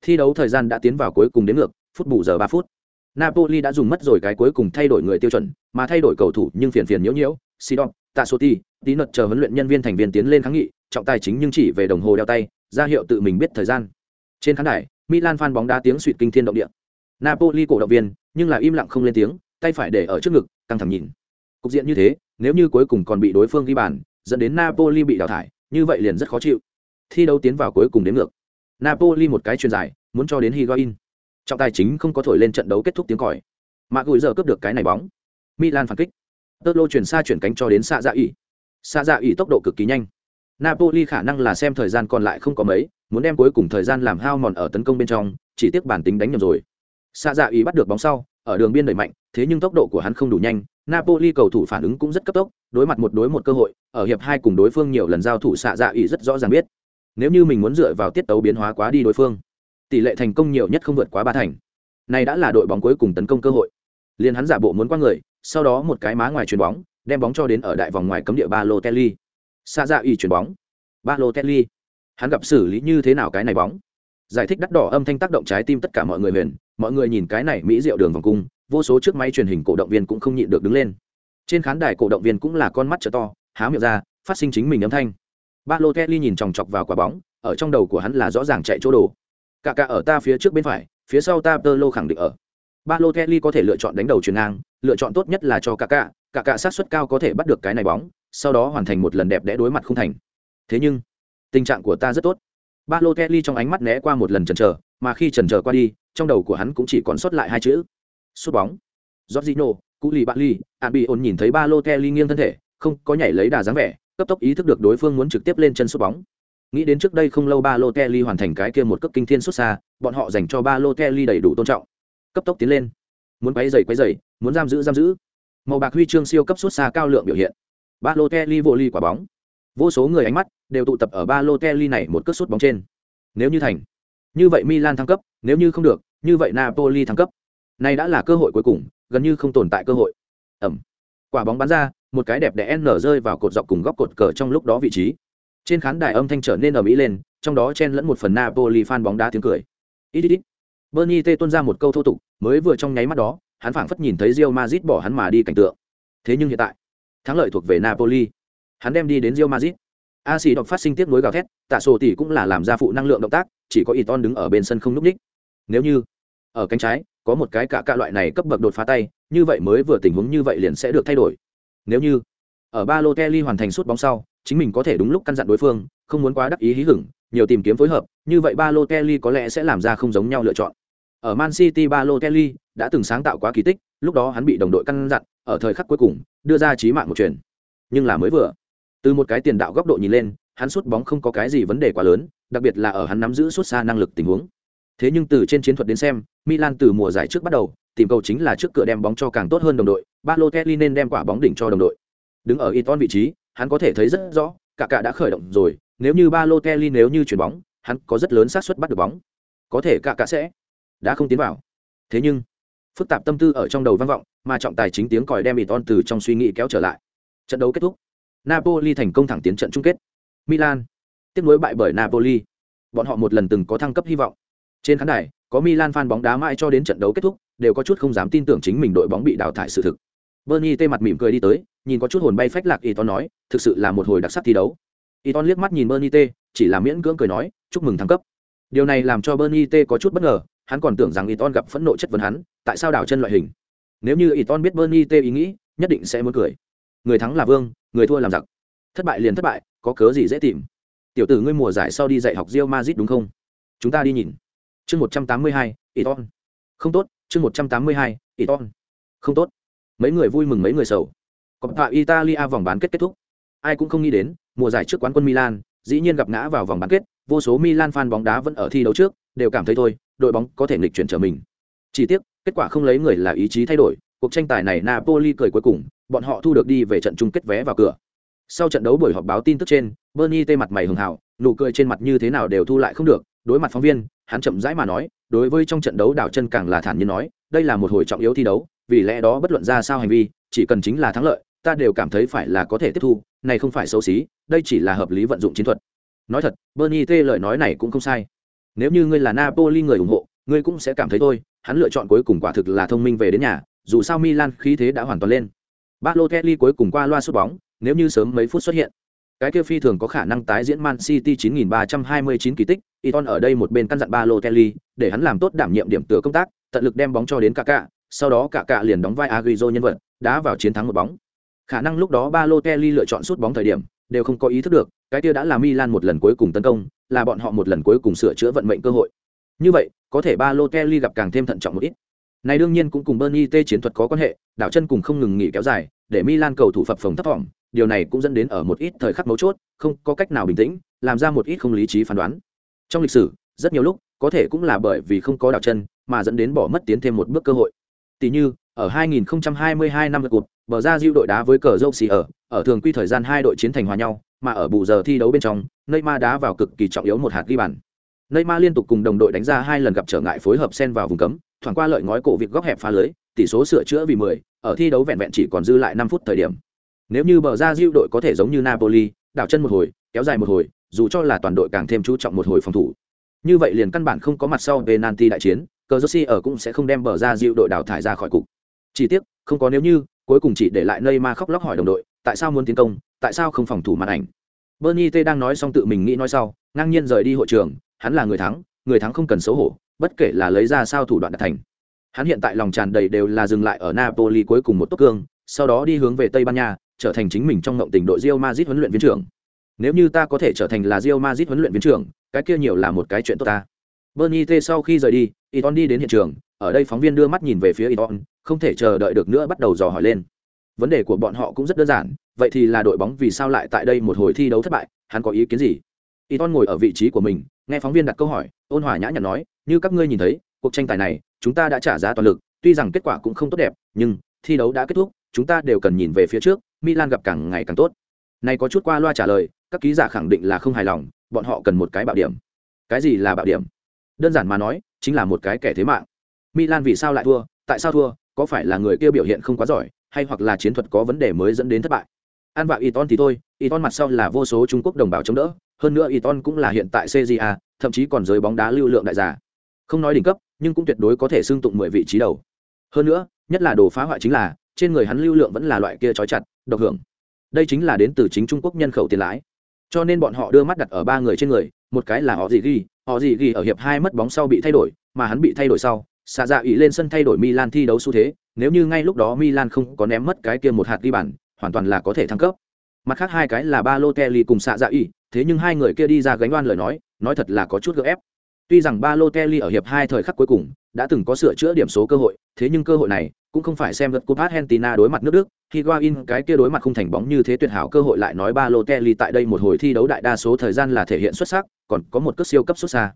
Thi đấu thời gian đã tiến vào cuối cùng đến ngược, phút bù giờ ba phút. Napoli đã dùng mất rồi cái cuối cùng thay đổi người tiêu chuẩn, mà thay đổi cầu thủ nhưng phiền phiền nhiễu nhiễu, Sidon, Tassotti, tí nợt chờ huấn luyện nhân viên thành viên tiến lên kháng nghị, trọng tài chính nhưng chỉ về đồng hồ đeo tay, ra hiệu tự mình biết thời gian. Trên khán đài, Milan fan bóng đá tiếng suýt kinh thiên động địa. Napoli cổ động viên, nhưng là im lặng không lên tiếng, tay phải để ở trước ngực, căng thẳng nhìn. Cục diện như thế, nếu như cuối cùng còn bị đối phương ghi bàn, dẫn đến Napoli bị đào thải, như vậy liền rất khó chịu. Thi đấu tiến vào cuối cùng đến ngược. Napoli một cái truyền dài, muốn cho đến Higuain. Trọng tài chính không có thổi lên trận đấu kết thúc tiếng còi. Mạ gùi giờ cướp được cái này bóng. Milan phản kích. Tơ lô chuyển xa chuyển cánh cho đến xạ dạ ỉ. Xạ dạ ỉ tốc độ cực kỳ nhanh. Napoli khả năng là xem thời gian còn lại không có mấy, muốn đem cuối cùng thời gian làm hao mòn ở tấn công bên trong, chỉ tiếc bản tính đánh nhầm rồi. Xạ dạ ỉ bắt được bóng sau, ở đường biên đẩy mạnh, thế nhưng tốc độ của hắn không đủ nhanh, Napoli cầu thủ phản ứng cũng rất cấp tốc, đối mặt một đối một cơ hội, ở hiệp hai cùng đối phương nhiều lần giao thủ xạ dạ ý rất rõ ràng biết. Nếu như mình muốn dựa vào tiết tấu biến hóa quá đi đối phương, tỷ lệ thành công nhiều nhất không vượt quá ba thành này đã là đội bóng cuối cùng tấn công cơ hội Liên hắn giả bộ muốn qua người sau đó một cái má ngoài chuyền bóng đem bóng cho đến ở đại vòng ngoài cấm địa Balotelli. Xạ kelly ý y chuyền bóng Balotelli. kelly hắn gặp xử lý như thế nào cái này bóng giải thích đắt đỏ âm thanh tác động trái tim tất cả mọi người huyền mọi người nhìn cái này mỹ diệu đường vòng cung vô số chiếc máy truyền hình cổ động viên cũng không nhịn được đứng lên. Trên khán đài cổ động viên cũng là con mắt trợ to, há miệng ra, phát sinh chính mình âm thanh. Ba lô kelly nhìn chòng chọc vào quả bóng, ở trong đầu của hắn là rõ ràng chạy chỗ đồ. Cả cả ở ta phía trước bên phải, phía sau ta tơ lô khẳng định ở. Ba lô kelly có thể lựa chọn đánh đầu chuyền ngang, lựa chọn tốt nhất là cho cả cả cả cả sát suất cao có thể bắt được cái này bóng, sau đó hoàn thành một lần đẹp đẽ đối mặt không thành. Thế nhưng, tình trạng của ta rất tốt. Ba lô kelly trong ánh mắt né qua một lần chần chờ, mà khi chần chờ qua đi, trong đầu của hắn cũng chỉ còn sót lại hai chữ sút bóng. Jorginho, Cú lì bạn lì, Ản nhìn thấy ba lô Kelly nghiêng thân thể, không có nhảy lấy đà dáng vẻ, cấp tốc ý thức được đối phương muốn trực tiếp lên chân sút bóng. Nghĩ đến trước đây không lâu ba lô kelly hoàn thành cái kia một cấp kinh thiên xuất xa bọn họ dành cho ba lô kelly đầy đủ tôn trọng. Cấp tốc tiến lên. Muốn quấy rầy quấy rầy, muốn giam giữ giam giữ. Màu bạc huy chương siêu cấp xuất xa cao lượng biểu hiện. Ba lô kelly vô ly quả bóng. Vô số người ánh mắt đều tụ tập ở ba lô kelly này một cước sút bóng trên. Nếu như thành như vậy milan thăng cấp nếu như không được như vậy napoli thăng cấp này đã là cơ hội cuối cùng gần như không tồn tại cơ hội. Ầm, quả bóng bắn ra một cái đẹp đẽ nở rơi vào cột dọc cùng góc cột cờ trong lúc đó vị trí. Trên khán đài âm thanh trở nên ở mỹ lên trong đó chen lẫn một phần napoli fan bóng đá tiếng cười. Ít ít ít. Bernie t tuôn ra một câu thô tục mới vừa trong nháy mắt đó hắn phảng phất nhìn thấy Real Madrid bỏ hắn mà đi cảnh tượng. Thế nhưng hiện tại thắng lợi thuộc về napoli. Hắn đem đi đến Real Madrid. a xì đọc phát sinh tiếp nối gào thét tạ sổ tỷ cũng là làm ra phụ năng lượng động tác chỉ có Iton đứng ở bên sân không lúc ních. Nếu như ở cánh trái có một cái cả cả loại này cấp bậc đột phá tay, như vậy mới vừa tình huống như vậy liền sẽ được thay đổi. Nếu như ở ba lô kelly hoàn thành suốt bóng sau, chính mình có thể đúng lúc căn dặn đối phương, không muốn quá đắc ý hí hửng, nhiều tìm kiếm phối hợp, như vậy ba lô kelly có lẽ sẽ làm ra không giống nhau lựa chọn. Ở man city, ba lô kelly đã từng sáng tạo quá kỳ tích, lúc đó hắn bị đồng đội căn dặn, ở thời khắc cuối cùng, đưa ra trí mạng một truyền nhưng là mới vừa, từ một cái tiền đạo góc độ nhìn lên, hắn sút bóng không có cái gì vấn đề quá lớn, đặc biệt là ở hắn nắm giữ suốt xa năng lực tình huống thế nhưng từ trên chiến thuật đến xem, milan từ mùa giải trước bắt đầu, tìm cầu chính là trước cửa đem bóng cho càng tốt hơn đồng đội, Balotelli nên đem quả bóng đỉnh cho đồng đội. Đứng ở Iton vị trí, hắn có thể thấy rất rõ, cả cả đã khởi động rồi, nếu như Balotelli nếu như chuyển bóng, hắn có rất lớn xác suất bắt được bóng. Có thể cả cả sẽ đã không tiến vào. Thế nhưng, phức tạp tâm tư ở trong đầu vang vọng, mà trọng tài chính tiếng còi đem Iton từ trong suy nghĩ kéo trở lại. Trận đấu kết thúc. Napoli thành công thẳng tiến trận chung kết. Milan tiếp nối bại bởi Napoli. Bọn họ một lần từng có thăng cấp hy vọng trên khán đài, có Milan fan bóng đá mãi cho đến trận đấu kết thúc, đều có chút không dám tin tưởng chính mình đội bóng bị đào thải sự thực. Bernie tê mặt mỉm cười đi tới, nhìn có chút hồn bay phách lạc Iton nói, thực sự là một hồi đặc sắc thi đấu. Iton liếc mắt nhìn Bernie tê, chỉ là miễn cưỡng cười nói, chúc mừng thăng cấp. Điều này làm cho Bernie tê có chút bất ngờ, hắn còn tưởng rằng Iton gặp phẫn nộ chất vấn hắn, tại sao đảo chân loại hình? Nếu như Iton biết Bernie tê ý nghĩ, nhất định sẽ muốn cười. Người thắng là vương, người thua làm giặc. Thất bại liền thất bại, có cớ gì dễ tìm? Tiểu tử ngươi mùa giải sau đi dạy học Real Madrid đúng không? Chúng ta đi nhìn chương một trăm tám mươi hai Iton không tốt, chương một trăm tám mươi hai Iton không tốt. Mấy người vui mừng, mấy người sầu. Coppa Italia vòng bán kết kết thúc. Ai cũng không nghĩ đến, mùa giải trước quán quân Milan, dĩ nhiên gặp ngã vào vòng bán kết, vô số Milan fan bóng đá vẫn ở thi đấu trước, đều cảm thấy thôi, đội bóng có thể nghịch chuyển trở mình. Chỉ tiếc, kết quả không lấy người là ý chí thay đổi, cuộc tranh tài này Napoli cười cuối cùng, bọn họ thu được đi về trận chung kết vé vào cửa. Sau trận đấu buổi họp báo tin tức trên, bernie tê mặt mày hường hào, nụ cười trên mặt như thế nào đều thu lại không được, đối mặt phóng viên hắn chậm rãi mà nói, đối với trong trận đấu đảo chân càng là thản nhiên nói, đây là một hồi trọng yếu thi đấu, vì lẽ đó bất luận ra sao hành vi, chỉ cần chính là thắng lợi, ta đều cảm thấy phải là có thể tiếp thu, này không phải xấu xí, đây chỉ là hợp lý vận dụng chiến thuật. Nói thật, bernie T lời nói này cũng không sai. Nếu như ngươi là napoli người ủng hộ, ngươi cũng sẽ cảm thấy thôi, hắn lựa chọn cuối cùng quả thực là thông minh về đến nhà, dù sao milan khí thế đã hoàn toàn lên. Balotelli cuối cùng qua loa sút bóng, nếu như sớm mấy phút xuất hiện cái kia phi thường có khả năng tái diễn Man City 9329 kỳ tích, Iton ở đây một bên căn dặn Balotelli, để hắn làm tốt đảm nhiệm điểm tựa công tác, tận lực đem bóng cho đến Kaká, sau đó Kaká liền đóng vai Agüero nhân vật, đá vào chiến thắng một bóng. Khả năng lúc đó Balotelli lựa chọn sút bóng thời điểm, đều không có ý thức được, cái kia đã là Milan một lần cuối cùng tấn công, là bọn họ một lần cuối cùng sửa chữa vận mệnh cơ hội. Như vậy, có thể Balotelli gặp càng thêm thận trọng một ít. Này đương nhiên cũng cùng Bernie T chiến thuật có quan hệ, đảo chân cùng không ngừng nghỉ kéo dài, để Milan cầu thủ phập phồng thấp vọng, điều này cũng dẫn đến ở một ít thời khắc mấu chốt không có cách nào bình tĩnh làm ra một ít không lý trí phán đoán. Trong lịch sử rất nhiều lúc có thể cũng là bởi vì không có đảo chân mà dẫn đến bỏ mất tiến thêm một bước cơ hội. Tỷ như ở 2022 năm lượt cuộc bờ ra diêu đội đá với cờ dâu xì ở ở thường quy thời gian hai đội chiến thành hòa nhau mà ở bù giờ thi đấu bên trong Neymar đá vào cực kỳ trọng yếu một hạt ghi bàn. Neymar liên tục cùng đồng đội đánh ra hai lần gặp trở ngại phối hợp xen vào vùng cấm thoảng qua lợi ngói cổ việc góc hẹp phá lưới tỷ số sửa chữa vì 10, ở thi đấu vẹn vẹn chỉ còn dư lại 5 phút thời điểm nếu như bờ ra diệu đội có thể giống như Napoli, đảo chân một hồi, kéo dài một hồi, dù cho là toàn đội càng thêm chú trọng một hồi phòng thủ. Như vậy liền căn bản không có mặt sau penalty đại chiến, cờ ở cũng sẽ không đem bờ ra diệu đội đào thải ra khỏi cục. Chỉ tiếc, không có nếu như, cuối cùng chỉ để lại Neymar khóc lóc hỏi đồng đội, tại sao muốn tiến công, tại sao không phòng thủ màn ảnh. Bernie T đang nói xong tự mình nghĩ nói sau, ngang nhiên rời đi hội trường, hắn là người thắng, người thắng không cần xấu hổ, bất kể là lấy ra sao thủ đoạn đạt thành. Hắn hiện tại lòng tràn đầy đều là dừng lại ở Napoli cuối cùng một tốc cương, sau đó đi hướng về Tây Ban Nha, trở thành chính mình trong ngộng tình đội Real Madrid huấn luyện viên trưởng. Nếu như ta có thể trở thành là Real Madrid huấn luyện viên trưởng, cái kia nhiều là một cái chuyện tốt ta. Bernie T sau khi rời đi, Iton đi đến hiện trường, ở đây phóng viên đưa mắt nhìn về phía Iton, không thể chờ đợi được nữa bắt đầu dò hỏi lên. Vấn đề của bọn họ cũng rất đơn giản, vậy thì là đội bóng vì sao lại tại đây một hồi thi đấu thất bại, hắn có ý kiến gì? Iton ngồi ở vị trí của mình, nghe phóng viên đặt câu hỏi, ôn hòa nhã nhặn nói, như các ngươi nhìn thấy, cuộc tranh tài này, chúng ta đã trả giá toàn lực, tuy rằng kết quả cũng không tốt đẹp, nhưng thi đấu đã kết thúc, chúng ta đều cần nhìn về phía trước, Milan gặp càng ngày càng tốt. Này có chút qua loa trả lời, các ký giả khẳng định là không hài lòng, bọn họ cần một cái bạo điểm. Cái gì là bạo điểm? Đơn giản mà nói, chính là một cái kẻ thế mạng. Milan vì sao lại thua? Tại sao thua? Có phải là người kia biểu hiện không quá giỏi, hay hoặc là chiến thuật có vấn đề mới dẫn đến thất bại? An vạ Iton thì thôi, Iton mặt sau là vô số Trung Quốc đồng bào chống đỡ, hơn nữa Iton cũng là hiện tại CJA, thậm chí còn giới bóng đá lưu lượng đại giả. Không nói đỉnh cấp, nhưng cũng tuyệt đối có thể xưng tụng mười vị trí đầu. Hơn nữa, nhất là đồ phá hoại chính là, trên người hắn lưu lượng vẫn là loại kia trói chặt độc hưởng. Đây chính là đến từ chính trung quốc nhân khẩu tiền lãi. Cho nên bọn họ đưa mắt đặt ở ba người trên người, một cái là họ gì ghi, họ gì ghi ở hiệp hai mất bóng sau bị thay đổi, mà hắn bị thay đổi sau xạ dạ ý lên sân thay đổi milan thi đấu xu thế, nếu như ngay lúc đó milan không có ném mất cái kia một hạt ghi bàn, hoàn toàn là có thể thăng cấp. Mặt khác hai cái là ba lô kelly cùng xạ dạ ý thế nhưng hai người kia đi ra gánh oan lời nói nói thật là có chút gượng ép tuy rằng Balotelli ở hiệp hai thời khắc cuối cùng đã từng có sửa chữa điểm số cơ hội thế nhưng cơ hội này cũng không phải xem lượt cúp Argentina đối mặt nước Đức, Higuain cái kia đối mặt không thành bóng như thế tuyệt hảo cơ hội lại nói Balotelli tại đây một hồi thi đấu đại đa số thời gian là thể hiện xuất sắc, còn có một cước siêu cấp xuất xa.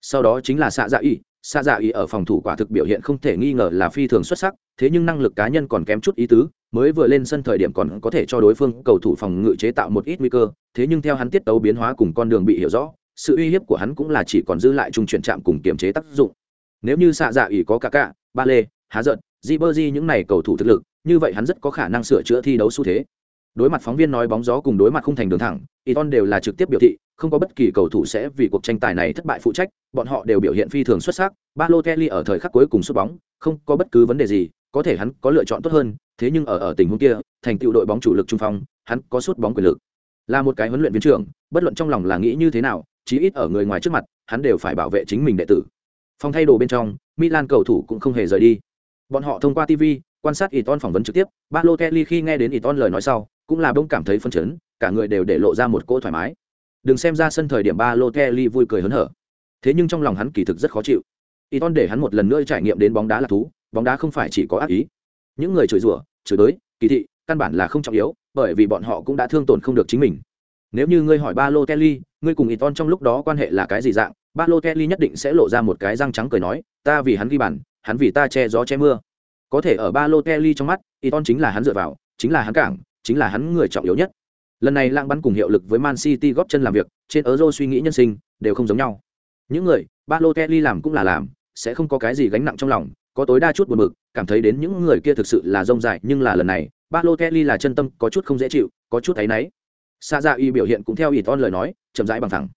Sau đó chính là xạ dạ ý, xạ dạ ý ở phòng thủ quả thực biểu hiện không thể nghi ngờ là phi thường xuất sắc thế nhưng năng lực cá nhân còn kém chút ý tứ mới vừa lên sân thời điểm còn có thể cho đối phương cầu thủ phòng ngự chế tạo một ít nguy cơ thế nhưng theo hắn tiết tấu biến hóa cùng con đường bị hiểu rõ sự uy hiếp của hắn cũng là chỉ còn giữ lại trung chuyển chạm cùng kiềm chế tác dụng. Nếu như xạ dạ ủy có cả cả, ba lê, há giận, di bơ di những này cầu thủ thực lực, như vậy hắn rất có khả năng sửa chữa thi đấu xu thế. Đối mặt phóng viên nói bóng gió cùng đối mặt không thành đường thẳng, Iton đều là trực tiếp biểu thị, không có bất kỳ cầu thủ sẽ vì cuộc tranh tài này thất bại phụ trách, bọn họ đều biểu hiện phi thường xuất sắc. Balotelli ở thời khắc cuối cùng sút bóng, không có bất cứ vấn đề gì, có thể hắn có lựa chọn tốt hơn, thế nhưng ở ở tình huống kia, thành tựu đội bóng chủ lực trung phong, hắn có sút bóng quyền lực. Là một cái huấn luyện viên trưởng, bất luận trong lòng là nghĩ như thế nào chí ít ở người ngoài trước mặt, hắn đều phải bảo vệ chính mình đệ tử. Phòng thay đồ bên trong, milan cầu thủ cũng không hề rời đi. Bọn họ thông qua tv quan sát Iton phỏng vấn trực tiếp, Balotelli khi nghe đến Iton lời nói sau, cũng là bỗng cảm thấy phân chấn, cả người đều để lộ ra một cỗ thoải mái. Đừng xem ra sân thời điểm Balotelli vui cười hớn hở. Thế nhưng trong lòng hắn kỳ thực rất khó chịu. Iton để hắn một lần nữa trải nghiệm đến bóng đá là thú, bóng đá không phải chỉ có ác ý. Những người chửi rủa, chửi tới kỳ thị, căn bản là không trọng yếu, bởi vì bọn họ cũng đã thương tổn không được chính mình nếu như ngươi hỏi ba lô Kelly, ngươi cùng Iton trong lúc đó quan hệ là cái gì dạng ba lô Kelly nhất định sẽ lộ ra một cái răng trắng cười nói ta vì hắn ghi bàn hắn vì ta che gió che mưa. Có thể ở ba lô Kelly trong mắt Iton chính là hắn dựa vào chính là hắn cảng chính là hắn người trọng yếu nhất. Lần này lãng bắn cùng hiệu lực với man city góp chân làm việc trên euro suy nghĩ nhân sinh đều không giống nhau. Những người ba lô Kelly làm cũng là làm sẽ không có cái gì gánh nặng trong lòng có tối đa chút buồn bực cảm thấy đến những người kia thực sự là rông dài nhưng là lần này ba lô Kelly là chân tâm có chút không dễ chịu có chút thấy náy xa dạ y biểu hiện cũng theo y ton lời nói, chậm rãi bằng thẳng.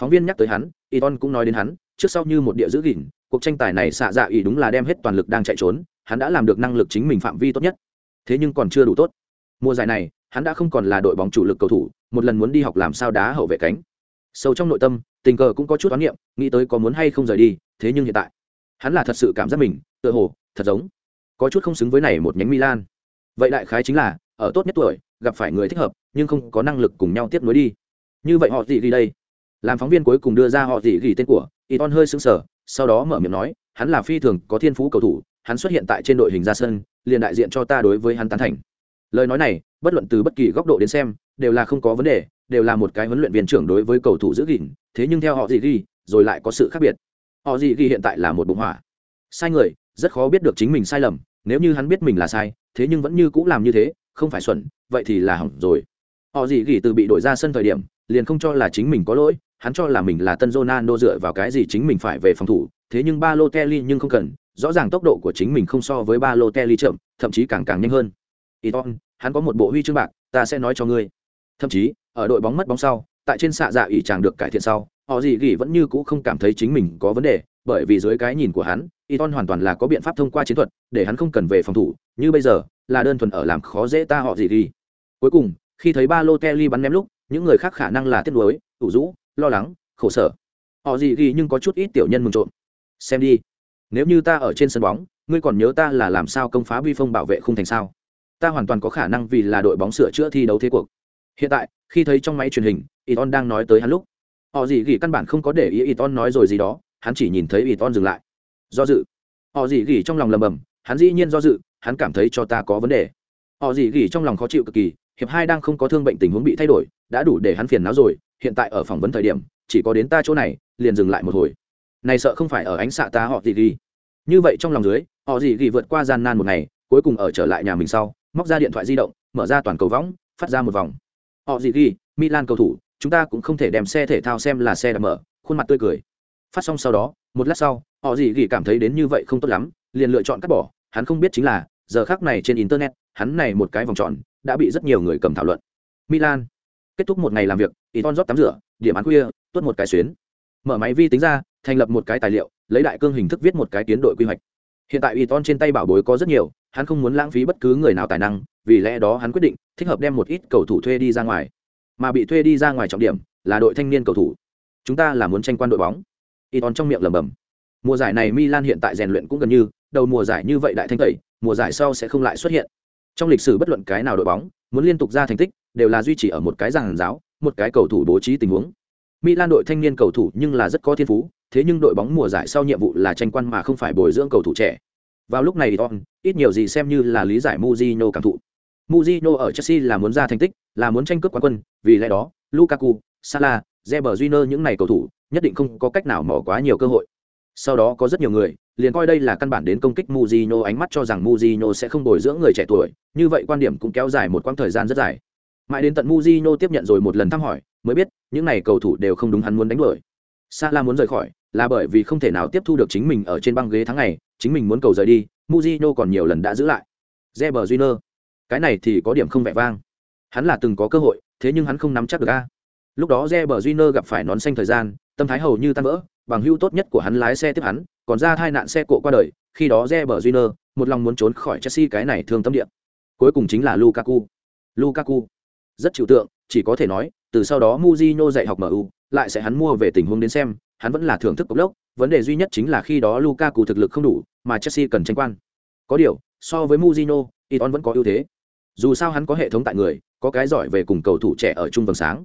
Phóng viên nhắc tới hắn y ton cũng nói đến hắn, trước sau như một địa giữ gìn, cuộc tranh tài này xạ dạ y đúng là đem hết toàn lực đang chạy trốn, hắn đã làm được năng lực chính mình phạm vi tốt nhất. Thế nhưng còn chưa đủ tốt. Mùa giải này, hắn đã không còn là đội bóng chủ lực cầu thủ, một lần muốn đi học làm sao đá hậu vệ cánh. Sâu trong nội tâm, tình cờ cũng có chút toán niệm, nghĩ tới có muốn hay không rời đi, thế nhưng hiện tại, hắn là thật sự cảm giác mình, tựa hồ, thật giống, có chút không xứng với này một nhánh milan. Vậy đại khái chính là, ở tốt nhất tuổi gặp phải người thích hợp, nhưng không có năng lực cùng nhau tiếp nối đi. Như vậy họ gì ghi đây? Làm phóng viên cuối cùng đưa ra họ gì ghi tên của y Iton hơi sững sờ, sau đó mở miệng nói, hắn là phi thường có thiên phú cầu thủ, hắn xuất hiện tại trên đội hình ra sân, liền đại diện cho ta đối với hắn tán thành. Lời nói này, bất luận từ bất kỳ góc độ đến xem, đều là không có vấn đề, đều là một cái huấn luyện viên trưởng đối với cầu thủ giữ gìn, thế nhưng theo họ gì ghi rồi lại có sự khác biệt. Họ gì ghi hiện tại là một bụng hỏa. Sai người, rất khó biết được chính mình sai lầm, nếu như hắn biết mình là sai, thế nhưng vẫn như cũng làm như thế, không phải xuẩn vậy thì là hỏng rồi họ gì gỉ từ bị đổi ra sân thời điểm liền không cho là chính mình có lỗi hắn cho là mình là tân Ronaldo dựa vào cái gì chính mình phải về phòng thủ thế nhưng Balotelli nhưng không cần rõ ràng tốc độ của chính mình không so với Balotelli chậm thậm chí càng càng nhanh hơn Iton, hắn có một bộ huy chương bạc, ta sẽ nói cho ngươi. Thậm chí, ở đội bóng mất bóng sau, tại trên xạ dạ ủy chàng được cải thiện sau, họ gì gỉ vẫn như cũ không cảm thấy chính mình có vấn đề, bởi vì dưới cái nhìn của hắn, Iton hoàn toàn là có biện pháp thông qua chiến thuật, để hắn không cần về phòng thủ, như bây giờ, là đơn thuần ở làm khó dễ ta họ gì gỉ. Cuối cùng, khi thấy ba lô Kelly bắn ném lúc, những người khác khả năng là tiếc nuối, ủ rũ, lo lắng, khổ sở. Họ gì ghi nhưng có chút ít tiểu nhân mừng trộm. Xem đi, nếu như ta ở trên sân bóng, ngươi còn nhớ ta là làm sao công phá vi phong bảo vệ không thành sao? ta hoàn toàn có khả năng vì là đội bóng sửa chữa thi đấu thế cuộc hiện tại khi thấy trong máy truyền hình iton đang nói tới hắn lúc họ gì gỉ căn bản không có để ý iton nói rồi gì đó hắn chỉ nhìn thấy iton dừng lại do dự họ gì gỉ trong lòng lầm bầm hắn dĩ nhiên do dự hắn cảm thấy cho ta có vấn đề họ gì gỉ trong lòng khó chịu cực kỳ hiệp hai đang không có thương bệnh tình huống bị thay đổi, đã đủ để hắn phiền não rồi, hiện tại ở phỏng vấn thời điểm, chỉ có đến ta chỗ này, liền dừng lại một hồi. Này sợ không phải ở ánh xạ ta họ gì ghi như vậy trong lòng dưới, họ gì ghi vượt qua gian nan một ngày, cuối cùng ở trở lại nhà mình sau, móc ra điện thoại di động, mở ra toàn cầu võng, phát ra một vòng. Họ gì ghi milan cầu thủ, chúng ta cũng không thể đem xe thể thao xem là xe đạp mở, khuôn mặt tươi cười. Phát xong sau đó, một lát sau, họ gì ghi cảm thấy đến như vậy không tốt lắm, liền lựa chọn cắt bỏ, hắn không biết chính là, giờ khác này trên internet, hắn này một cái vòng tròn đã bị rất nhiều người cầm thảo luận. Milan. Kết thúc một ngày làm việc Iton rót tắm rửa, điểm án khuya, tuốt một cái xuyến. Mở máy vi tính ra, thành lập một cái tài liệu, lấy đại cương hình thức viết một cái tiến đội quy hoạch. Hiện tại Iton trên tay bảo bối có rất nhiều, hắn không muốn lãng phí bất cứ người nào tài năng, vì lẽ đó hắn quyết định thích hợp đem một ít cầu thủ thuê đi ra ngoài. Mà bị thuê đi ra ngoài trọng điểm là đội thanh niên cầu thủ. Chúng ta là muốn tranh quan đội bóng. Iton trong miệng lẩm bẩm. Mùa giải này Milan hiện tại rèn luyện cũng gần như, đầu mùa giải như vậy đại thanh tẩy, mùa giải sau sẽ không lại xuất hiện trong lịch sử bất luận cái nào đội bóng muốn liên tục ra thành tích đều là duy trì ở một cái giàn giáo một cái cầu thủ bố trí tình huống Milan đội thanh niên cầu thủ nhưng là rất có thiên phú thế nhưng đội bóng mùa giải sau nhiệm vụ là tranh quan mà không phải bồi dưỡng cầu thủ trẻ vào lúc này Iton, ít nhiều gì xem như là lý giải Mujino cảm thụ. Mujino ở Chelsea là muốn ra thành tích, là muốn tranh cướp quán quân, vì lẽ đó, Lukaku, Salah, Reber Júnior những này cầu thủ, nhất định không có cách nào mỏ quá nhiều cơ hội. sau đó có rất nhiều người liền coi đây là căn bản đến công kích Mujino ánh mắt cho rằng Mujino sẽ không bồi dưỡng người trẻ tuổi, như vậy quan điểm cũng kéo dài một quãng thời gian rất dài. Mãi đến tận Mujino tiếp nhận rồi một lần thăm hỏi, mới biết, những này cầu thủ đều không đúng hắn muốn đánh đuổi. Salah muốn rời khỏi, là bởi vì không thể nào tiếp thu được chính mình ở trên băng ghế tháng ngày, chính mình muốn cầu rời đi, Mujino còn nhiều lần đã giữ lại. Reber Júnior, cái này thì có điểm không vẻ vang. Hắn là từng có cơ hội, thế nhưng hắn không nắm chắc được a. Lúc đó Reber Júnior gặp phải nón xanh thời gian, tâm thái hầu như tan vỡ, bằng hữu tốt nhất của hắn lái xe tiếp hắn, còn ra tai nạn xe cộ qua đời, khi đó Reber Júnior một lòng muốn trốn khỏi Chelsea cái này thương tâm địa. Cuối cùng chính là Lukaku. Lukaku rất chịu tượng, chỉ có thể nói, từ sau đó Mujino dạy học MU, lại sẽ hắn mua về tình huống đến xem, hắn vẫn là thưởng thức cục lốc, vấn đề duy nhất chính là khi đó Lukaku thực lực không đủ, mà Chelsea cần tranh quan. Có điều, so với Mujino, Iton vẫn có ưu thế. Dù sao hắn có hệ thống tại người, có cái giỏi về cùng cầu thủ trẻ ở trung vầng sáng.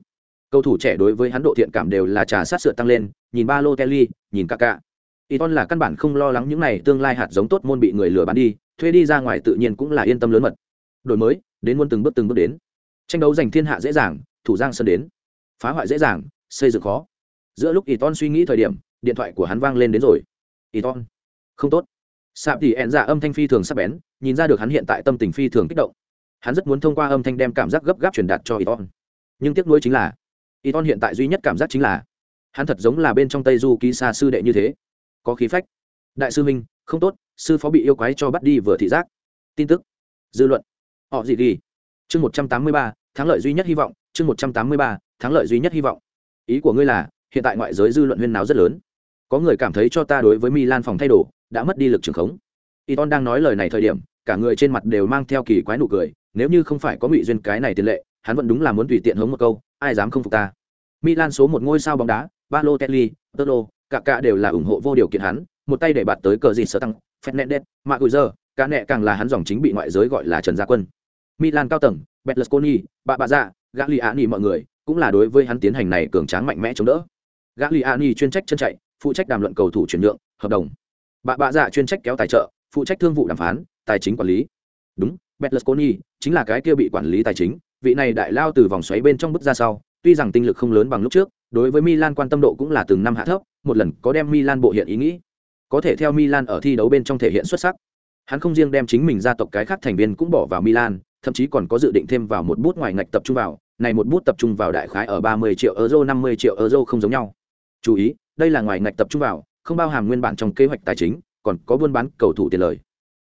Cầu thủ trẻ đối với hắn độ thiện cảm đều là trà sát sữa tăng lên, nhìn ba lô Kelly, nhìn Kaká. Iton là căn bản không lo lắng những này tương lai hạt giống tốt môn bị người lừa bán đi, thuê đi ra ngoài tự nhiên cũng là yên tâm lớn mật. Đổi mới, đến muôn từng bước từng bước đến. Tranh đấu giành thiên hạ dễ dàng, thủ giang sơn đến. Phá hoại dễ dàng, xây dựng khó. Giữa lúc Iton suy nghĩ thời điểm, điện thoại của hắn vang lên đến rồi. Iton, không tốt. Sạp thì ẹn dạ âm thanh phi thường sắc bén, nhìn ra được hắn hiện tại tâm tình phi thường kích động. Hắn rất muốn thông qua âm thanh đem cảm giác gấp gáp truyền đạt cho Iton. Nhưng tiếc nuối chính là, Iton hiện tại duy nhất cảm giác chính là, hắn thật giống là bên trong Tây Du ký xa sư đệ như thế. Có khí phách. Đại sư minh không tốt, sư phó bị yêu quái cho bắt đi vừa thị giác. Tin tức. Dư luận. Họ gì ghi chương một trăm tám mươi ba, thắng lợi duy nhất hy vọng. Chương một trăm tám mươi ba, thắng lợi duy nhất hy vọng. Ý của ngươi là, hiện tại ngoại giới dư luận huyên náo rất lớn. Có người cảm thấy cho ta đối với milan phòng thay đồ, đã mất đi lực trường khống. Y đang nói lời này thời điểm, cả người trên mặt đều mang theo kỳ quái nụ cười. Nếu như không phải có ngụy duyên cái này tiền lệ, hắn vẫn đúng là muốn tùy tiện hống một câu, ai dám không phục ta? Milan số một ngôi sao bóng đá balotelli tolo cả cả đều là ủng hộ vô điều kiện hắn một tay để bạt tới cờ gì sở tăng fernandez Maguire, cả nẹ càng là hắn dòng chính bị ngoại giới gọi là trần gia quân. Milan cao tầng Berlusconi, bạ bạ dạ gagliani mọi người cũng là đối với hắn tiến hành này cường tráng mạnh mẽ chống đỡ. Gagliani chuyên trách chân chạy phụ trách đàm luận cầu thủ chuyển nhượng hợp đồng. Bạ bạ dạ chuyên trách kéo tài trợ phụ trách thương vụ đàm phán tài chính quản lý. Đúng Berlusconi chính là cái kia bị quản lý tài chính vị này đại lao từ vòng xoáy bên trong bước ra sau tuy rằng tinh lực không lớn bằng lúc trước đối với milan quan tâm độ cũng là từng năm hạ thấp một lần có đem Milan bộ hiện ý nghĩ. Có thể theo Milan ở thi đấu bên trong thể hiện xuất sắc. Hắn không riêng đem chính mình gia tộc cái khác thành viên cũng bỏ vào Milan, thậm chí còn có dự định thêm vào một bút ngoài ngạch tập trung vào, này một bút tập trung vào đại khái ở 30 triệu euro 50 triệu euro không giống nhau. Chú ý, đây là ngoài ngạch tập trung vào, không bao hàm nguyên bản trong kế hoạch tài chính, còn có buôn bán cầu thủ tiền lời.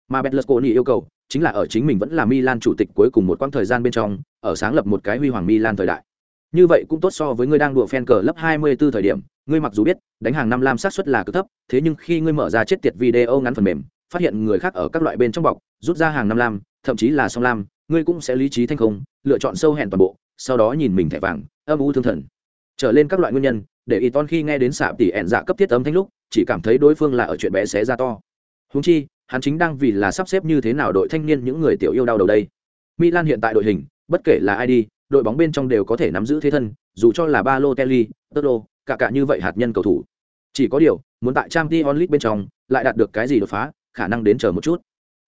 Mà Berlusconi yêu cầu chính là ở chính mình vẫn là Milan chủ tịch cuối cùng một quãng thời gian bên trong, ở sáng lập một cái huy hoàng Milan thời đại. Như vậy cũng tốt so với người đang đùa phen cờ lớp 24 thời điểm, ngươi mặc dù biết đánh hàng năm lam sát suất là cực thấp thế nhưng khi ngươi mở ra chết tiệt video ngắn phần mềm phát hiện người khác ở các loại bên trong bọc rút ra hàng năm lam thậm chí là song lam ngươi cũng sẽ lý trí thanh không lựa chọn sâu hẹn toàn bộ sau đó nhìn mình thẻ vàng âm u thương thần. Trở lên các loại nguyên nhân để y ton khi nghe đến xạ tỷ ẹn dạ cấp thiết âm thanh lúc chỉ cảm thấy đối phương là ở chuyện bé xé ra to. Húng chi hắn chính đang vì là sắp xếp như thế nào đội thanh niên những người tiểu yêu đau đầu đây. Milan hiện tại đội hình bất kể là ai đi đội bóng bên trong đều có thể nắm giữ thế thân dù cho là Balotelli, lô cả cả như vậy hạt nhân cầu thủ. Chỉ có điều muốn tại Champions League bên trong lại đạt được cái gì đột phá khả năng đến chờ một chút.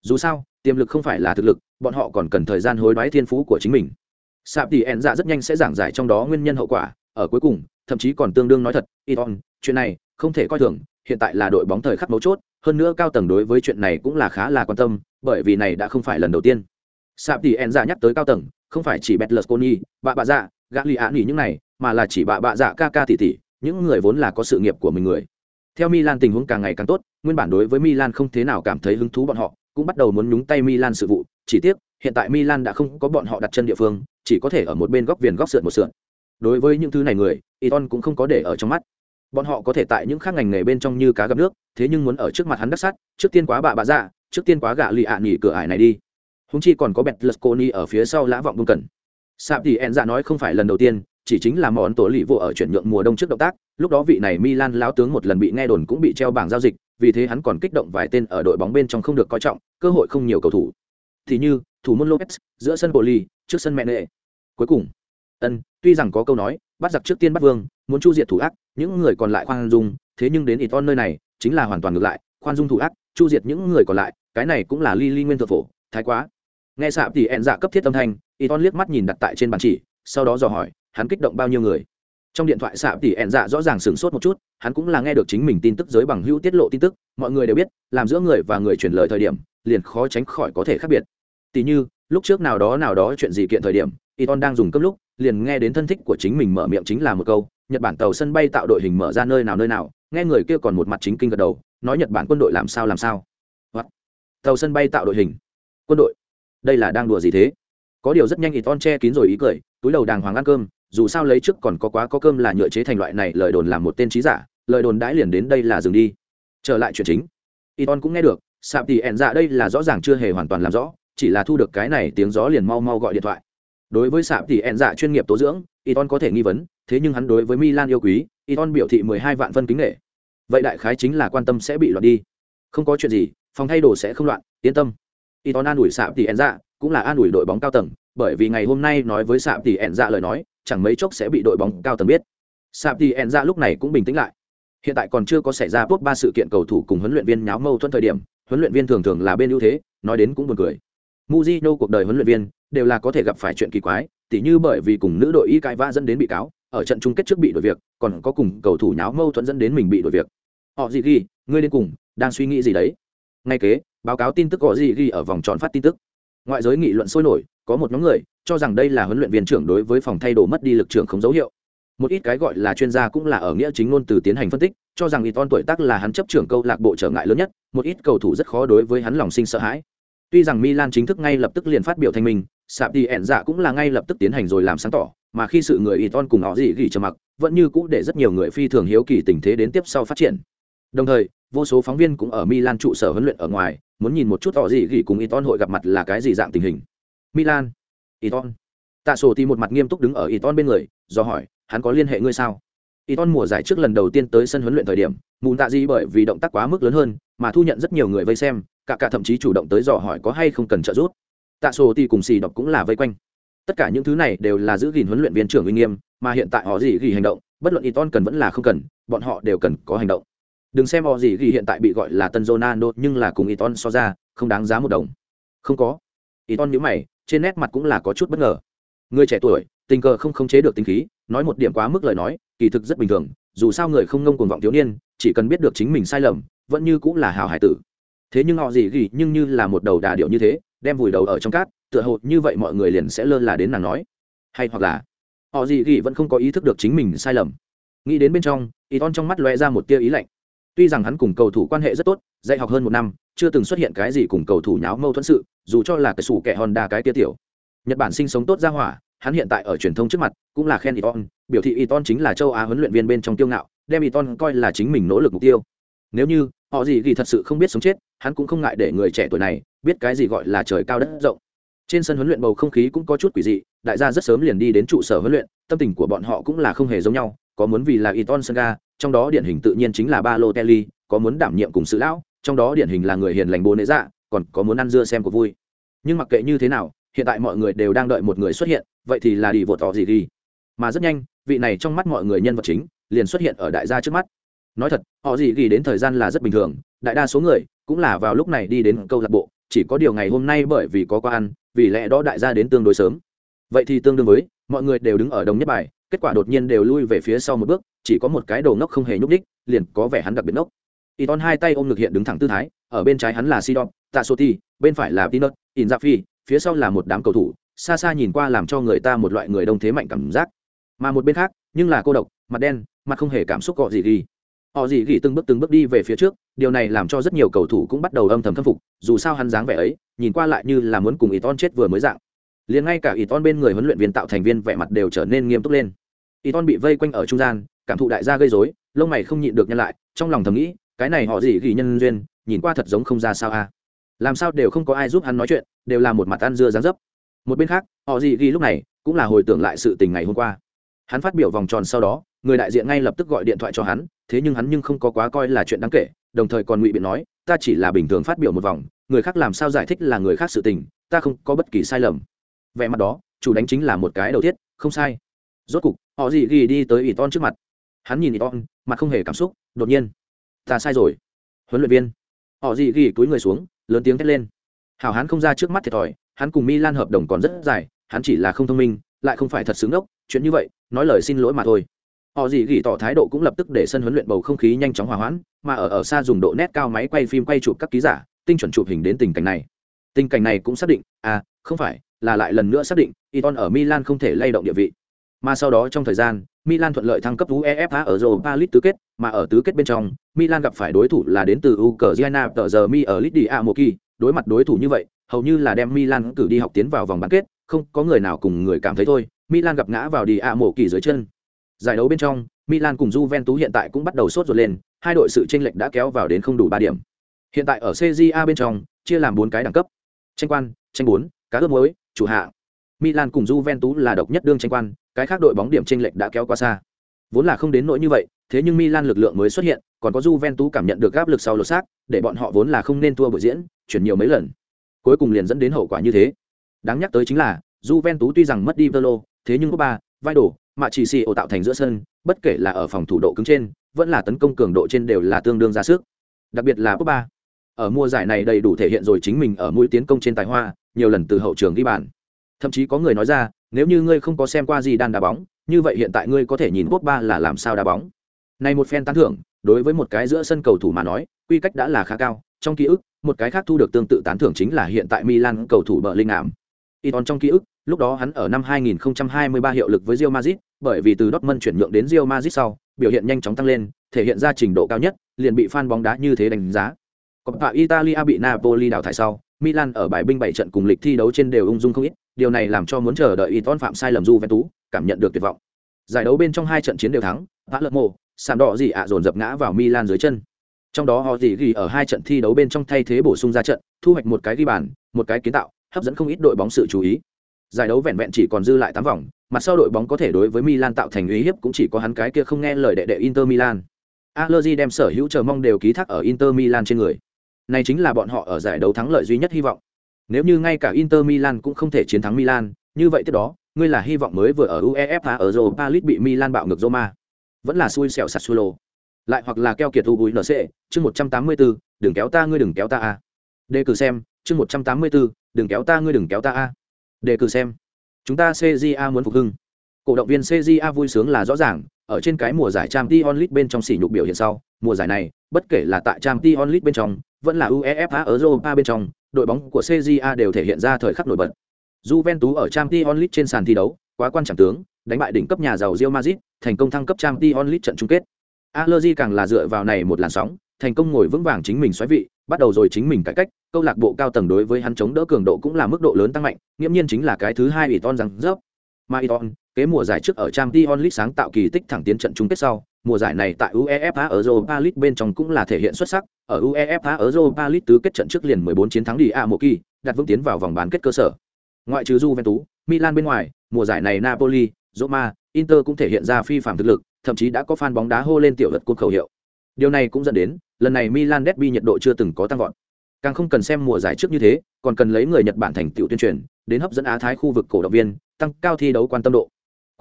Dù sao tiềm lực không phải là thực lực bọn họ còn cần thời gian hối đoái thiên phú của chính mình. Sạp tỷ En dạ rất nhanh sẽ giảng giải trong đó nguyên nhân hậu quả ở cuối cùng thậm chí còn tương đương nói thật iton chuyện này không thể coi thường hiện tại là đội bóng thời khắc mấu chốt hơn nữa cao tầng đối với chuyện này cũng là khá là quan tâm bởi vì này đã không phải lần đầu tiên sạp tỷ ẹn dạ nhắc tới cao tầng không phải chỉ betlusconi bạ bạ dạ gã lì án nghỉ những này mà là chỉ bạ bạ dạ ca ca tỷ tỷ những người vốn là có sự nghiệp của mình người. Theo Milan tình huống càng ngày càng tốt, nguyên bản đối với Milan không thế nào cảm thấy hứng thú bọn họ, cũng bắt đầu muốn nhúng tay Milan sự vụ, chỉ tiếc, hiện tại Milan đã không có bọn họ đặt chân địa phương, chỉ có thể ở một bên góc viền góc sượn một sượn. Đối với những thứ này người, Iton cũng không có để ở trong mắt. Bọn họ có thể tại những khác ngành nghề bên trong như cá gặp nước, thế nhưng muốn ở trước mặt hắn đắc sắt, trước tiên quá bạ bạ dạ, trước tiên quá gạ lì ạ nghỉ cửa ải này đi. Húng chi còn có bẹt Lecconi ở phía sau lã vọng vương cần. Sạp thì En dạ nói không phải lần đầu tiên, chỉ chính là món tổ lì vô ở chuyển nhượng mùa đông trước động tác, lúc đó vị này Milan lão tướng một lần bị nghe đồn cũng bị treo bảng giao dịch, vì thế hắn còn kích động vài tên ở đội bóng bên trong không được coi trọng, cơ hội không nhiều cầu thủ. Thì như, thủ môn Lopez, giữa sân bộ lì trước sân mẹ nệ Cuối cùng, ân, tuy rằng có câu nói, bắt giặc trước tiên bắt vương, muốn chu diệt thủ ác, những người còn lại khoan dung, thế nhưng đến Iton nơi này, chính là hoàn toàn ngược lại, khoan dung thủ ác, chu diệt những người còn lại, cái này cũng là ly ly nguyên thượng phổ, thái quá. Nghe sạp thì ẹn dạ cấp thiết âm thanh, Iton liếc mắt nhìn đặt tại trên bàn chỉ, sau đó dò hỏi, hắn kích động bao nhiêu người? Trong điện thoại xạ tỉ ẹn dạ rõ ràng sửng sốt một chút hắn cũng là nghe được chính mình tin tức giới bằng hữu tiết lộ tin tức mọi người đều biết làm giữa người và người truyền lời thời điểm liền khó tránh khỏi có thể khác biệt. Tỉ như lúc trước nào đó nào đó chuyện gì kiện thời điểm Iton đang dùng cấp lúc liền nghe đến thân thích của chính mình mở miệng chính là một câu nhật bản tàu sân bay tạo đội hình mở ra nơi nào nơi nào. Nghe người kia còn một mặt chính kinh gật đầu nói nhật bản quân đội làm sao làm sao? What? tàu sân bay tạo đội hình. Quân đội đây là đang đùa gì thế? Có điều rất nhanh Iton che kín rồi ý cười, túi đầu đàng hoàng ăn cơm, dù sao lấy trước còn có quá có cơm là nhựa chế thành loại này, lời đồn làm một tên trí giả, lời đồn đãi liền đến đây là dừng đi. Trở lại chuyện chính. Iton cũng nghe được, sạp tỷ ẹn dạ đây là rõ ràng chưa hề hoàn toàn làm rõ, chỉ là thu được cái này tiếng gió liền mau mau gọi điện thoại. Đối với sạp tỷ ẹn dạ chuyên nghiệp tố dưỡng Iton có thể nghi vấn, thế nhưng hắn đối với Milan yêu quý Iton biểu thị mười hai vạn phân kính nghệ vậy đại khái chính là quan tâm sẽ bị loạn đi. Không có chuyện gì, phòng thay đồ sẽ không loạn, yên tâm. Iton an ủi sạp tỷ ẹn dạ cũng là an ủi đội bóng cao tầng, bởi vì ngày hôm nay nói với sạp tỷ ẹn dạ lời nói, chẳng mấy chốc sẽ bị đội bóng cao tầng biết. Sạp tỷ ẹn dạ lúc này cũng bình tĩnh lại. Hiện tại còn chưa có xảy ra tốt ba sự kiện cầu thủ cùng huấn luyện viên nháo mâu thuẫn thời điểm, huấn luyện viên thường thường là bên ưu thế, nói đến cũng buồn cười. Mujino cuộc đời huấn luyện viên đều là có thể gặp phải chuyện kỳ quái, tỉ như bởi vì cùng nữ đội y cãi vã dẫn đến bị cáo, ở trận chung kết trước bị đội việc, còn có cùng cầu thủ nháo mâu thuẫn dẫn đến mình bị đội việc. Họ gì ghi ngươi đến cùng đang suy nghĩ gì đấy? Ngay kế báo cáo tin tức có gì ghi ở vòng tròn phát tin tức. Ngoại giới nghị luận sôi nổi, có một nhóm người cho rằng đây là huấn luyện viên trưởng đối với phòng thay đồ mất đi lực trưởng không dấu hiệu. Một ít cái gọi là chuyên gia cũng là ở nghĩa chính ngôn từ tiến hành phân tích, cho rằng Iton tuổi tác là hắn chấp trưởng câu lạc bộ trở ngại lớn nhất, một ít cầu thủ rất khó đối với hắn lòng sinh sợ hãi. Tuy rằng Milan chính thức ngay lập tức liền phát biểu thanh minh sạp đi ẻn dạ cũng là ngay lập tức tiến hành rồi làm sáng tỏ, mà khi sự người Iton cùng họ gì gỉ trầm mặc, vẫn như cũ để rất nhiều người phi thường hiếu kỳ tình thế đến tiếp sau phát triển. Đồng thời, vô số phóng viên cũng ở Milan trụ sở huấn luyện ở ngoài muốn nhìn một chút họ gì gỉ cùng Iton hội gặp mặt là cái gì dạng tình hình. Milan. Iton tạ sổ thì một mặt nghiêm túc đứng ở Iton bên người, do hỏi, hắn có liên hệ ngươi sao? Iton mùa giải trước lần đầu tiên tới sân huấn luyện thời điểm mùn tạ gì bởi vì động tác quá mức lớn hơn, mà thu nhận rất nhiều người vây xem, cả cả thậm chí chủ động tới dò hỏi có hay không cần trợ giúp. Tạ sổ thì cùng xì đọc cũng là vây quanh. Tất cả những thứ này đều là giữ gìn huấn luyện viên trưởng uy nghiêm, mà hiện tại họ gì gỉ hành động, bất luận Iton cần vẫn là không cần, bọn họ đều cần có hành động đừng xem họ gì ghi hiện tại bị gọi là tân Ronaldo, nhưng là cùng Iton so ra, không đáng giá một đồng. Không có. Iton nhíu mày, trên nét mặt cũng là có chút bất ngờ. Người trẻ tuổi, tình cờ không khống chế được tính khí, nói một điểm quá mức lời nói, kỳ thực rất bình thường, dù sao người không ngông cuồng vọng thiếu niên, chỉ cần biết được chính mình sai lầm, vẫn như cũng là hào hải tử. Thế nhưng họ gì ghi nhưng như là một đầu đà điệu như thế, đem vùi đầu ở trong cát, tựa hồ như vậy mọi người liền sẽ lơ là đến nàng nói. Hay hoặc là, họ gì ghi vẫn không có ý thức được chính mình sai lầm. Nghĩ đến bên trong y ton trong mắt loe ra một tia ý lạnh tuy rằng hắn cùng cầu thủ quan hệ rất tốt dạy học hơn một năm chưa từng xuất hiện cái gì cùng cầu thủ nháo mâu thuẫn sự dù cho là cái sủ kẻ honda cái tia tiểu nhật bản sinh sống tốt ra hỏa hắn hiện tại ở truyền thông trước mặt cũng là khen Iton, biểu thị Iton chính là châu Á huấn luyện viên bên trong tiêu ngạo, đem Iton coi là chính mình nỗ lực mục tiêu. Nếu như họ gì gì thật sự không biết sống chết, hắn cũng không ngại để người trẻ tuổi này biết cái gì gọi là trời cao đất rộng. Trên sân huấn luyện bầu không khí cũng có chút quỷ dị, đại gia rất sớm liền đi đến trụ sở huấn luyện, tâm tình của bọn họ cũng là không hề giống nhau, có muốn vì là Iton Senga, trong đó điển hình tự nhiên chính là ba lô telly có muốn đảm nhiệm cùng sự lão, trong đó điển hình là người hiền lành bố nệ dạ, còn có muốn ăn dưa xem cuộc vui. Nhưng mặc kệ như thế nào, hiện tại mọi người đều đang đợi một người xuất hiện vậy thì là đi vội tỏ gì đi. Mà rất nhanh vị này trong mắt mọi người nhân vật chính liền xuất hiện ở đại gia trước mắt. Nói thật họ gì ghi đến thời gian là rất bình thường đại đa số người cũng là vào lúc này đi đến câu lạc bộ chỉ có điều ngày hôm nay bởi vì có qua ăn vì lẽ đó đại gia đến tương đối sớm. Vậy thì tương đương với mọi người đều đứng ở đồng nhất bài kết quả đột nhiên đều lui về phía sau một bước, chỉ có một cái đầu ngốc không hề nhúc đích liền có vẻ hắn đặc biệt ngốc. Y ton hai tay ôm ngực hiện đứng thẳng tư thái, ở bên trái hắn là sidon tạ soti bên phải là pinot in ra phi phía sau là một đám cầu thủ, xa xa nhìn qua làm cho người ta một loại người đông thế mạnh cảm giác. Mà một bên khác, nhưng là cô độc, mặt đen, mặt không hề cảm xúc gọ gì ghi. Họ gì ghi từng bước từng bước đi về phía trước, điều này làm cho rất nhiều cầu thủ cũng bắt đầu âm thầm khâm phục, dù sao hắn dáng vẻ ấy, nhìn qua lại như là muốn cùng ý ton chết vừa mới dạng. Liền ngay cả ý ton bên người huấn luyện viên tạo thành viên vẻ mặt đều trở nên nghiêm túc lên y ton bị vây quanh ở trung gian, cảm thụ đại gia gây dối lông mày không nhịn được nhân lại, trong lòng thầm nghĩ, cái này họ gì ghi nhân duyên, nhìn qua thật giống không ra sao a. Làm sao đều không có ai giúp hắn nói chuyện, đều là một mặt ăn dưa dáng dấp. Một bên khác, họ gì ghi lúc này cũng là hồi tưởng lại sự tình ngày hôm qua. Hắn phát biểu vòng tròn sau đó, người đại diện ngay lập tức gọi điện thoại cho hắn, thế nhưng hắn nhưng không có quá coi là chuyện đáng kể, đồng thời còn ngụy biện nói, ta chỉ là bình thường phát biểu một vòng, người khác làm sao giải thích là người khác sự tình, ta không có bất kỳ sai lầm. Vẻ mặt đó, chủ đánh chính là một cái đầu tiết, không sai rốt cục, họ gì ghi đi tới ỷ ton trước mặt. Hắn nhìn ỷ ton mặt không hề cảm xúc, đột nhiên, ta sai rồi. Huấn luyện viên, họ gì ghi túi người xuống, lớn tiếng thét lên. Hảo hắn không ra trước mắt thiệt thòi, hắn cùng milan hợp đồng còn rất dài, hắn chỉ là không thông minh, lại không phải thật xứng đốc, chuyện như vậy, nói lời xin lỗi mà thôi. Họ gì gỉ tỏ thái độ cũng lập tức để sân huấn luyện bầu không khí nhanh chóng hòa hoãn, mà ở ở xa dùng độ nét cao máy quay phim quay chụp các ký giả, tinh chuẩn chụp hình đến tình cảnh này. Tình cảnh này cũng xác định à không phải, là lại lần nữa xác định Iton ở Milan không thể lay động địa vị mà sau đó trong thời gian Milan thuận lợi thăng cấp UEFA ở Europa League tứ kết mà ở tứ kết bên trong Milan gặp phải đối thủ là đến từ Ukraine tờ giờ Mi ở Lidia Moki, đối mặt đối thủ như vậy hầu như là đem Milan cử đi học tiến vào vòng bán kết không có người nào cùng người cảm thấy thôi Milan gặp ngã vào đi ạ mổ kỳ dưới chân. Giải đấu bên trong Milan cùng Juventus hiện tại cũng bắt đầu sốt ruột lên hai đội sự chênh lệch đã kéo vào đến không đủ ba điểm. Hiện tại ở CJA bên trong chia làm bốn cái đẳng cấp. Tranh quan tranh bốn cá ướp muối chủ hạ. Milan cùng Juventus là độc nhất đương tranh quan cái khác đội bóng điểm chênh lệch đã kéo quá xa vốn là không đến nỗi như vậy thế nhưng Milan lực lượng mới xuất hiện còn có Juventus cảm nhận được áp lực sau lột xác để bọn họ vốn là không nên thua buổi diễn chuyển nhiều mấy lần cuối cùng liền dẫn đến hậu quả như thế đáng nhắc tới chính là Juventus tuy rằng mất đi Velo, thế nhưng có ba, vai đổ, mà chỉ xì ổ tạo thành giữa sân, bất kể là ở phòng thủ độ cứng trên, vẫn là tấn công cường độ trên đều là tương đương ra sức. Đặc biệt là Pogba. ở mùa giải này đầy đủ thể hiện rồi chính mình ở mũi tiến công trên tài hoa, nhiều lần từ hậu trường ghi bàn. Thậm chí có người nói ra, nếu như ngươi không có xem qua gì đan đá bóng, như vậy hiện tại ngươi có thể nhìn ba là làm sao đá bóng. Này một phen tán thưởng, đối với một cái giữa sân cầu thủ mà nói, quy cách đã là khá cao, trong ký ức, một cái khác thu được tương tự tán thưởng chính là hiện tại Milan cầu thủ bờ linh ảm. Iton trong ký ức, lúc đó hắn ở năm 2023 hiệu lực với Real Madrid, bởi vì từ Dortmund chuyển nhượng đến Real Madrid sau, biểu hiện nhanh chóng tăng lên, thể hiện ra trình độ cao nhất, liền bị fan bóng đá như thế đánh giá. Coppa Italia bị Napoli đào thải sau, Milan ở bài binh bảy trận cùng lịch thi đấu trên đều ung dung không ít, điều này làm cho muốn chờ đợi Iton phạm sai lầm Juventus, cảm nhận được tuyệt vọng. Giải đấu bên trong hai trận chiến đều thắng, Palermo, sàn đỏ gì ạ dồn dập ngã vào Milan dưới chân. Trong đó họ gì ghi ở hai trận thi đấu bên trong thay thế bổ sung ra trận, thu hoạch một cái ghi bàn, một cái kiến tạo, hấp dẫn không ít đội bóng sự chú ý giải đấu vẹn vẹn chỉ còn dư lại tám vòng mặt sau đội bóng có thể đối với milan tạo thành uy hiếp cũng chỉ có hắn cái kia không nghe lời đệ đệ inter milan Allegri đem sở hữu chờ mong đều ký thác ở inter milan trên người này chính là bọn họ ở giải đấu thắng lợi duy nhất hy vọng nếu như ngay cả inter milan cũng không thể chiến thắng milan, như vậy tiếp đó, ngươi là hy vọng mới vừa ở uefa ở europa league bị milan bạo ngược roma. Vẫn là xui xẻo sạt xulo lại hoặc là keo kiệt u nc chương một trăm tám mươi bốn đừng kéo ta, ngươi đừng kéo ta a. Đề cử xem, chương một trăm tám mươi bốn đừng kéo ta, ngươi đừng kéo ta a. Đề cử xem. Chúng ta cja muốn phục hưng. Cổ động viên cja vui sướng là rõ ràng, ở trên cái mùa giải Champions League bên trong sỉ nhục biểu hiện sau, mùa giải này, bất kể là tại Champions League bên trong vẫn là uefa ở europa bên trong, đội bóng của cja đều thể hiện ra thời khắc nổi bật. Juventus ở Champions League trên sàn thi đấu, quá quan trọng tướng, đánh bại đỉnh cấp nhà giàu Real Madrid, thành công thăng cấp Champions League trận chung kết. Allegri càng là dựa vào này một làn sóng, thành công ngồi vững vàng chính mình xoáy vị, bắt đầu rồi chính mình cải cách, câu lạc bộ cao tầng đối với hắn chống đỡ cường độ cũng là mức độ lớn tăng mạnh nghiêm nhiên chính là cái thứ hai Iton rằng dốc mà Iton kế mùa giải trước ở Champions League sáng tạo kỳ tích thẳng tiến trận chung kết sau, mùa giải này tại UEFA ở Europa League bên trong cũng là thể hiện xuất sắc. Ở UEFA ở Europa League tứ kết trận trước liền 14 chiến thắng đi A một kỳ đặt vững tiến vào vòng bán kết cơ sở. Ngoại trừ Juventus, Milan bên ngoài, mùa giải này Napoli, Roma, Inter cũng thể hiện ra phi phạm thực lực, thậm chí đã có fan bóng đá hô lên tiểu vật cuộc khẩu hiệu. Điều này cũng dẫn đến, lần này Milan derby nhiệt độ chưa từng có tăng vọt. Càng không cần xem mùa giải trước như thế, còn cần lấy người nhật bản thành tựu tuyên truyền, đến hấp dẫn á thái khu vực cổ động viên, tăng cao thi đấu quan tâm độ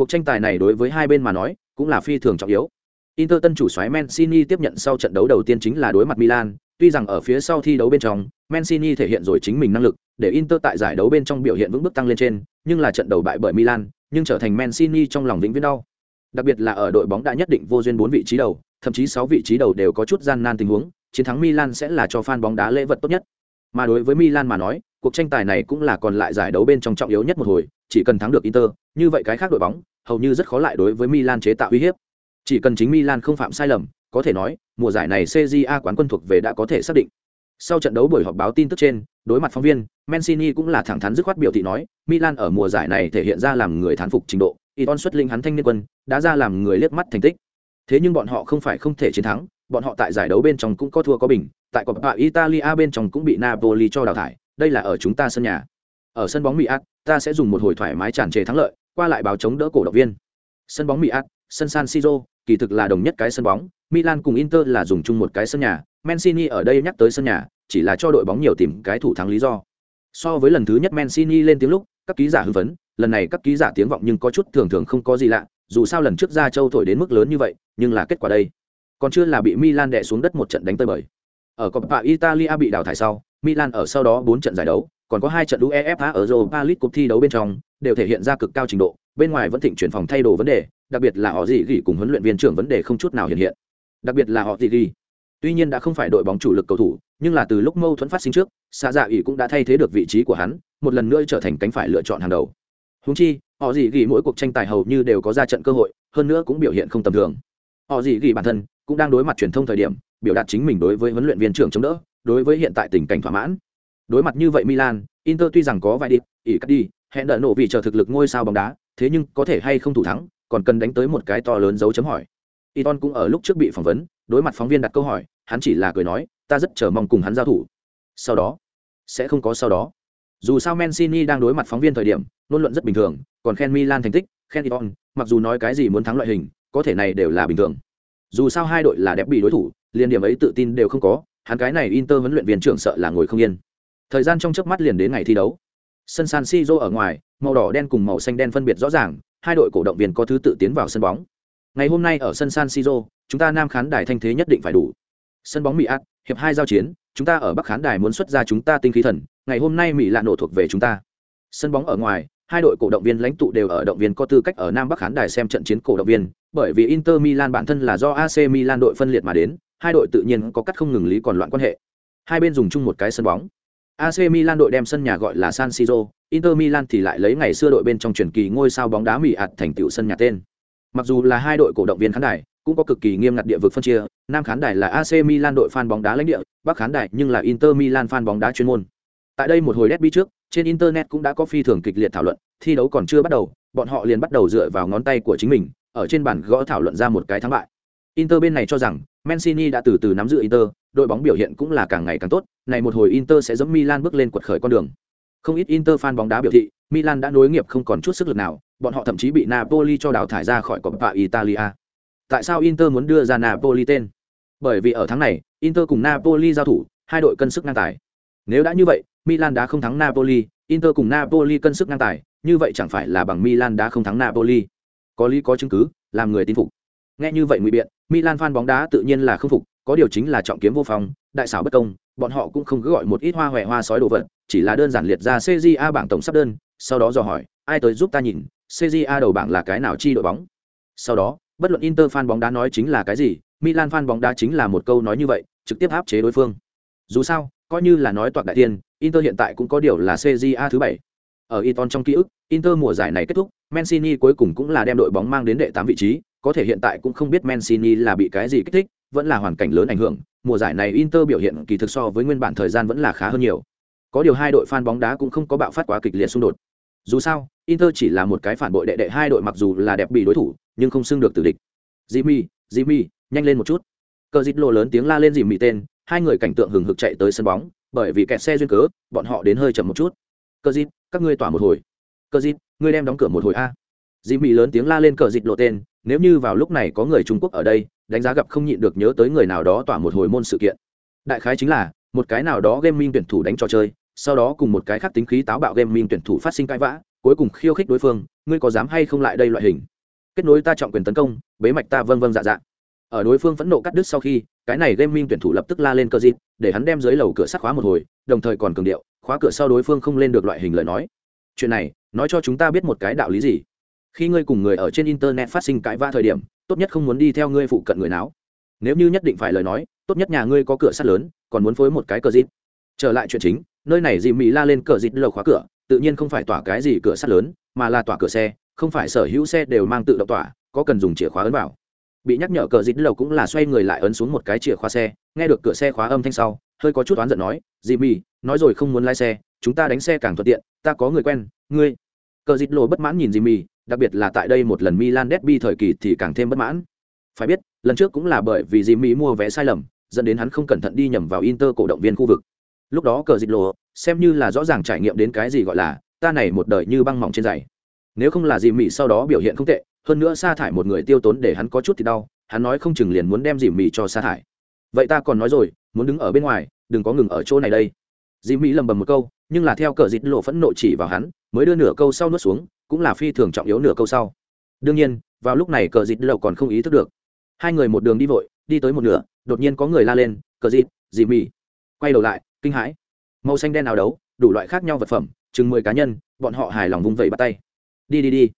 cuộc tranh tài này đối với hai bên mà nói, cũng là phi thường trọng yếu inter tân chủ xoáy mancini tiếp nhận sau trận đấu đầu tiên chính là đối mặt milan, tuy rằng ở phía sau thi đấu bên trong, mancini thể hiện rồi chính mình năng lực, để inter tại giải đấu bên trong biểu hiện vững bước tăng lên trên, nhưng là trận đầu bại bởi milan, nhưng trở thành mancini trong lòng vĩnh viễn đau đặc biệt là ở đội bóng đã nhất định vô duyên bốn vị trí đầu, thậm chí sáu vị trí đầu đều có chút gian nan tình huống, chiến thắng Milan sẽ là cho fan bóng đá lễ vật tốt nhất. Mà đối với Milan mà nói, cuộc tranh tài này cũng là còn lại giải đấu bên trong trọng yếu nhất một hồi, chỉ cần thắng được Inter, như vậy cái khác đội bóng hầu như rất khó lại đối với Milan chế tạo uy hiếp. Chỉ cần chính Milan không phạm sai lầm, có thể nói, mùa giải này CJA quán quân thuộc về đã có thể xác định. Sau trận đấu buổi họp báo tin tức trên, đối mặt phóng viên, Mancini cũng là thẳng thắn dứt khoát biểu thị nói, Milan ở mùa giải này thể hiện ra làm người thán phục trình độ, Iton xuất linh hắn thanh niên quân, đã ra làm người liếc mắt thành tích. Thế nhưng bọn họ không phải không thể chiến thắng, bọn họ tại giải đấu bên trong cũng có thua có bình, tại Coppa Italia bên trong cũng bị Napoli cho đào thải, đây là ở chúng ta sân nhà. Ở sân bóng Miat, ta sẽ dùng một hồi thoải mái tràn trề thắng lợi, qua lại báo chống đỡ cổ động viên. Sân bóng Miat, sân San Siro, kỳ thực là đồng nhất cái sân bóng, Milan cùng Inter là dùng chung một cái sân nhà, Mancini ở đây nhắc tới sân nhà, chỉ là cho đội bóng nhiều tìm cái thủ thắng lý do. So với lần thứ nhất Mancini lên tiếng lúc, các ký giả hưng phấn, lần này các ký giả tiếng vọng nhưng có chút thường thường không có gì lạ, dù sao lần trước ra châu thổi đến mức lớn như vậy, nhưng là kết quả đây còn chưa là bị Milan đè xuống đất một trận đánh tơi bời. Ở Coppa Italia bị đào thải sau, Milan ở sau đó 4 trận giải đấu, còn có hai trận UEFA ở Europa League cuộc thi đấu bên trong, đều thể hiện ra cực cao trình độ, bên ngoài vẫn thịnh chuyển phòng thay đồ vấn đề, đặc biệt là họ gì gỉ cùng huấn luyện viên trưởng vấn đề không chút nào hiện hiện. Đặc biệt là họ gì gỉ. Tuy nhiên đã không phải đội bóng chủ lực cầu thủ, nhưng là từ lúc mâu thuẫn phát sinh trước, Sa Dạ ỷ cũng đã thay thế được vị trí của hắn, một lần nữa trở thành cánh phải lựa chọn hàng đầu. Huống chi, họ gì gỉ mỗi cuộc tranh tài hầu như đều có ra trận cơ hội, hơn nữa cũng biểu hiện không tầm thường. Họ gì gỉ bản thân cũng đang đối mặt truyền thông thời điểm, biểu đạt chính mình đối với huấn luyện viên trưởng chống đỡ, đối với hiện tại tình cảnh thỏa mãn. Đối mặt như vậy Milan, Inter tuy rằng có vài điệp ỉ cắt đi, hẹn đợi nổ vì chờ thực lực ngôi sao bóng đá, thế nhưng có thể hay không thủ thắng, còn cần đánh tới một cái to lớn dấu chấm hỏi. Iton cũng ở lúc trước bị phỏng vấn, đối mặt phóng viên đặt câu hỏi, hắn chỉ là cười nói, ta rất chờ mong cùng hắn giao thủ. Sau đó, sẽ không có sau đó. Dù sao Mancini đang đối mặt phóng viên thời điểm, luôn luận rất bình thường, còn khen Milan thành tích, khen Iton, mặc dù nói cái gì muốn thắng loại hình, có thể này đều là bình thường. Dù sao hai đội là đẹp bị đối thủ, liền điểm ấy tự tin đều không có, hắn cái này Inter huấn luyện viên trưởng sợ là ngồi không yên. Thời gian trong chớp mắt liền đến ngày thi đấu. Sân San Siro ở ngoài, màu đỏ đen cùng màu xanh đen phân biệt rõ ràng, hai đội cổ động viên có thứ tự tiến vào sân bóng. Ngày hôm nay ở sân San Siro, chúng ta nam khán đài thanh thế nhất định phải đủ. Sân bóng Mỹ ác hiệp hai giao chiến, chúng ta ở Bắc khán đài muốn xuất ra chúng ta tinh khí thần, ngày hôm nay Mỹ lạ nổ thuộc về chúng ta. Sân bóng ở ngoài, hai đội cổ động viên lãnh tụ đều ở động viên có tư cách ở Nam Bắc khán đài xem trận chiến cổ động viên, bởi vì Inter Milan bản thân là do AC Milan đội phân liệt mà đến, hai đội tự nhiên có cắt không ngừng lý còn loạn quan hệ. Hai bên dùng chung một cái sân bóng. AC Milan đội đem sân nhà gọi là San Siro, Inter Milan thì lại lấy ngày xưa đội bên trong truyền kỳ ngôi sao bóng đá Mỹ ạt thành tựu sân nhà tên. Mặc dù là hai đội cổ động viên khán đài, cũng có cực kỳ nghiêm ngặt địa vực phân chia, Nam khán đài là AC Milan đội fan bóng đá lãnh địa, Bắc khán đài nhưng là Inter Milan fan bóng đá chuyên môn. Tại đây một hồi derby trước, trên internet cũng đã có phi thường kịch liệt thảo luận, thi đấu còn chưa bắt đầu, bọn họ liền bắt đầu dựa vào ngón tay của chính mình, ở trên bàn gõ thảo luận ra một cái thắng bại. Inter bên này cho rằng Mancini đã từ từ nắm giữ Inter, đội bóng biểu hiện cũng là càng ngày càng tốt, này một hồi Inter sẽ giống Milan bước lên quật khởi con đường. Không ít Inter fan bóng đá biểu thị, Milan đã nối nghiệp không còn chút sức lực nào, bọn họ thậm chí bị Napoli cho đào thải ra khỏi Coppa Italia. Tại sao Inter muốn đưa ra Napoli tên? Bởi vì ở tháng này, Inter cùng Napoli giao thủ, hai đội cân sức ngang tài. Nếu đã như vậy, Milan đã không thắng Napoli, Inter cùng Napoli cân sức ngang tài, như vậy chẳng phải là bằng Milan đã không thắng Napoli. Có lý có chứng cứ, làm người tin phục. Nghe như vậy ngụy biện, Milan fan bóng đá tự nhiên là không phục, có điều chính là trọng kiếm vô phòng, đại xảo bất công, bọn họ cũng không cứ gọi một ít hoa hoè hoa sói đồ vật, chỉ là đơn giản liệt ra CJA bảng tổng sắp đơn, sau đó dò hỏi, ai tới giúp ta nhìn, CJA đầu bảng là cái nào chi đội bóng. Sau đó, bất luận Inter fan bóng đá nói chính là cái gì, Milan fan bóng đá chính là một câu nói như vậy, trực tiếp áp chế đối phương. Dù sao, coi như là nói toạc đại tiên, Inter hiện tại cũng có điều là CJA thứ bảy. Ở Iton trong ký ức, Inter mùa giải này kết thúc, Mancini cuối cùng cũng là đem đội bóng mang đến đệ tám vị trí, có thể hiện tại cũng không biết Mancini là bị cái gì kích thích, vẫn là hoàn cảnh lớn ảnh hưởng. Mùa giải này Inter biểu hiện kỳ thực so với nguyên bản thời gian vẫn là khá hơn nhiều. Có điều hai đội fan bóng đá cũng không có bạo phát quá kịch liệt xung đột. Dù sao, Inter chỉ là một cái phản bội đệ đệ hai đội mặc dù là đẹp bị đối thủ, nhưng không xưng được tử địch. Jimmy, Jimmy, nhanh lên một chút. Cờ dịch lộ lớn tiếng la lên Jimmy tên, hai người cảnh tượng hừng hực chạy tới sân bóng, bởi vì kẹt xe duyên cớ, bọn họ đến hơi chậm một chút. Cờ dịt các ngươi tỏa một hồi. Cờ dịt ngươi đem đóng cửa một hồi a. Jimmy lớn tiếng la lên cờ dịch lộ tên, nếu như vào lúc này có người trung quốc ở đây đánh giá gặp không nhịn được nhớ tới người nào đó tỏa một hồi môn sự kiện đại khái chính là một cái nào đó game minh tuyển thủ đánh trò chơi sau đó cùng một cái khác tính khí táo bạo game minh tuyển thủ phát sinh cãi vã cuối cùng khiêu khích đối phương ngươi có dám hay không lại đây loại hình kết nối ta trọng quyền tấn công bế mạch ta vân vân dạ dạ ở đối phương phẫn nộ cắt đứt sau khi cái này game minh tuyển thủ lập tức la lên cơ dịp, để hắn đem dưới lầu cửa sắt khóa một hồi, đồng thời còn cường điệu, khóa cửa sau đối phương không lên được loại hình lời nói. Chuyện này, nói cho chúng ta biết một cái đạo lý gì? Khi ngươi cùng người ở trên internet phát sinh cãi vã thời điểm, tốt nhất không muốn đi theo ngươi phụ cận người nào. Nếu như nhất định phải lời nói, tốt nhất nhà ngươi có cửa sắt lớn, còn muốn phối một cái cờ dít trở lại chuyện chính, nơi này dì mỹ la lên cờ dít lầu khóa cửa, tự nhiên không phải tỏa cái gì cửa sắt lớn, mà là tỏa cửa xe, không phải sở hữu xe đều mang tự động tỏa, có cần dùng chìa khóa ấn vào bị nhắc nhở cờ dịt lầu cũng là xoay người lại ấn xuống một cái chìa khóa xe nghe được cửa xe khóa âm thanh sau hơi có chút oán giận nói dì mì nói rồi không muốn lái xe chúng ta đánh xe càng thuận tiện ta có người quen ngươi cờ dịt lầu bất mãn nhìn dì mì đặc biệt là tại đây một lần Milan derby thời kỳ thì càng thêm bất mãn. Phải biết, lần trước cũng là bởi vì Jimmy mua vé sai lầm, dẫn đến hắn không cẩn thận đi nhầm vào Inter cổ động viên khu vực. Lúc đó cờ dịt lộ, xem như là rõ ràng trải nghiệm đến cái gì gọi là ta này một đời như băng mỏng trên giày. Nếu không là Jimmy sau đó biểu hiện không tệ, hơn nữa sa thải một người tiêu tốn để hắn có chút thì đau, hắn nói không chừng liền muốn đem Jimmy cho sa thải. Vậy ta còn nói rồi, muốn đứng ở bên ngoài, đừng có ngừng ở chỗ này đây. Jimmy lầm bầm một câu, nhưng là theo cờ Dịt lộ phẫn nộ chỉ vào hắn, mới đưa nửa câu sau nuốt xuống, cũng là phi thường trọng yếu nửa câu sau. Đương nhiên vào lúc này cờ dịt lộ còn không ý thức được. Hai người một đường đi vội đi tới một nửa đột nhiên có người la lên cờ dịt dì mì quay đầu lại kinh hãi. Màu xanh đen nào đấu đủ loại khác nhau vật phẩm chừng mười cá nhân bọn họ hài lòng vung vẩy bắt tay. Đi đi đi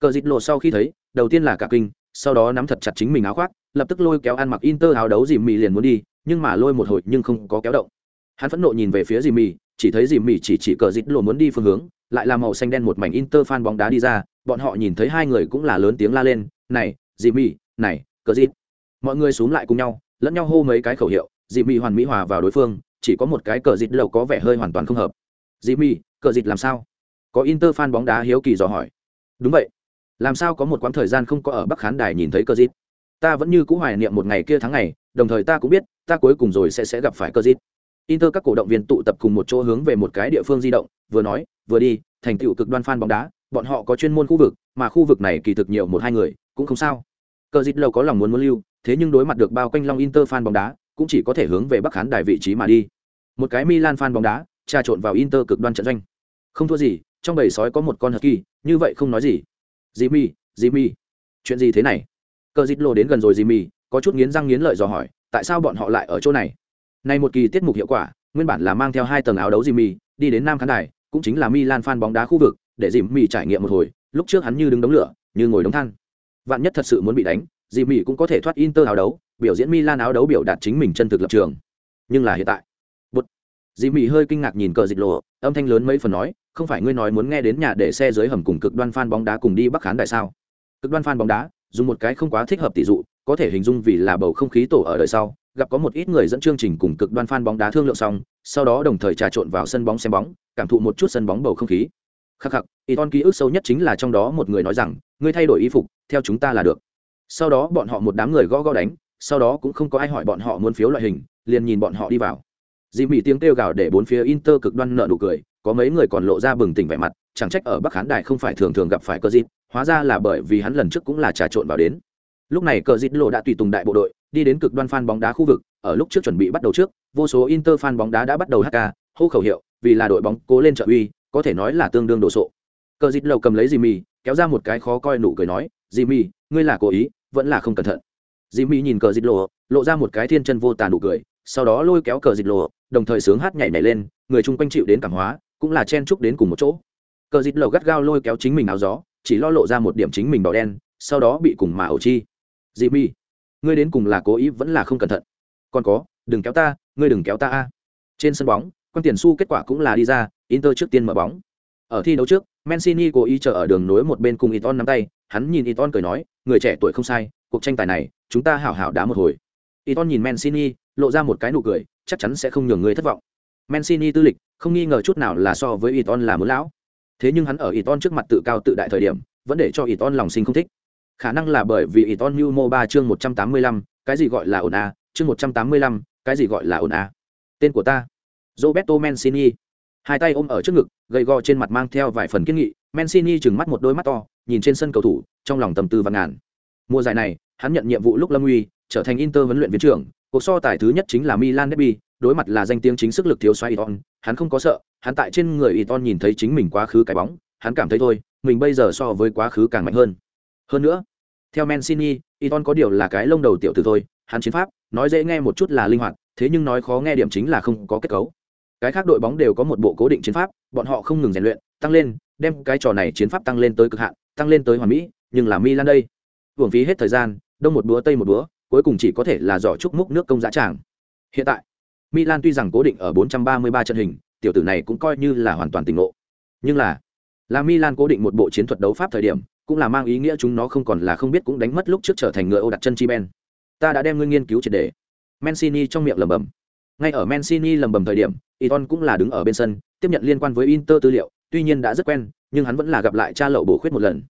cờ dịt lộ sau khi thấy, đầu tiên là cả kinh, sau đó nắm thật chặt chính mình áo khoác, lập tức lôi kéo ăn mặc inter áo đấu dìm mì liền muốn đi, nhưng mà lôi một hồi nhưng không có kéo động. Hắn phẫn nộ nhìn về phía dìm mì, chỉ thấy dìm mì chỉ chỉ cờ dịt lộ muốn đi phương hướng, lại là màu xanh đen một mảnh inter fan bóng đá đi ra, bọn họ nhìn thấy hai người cũng là lớn tiếng la lên, này dìm mì, này, cờ dịt mọi người xúm lại cùng nhau, lẫn nhau hô mấy cái khẩu hiệu dìm mì hoàn mỹ hòa vào đối phương, chỉ có một cái cờ dịt đầu có vẻ hơi hoàn toàn không hợp. Dìm mì, cờ dịt làm sao? Có inter fan bóng đá hiếu kỳ dò hỏi. Đúng vậy làm sao có một quãng thời gian không có ở bắc khán đài nhìn thấy cơ dít? Ta vẫn như cũ hoài niệm một ngày kia tháng ngày đồng thời ta cũng biết, ta cuối cùng rồi sẽ sẽ gặp phải cơ dít. Inter các cổ động viên tụ tập cùng một chỗ hướng về một cái địa phương di động, vừa nói, vừa đi, thành tựu cực đoan fan bóng đá, bọn họ có chuyên môn khu vực, mà khu vực này kỳ thực nhiều một hai người, cũng không sao. Cơ dít lâu có lòng muốn muốn lưu, thế nhưng đối mặt được bao quanh long inter fan bóng đá, cũng chỉ có thể hướng về bắc khán đài vị trí mà đi. Một cái milan fan bóng đá, trà trộn vào inter cực đoan trận doanh. Không thua gì, trong bầy sói có một con hờ kỳ như vậy không nói gì dì mi dì mi chuyện gì thế này? Cờ Dịch Lộ đến gần rồi dì mi có chút nghiến răng nghiến lợi dò hỏi, tại sao bọn họ lại ở chỗ này? Này một kỳ tiết mục hiệu quả, nguyên bản là mang theo hai tầng áo đấu dì mi đi đến nam khán đài, cũng chính là milan fan bóng đá khu vực, để dì mi trải nghiệm một hồi, lúc trước hắn như đứng đống lửa, như ngồi đống than. Vạn nhất thật sự muốn bị đánh dì mi cũng có thể thoát inter áo đấu, biểu diễn milan áo đấu biểu đạt chính mình chân thực lập trường. Nhưng là hiện tại, Bụt. dì mi hơi kinh ngạc nhìn cờ dịch lộ, âm thanh lớn mấy phần nói không phải ngươi nói muốn nghe đến nhà để xe dưới hầm cùng cực đoan fan bóng đá cùng đi bắc khán đại sao? Cực đoan fan bóng đá, dùng một cái không quá thích hợp tỷ dụ, có thể hình dung vì là bầu không khí tổ ở đời sau, gặp có một ít người dẫn chương trình cùng cực đoan fan bóng đá thương lượng xong, sau đó đồng thời trà trộn vào sân bóng xem bóng, cảm thụ một chút sân bóng bầu không khí. Khắc khắc y ton ký ức sâu nhất chính là trong đó một người nói rằng, ngươi thay đổi y phục, theo chúng ta là được. Sau đó bọn họ một đám người gõ gõ đánh, sau đó cũng không có ai hỏi bọn họ muốn phiếu loại hình, liền nhìn bọn họ đi vào. Dì mỹ tiếng kêu gào để bốn phía inter cực đoan nợ nụ cười có mấy người còn lộ ra bừng tỉnh vẻ mặt, chẳng trách ở bắc khán đài không phải thường thường gặp phải cơ dịp hóa ra là bởi vì hắn lần trước cũng là trà trộn vào đến. Lúc này cờ dịp lộ đã tùy tùng đại bộ đội, đi đến cực đoan fan bóng đá khu vực, ở lúc trước chuẩn bị bắt đầu trước, vô số inter fan bóng đá đã bắt đầu hk hô khẩu hiệu, vì là đội bóng cố lên trợ uy, có thể nói là tương đương đồ sộ. Cờ dịp lầu cầm lấy dì mì kéo ra một cái khó coi nụ cười nói dì mì ngươi là cố ý, vẫn là không cẩn thận. Dì mì nhìn cờ dịp lộ lộ ra một cái thiên chân vô tàn nụ cười, sau đó lôi kéo cờ dịp lộ, đồng thời sướng hát nhảy nhảy lên, người chung quanh chịu đến cảm hóa cũng là chen chúc đến cùng một chỗ. Cờ dịt lầu gắt gao lôi kéo chính mình áo gió, chỉ lo lộ ra một điểm chính mình đỏ đen, sau đó bị cùng mà ẩu chi. Dị mi, ngươi đến cùng là cố ý vẫn là không cẩn thận. Còn có, đừng kéo ta, ngươi đừng kéo ta a. Trên sân bóng, quan tiền su kết quả cũng là đi ra, inter trước tiên mở bóng. Ở thi đấu trước mancini cố ý chờ ở đường nối một bên cùng iton nắm tay, hắn nhìn iton cười nói, người trẻ tuổi không sai, cuộc tranh tài này, chúng ta hảo hảo đá một hồi. Iton nhìn mancini lộ ra một cái nụ cười, chắc chắn sẽ không nhường người thất vọng. Mancini tư lịch, không nghi ngờ chút nào là so với Iton là muốn lão. Thế nhưng hắn ở Iton trước mặt tự cao tự đại thời điểm, vẫn để cho Iton lòng sinh không thích. Khả năng là bởi vì Iton New Mo 3 chương 185, cái gì gọi là ổn a, chương 185, cái gì gọi là ổn a. Tên của ta, Roberto Mancini. Hai tay ôm ở trước ngực, gầy gò trên mặt mang theo vài phần kiên nghị, Mancini trừng mắt một đôi mắt to, nhìn trên sân cầu thủ, trong lòng tầm tư và ngàn. Mùa giải này, hắn nhận nhiệm vụ lúc lâm Uy, trở thành Inter huấn luyện viên trưởng, cuộc so tài thứ nhất chính là Milan derby, đối mặt là danh tiếng chính sức lực thiếu xoay Iton, hắn không có sợ, hắn tại trên người Iton nhìn thấy chính mình quá khứ cái bóng, hắn cảm thấy thôi, mình bây giờ so với quá khứ càng mạnh hơn. Hơn nữa, theo Mancini, Iton có điều là cái lông đầu tiểu tử thôi, hắn chiến pháp, nói dễ nghe một chút là linh hoạt, thế nhưng nói khó nghe điểm chính là không có kết cấu. Cái khác đội bóng đều có một bộ cố định chiến pháp, bọn họ không ngừng rèn luyện, tăng lên, đem cái trò này chiến pháp tăng lên tới cực hạn, tăng lên tới hoàn mỹ, nhưng là Milan đây, uổng phí hết thời gian, đông một búa tây một búa, cuối cùng chỉ có thể là giỏ chúc múc nước công giá tràng. Hiện tại, Milan tuy rằng cố định ở 433 trận hình, tiểu tử này cũng coi như là hoàn toàn tỉnh ngộ. Nhưng là, là Milan cố định một bộ chiến thuật đấu pháp thời điểm, cũng là mang ý nghĩa chúng nó không còn là không biết cũng đánh mất lúc trước trở thành người ô đặt chân chi ben. Ta đã đem ngươi nghiên cứu triệt để. Mancini trong miệng lẩm bẩm. Ngay ở Mancini lẩm bẩm thời điểm, Iton cũng là đứng ở bên sân, tiếp nhận liên quan với Inter tư liệu, tuy nhiên đã rất quen, nhưng hắn vẫn là gặp lại cha lậu bổ khuyết một lần.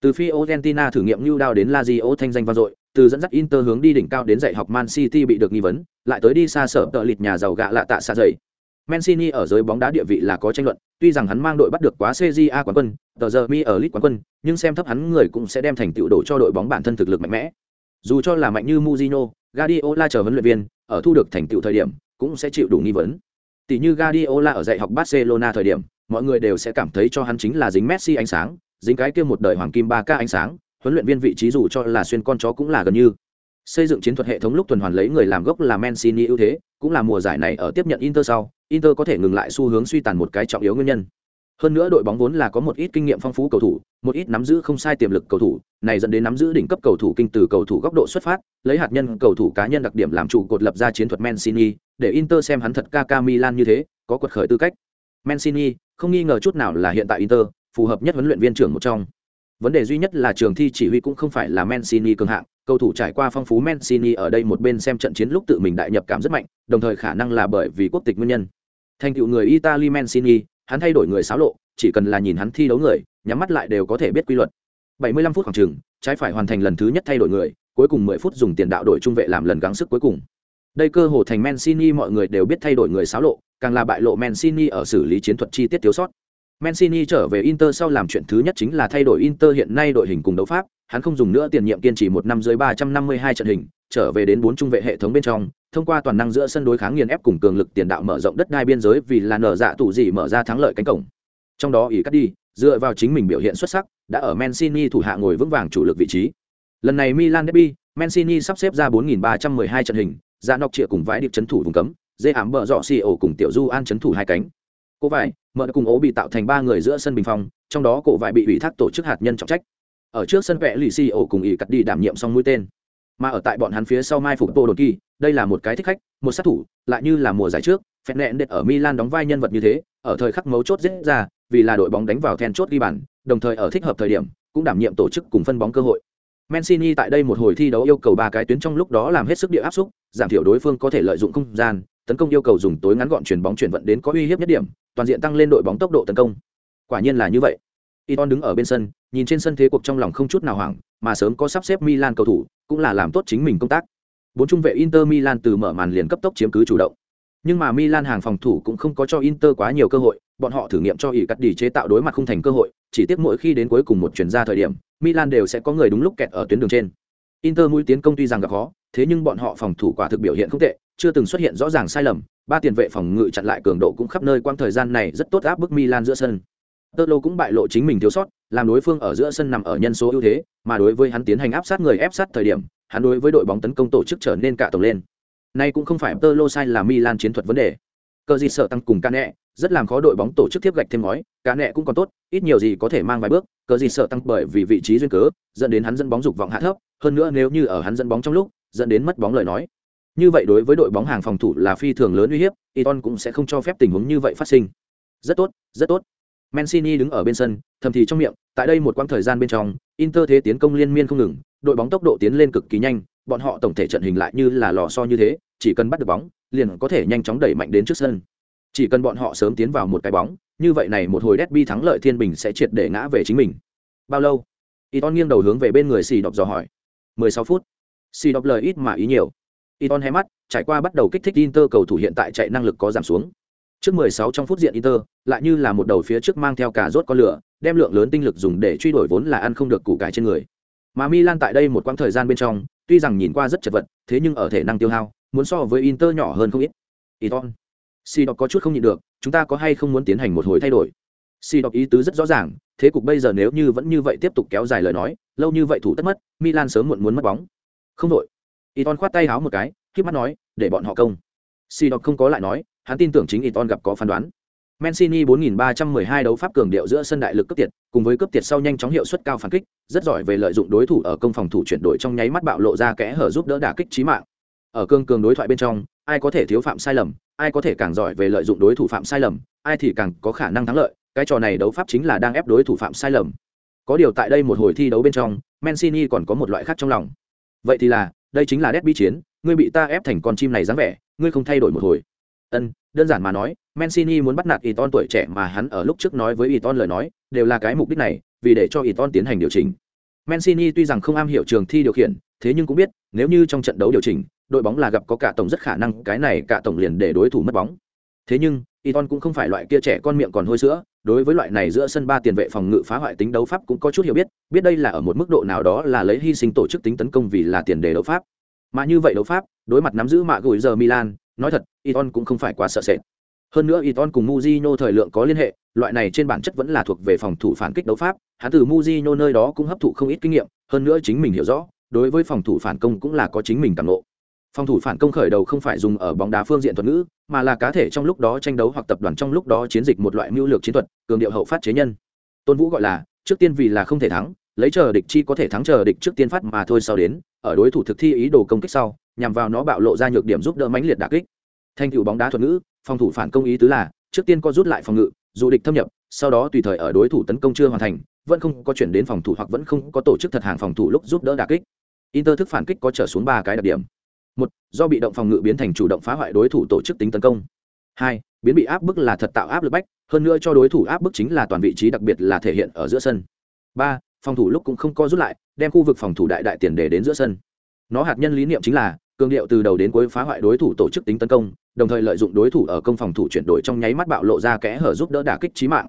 Từ phi Argentina thử nghiệm lưu đao đến Lazio thanh danh vang dội, từ dẫn dắt Inter hướng đi đỉnh cao đến dạy học Man City bị được nghi vấn, lại tới đi xa sở tợ lịt nhà giàu gạ lạ tạ xa dậy. Mancini ở giới bóng đá địa vị là có tranh luận, tuy rằng hắn mang đội bắt được quá CJA quán quân, tờ giờ mi ở League quán quân, nhưng xem thấp hắn người cũng sẽ đem thành tựu đổ cho đội bóng bản thân thực lực mạnh mẽ. Dù cho là mạnh như Mourinho, Guardiola chờ huấn luyện viên, ở thu được thành tựu thời điểm, cũng sẽ chịu đủ nghi vấn. Tỷ như Guardiola ở dạy học Barcelona thời điểm, mọi người đều sẽ cảm thấy cho hắn chính là dính Messi ánh sáng, dính cái kia một đời hoàng kim 3K ánh sáng, huấn luyện viên vị trí dù cho là xuyên con chó cũng là gần như xây dựng chiến thuật hệ thống lúc tuần hoàn lấy người làm gốc là Mancini ưu thế cũng là mùa giải này ở tiếp nhận Inter sau Inter có thể ngừng lại xu hướng suy tàn một cái trọng yếu nguyên nhân. Hơn nữa đội bóng vốn là có một ít kinh nghiệm phong phú cầu thủ, một ít nắm giữ không sai tiềm lực cầu thủ, này dẫn đến nắm giữ đỉnh cấp cầu thủ kinh từ cầu thủ góc độ xuất phát, lấy hạt nhân cầu thủ cá nhân đặc điểm làm trụ cột lập ra chiến thuật Mancini, để Inter xem hắn thật Kaka Milan như thế, có quật khởi tư cách. Mancini, không nghi ngờ chút nào là hiện tại Inter, phù hợp nhất huấn luyện viên trưởng một trong. Vấn đề duy nhất là trường thi chỉ huy cũng không phải là Mancini cường hạng, cầu thủ trải qua phong phú Mancini ở đây một bên xem trận chiến lúc tự mình đại nhập cảm rất mạnh, đồng thời khả năng là bởi vì quốc tịch nguyên nhân. Thành tựu người Italy Mancini, hắn thay đổi người xáo lộ, chỉ cần là nhìn hắn thi đấu người, nhắm mắt lại đều có thể biết quy luật. 75 phút khoảng chừng, trái phải hoàn thành lần thứ nhất thay đổi người, cuối cùng 10 phút dùng tiền đạo đổi trung vệ làm lần gắng sức cuối cùng. Đây cơ hồ thành Mancini mọi người đều biết thay đổi người xáo lộ, càng là bại lộ Mancini ở xử lý chiến thuật chi tiết thiếu sót. Mancini trở về Inter sau làm chuyện thứ nhất chính là thay đổi Inter hiện nay đội hình cùng đấu pháp, hắn không dùng nữa tiền nhiệm kiên trì một năm dưới 352 trận hình, trở về đến bốn trung vệ hệ thống bên trong, thông qua toàn năng giữa sân đối kháng nghiền ép cùng cường lực tiền đạo mở rộng đất đai biên giới vì là nở dạ tủ gì mở ra thắng lợi cánh cổng. Trong đó ý cắt đi, dựa vào chính mình biểu hiện xuất sắc, đã ở Mancini thủ hạ ngồi vững vàng chủ lực vị trí. Lần này Milan derby, Mancini sắp xếp ra 4312 trận hình, ra nọc trịa cùng vãi điệp chấn thủ vùng cấm, dê ám bờ dọ xì ổ cùng tiểu du an chấn thủ hai cánh. Cô vải, mở cùng ố bị tạo thành ba người giữa sân bình phong, trong đó cổ vải bị ủy thác tổ chức hạt nhân trọng trách. Ở trước sân vẽ lì xì ổ cùng ý cắt đi đảm nhiệm xong mũi tên mà ở tại bọn hắn phía sau mai phục bộ đột kỳ đây là một cái thích khách một sát thủ lại như là mùa giải trước phẹn nẹn đệt ở milan đóng vai nhân vật như thế ở thời khắc mấu chốt dễ ra vì là đội bóng đánh vào then chốt ghi bàn đồng thời ở thích hợp thời điểm cũng đảm nhiệm tổ chức cùng phân bóng cơ hội Mancini tại đây một hồi thi đấu yêu cầu ba cái tuyến trong lúc đó làm hết sức địa áp xúc, giảm thiểu đối phương có thể lợi dụng không gian, tấn công yêu cầu dùng tối ngắn gọn chuyển bóng chuyển vận đến có uy hiếp nhất điểm, toàn diện tăng lên đội bóng tốc độ tấn công. Quả nhiên là như vậy. Iton đứng ở bên sân, nhìn trên sân thế cuộc trong lòng không chút nào hoảng, mà sớm có sắp xếp Milan cầu thủ, cũng là làm tốt chính mình công tác. Bốn trung vệ Inter Milan từ mở màn liền cấp tốc chiếm cứ chủ động. Nhưng mà Milan hàng phòng thủ cũng không có cho Inter quá nhiều cơ hội, bọn họ thử nghiệm cho ỷ cắt đi chế tạo đối mặt không thành cơ hội, chỉ tiếc mỗi khi đến cuối cùng một chuyển ra thời điểm, Milan đều sẽ có người đúng lúc kẹt ở tuyến đường trên. Inter mũi tiến công tuy rằng gặp khó, thế nhưng bọn họ phòng thủ quả thực biểu hiện không tệ, chưa từng xuất hiện rõ ràng sai lầm, ba tiền vệ phòng ngự chặn lại cường độ cũng khắp nơi quang thời gian này rất tốt áp bức Milan giữa sân. Tolo cũng bại lộ chính mình thiếu sót, làm đối phương ở giữa sân nằm ở nhân số ưu thế, mà đối với hắn tiến hành áp sát người ép sát thời điểm, hắn đối với đội bóng tấn công tổ chức trở nên cả tổng lên. Nay cũng không phải Tolo sai là Milan chiến thuật vấn đề. Cờ gì sợ tăng cùng Cane, rất làm khó đội bóng tổ chức tiếp gạch thêm ngói, Cane cũng còn tốt, ít nhiều gì có thể mang vài bước, cờ gì sợ tăng bởi vì vị trí duyên cớ, dẫn đến hắn dẫn bóng dục vọng hạ thấp, hơn nữa nếu như ở hắn dẫn bóng trong lúc, dẫn đến mất bóng lời nói. Như vậy đối với đội bóng hàng phòng thủ là phi thường lớn uy hiếp, Iton cũng sẽ không cho phép tình huống như vậy phát sinh. Rất tốt, rất tốt. Mancini đứng ở bên sân, thầm thì trong miệng, tại đây một quãng thời gian bên trong, Inter thế tiến công liên miên không ngừng, đội bóng tốc độ tiến lên cực kỳ nhanh, bọn họ tổng thể trận hình lại như là lò xo như thế, chỉ cần bắt được bóng, liền có thể nhanh chóng đẩy mạnh đến trước sân. Chỉ cần bọn họ sớm tiến vào một cái bóng, như vậy này một hồi derby thắng lợi Thiên Bình sẽ triệt để ngã về chính mình. Bao lâu? Iton nghiêng đầu hướng về bên người Xì Đọc dò hỏi. 16 phút. Xì Đọc lời ít mà ý nhiều. Iton hé mắt, trải qua bắt đầu kích thích Inter cầu thủ hiện tại chạy năng lực có giảm xuống. Trước 16 trong phút diện Inter, lại như là một đầu phía trước mang theo cả rốt con lửa, đem lượng lớn tinh lực dùng để truy đuổi vốn là ăn không được củ cải trên người. Mà Milan tại đây một quãng thời gian bên trong, tuy rằng nhìn qua rất chật vật, thế nhưng ở thể năng tiêu hao, muốn so với Inter nhỏ hơn không ít. Iton, Sidok có chút không nhịn được, chúng ta có hay không muốn tiến hành một hồi thay đổi? Sidok ý tứ rất rõ ràng, thế cục bây giờ nếu như vẫn như vậy tiếp tục kéo dài lời nói, lâu như vậy thủ tất mất, Milan sớm muộn muốn mất bóng. Không đội. Iton khoát tay háo một cái, khép mắt nói, để bọn họ công. Sidok không có lại nói, hắn tin tưởng chính Iton gặp có phán đoán. Mancini 4312 đấu pháp cường điệu giữa sân đại lực cấp tiệt, cùng với cấp tiệt sau nhanh chóng hiệu suất cao phản kích, rất giỏi về lợi dụng đối thủ ở công phòng thủ chuyển đổi trong nháy mắt bạo lộ ra kẽ hở giúp đỡ đả kích chí mạng. Ở cương cường đối thoại bên trong, ai có thể thiếu phạm sai lầm, ai có thể càng giỏi về lợi dụng đối thủ phạm sai lầm, ai thì càng có khả năng thắng lợi, cái trò này đấu pháp chính là đang ép đối thủ phạm sai lầm. Có điều tại đây một hồi thi đấu bên trong, Mancini còn có một loại khác trong lòng. Vậy thì là, đây chính là đét bi chiến, ngươi bị ta ép thành con chim này dáng vẻ, ngươi không thay đổi một hồi. Ân, đơn giản mà nói, Mancini muốn bắt nạt Iton tuổi trẻ mà hắn ở lúc trước nói với Iton lời nói, đều là cái mục đích này, vì để cho Iton tiến hành điều chỉnh. Mancini tuy rằng không am hiểu trường thi điều khiển, thế nhưng cũng biết, nếu như trong trận đấu điều chỉnh, đội bóng là gặp có cả tổng rất khả năng cái này cả tổng liền để đối thủ mất bóng. Thế nhưng, Iton cũng không phải loại kia trẻ con miệng còn hôi sữa, đối với loại này giữa sân ba tiền vệ phòng ngự phá hoại tính đấu pháp cũng có chút hiểu biết, biết đây là ở một mức độ nào đó là lấy hy sinh tổ chức tính tấn công vì là tiền đề đấu pháp. Mà như vậy đấu pháp, đối mặt nắm giữ mạ gửi giờ Milan, nói thật, Iton cũng không phải quá sợ sệt. Hơn nữa Iton cùng muzino thời lượng có liên hệ, loại này trên bản chất vẫn là thuộc về phòng thủ phản kích đấu pháp, hắn từ muzino nơi đó cũng hấp thụ không ít kinh nghiệm, hơn nữa chính mình hiểu rõ, đối với phòng thủ phản công cũng là có chính mình cảm ngộ phòng thủ phản công khởi đầu không phải dùng ở bóng đá phương diện thuật ngữ, mà là cá thể trong lúc đó tranh đấu hoặc tập đoàn trong lúc đó chiến dịch một loại mưu lược chiến thuật, cường điệu hậu phát chế nhân. Tôn vũ gọi là, trước tiên vì là không thể thắng, lấy chờ địch chi có thể thắng chờ địch trước tiên phát mà thôi sau đến, ở đối thủ thực thi ý đồ công kích sau, nhằm vào nó bạo lộ ra nhược điểm giúp đỡ mãnh liệt đà kích. Thành tựu bóng đá thuật ngữ, phòng thủ phản công ý tứ là, trước tiên có rút lại phòng ngự, dù địch thâm nhập, sau đó tùy thời ở đối thủ tấn công chưa hoàn thành, vẫn không có chuyển đến phòng thủ hoặc vẫn không có tổ chức thật hàng phòng thủ lúc giúp đỡ đà kích. Inter thức phản kích có trở xuống ba cái đặc điểm một, do bị động phòng ngự biến thành chủ động phá hoại đối thủ tổ chức tính tấn công. Hai, biến bị áp bức là thật tạo áp lực bách, hơn nữa cho đối thủ áp bức chính là toàn vị trí đặc biệt là thể hiện ở giữa sân. Ba, phòng thủ lúc cũng không co rút lại, đem khu vực phòng thủ đại đại tiền để đến giữa sân. Nó hạt nhân lý niệm chính là, cường điệu từ đầu đến cuối phá hoại đối thủ tổ chức tính tấn công, đồng thời lợi dụng đối thủ ở công phòng thủ chuyển đổi trong nháy mắt bạo lộ ra kẽ hở giúp đỡ đả kích trí mạng.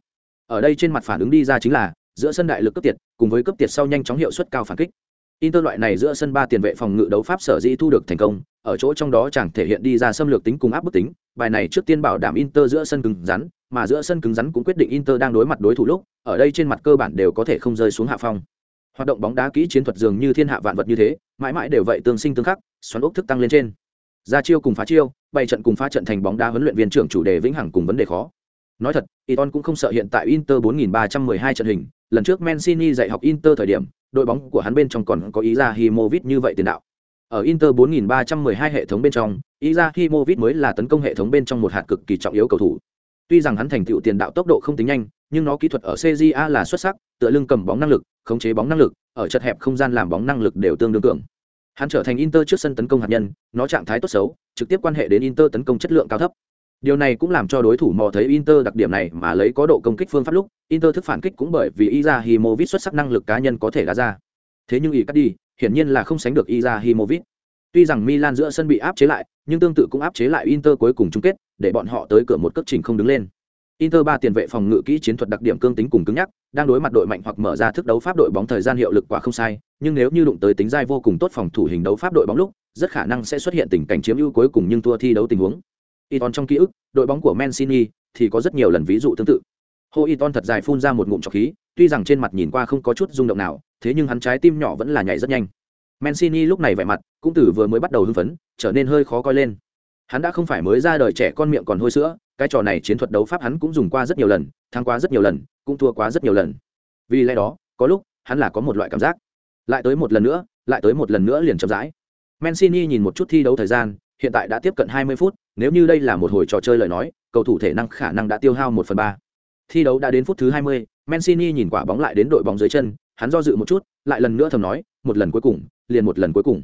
Ở đây trên mặt phản ứng đi ra chính là, giữa sân đại lực cấp tiệt, cùng với cấp tiệt sau nhanh chóng hiệu suất cao phản kích. Inter loại này giữa sân ba tiền vệ phòng ngự đấu pháp sở dĩ thu được thành công, ở chỗ trong đó chẳng thể hiện đi ra xâm lược tính cùng áp bức tính, bài này trước tiên bảo đảm Inter giữa sân cứng rắn, mà giữa sân cứng rắn cũng quyết định Inter đang đối mặt đối thủ lúc, ở đây trên mặt cơ bản đều có thể không rơi xuống hạ phong. Hoạt động bóng đá kỹ chiến thuật dường như thiên hạ vạn vật như thế, mãi mãi đều vậy tương sinh tương khắc, xoắn ốc thức tăng lên trên. Ra chiêu cùng phá chiêu, bày trận cùng phá trận thành bóng đá huấn luyện viên trưởng chủ đề vĩnh hằng cùng vấn đề khó. Nói thật, Iton cũng không sợ hiện tại Inter 4312 trận hình, lần trước Mancini dạy học Inter thời điểm, đội bóng của hắn bên trong còn có ý ra Himovic như vậy tiền đạo. Ở Inter 4312 hệ thống bên trong, Izahimovic mới là tấn công hệ thống bên trong một hạt cực kỳ trọng yếu cầu thủ. Tuy rằng hắn thành tựu tiền đạo tốc độ không tính nhanh, nhưng nó kỹ thuật ở CJA là xuất sắc, tựa lưng cầm bóng năng lực, khống chế bóng năng lực, ở chật hẹp không gian làm bóng năng lực đều tương đương cường. Hắn trở thành Inter trước sân tấn công hạt nhân, nó trạng thái tốt xấu, trực tiếp quan hệ đến Inter tấn công chất lượng cao thấp. Điều này cũng làm cho đối thủ mò thấy Inter đặc điểm này mà lấy có độ công kích phương pháp lúc, Inter thức phản kích cũng bởi vì Izahimovic xuất sắc năng lực cá nhân có thể đá ra. Thế nhưng Icardi, hiển nhiên là không sánh được Izahimovic. Tuy rằng Milan giữa sân bị áp chế lại, nhưng tương tự cũng áp chế lại Inter cuối cùng chung kết, để bọn họ tới cửa một cước trình không đứng lên. Inter ba tiền vệ phòng ngự kỹ chiến thuật đặc điểm cương tính cùng cứng nhắc, đang đối mặt đội mạnh hoặc mở ra thức đấu pháp đội bóng thời gian hiệu lực quả không sai, nhưng nếu như đụng tới tính dai vô cùng tốt phòng thủ hình đấu pháp đội bóng lúc, rất khả năng sẽ xuất hiện tình cảnh chiếm ưu cuối cùng nhưng thua thi đấu tình huống. Iton trong ký ức, đội bóng của Mancini thì có rất nhiều lần ví dụ tương tự hô y ton thật dài phun ra một ngụm trọc khí, tuy rằng trên mặt nhìn qua không có chút rung động nào, thế nhưng hắn trái tim nhỏ vẫn là nhảy rất nhanh. Mancini lúc này vẻ mặt cũng từ vừa mới bắt đầu hưng phấn, trở nên hơi khó coi lên. Hắn đã không phải mới ra đời trẻ con miệng còn hôi sữa, cái trò này chiến thuật đấu pháp hắn cũng dùng qua rất nhiều lần, thắng qua rất nhiều lần, cũng thua quá rất nhiều lần. Vì lẽ đó, có lúc hắn là có một loại cảm giác, lại tới một lần nữa, lại tới một lần nữa liền chậm rãi. Mancini nhìn một chút thi đấu thời gian, hiện tại đã tiếp cận 20 phút, nếu như đây là một hồi trò chơi lời nói, cầu thủ thể năng khả năng đã tiêu hao một phần ba. Thi đấu đã đến phút thứ 20, Mancini nhìn quả bóng lại đến đội bóng dưới chân, hắn do dự một chút, lại lần nữa thầm nói, một lần cuối cùng, liền một lần cuối cùng.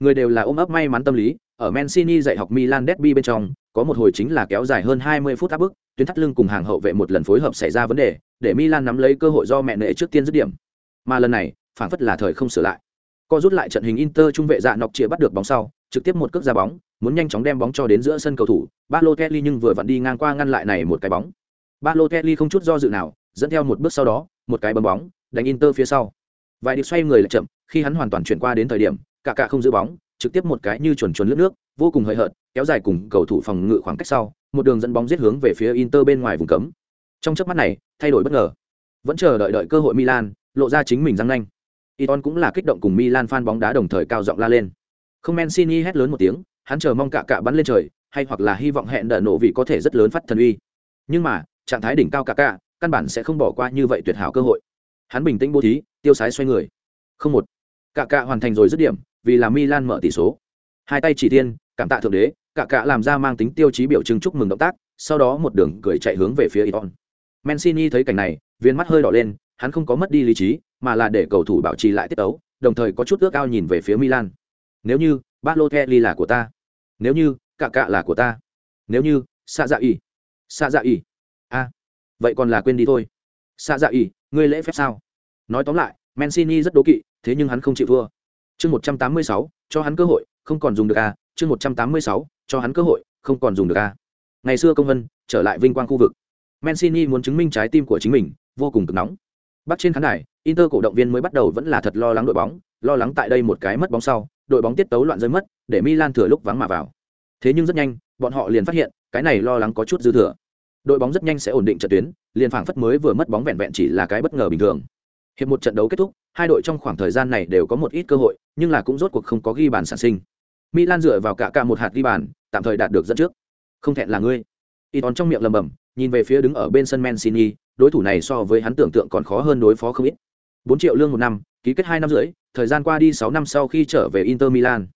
Người đều là ôm ấp may mắn tâm lý, ở Mancini dạy học Milan Derby bên trong, có một hồi chính là kéo dài hơn 20 phút áp bức, tuyến thắt lưng cùng hàng hậu vệ một lần phối hợp xảy ra vấn đề, để Milan nắm lấy cơ hội do mẹ nệ trước tiên dứt điểm. Mà lần này, phản phất là thời không sửa lại. Co rút lại trận hình Inter trung vệ dạ nọc chĩa bắt được bóng sau, trực tiếp một cước ra bóng, muốn nhanh chóng đem bóng cho đến giữa sân cầu thủ, Balotelli nhưng vừa vặn đi ngang qua ngăn lại này một cái bóng. Balotelli không chút do dự nào, dẫn theo một bước sau đó, một cái bấm bóng, đánh Inter phía sau. Vài đi xoay người lại chậm, khi hắn hoàn toàn chuyển qua đến thời điểm, cả cả không giữ bóng, trực tiếp một cái như chuẩn chuẩn lướt nước, vô cùng hơi hợt, kéo dài cùng cầu thủ phòng ngự khoảng cách sau, một đường dẫn bóng giết hướng về phía Inter bên ngoài vùng cấm. Trong chớp mắt này, thay đổi bất ngờ. Vẫn chờ đợi đợi cơ hội Milan, lộ ra chính mình răng nanh. Iton cũng là kích động cùng Milan fan bóng đá đồng thời cao giọng la lên. Không Mancini hét lớn một tiếng, hắn chờ mong cả cả bắn lên trời, hay hoặc là hy vọng hẹn đỡ nổ vị có thể rất lớn phát thần uy. Nhưng mà, trạng thái đỉnh cao cả cả, căn bản sẽ không bỏ qua như vậy tuyệt hảo cơ hội. Hắn bình tĩnh bố thí, tiêu sái xoay người. Không một. Cả cả hoàn thành rồi dứt điểm, vì là Milan mở tỷ số. Hai tay chỉ thiên, cảm tạ thượng đế, cả cả làm ra mang tính tiêu chí biểu trưng chúc mừng động tác, sau đó một đường cười chạy hướng về phía Iton. Mancini thấy cảnh này, viên mắt hơi đỏ lên, hắn không có mất đi lý trí, mà là để cầu thủ bảo trì lại tiết tấu, đồng thời có chút ước ao nhìn về phía Milan. Nếu như Balotelli là của ta, nếu như cả cả là của ta, nếu như Sa Dạ Y, Sa Dạ Y, vậy còn là quên đi thôi. xạ Dạ ỉ, ngươi lễ phép sao? Nói tóm lại, Mancini rất đố kỵ, thế nhưng hắn không chịu thua. Chương 186, cho hắn cơ hội, không còn dùng được a, chương 186, cho hắn cơ hội, không còn dùng được a. Ngày xưa công vân, trở lại vinh quang khu vực. Mancini muốn chứng minh trái tim của chính mình, vô cùng cực nóng. Bắt trên khán đài, Inter cổ động viên mới bắt đầu vẫn là thật lo lắng đội bóng, lo lắng tại đây một cái mất bóng sau, đội bóng tiết tấu loạn rơi mất, để Milan thừa lúc vắng mà vào. Thế nhưng rất nhanh, bọn họ liền phát hiện, cái này lo lắng có chút dư thừa. Đội bóng rất nhanh sẽ ổn định trận tuyến, liền phảng phất mới vừa mất bóng vẹn vẹn chỉ là cái bất ngờ bình thường. Hiệp một trận đấu kết thúc, hai đội trong khoảng thời gian này đều có một ít cơ hội, nhưng là cũng rốt cuộc không có ghi bàn sản sinh. Milan dựa vào cả cả một hạt ghi bàn, tạm thời đạt được dẫn trước. Không thẹn là ngươi. Iton trong miệng lầm bầm, nhìn về phía đứng ở bên sân Mancini, đối thủ này so với hắn tưởng tượng còn khó hơn đối phó không ít. 4 triệu lương một năm, ký kết hai năm rưỡi, thời gian qua đi sáu năm sau khi trở về Inter Milan.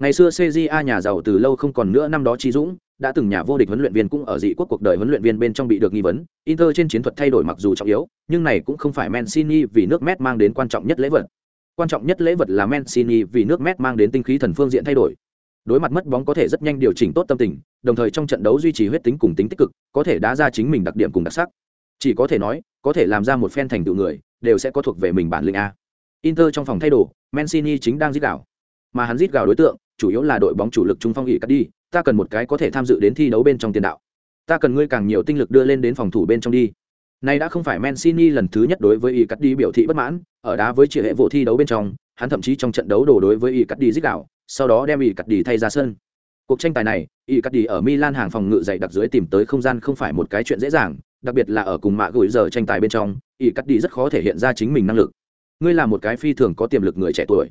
Ngày xưa CJA nhà giàu từ lâu không còn nữa năm đó Chi Dũng, đã từng nhà vô địch huấn luyện viên cũng ở dị quốc cuộc đời huấn luyện viên bên trong bị được nghi vấn. Inter trên chiến thuật thay đổi mặc dù trọng yếu, nhưng này cũng không phải Mancini vì nước Met mang đến quan trọng nhất lễ vật. Quan trọng nhất lễ vật là Mancini vì nước Met mang đến tinh khí thần phương diện thay đổi. Đối mặt mất bóng có thể rất nhanh điều chỉnh tốt tâm tình, đồng thời trong trận đấu duy trì huyết tính cùng tính tích cực, có thể đá ra chính mình đặc điểm cùng đặc sắc. Chỉ có thể nói, có thể làm ra một phen thành tựu người, đều sẽ có thuộc về mình bản lĩnh a. Inter trong phòng thay đồ, Mancini chính đang giết gào. Mà hắn giết gào đối tượng, chủ yếu là đội bóng chủ lực trung phong ỉ cắt đi, ta cần một cái có thể tham dự đến thi đấu bên trong tiền đạo. Ta cần ngươi càng nhiều tinh lực đưa lên đến phòng thủ bên trong đi. Nay đã không phải Mancini lần thứ nhất đối với ỉ cắt đi biểu thị bất mãn, ở đá với chỉ hệ vụ thi đấu bên trong, hắn thậm chí trong trận đấu đổ đối với ỉ cắt đi dích đạo sau đó đem ỉ cắt đi thay ra sân. Cuộc tranh tài này, ỉ cắt đi ở Milan hàng phòng ngự dày đặc dưới tìm tới không gian không phải một cái chuyện dễ dàng, đặc biệt là ở cùng mạ gửi giờ tranh tài bên trong, ỉ cắt đi rất khó thể hiện ra chính mình năng lực ngươi là một cái phi thường có tiềm lực người trẻ tuổi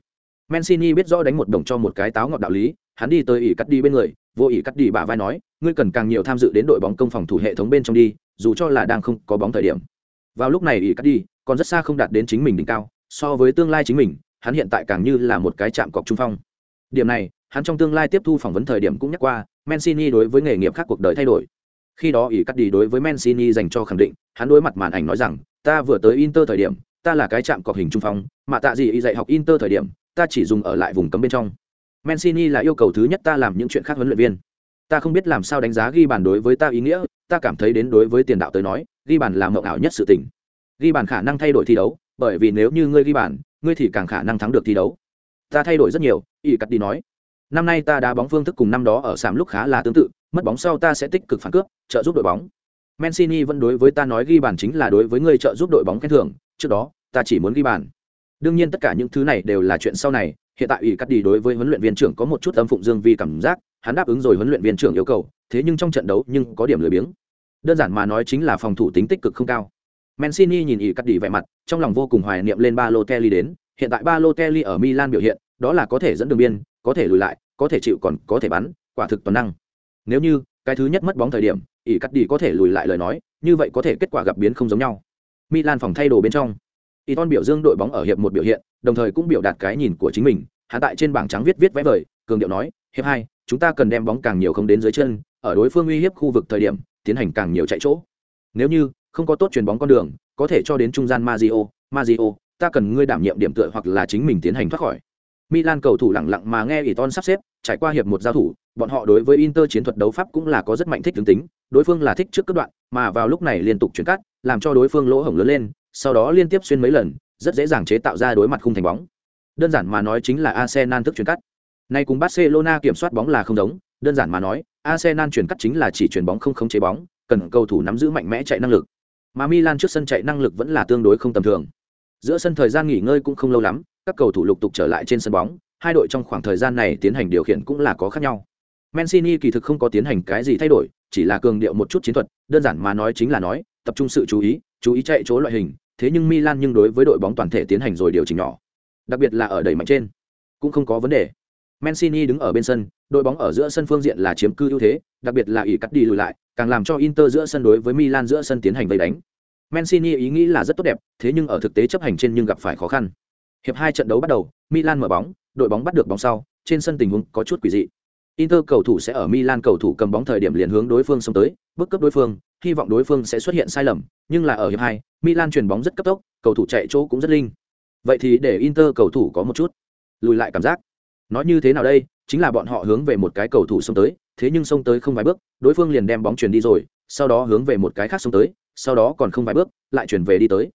Mancini biết rõ đánh một đồng cho một cái táo ngọt đạo lý, hắn đi tới ỷ cắt đi bên người, vô ỷ cắt đi bả vai nói, ngươi cần càng nhiều tham dự đến đội bóng công phòng thủ hệ thống bên trong đi, dù cho là đang không có bóng thời điểm. Vào lúc này ỷ cắt đi, còn rất xa không đạt đến chính mình đỉnh cao, so với tương lai chính mình, hắn hiện tại càng như là một cái chạm cọc trung phong. Điểm này, hắn trong tương lai tiếp thu phỏng vấn thời điểm cũng nhắc qua, Mancini đối với nghề nghiệp khác cuộc đời thay đổi. Khi đó ỷ cắt đi đối với Mancini dành cho khẳng định, hắn đối mặt màn ảnh nói rằng, ta vừa tới Inter thời điểm, ta là cái chạm cọc hình trung phong mà tạ gì y dạy học inter thời điểm ta chỉ dùng ở lại vùng cấm bên trong. Mancini là yêu cầu thứ nhất ta làm những chuyện khác huấn luyện viên. Ta không biết làm sao đánh giá ghi bàn đối với ta ý nghĩa ta cảm thấy đến đối với tiền đạo tới nói ghi bàn là mộng ảo nhất sự tình. Ghi bàn khả năng thay đổi thi đấu bởi vì nếu như ngươi ghi bàn ngươi thì càng khả năng thắng được thi đấu. Ta thay đổi rất nhiều ỷ cắt đi nói. Năm nay ta đá bóng phương thức cùng năm đó ở sàm lúc khá là tương tự mất bóng sau ta sẽ tích cực phản cướp trợ giúp đội bóng. Mancini vẫn đối với ta nói ghi bàn chính là đối với ngươi trợ giúp đội bóng khen thưởng, trước đó, ta chỉ muốn ghi bàn. Đương nhiên tất cả những thứ này đều là chuyện sau này, hiện tại ủy cắt đi đối với huấn luyện viên trưởng có một chút âm phụng dương vi cảm giác, hắn đáp ứng rồi huấn luyện viên trưởng yêu cầu, thế nhưng trong trận đấu nhưng có điểm lười biếng. Đơn giản mà nói chính là phòng thủ tính tích cực không cao. Mancini nhìn ủy cắt đi vẻ mặt, trong lòng vô cùng hoài niệm lên Balotelli đến, hiện tại Balotelli ở Milan biểu hiện, đó là có thể dẫn đường biên, có thể lùi lại, có thể chịu còn có thể bắn, quả thực toàn năng. Nếu như cái thứ nhất mất bóng thời điểm, ỷ cắt đi có thể lùi lại lời nói như vậy có thể kết quả gặp biến không giống nhau milan phòng thay đồ bên trong y ton biểu dương đội bóng ở hiệp một biểu hiện đồng thời cũng biểu đạt cái nhìn của chính mình hạ tại trên bảng trắng viết viết vẽ vời cường điệu nói hiệp hai chúng ta cần đem bóng càng nhiều không đến dưới chân ở đối phương uy hiếp khu vực thời điểm tiến hành càng nhiều chạy chỗ nếu như không có tốt chuyền bóng con đường có thể cho đến trung gian Mazio, Mazio, ta cần ngươi đảm nhiệm điểm tựa hoặc là chính mình tiến hành thoát khỏi. Milan cầu thủ lặng lặng mà nghe Iton sắp xếp, trải qua hiệp một giao thủ, bọn họ đối với Inter chiến thuật đấu pháp cũng là có rất mạnh thích tướng tính, đối phương là thích trước cấp đoạn, mà vào lúc này liên tục chuyển cắt, làm cho đối phương lỗ hổng lớn lên, sau đó liên tiếp xuyên mấy lần, rất dễ dàng chế tạo ra đối mặt khung thành bóng. Đơn giản mà nói chính là Arsenal thức chuyển cắt. Nay cùng Barcelona kiểm soát bóng là không giống, đơn giản mà nói, Arsenal chuyển cắt chính là chỉ chuyển bóng không khống chế bóng, cần cầu thủ nắm giữ mạnh mẽ chạy năng lực. Mà Milan trước sân chạy năng lực vẫn là tương đối không tầm thường. Giữa sân thời gian nghỉ ngơi cũng không lâu lắm, các cầu thủ lục tục trở lại trên sân bóng, hai đội trong khoảng thời gian này tiến hành điều khiển cũng là có khác nhau. Mancini kỳ thực không có tiến hành cái gì thay đổi, chỉ là cường điệu một chút chiến thuật, đơn giản mà nói chính là nói, tập trung sự chú ý, chú ý chạy chỗ loại hình, thế nhưng Milan nhưng đối với đội bóng toàn thể tiến hành rồi điều chỉnh nhỏ. Đặc biệt là ở đẩy mạnh trên, cũng không có vấn đề. Mancini đứng ở bên sân, đội bóng ở giữa sân phương diện là chiếm cư ưu thế, đặc biệt là ỷ cắt đi lùi lại, càng làm cho Inter giữa sân đối với Milan giữa sân tiến hành vây đánh. Mancini ý nghĩ là rất tốt đẹp, thế nhưng ở thực tế chấp hành trên nhưng gặp phải khó khăn. Hiệp hai trận đấu bắt đầu, Milan mở bóng, đội bóng bắt được bóng sau, trên sân tình huống có chút quỷ dị. Inter cầu thủ sẽ ở Milan cầu thủ cầm bóng thời điểm liền hướng đối phương xông tới, bước cấp đối phương, hy vọng đối phương sẽ xuất hiện sai lầm, nhưng là ở hiệp hai, Milan chuyển bóng rất cấp tốc, cầu thủ chạy chỗ cũng rất linh. Vậy thì để Inter cầu thủ có một chút lùi lại cảm giác. Nói như thế nào đây, chính là bọn họ hướng về một cái cầu thủ xông tới, thế nhưng xông tới không vài bước, đối phương liền đem bóng chuyển đi rồi, sau đó hướng về một cái khác xông tới, sau đó còn không vài bước, lại chuyển về đi tới.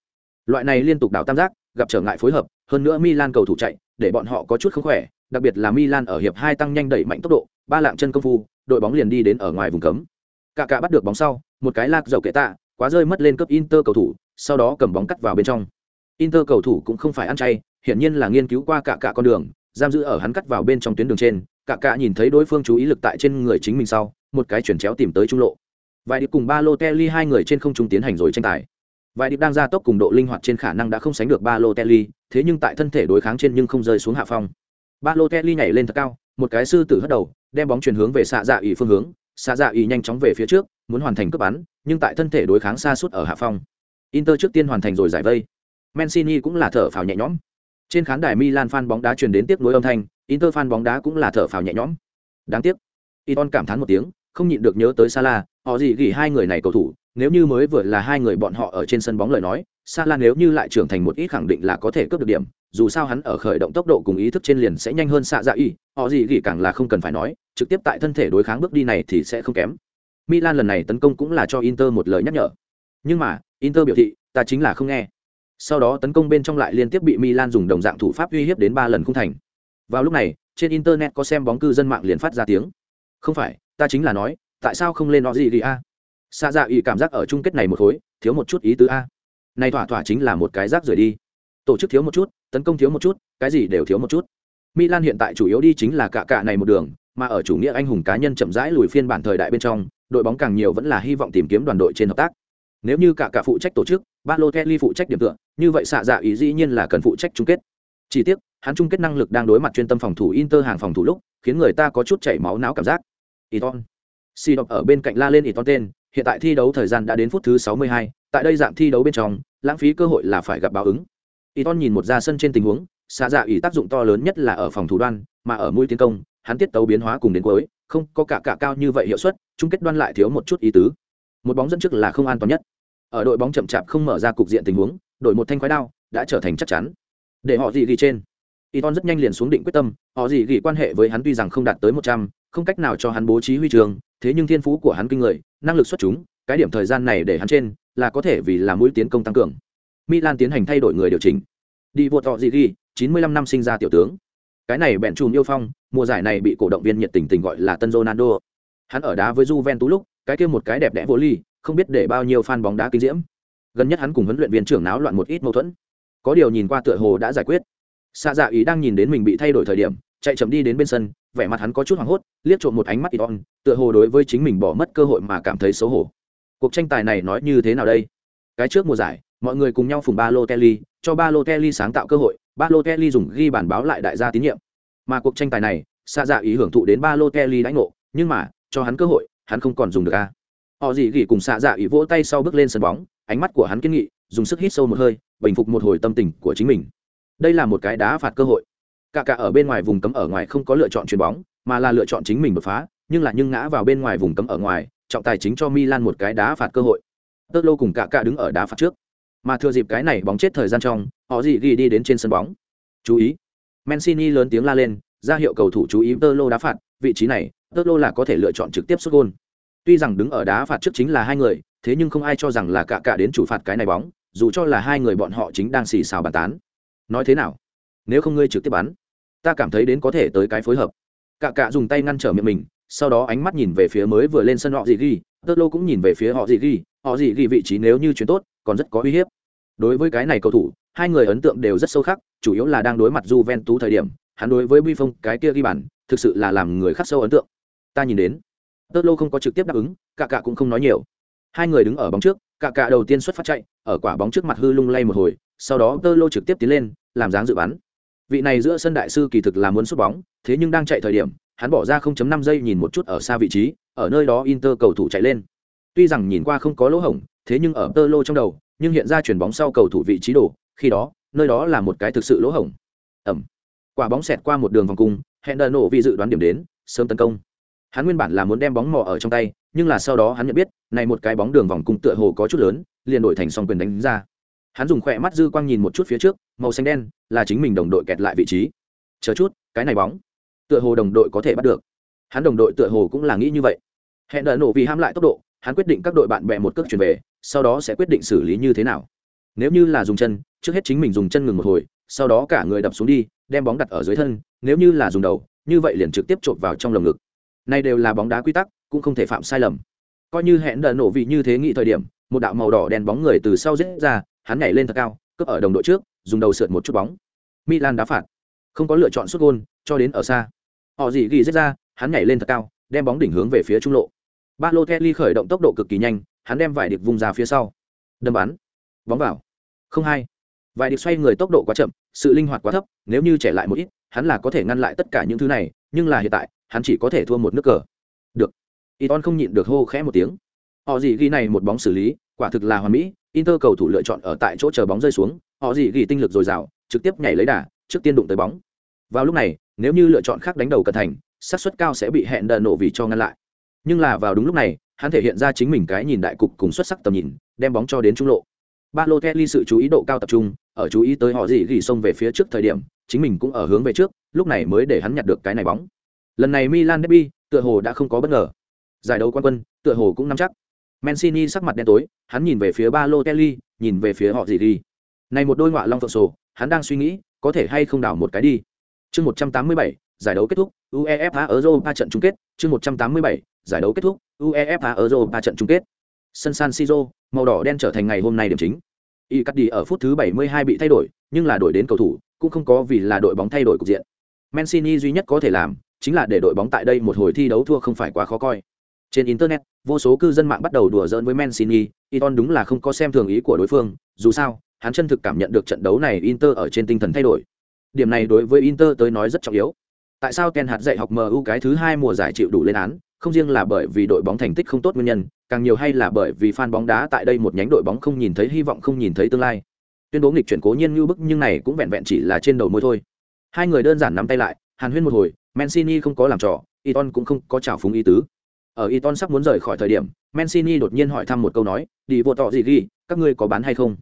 Loại này liên tục đảo tam giác, gặp trở ngại phối hợp, hơn nữa Milan cầu thủ chạy, để bọn họ có chút không khỏe, đặc biệt là Milan ở hiệp hai tăng nhanh đẩy mạnh tốc độ, ba lạng chân công phu, đội bóng liền đi đến ở ngoài vùng cấm. Cả cả bắt được bóng sau, một cái lạc dầu kệ tạ, quá rơi mất lên cấp Inter cầu thủ, sau đó cầm bóng cắt vào bên trong. Inter cầu thủ cũng không phải ăn chay, hiển nhiên là nghiên cứu qua cả cả con đường, giam giữ ở hắn cắt vào bên trong tuyến đường trên, cả cả nhìn thấy đối phương chú ý lực tại trên người chính mình sau, một cái chuyển chéo tìm tới trung lộ. Vài đi cùng Balotelli hai người trên không trung tiến hành rồi tranh tài. Vài điệp đang ra tốc cùng độ linh hoạt trên khả năng đã không sánh được Balotelli, thế nhưng tại thân thể đối kháng trên nhưng không rơi xuống hạ phong. Balotelli nhảy lên thật cao, một cái sư tử hất đầu đem bóng chuyển hướng về xạ dạ ỉ phương hướng xa dạ y nhanh chóng về phía trước muốn hoàn thành cướp bắn nhưng tại thân thể đối kháng xa suốt ở hạ phong. Inter trước tiên hoàn thành rồi giải vây. Mancini cũng là thở phào nhẹ nhõm. Trên khán đài milan fan bóng đá truyền đến tiếp nối âm thanh inter fan bóng đá cũng là thở phào nhẹ nhõm. Đáng tiếc iton cảm thán một tiếng không nhịn được nhớ tới Sala, họ gì gỉ hai người này cầu thủ, nếu như mới vừa là hai người bọn họ ở trên sân bóng lời nói, Sala nếu như lại trưởng thành một ít khẳng định là có thể cướp được điểm, dù sao hắn ở khởi động tốc độ cùng ý thức trên liền sẽ nhanh hơn xạ dạ y, họ gì gỉ càng là không cần phải nói, trực tiếp tại thân thể đối kháng bước đi này thì sẽ không kém. Milan lần này tấn công cũng là cho Inter một lời nhắc nhở. Nhưng mà, Inter biểu thị, ta chính là không nghe. Sau đó tấn công bên trong lại liên tiếp bị Milan dùng đồng dạng thủ pháp uy hiếp đến ba lần không thành. Vào lúc này, trên internet có xem bóng cư dân mạng liền phát ra tiếng. Không phải, ta chính là nói, tại sao không lên họ gì gỉ a? xạ dạ Y cảm giác ở chung kết này một khối, thiếu một chút ý tứ a. Này thỏa thỏa chính là một cái rác rưởi đi. Tổ chức thiếu một chút, tấn công thiếu một chút, cái gì đều thiếu một chút. Milan hiện tại chủ yếu đi chính là cả cả này một đường, mà ở chủ nghĩa anh hùng cá nhân chậm rãi lùi phiên bản thời đại bên trong, đội bóng càng nhiều vẫn là hy vọng tìm kiếm đoàn đội trên hợp tác. Nếu như cả cả phụ trách tổ chức, Balotelli phụ trách điểm tựa, như vậy xạ dạ ý dĩ nhiên là cần phụ trách chung kết. Chỉ tiếc, hắn chung kết năng lực đang đối mặt chuyên tâm phòng thủ Inter hàng phòng thủ lúc, khiến người ta có chút chảy máu não cảm giác. Iton. Si đọc ở bên cạnh la lên Iton tên, hiện tại thi đấu thời gian đã đến phút thứ 62, tại đây dạng thi đấu bên trong, lãng phí cơ hội là phải gặp báo ứng. Iton nhìn một ra sân trên tình huống, xạ dạ ý tác dụng to lớn nhất là ở phòng thủ đoan, mà ở mũi tiến công, hắn tiết tấu biến hóa cùng đến cuối, không có cả cả cao như vậy hiệu suất, chung kết đoan lại thiếu một chút ý tứ. Một bóng dẫn trước là không an toàn nhất. Ở đội bóng chậm chạp không mở ra cục diện tình huống, đội một thanh khoái đao đã trở thành chắc chắn. Để họ gì ghi trên. Iton rất nhanh liền xuống định quyết tâm, họ gì ghi quan hệ với hắn tuy rằng không đạt tới một trăm, không cách nào cho hắn bố trí huy trường, thế nhưng thiên phú của hắn kinh người, năng lực xuất chúng, cái điểm thời gian này để hắn trên là có thể vì là mũi tiến công tăng cường. Milan tiến hành thay đổi người điều chỉnh. Đi vô tọ gì ghi, 95 năm sinh ra tiểu tướng. Cái này bèn trùm yêu phong, mùa giải này bị cổ động viên nhiệt tình tình gọi là Tân Ronaldo. Hắn ở đá với Juventus lúc, cái kia một cái đẹp đẽ vô ly, không biết để bao nhiêu fan bóng đá kinh diễm. Gần nhất hắn cùng huấn luyện viên trưởng náo loạn một ít mâu thuẫn. Có điều nhìn qua tựa hồ đã giải quyết Sa dạ ý đang nhìn đến mình bị thay đổi thời điểm chạy chậm đi đến bên sân vẻ mặt hắn có chút hoảng hốt liếc trộm một ánh mắt iton tựa hồ đối với chính mình bỏ mất cơ hội mà cảm thấy xấu hổ cuộc tranh tài này nói như thế nào đây cái trước mùa giải mọi người cùng nhau phùng ba lô kelly cho ba lô kelly sáng tạo cơ hội, ba lô kelly dùng ghi bản báo lại đại gia tín nhiệm. Mà cuộc tranh tài này xạ dạ ý hưởng thụ đến ba lô kelly đánh ngộ, nhưng mà, cho hắn cơ hội, hắn không còn dùng được a. Họ gì gỉ cùng xạ dạ ý vỗ tay sau bước lên sân bóng, ánh mắt của hắn kiên nghị, dùng sức hít sâu một hơi, bình phục một hồi tâm tình của chính mình. Đây là một cái đá phạt cơ hội. Cả cả ở bên ngoài vùng cấm ở ngoài không có lựa chọn chuyền bóng, mà là lựa chọn chính mình đột phá, nhưng là nhưng ngã vào bên ngoài vùng cấm ở ngoài, trọng tài chính cho milan một cái đá phạt cơ hội. Tớt lô cùng cả cả đứng ở đá phạt trước mà thừa dịp cái này bóng chết thời gian trong, họ gì ghi đi đến trên sân bóng. Chú ý. Mancini lớn tiếng la lên, ra hiệu cầu thủ chú ý tơ lô đá phạt, vị trí này tơ lô là có thể lựa chọn trực tiếp xuất gôn. Tuy rằng đứng ở đá phạt trước chính là hai người, thế nhưng không ai cho rằng là cả cả đến chủ phạt cái này bóng, dù cho là hai người bọn họ chính đang xì xào bàn tán. Nói thế nào? Nếu không ngươi trực tiếp bắn, ta cảm thấy đến có thể tới cái phối hợp. Cả cả dùng tay ngăn trở miệng mình, sau đó ánh mắt nhìn về phía mới vừa lên sân họ gì ghi tơ lô cũng nhìn về phía họ gì ghi, họ gì ghi vị trí nếu như chuyến tốt còn rất có uy hiếp. Đối với cái này cầu thủ, hai người ấn tượng đều rất sâu khắc, chủ yếu là đang đối mặt Juventus tú thời điểm, hắn đối với Buffon cái kia ghi bàn, thực sự là làm người khắc sâu ấn tượng. Ta nhìn đến. Tơ không có trực tiếp đáp ứng cả cả cũng không nói nhiều. Hai người đứng ở bóng trước cả cả đầu tiên xuất phát chạy, ở quả bóng trước mặt hư lung lay một hồi, sau đó tơ trực tiếp tiến lên, làm dáng dự bắn. Vị này giữa sân đại sư kỳ thực là muốn sút bóng, thế nhưng đang chạy thời điểm, hắn bỏ ra 0.5 giây nhìn một chút ở xa vị trí, ở nơi đó inter cầu thủ chạy lên. Tuy rằng nhìn qua không có lỗ hổng thế nhưng ở tơ lô trong đầu, nhưng hiện ra chuyển bóng sau cầu thủ vị trí đổ khi đó, nơi đó là một cái thực sự lỗ hổng. Ẩm. Quả bóng xẹt qua một đường vòng cung hẹn đờ nổ vì dự đoán điểm đến, sớm tấn công. Hắn nguyên bản là muốn đem bóng mò ở trong tay, nhưng là sau đó hắn nhận biết, này một cái bóng đường vòng cung tựa hồ có chút lớn, liền đổi thành song quyền đánh ra. Hắn dùng khỏe mắt dư quang nhìn một chút phía trước, màu xanh đen, là chính mình đồng đội kẹt lại vị trí. Chờ chút, cái này bóng, tựa hồ đồng đội có thể bắt được. Hắn đồng đội tựa hồ cũng là nghĩ như vậy. Hẹn đợi nổ vì ham lại tốc độ hắn quyết định các đội bạn bè một cước chuyển về, sau đó sẽ quyết định xử lý như thế nào. Nếu như là dùng chân, trước hết chính mình dùng chân ngừng một hồi, sau đó cả người đập xuống đi, đem bóng đặt ở dưới thân, nếu như là dùng đầu, như vậy liền trực tiếp trộm vào trong lồng ngực. Này đều là bóng đá quy tắc, cũng không thể phạm sai lầm. Coi như hẹn đợi nổ vị như thế nghĩ thời điểm, một đạo màu đỏ đèn bóng người từ sau rết ra, hắn nhảy lên thật cao, cướp ở đồng đội trước, dùng đầu sượt một chút bóng. Milan đá phạt. Không có lựa chọn xuất gôn, cho đến ở xa. Họ gì ghi rết ra, hắn nhảy lên thật cao, đem bóng đỉnh hướng về phía trung lộ ba lô kelly khởi động tốc độ cực kỳ nhanh, hắn đem vải điệp vùng ra phía sau. Đâm bắn. Bóng vào. Không hai. Vải điệp xoay người tốc độ quá chậm, sự linh hoạt quá thấp, nếu như trẻ lại một ít, hắn là có thể ngăn lại tất cả những thứ này, nhưng là hiện tại, hắn chỉ có thể thua một nước cờ. Được. Iton không nhịn được hô khẽ một tiếng. Họ gì ghi này một bóng xử lý, quả thực là hoàn mỹ, inter cầu thủ lựa chọn ở tại chỗ chờ bóng rơi xuống, họ gì ghi tinh lực dồi dào, trực tiếp nhảy lấy đà, trước tiên đụng tới bóng. Vào lúc này, nếu như lựa chọn khác đánh đầu cẩn thành, xác suất cao sẽ bị hẹn đờ nổ vì cho ngăn lại nhưng là vào đúng lúc này, hắn thể hiện ra chính mình cái nhìn đại cục cùng xuất sắc tầm nhìn, đem bóng cho đến trung lộ. Ba lô kelly sự chú ý độ cao tập trung, ở chú ý tới họ gì gỉ xông về phía trước thời điểm, chính mình cũng ở hướng về trước, lúc này mới để hắn nhặt được cái này bóng. Lần này milan derby, tựa hồ đã không có bất ngờ. Giải đấu quan quân, tựa hồ cũng nắm chắc. Mancini sắc mặt đen tối, hắn nhìn về phía ba lô kelly nhìn về phía họ gì gì. này một đôi ngọa long phượng sổ, hắn đang suy nghĩ, có thể hay không đảo một cái đi. Chương một trăm tám mươi bảy giải đấu kết thúc, uefa europa trận chung kết, chương một trăm tám mươi bảy, giải đấu kết thúc, uefa europa trận chung kết. Sân san siro, màu đỏ đen trở thành ngày hôm nay điểm chính. Y cắt đi ở phút thứ 72 bị thay đổi, nhưng là đổi đến cầu thủ, cũng không có vì là đội bóng thay đổi cục diện. Mancini duy nhất có thể làm, chính là để đội bóng tại đây một hồi thi đấu thua không phải quá khó coi. Trên internet, vô số cư dân mạng bắt đầu đùa giỡn với mancini, iton đúng là không có xem thường ý của đối phương, dù sao, hắn chân thực cảm nhận được trận đấu này inter ở trên tinh thần thay đổi. Điểm này đối với inter tới nói rất trọng yếu tại sao ken hạt dạy học mu cái thứ hai mùa giải chịu đủ lên án không riêng là bởi vì đội bóng thành tích không tốt nguyên nhân, càng nhiều hay là bởi vì fan bóng đá tại đây một nhánh đội bóng không nhìn thấy hy vọng không nhìn thấy tương lai. Tuyên bố nghịch chuyển cố nhiên như bức nhưng này cũng vẹn vẹn chỉ là trên đầu môi thôi. Hai người đơn giản nắm tay lại, Hàn Huyên một hồi, Mancini không có làm trò, Iton cũng không có chào phúng ý tứ. Ở Iton sắp muốn rời khỏi thời điểm, Mancini đột nhiên hỏi thăm một câu nói, "Đi vô tọ gì ghi, các ngươi có bán hay không?"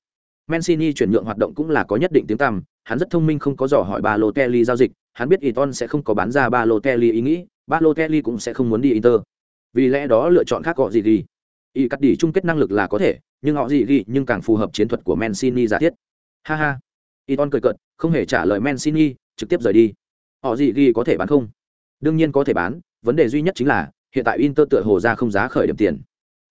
Mancini chuyển nhượng hoạt động cũng là có nhất định tiếng tăm, hắn rất thông minh không có dò hỏi Balotelli giao dịch, hắn biết Iton sẽ không có bán ra Balotelli ý nghĩ, Balotelli cũng sẽ không muốn đi Inter. Vì lẽ đó lựa chọn khác gọi gì gì. Y cắt đi chung kết năng lực là có thể, nhưng họ gì gì nhưng càng phù hợp chiến thuật của Mancini giả thiết. Ha ha. Iton cười cợt, không hề trả lời Mancini, trực tiếp rời đi. Họ gì gì có thể bán không? Đương nhiên có thể bán, vấn đề duy nhất chính là hiện tại Inter tựa hồ ra không giá khởi điểm tiền.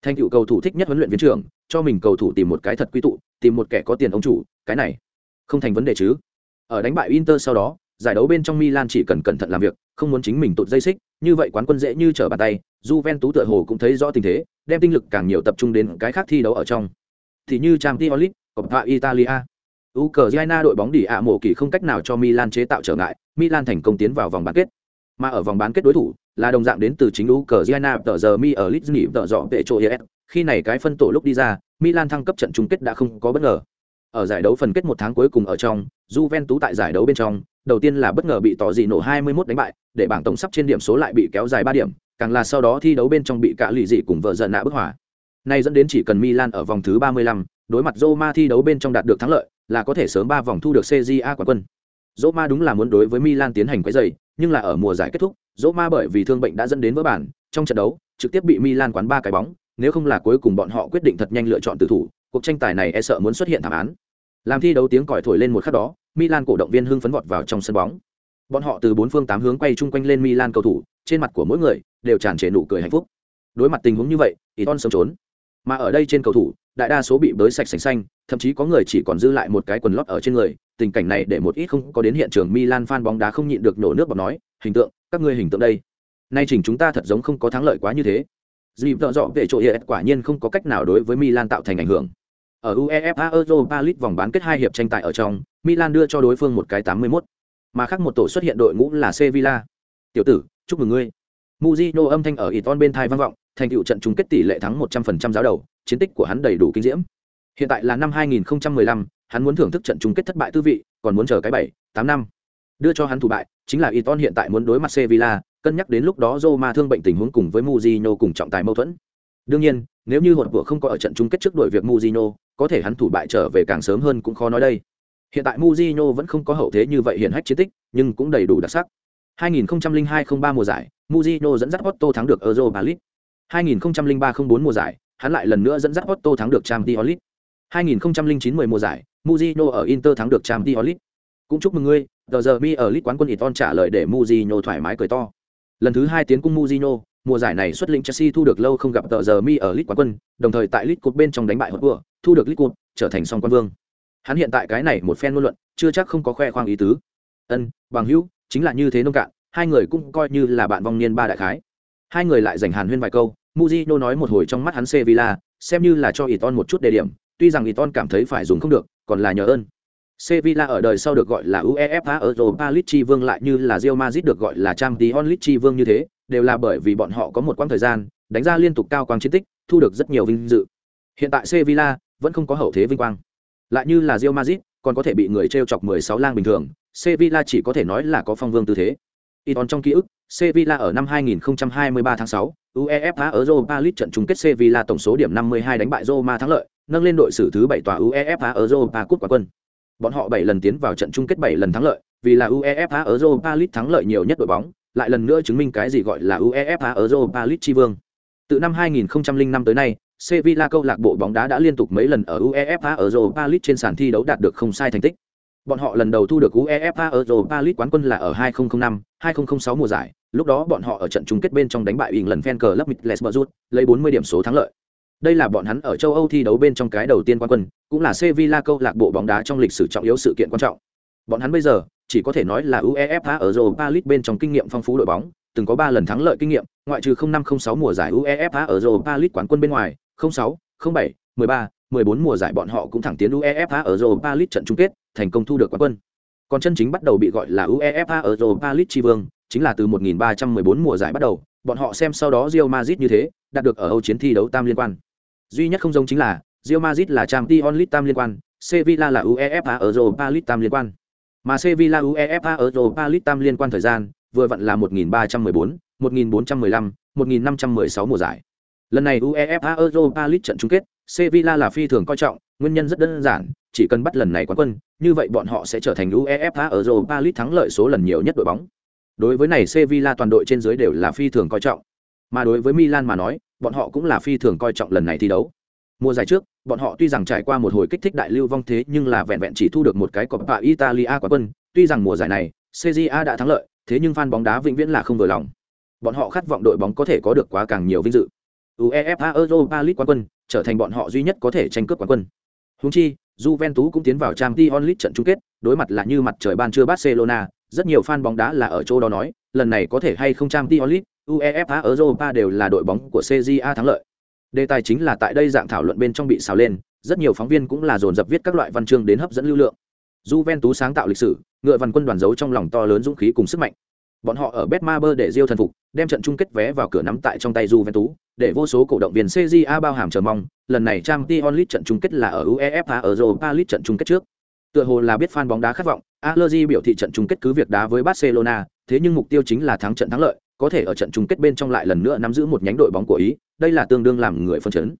Thanh cựu cầu thủ thích nhất huấn luyện viên trưởng, cho mình cầu thủ tìm một cái thật quy tụ, tìm một kẻ có tiền ông chủ, cái này không thành vấn đề chứ. Ở đánh bại Inter sau đó, giải đấu bên trong Milan chỉ cần cẩn thận làm việc, không muốn chính mình tụt dây xích, như vậy quán quân dễ như trở bàn tay, Juventus tựa hồ cũng thấy rõ tình thế, đem tinh lực càng nhiều tập trung đến cái khác thi đấu ở trong. Thì như Champions League, Coppa Italia, Ukraine đội bóng đỉ ạ mổ kỳ không cách nào cho Milan chế tạo trở ngại, Milan thành công tiến vào vòng bán kết. Mà ở vòng bán kết đối thủ là đồng dạng đến từ chính Ukraine tờ giờ mi ở Lizny tờ dọ vệ chỗ ES. Khi này cái phân tổ lúc đi ra, Milan thăng cấp trận chung kết đã không có bất ngờ. Ở giải đấu phần kết một tháng cuối cùng ở trong, Juventus tại giải đấu bên trong, đầu tiên là bất ngờ bị tỏ dị nổ 21 đánh bại, để bảng tổng sắp trên điểm số lại bị kéo dài 3 điểm, càng là sau đó thi đấu bên trong bị cả lì dị cùng vợ giận nạ bức hỏa. Này dẫn đến chỉ cần Milan ở vòng thứ 35, đối mặt Roma thi đấu bên trong đạt được thắng lợi, là có thể sớm 3 vòng thu được CJA quán quân. Roma đúng là muốn đối với Milan tiến hành quấy rầy, nhưng là ở mùa giải kết thúc, Roma bởi vì thương bệnh đã dẫn đến vỡ bản, trong trận đấu, trực tiếp bị Milan quán ba cái bóng, nếu không là cuối cùng bọn họ quyết định thật nhanh lựa chọn tử thủ, cuộc tranh tài này e sợ muốn xuất hiện thảm án. Làm thi đấu tiếng còi thổi lên một khắc đó, Milan cổ động viên hưng phấn vọt vào trong sân bóng. Bọn họ từ bốn phương tám hướng quay chung quanh lên Milan cầu thủ, trên mặt của mỗi người đều tràn trề nụ cười hạnh phúc. Đối mặt tình huống như vậy, Iton sớm trốn. Mà ở đây trên cầu thủ, đại đa số bị bới sạch sành xanh, thậm chí có người chỉ còn dư lại một cái quần lót ở trên người, tình cảnh này để một ít không có đến hiện trường Milan fan bóng đá không nhịn được nổ nước bọt nói, hình tượng, các ngươi hình tượng đây. Nay chỉnh chúng ta thật giống không có thắng lợi quá như thế. Dịp tợ dọ về chỗ hiện quả nhiên không có cách nào đối với Milan tạo thành ảnh hưởng. Ở UEFA Europa League vòng bán kết hai hiệp tranh tài ở trong, Milan đưa cho đối phương một cái 81. Mà khác một tổ xuất hiện đội ngũ là Sevilla. "Tiểu tử, chúc mừng ngươi." Mujino âm thanh ở Iton bên tai vang vọng, thành tựu trận chung kết tỷ lệ thắng 100% giáo đầu, chiến tích của hắn đầy đủ kinh diễm. Hiện tại là năm 2015, hắn muốn thưởng thức trận chung kết thất bại tư vị, còn muốn chờ cái 7, 8 năm. Đưa cho hắn thủ bại, chính là Iton hiện tại muốn đối mặt Sevilla, cân nhắc đến lúc đó Roma thương bệnh tình huống cùng với Mujino cùng trọng tài mâu thuẫn. Đương nhiên, nếu như hột vừa không có ở trận chung kết trước đội việc Mujino, có thể hắn thủ bại trở về càng sớm hơn cũng khó nói đây. Hiện tại Mujinho vẫn không có hậu thế như vậy hiện hách chiến tích, nhưng cũng đầy đủ đặc sắc. 2002-03 mùa giải, Mujinho dẫn dắt Otto thắng được Europa League. 2003-04 mùa giải, hắn lại lần nữa dẫn dắt Otto thắng được Champions League. 2009-10 mùa giải, Mujinho ở Inter thắng được Champions League. Cũng chúc mừng ngươi, The giờ mi ở League quán quân Iton trả lời để Mujinho thoải mái cười to. Lần thứ hai tiến cung Mujinho, mùa giải này xuất lĩnh Chelsea thu được lâu không gặp tờ giờ mi ở League quán quân, đồng thời tại League Cup bên trong đánh bại Hotspur, thu được League Cup, trở thành song quan vương. Hắn hiện tại cái này một phen ngôn luận, chưa chắc không có khoe khoang ý tứ. Ân, bằng hữu, chính là như thế nông cạn, hai người cũng coi như là bạn vong niên ba đại khái. Hai người lại dành hàn huyên vài câu, Mujino nói một hồi trong mắt hắn Sevilla, xem như là cho Iton một chút đề điểm, tuy rằng Iton cảm thấy phải dùng không được, còn là nhờ ơn. Sevilla ở đời sau được gọi là UEFA Europa League chi vương lại như là Real Madrid được gọi là Champions League chi vương như thế, đều là bởi vì bọn họ có một quãng thời gian đánh ra liên tục cao quang chiến tích, thu được rất nhiều vinh dự. Hiện tại Sevilla vẫn không có hậu thế vinh quang. Lại như là Real Madrid, còn có thể bị người treo chọc 16 lang bình thường, Sevilla chỉ có thể nói là có phong vương tư thế. Iton trong ký ức, Sevilla ở năm 2023 tháng 6, UEFA Europa League trận chung kết Sevilla tổng số điểm 52 đánh bại Roma thắng lợi, nâng lên đội xử thứ 7 tòa UEFA Europa Cup quả quân. Bọn họ 7 lần tiến vào trận chung kết 7 lần thắng lợi, vì là UEFA Europa League thắng lợi nhiều nhất đội bóng, lại lần nữa chứng minh cái gì gọi là UEFA Europa League chi vương. Từ năm 2005 tới nay, Sevilla câu lạc bộ bóng đá đã liên tục mấy lần ở UEFA Europa League trên sàn thi đấu đạt được không sai thành tích. Bọn họ lần đầu thu được UEFA Europa League quán quân là ở 2005, 2006 mùa giải, lúc đó bọn họ ở trận chung kết bên trong đánh bại lần Fan Club Middlesbrough, lấy 40 điểm số thắng lợi. Đây là bọn hắn ở châu Âu thi đấu bên trong cái đầu tiên quán quân, cũng là Sevilla câu lạc bộ bóng đá trong lịch sử trọng yếu sự kiện quan trọng. Bọn hắn bây giờ chỉ có thể nói là UEFA Europa League bên trong kinh nghiệm phong phú đội bóng, từng có 3 lần thắng lợi kinh nghiệm, ngoại trừ 0506 mùa giải UEFA Europa League quán quân bên ngoài, 06, 07, 13, 14 mùa giải bọn họ cũng thẳng tiến UEFA Europa League trận chung kết, thành công thu được quán quân. Còn chân chính bắt đầu bị gọi là UEFA Europa League chi vương, chính là từ 1314 mùa giải bắt đầu, bọn họ xem sau đó Real Madrid như thế, đạt được ở Âu chiến thi đấu tam liên quan. Duy nhất không giống chính là, Real Madrid là Champions League tam liên quan, Sevilla là UEFA Europa League tam liên quan. Mà Sevilla UEFA Europa League tam liên quan thời gian, vừa vặn là 1314, 1415, 1516 mùa giải. Lần này UEFA Europa League trận chung kết, Sevilla là phi thường coi trọng, nguyên nhân rất đơn giản, chỉ cần bắt lần này quán quân, như vậy bọn họ sẽ trở thành UEFA Europa League thắng lợi số lần nhiều nhất đội bóng. Đối với này Sevilla toàn đội trên dưới đều là phi thường coi trọng. Mà đối với Milan mà nói, bọn họ cũng là phi thường coi trọng lần này thi đấu. Mùa giải trước, bọn họ tuy rằng trải qua một hồi kích thích đại lưu vong thế nhưng là vẹn vẹn chỉ thu được một cái Coppa Italia quá quân, tuy rằng mùa giải này, Serie đã thắng lợi, thế nhưng fan bóng đá vĩnh viễn là không vừa lòng. Bọn họ khát vọng đội bóng có thể có được quá càng nhiều vinh dự. UEFA Europa League quán quân, trở thành bọn họ duy nhất có thể tranh cướp quán quân. Huống chi, Juventus cũng tiến vào Champions League trận chung kết, đối mặt là như mặt trời ban trưa Barcelona, rất nhiều fan bóng đá là ở chỗ đó nói, lần này có thể hay không Champions League, UEFA Europa đều là đội bóng của CJA thắng lợi. Đề tài chính là tại đây dạng thảo luận bên trong bị xào lên, rất nhiều phóng viên cũng là dồn dập viết các loại văn chương đến hấp dẫn lưu lượng. Juventus sáng tạo lịch sử, ngựa văn quân đoàn giấu trong lòng to lớn dũng khí cùng sức mạnh. Bọn họ ở Betmaber để Diêu thần phục, đem trận chung kết vé vào cửa nắm tại trong tay Juventus, để vô số cổ động viên CJA bao hàm chờ mong, lần này Champions League trận chung kết là ở UEFA ở Europa League trận chung kết trước. Tựa hồ là biết fan bóng đá khát vọng, Allegri biểu thị trận chung kết cứ việc đá với Barcelona, thế nhưng mục tiêu chính là thắng trận thắng lợi, có thể ở trận chung kết bên trong lại lần nữa nắm giữ một nhánh đội bóng của Ý, đây là tương đương làm người phân chấn.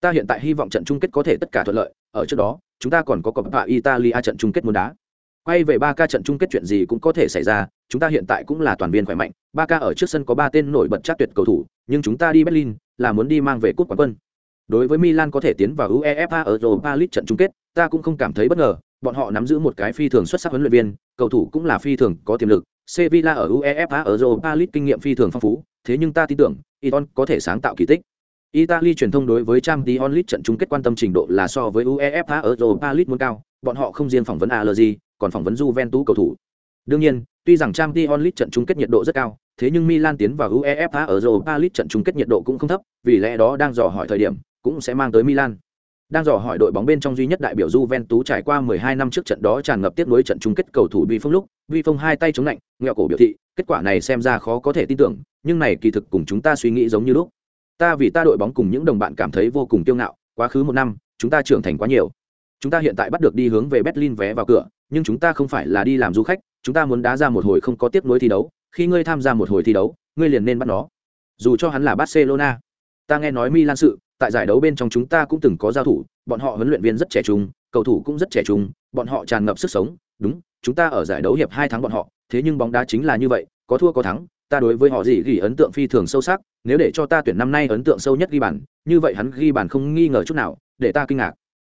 Ta hiện tại hy vọng trận chung kết có thể tất cả thuận lợi, ở trước đó, chúng ta còn có Coppa Italia trận chung kết muốn đá. Quay về ba ca trận chung kết chuyện gì cũng có thể xảy ra, chúng ta hiện tại cũng là toàn viên khỏe mạnh, ba ca ở trước sân có ba tên nổi bật chắc tuyệt cầu thủ, nhưng chúng ta đi Berlin là muốn đi mang về cúp quán quân. Đối với Milan có thể tiến vào UEFA Europa League trận chung kết, ta cũng không cảm thấy bất ngờ, bọn họ nắm giữ một cái phi thường xuất sắc huấn luyện viên, cầu thủ cũng là phi thường có tiềm lực. Sevilla ở UEFA Europa League kinh nghiệm phi thường phong phú, thế nhưng ta tin tưởng, Iton có thể sáng tạo kỳ tích. Italy truyền thông đối với Champions League trận chung kết quan tâm trình độ là so với UEFA Europa League muốn cao, bọn họ không riêng phỏng vấn Allegri, còn phỏng vấn Juventus cầu thủ. Đương nhiên, tuy rằng Champions League trận chung kết nhiệt độ rất cao, thế nhưng Milan tiến vào UEFA Europa League trận chung kết nhiệt độ cũng không thấp, vì lẽ đó đang dò hỏi thời điểm, cũng sẽ mang tới Milan. Đang dò hỏi đội bóng bên trong duy nhất đại biểu Juventus trải qua 12 năm trước trận đó tràn ngập tiếp nối trận chung kết cầu thủ Vi Phong lúc, Vi Phong hai tay chống lạnh, ngẹo cổ biểu thị, kết quả này xem ra khó có thể tin tưởng, nhưng này kỳ thực cùng chúng ta suy nghĩ giống như lúc. Ta vì ta đội bóng cùng những đồng bạn cảm thấy vô cùng kiêu ngạo, quá khứ một năm, chúng ta trưởng thành quá nhiều. Chúng ta hiện tại bắt được đi hướng về Berlin vé vào cửa, nhưng chúng ta không phải là đi làm du khách, chúng ta muốn đá ra một hồi không có tiếp nối thi đấu, khi ngươi tham gia một hồi thi đấu, ngươi liền nên bắt nó. Dù cho hắn là Barcelona, ta nghe nói Milan sự, tại giải đấu bên trong chúng ta cũng từng có giao thủ, bọn họ huấn luyện viên rất trẻ trung, cầu thủ cũng rất trẻ trung, bọn họ tràn ngập sức sống, đúng, chúng ta ở giải đấu hiệp hai tháng bọn họ, thế nhưng bóng đá chính là như vậy, có thua có thắng, ta đối với họ gì ghi ấn tượng phi thường sâu sắc, nếu để cho ta tuyển năm nay ấn tượng sâu nhất ghi bàn, như vậy hắn ghi bàn không nghi ngờ chút nào, để ta kinh ngạc.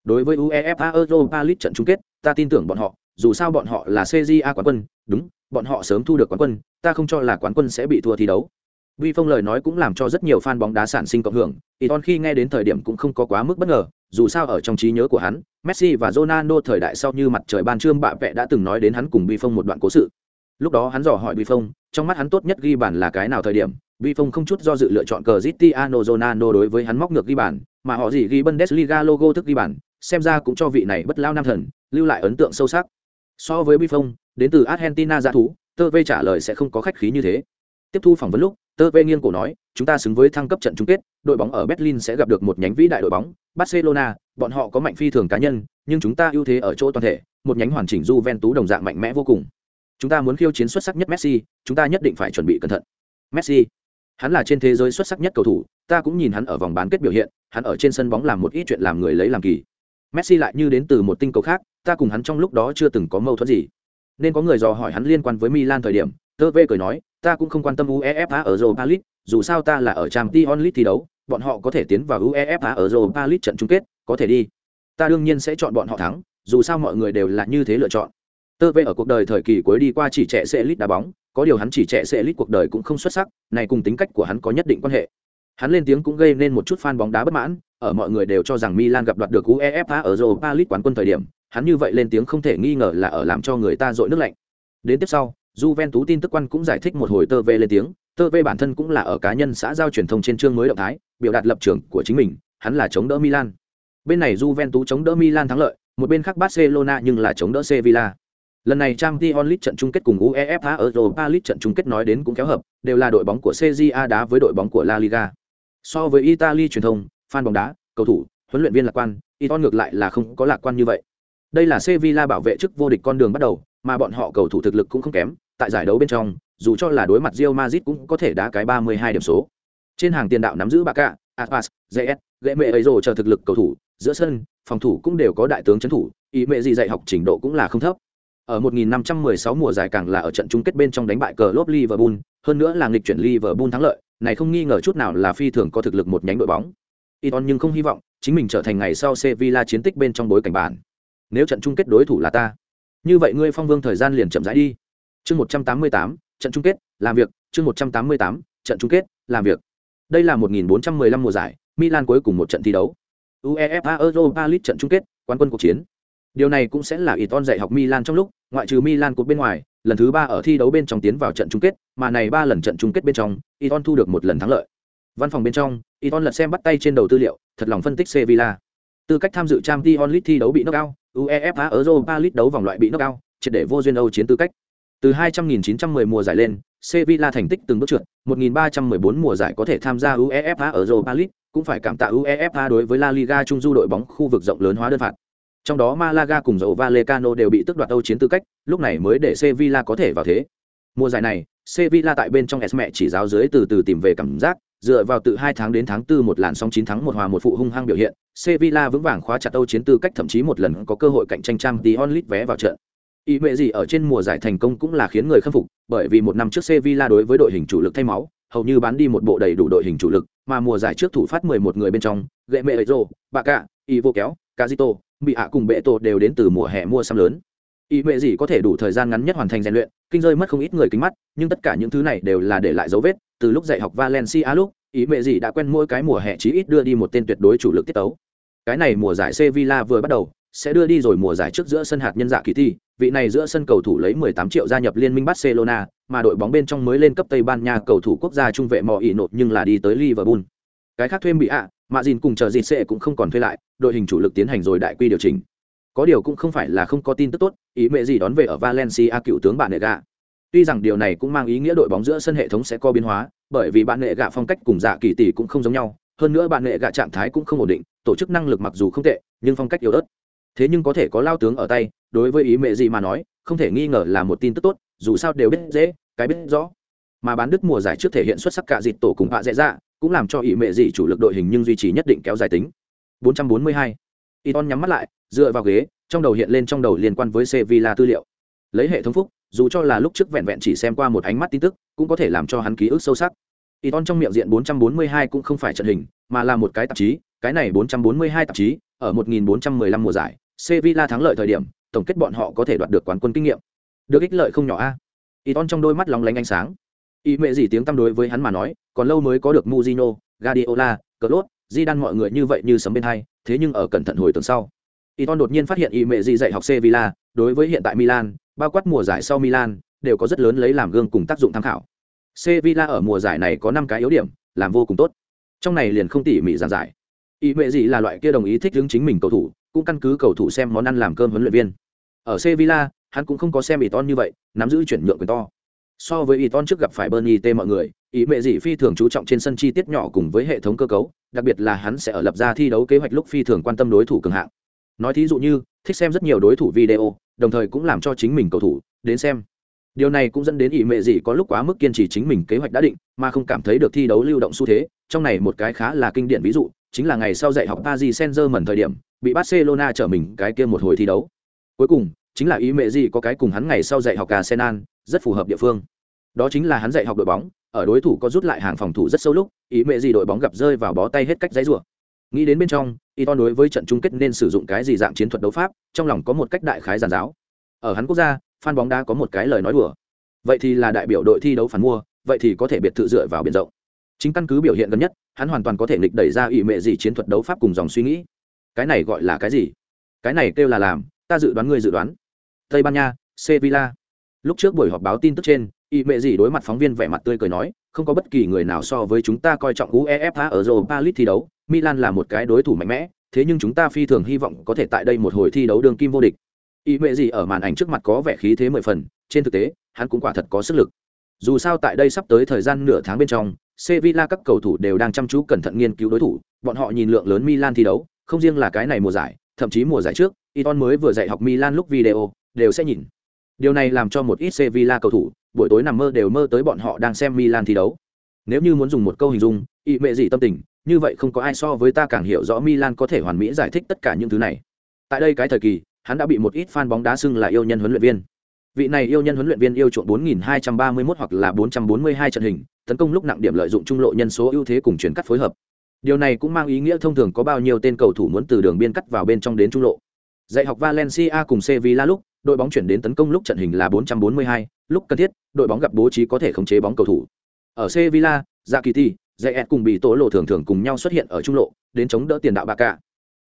Đối với UEFA Europa League trận chung kết, ta tin tưởng bọn họ, dù sao bọn họ là CJA quán quân, đúng, bọn họ sớm thu được quán quân, ta không cho là quán quân sẽ bị thua thi đấu. Vi Phong lời nói cũng làm cho rất nhiều fan bóng đá sản sinh cộng hưởng, Iton khi nghe đến thời điểm cũng không có quá mức bất ngờ, dù sao ở trong trí nhớ của hắn, Messi và Ronaldo thời đại sau như mặt trời ban trưa bạ vẽ đã từng nói đến hắn cùng Vi Phong một đoạn cố sự. Lúc đó hắn dò hỏi Vi Phong, trong mắt hắn tốt nhất ghi bàn là cái nào thời điểm, Vi Phong không chút do dự lựa chọn Cristiano Ronaldo đối với hắn móc ngược ghi bàn, mà họ gì ghi Bundesliga logo thức ghi bàn, xem ra cũng cho vị này bất lao nam thần, lưu lại ấn tượng sâu sắc so với Buffon, đến từ Argentina giả thú tơ vê trả lời sẽ không có khách khí như thế tiếp thu phỏng vấn lúc, tơ vê nghiêng cổ nói, chúng ta xứng với thăng cấp trận chung kết, đội bóng ở berlin sẽ gặp được một nhánh vĩ đại đội bóng, barcelona, bọn họ có mạnh phi thường cá nhân, nhưng chúng ta ưu thế ở chỗ toàn thể, một nhánh hoàn chỉnh Juventus đồng dạng mạnh mẽ vô cùng. Chúng ta muốn khiêu chiến xuất sắc nhất messi, chúng ta nhất định phải chuẩn bị cẩn thận. Messi, hắn là trên thế giới xuất sắc nhất cầu thủ, ta cũng nhìn hắn ở vòng bán kết biểu hiện, hắn ở trên sân bóng làm một ít chuyện làm người lấy làm kỳ. Messi lại như đến từ một tinh cầu khác, ta cùng hắn trong lúc đó chưa từng có mâu thuẫn gì. Nên có người dò hỏi hắn liên quan với milan thời điểm, tơ vê cười nói ta cũng không quan tâm uefa ở europa league, dù sao ta là ở trang t onlit thi đấu, bọn họ có thể tiến vào uefa ở europa league trận chung kết, có thể đi. Ta đương nhiên sẽ chọn bọn họ thắng, dù sao mọi người đều là như thế lựa chọn. Tơ vê ở cuộc đời thời kỳ cuối đi qua chỉ trẻ sẽ lít đá bóng, có điều hắn chỉ trẻ sẽ lít cuộc đời cũng không xuất sắc, này cùng tính cách của hắn có nhất định quan hệ. Hắn lên tiếng cũng gây nên một chút fan bóng đá bất mãn, ở mọi người đều cho rằng milan gặp đoạt được uefa ở europa league quán quân thời điểm, hắn như vậy lên tiếng không thể nghi ngờ là ở làm cho người ta dội nước lạnh. Đến tiếp sau Juventus tin tức quan cũng giải thích một hồi tơ vê lên tiếng, tơ vê bản thân cũng là ở cá nhân xã giao truyền thông trên chương mới động thái, biểu đạt lập trường của chính mình, hắn là chống đỡ milan. Bên này Juventus chống đỡ milan thắng lợi, một bên khác barcelona nhưng là chống đỡ sevilla. Lần này Champions League trận chung kết cùng uefa, europa league trận chung kết nói đến cũng kéo hợp, đều là đội bóng của cja đá với đội bóng của la liga. So với italy truyền thông, fan bóng đá, cầu thủ, huấn luyện viên lạc quan, iton ngược lại là không có lạc quan như vậy. Đây là sevilla bảo vệ chức vô địch con đường bắt đầu, mà bọn họ cầu thủ thực lực cũng không kém tại giải đấu bên trong dù cho là đối mặt Real Madrid cũng có thể đá cái 32 điểm số trên hàng tiền đạo nắm giữ Barca, Aspas, JS, gệ mẹ ấy rồi chờ thực lực cầu thủ giữa sân phòng thủ cũng đều có đại tướng trấn thủ ý mẹ gì dạy học trình độ cũng là không thấp ở 1516 mùa giải càng là ở trận chung kết bên trong đánh bại cờ lốp Liverpool, hơn nữa là nghịch chuyển Liverpool thắng lợi, này không nghi ngờ chút nào là phi thường có thực lực một nhánh đội bóng. Iton nhưng không hy vọng chính mình trở thành ngày sau Sevilla chiến tích bên trong bối cảnh bản. Nếu trận chung kết đối thủ là ta, như vậy ngươi phong vương thời gian liền chậm rãi đi. Chương 188, trận chung kết, làm việc, chương 188, trận chung kết, làm việc. Đây là 1415 mùa giải, Milan cuối cùng một trận thi đấu. UEFA Europa League trận chung kết, quán quân cuộc chiến. Điều này cũng sẽ là Iton dạy học Milan trong lúc, ngoại trừ Milan cột bên ngoài, lần thứ ba ở thi đấu bên trong tiến vào trận chung kết, mà này ba lần trận chung kết bên trong, Iton thu được một lần thắng lợi. Văn phòng bên trong, Iton lật xem bắt tay trên đầu tư liệu, thật lòng phân tích Sevilla. Tư cách tham dự Champions League thi đấu bị knock out, UEFA Europa League đấu vòng loại bị knock out, triệt để vô duyên Âu chiến tư cách. Từ 200.910 mùa giải lên, Sevilla thành tích từng bước trượt, 1314 mùa giải có thể tham gia UEFA ở Europa League, cũng phải cảm tạ UEFA đối với La Liga trung du đội bóng khu vực rộng lớn hóa đơn phạt. Trong đó Malaga cùng dầu Vallecano đều bị tước đoạt Âu chiến tư cách, lúc này mới để Sevilla có thể vào thế. Mùa giải này, Sevilla tại bên trong Esme chỉ giáo dưới từ từ tìm về cảm giác, dựa vào từ 2 tháng đến tháng 4 một làn sóng 9 thắng một hòa một phụ hung hăng biểu hiện, Sevilla vững vàng khóa chặt Âu chiến tư cách thậm chí một lần có cơ hội cạnh tranh trang Champions League vé vào trận. Ý mẹ gì ở trên mùa giải thành công cũng là khiến người khâm phục, bởi vì một năm trước Sevilla đối với đội hình chủ lực thay máu, hầu như bán đi một bộ đầy đủ đội hình chủ lực, mà mùa giải trước thủ phát 11 người bên trong, Gệ Mẹ Ezo, Baka, Ivo kéo, Casito, Bị hạ cùng Bệ Tổ đều đến từ mùa hè mua sắm lớn. Ý mẹ gì có thể đủ thời gian ngắn nhất hoàn thành rèn luyện, kinh rơi mất không ít người kính mắt, nhưng tất cả những thứ này đều là để lại dấu vết, từ lúc dạy học Valencia lúc, ý mẹ gì đã quen mỗi cái mùa hè chí ít đưa đi một tên tuyệt đối chủ lực tiết tấu. Cái này mùa giải Sevilla vừa bắt đầu, sẽ đưa đi rồi mùa giải trước giữa sân hạt nhân dạ kỳ thi, vị này giữa sân cầu thủ lấy 18 triệu gia nhập liên minh Barcelona, mà đội bóng bên trong mới lên cấp Tây Ban Nha cầu thủ quốc gia trung vệ mò ỉ nột nhưng là đi tới Liverpool. Cái khác thuê bị ạ, mà gìn cùng chờ dịt sẽ cũng không còn thuê lại, đội hình chủ lực tiến hành rồi đại quy điều chỉnh. Có điều cũng không phải là không có tin tức tốt, ý mẹ gì đón về ở Valencia cựu tướng bạn nệ gạ. Tuy rằng điều này cũng mang ý nghĩa đội bóng giữa sân hệ thống sẽ có biến hóa, bởi vì bạn nệ gạ phong cách cùng dạ kỳ tỷ cũng không giống nhau, hơn nữa bạn nệ gạ trạng thái cũng không ổn định, tổ chức năng lực mặc dù không tệ, nhưng phong cách yếu ớt thế nhưng có thể có lao tướng ở tay, đối với ý mẹ gì mà nói, không thể nghi ngờ là một tin tức tốt, dù sao đều biết dễ, cái biết rõ. Mà bán đứt mùa giải trước thể hiện xuất sắc cả dịt tổ cùng hạ dễ dạ cũng làm cho ý mẹ gì chủ lực đội hình nhưng duy trì nhất định kéo dài tính. 442. Iton nhắm mắt lại, dựa vào ghế, trong đầu hiện lên trong đầu liên quan với Sevilla tư liệu. Lấy hệ thống phúc, dù cho là lúc trước vẹn vẹn chỉ xem qua một ánh mắt tin tức, cũng có thể làm cho hắn ký ức sâu sắc. Iton trong miệng diện 442 cũng không phải trận hình, mà là một cái tạp chí, cái này 442 tạp chí, ở 1415 mùa giải Sevilla thắng lợi thời điểm, tổng kết bọn họ có thể đoạt được quán quân kinh nghiệm. Được ích lợi không nhỏ a. Iton trong đôi mắt lóng lánh ánh sáng. Ý mẹ gì tiếng tâm đối với hắn mà nói, còn lâu mới có được Mujino, Guardiola, Klopp, Zidane mọi người như vậy như sấm bên hai, thế nhưng ở cẩn thận hồi tuần sau. Iton đột nhiên phát hiện ý mẹ gì dạy học Sevilla, đối với hiện tại Milan, bao quát mùa giải sau Milan, đều có rất lớn lấy làm gương cùng tác dụng tham khảo. Sevilla ở mùa giải này có 5 cái yếu điểm, làm vô cùng tốt. Trong này liền không tỉ mỉ giảng giải. Ý mẹ gì là loại kia đồng ý thích hướng chính mình cầu thủ, cũng căn cứ cầu thủ xem món ăn làm cơm huấn luyện viên. Ở sevilla, hắn cũng không có xem Iton như vậy, nắm giữ chuyển nhượng quyền to. So với Iton trước gặp phải Bernie T mọi người, ý mẹ gì phi thường chú trọng trên sân chi tiết nhỏ cùng với hệ thống cơ cấu, đặc biệt là hắn sẽ ở lập ra thi đấu kế hoạch lúc phi thường quan tâm đối thủ cường hạng. Nói thí dụ như, thích xem rất nhiều đối thủ video, đồng thời cũng làm cho chính mình cầu thủ, đến xem. Điều này cũng dẫn đến ý mẹ gì có lúc quá mức kiên trì chính mình kế hoạch đã định, mà không cảm thấy được thi đấu lưu động xu thế, trong này một cái khá là kinh điển ví dụ chính là ngày sau dạy học Paris Saint-Germain thời điểm, bị Barcelona trở mình cái kia một hồi thi đấu. Cuối cùng, chính là ý mẹ gì có cái cùng hắn ngày sau dạy học Arsenal, rất phù hợp địa phương. Đó chính là hắn dạy học đội bóng, ở đối thủ có rút lại hàng phòng thủ rất sâu lúc, ý mẹ gì đội bóng gặp rơi vào bó tay hết cách giấy rủa. Nghĩ đến bên trong Ito đối với trận chung kết nên sử dụng cái gì dạng chiến thuật đấu pháp, trong lòng có một cách đại khái giản giáo. Ở hắn quốc gia, fan bóng đá có một cái lời nói đùa. Vậy thì là đại biểu đội thi đấu phản mua, vậy thì có thể biệt thự dựa vào biển rộng chính căn cứ biểu hiện gần nhất, hắn hoàn toàn có thể nghịch đẩy ra ủy mệ gì chiến thuật đấu pháp cùng dòng suy nghĩ. Cái này gọi là cái gì? Cái này kêu là làm, ta dự đoán ngươi dự đoán. Tây ban nha, sevilla. Lúc trước buổi họp báo tin tức trên Ý mệ gì đối mặt phóng viên vẻ mặt tươi cười nói, không có bất kỳ người nào so với chúng ta coi trọng uefa ở europa league thi đấu, milan là một cái đối thủ mạnh mẽ, thế nhưng chúng ta phi thường hy vọng có thể tại đây một hồi thi đấu đường kim vô địch. Ý mệ gì ở màn ảnh trước mặt có vẻ khí thế mười phần, trên thực tế, hắn cũng quả thật có sức lực. Dù sao tại đây sắp tới thời gian nửa tháng bên trong sevilla các cầu thủ đều đang chăm chú cẩn thận nghiên cứu đối thủ, bọn họ nhìn lượng lớn milan thi đấu, không riêng là cái này mùa giải, thậm chí mùa giải trước, iton mới vừa dạy học milan lúc video, đều sẽ nhìn. Điều này làm cho một ít sevilla cầu thủ, buổi tối nằm mơ đều mơ tới bọn họ đang xem milan thi đấu. Nếu như muốn dùng một câu hình dung ý mẹ gì tâm tình, như vậy không có ai so với ta càng hiểu rõ milan có thể hoàn mỹ giải thích tất cả những thứ này. Tại đây cái thời kỳ, hắn đã bị một ít fan bóng đá xưng là yêu nhân huấn luyện viên. Vị này yêu nhân huấn luyện viên yêu chuộng 4231 hoặc là 442 trận hình, tấn công lúc nặng điểm lợi dụng trung lộ nhân số ưu thế cùng chuyển cắt phối hợp. Điều này cũng mang ý nghĩa thông thường có bao nhiêu tên cầu thủ muốn từ đường biên cắt vào bên trong đến trung lộ. Dạy học Valencia cùng Sevilla lúc, đội bóng chuyển đến tấn công lúc trận hình là 442, lúc cần thiết, đội bóng gặp bố trí có thể khống chế bóng cầu thủ. Ở Sevilla, Zakiti, Zayet cùng bị tổ lộ thường thường cùng nhau xuất hiện ở trung lộ, đến chống đỡ tiền đạo Barca.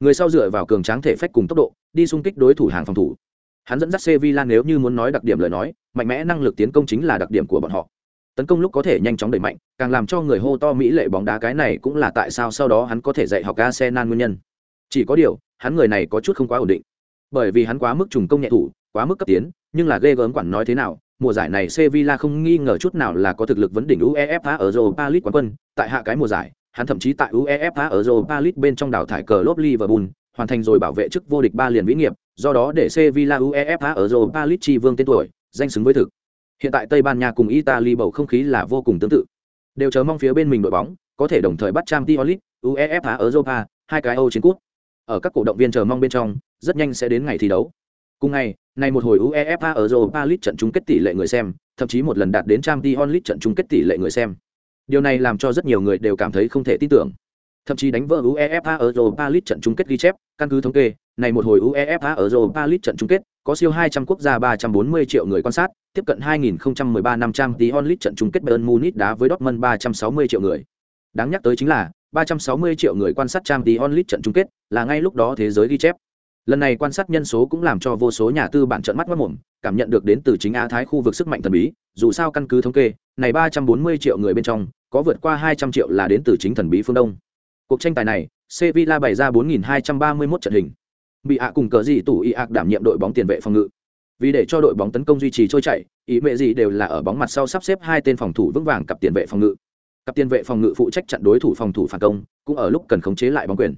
Người sau dựa vào cường tráng thể phách cùng tốc độ, đi xung kích đối thủ hàng phòng thủ. Hắn dẫn dắt Sevilla nếu như muốn nói đặc điểm lời nói, mạnh mẽ năng lực tiến công chính là đặc điểm của bọn họ. Tấn công lúc có thể nhanh chóng đẩy mạnh, càng làm cho người hô to mỹ lệ bóng đá cái này cũng là tại sao sau đó hắn có thể dạy học Arsenal nguyên nhân. Chỉ có điều, hắn người này có chút không quá ổn định. Bởi vì hắn quá mức trùng công nhẹ thủ, quá mức cấp tiến, nhưng là ghê gớm quản nói thế nào, mùa giải này Sevilla không nghi ngờ chút nào là có thực lực vấn đỉnh UEFA ở Europa League quán quân, tại hạ cái mùa giải, hắn thậm chí tại UEFA ở Europa League bên trong đảo thải cờ lốp Liverpool, hoàn thành rồi bảo vệ chức vô địch ba liền vĩ nghiệp, do đó để Sevilla UEFA ở Europa League chi vương tên tuổi, danh xứng với thực. Hiện tại Tây Ban Nha cùng Italy bầu không khí là vô cùng tương tự. Đều chờ mong phía bên mình đội bóng có thể đồng thời bắt Champions League, UEFA ở Europa, hai cái Âu chiến cúp. Ở các cổ động viên chờ mong bên trong, rất nhanh sẽ đến ngày thi đấu. Cùng ngày, này một hồi UEFA ở Europa League trận chung kết tỷ lệ người xem, thậm chí một lần đạt đến Champions League trận chung kết tỷ lệ người xem. Điều này làm cho rất nhiều người đều cảm thấy không thể tin tưởng. Thậm chí đánh vỡ UEFA Europa League trận chung kết ghi chép, căn cứ thống kê, này một hồi UEFA Europa League trận chung kết, có siêu 200 quốc gia 340 triệu người quan sát, tiếp cận 2013 năm Champions League trận chung kết Bayern Munich đá với Dortmund 360 triệu người. Đáng nhắc tới chính là 360 triệu người quan sát trang tí League trận chung kết, là ngay lúc đó thế giới ghi chép lần này quan sát nhân số cũng làm cho vô số nhà tư bản trận mắt mắt mồm cảm nhận được đến từ chính á thái khu vực sức mạnh thần bí dù sao căn cứ thống kê này ba trăm bốn mươi triệu người bên trong có vượt qua hai trăm triệu là đến từ chính thần bí phương đông cuộc tranh tài này, sevilla bày ra 4231 trận hình. Bị ạ cùng cờ gì tủ y ạc đảm nhiệm đội bóng tiền vệ phòng ngự. Vì để cho đội bóng tấn công duy trì trôi chảy, ý mẹ gì đều là ở bóng mặt sau sắp xếp hai tên phòng thủ vững vàng cặp tiền vệ phòng ngự. Cặp tiền vệ phòng ngự phụ trách chặn đối thủ phòng thủ phản công, cũng ở lúc cần khống chế lại bóng quyền.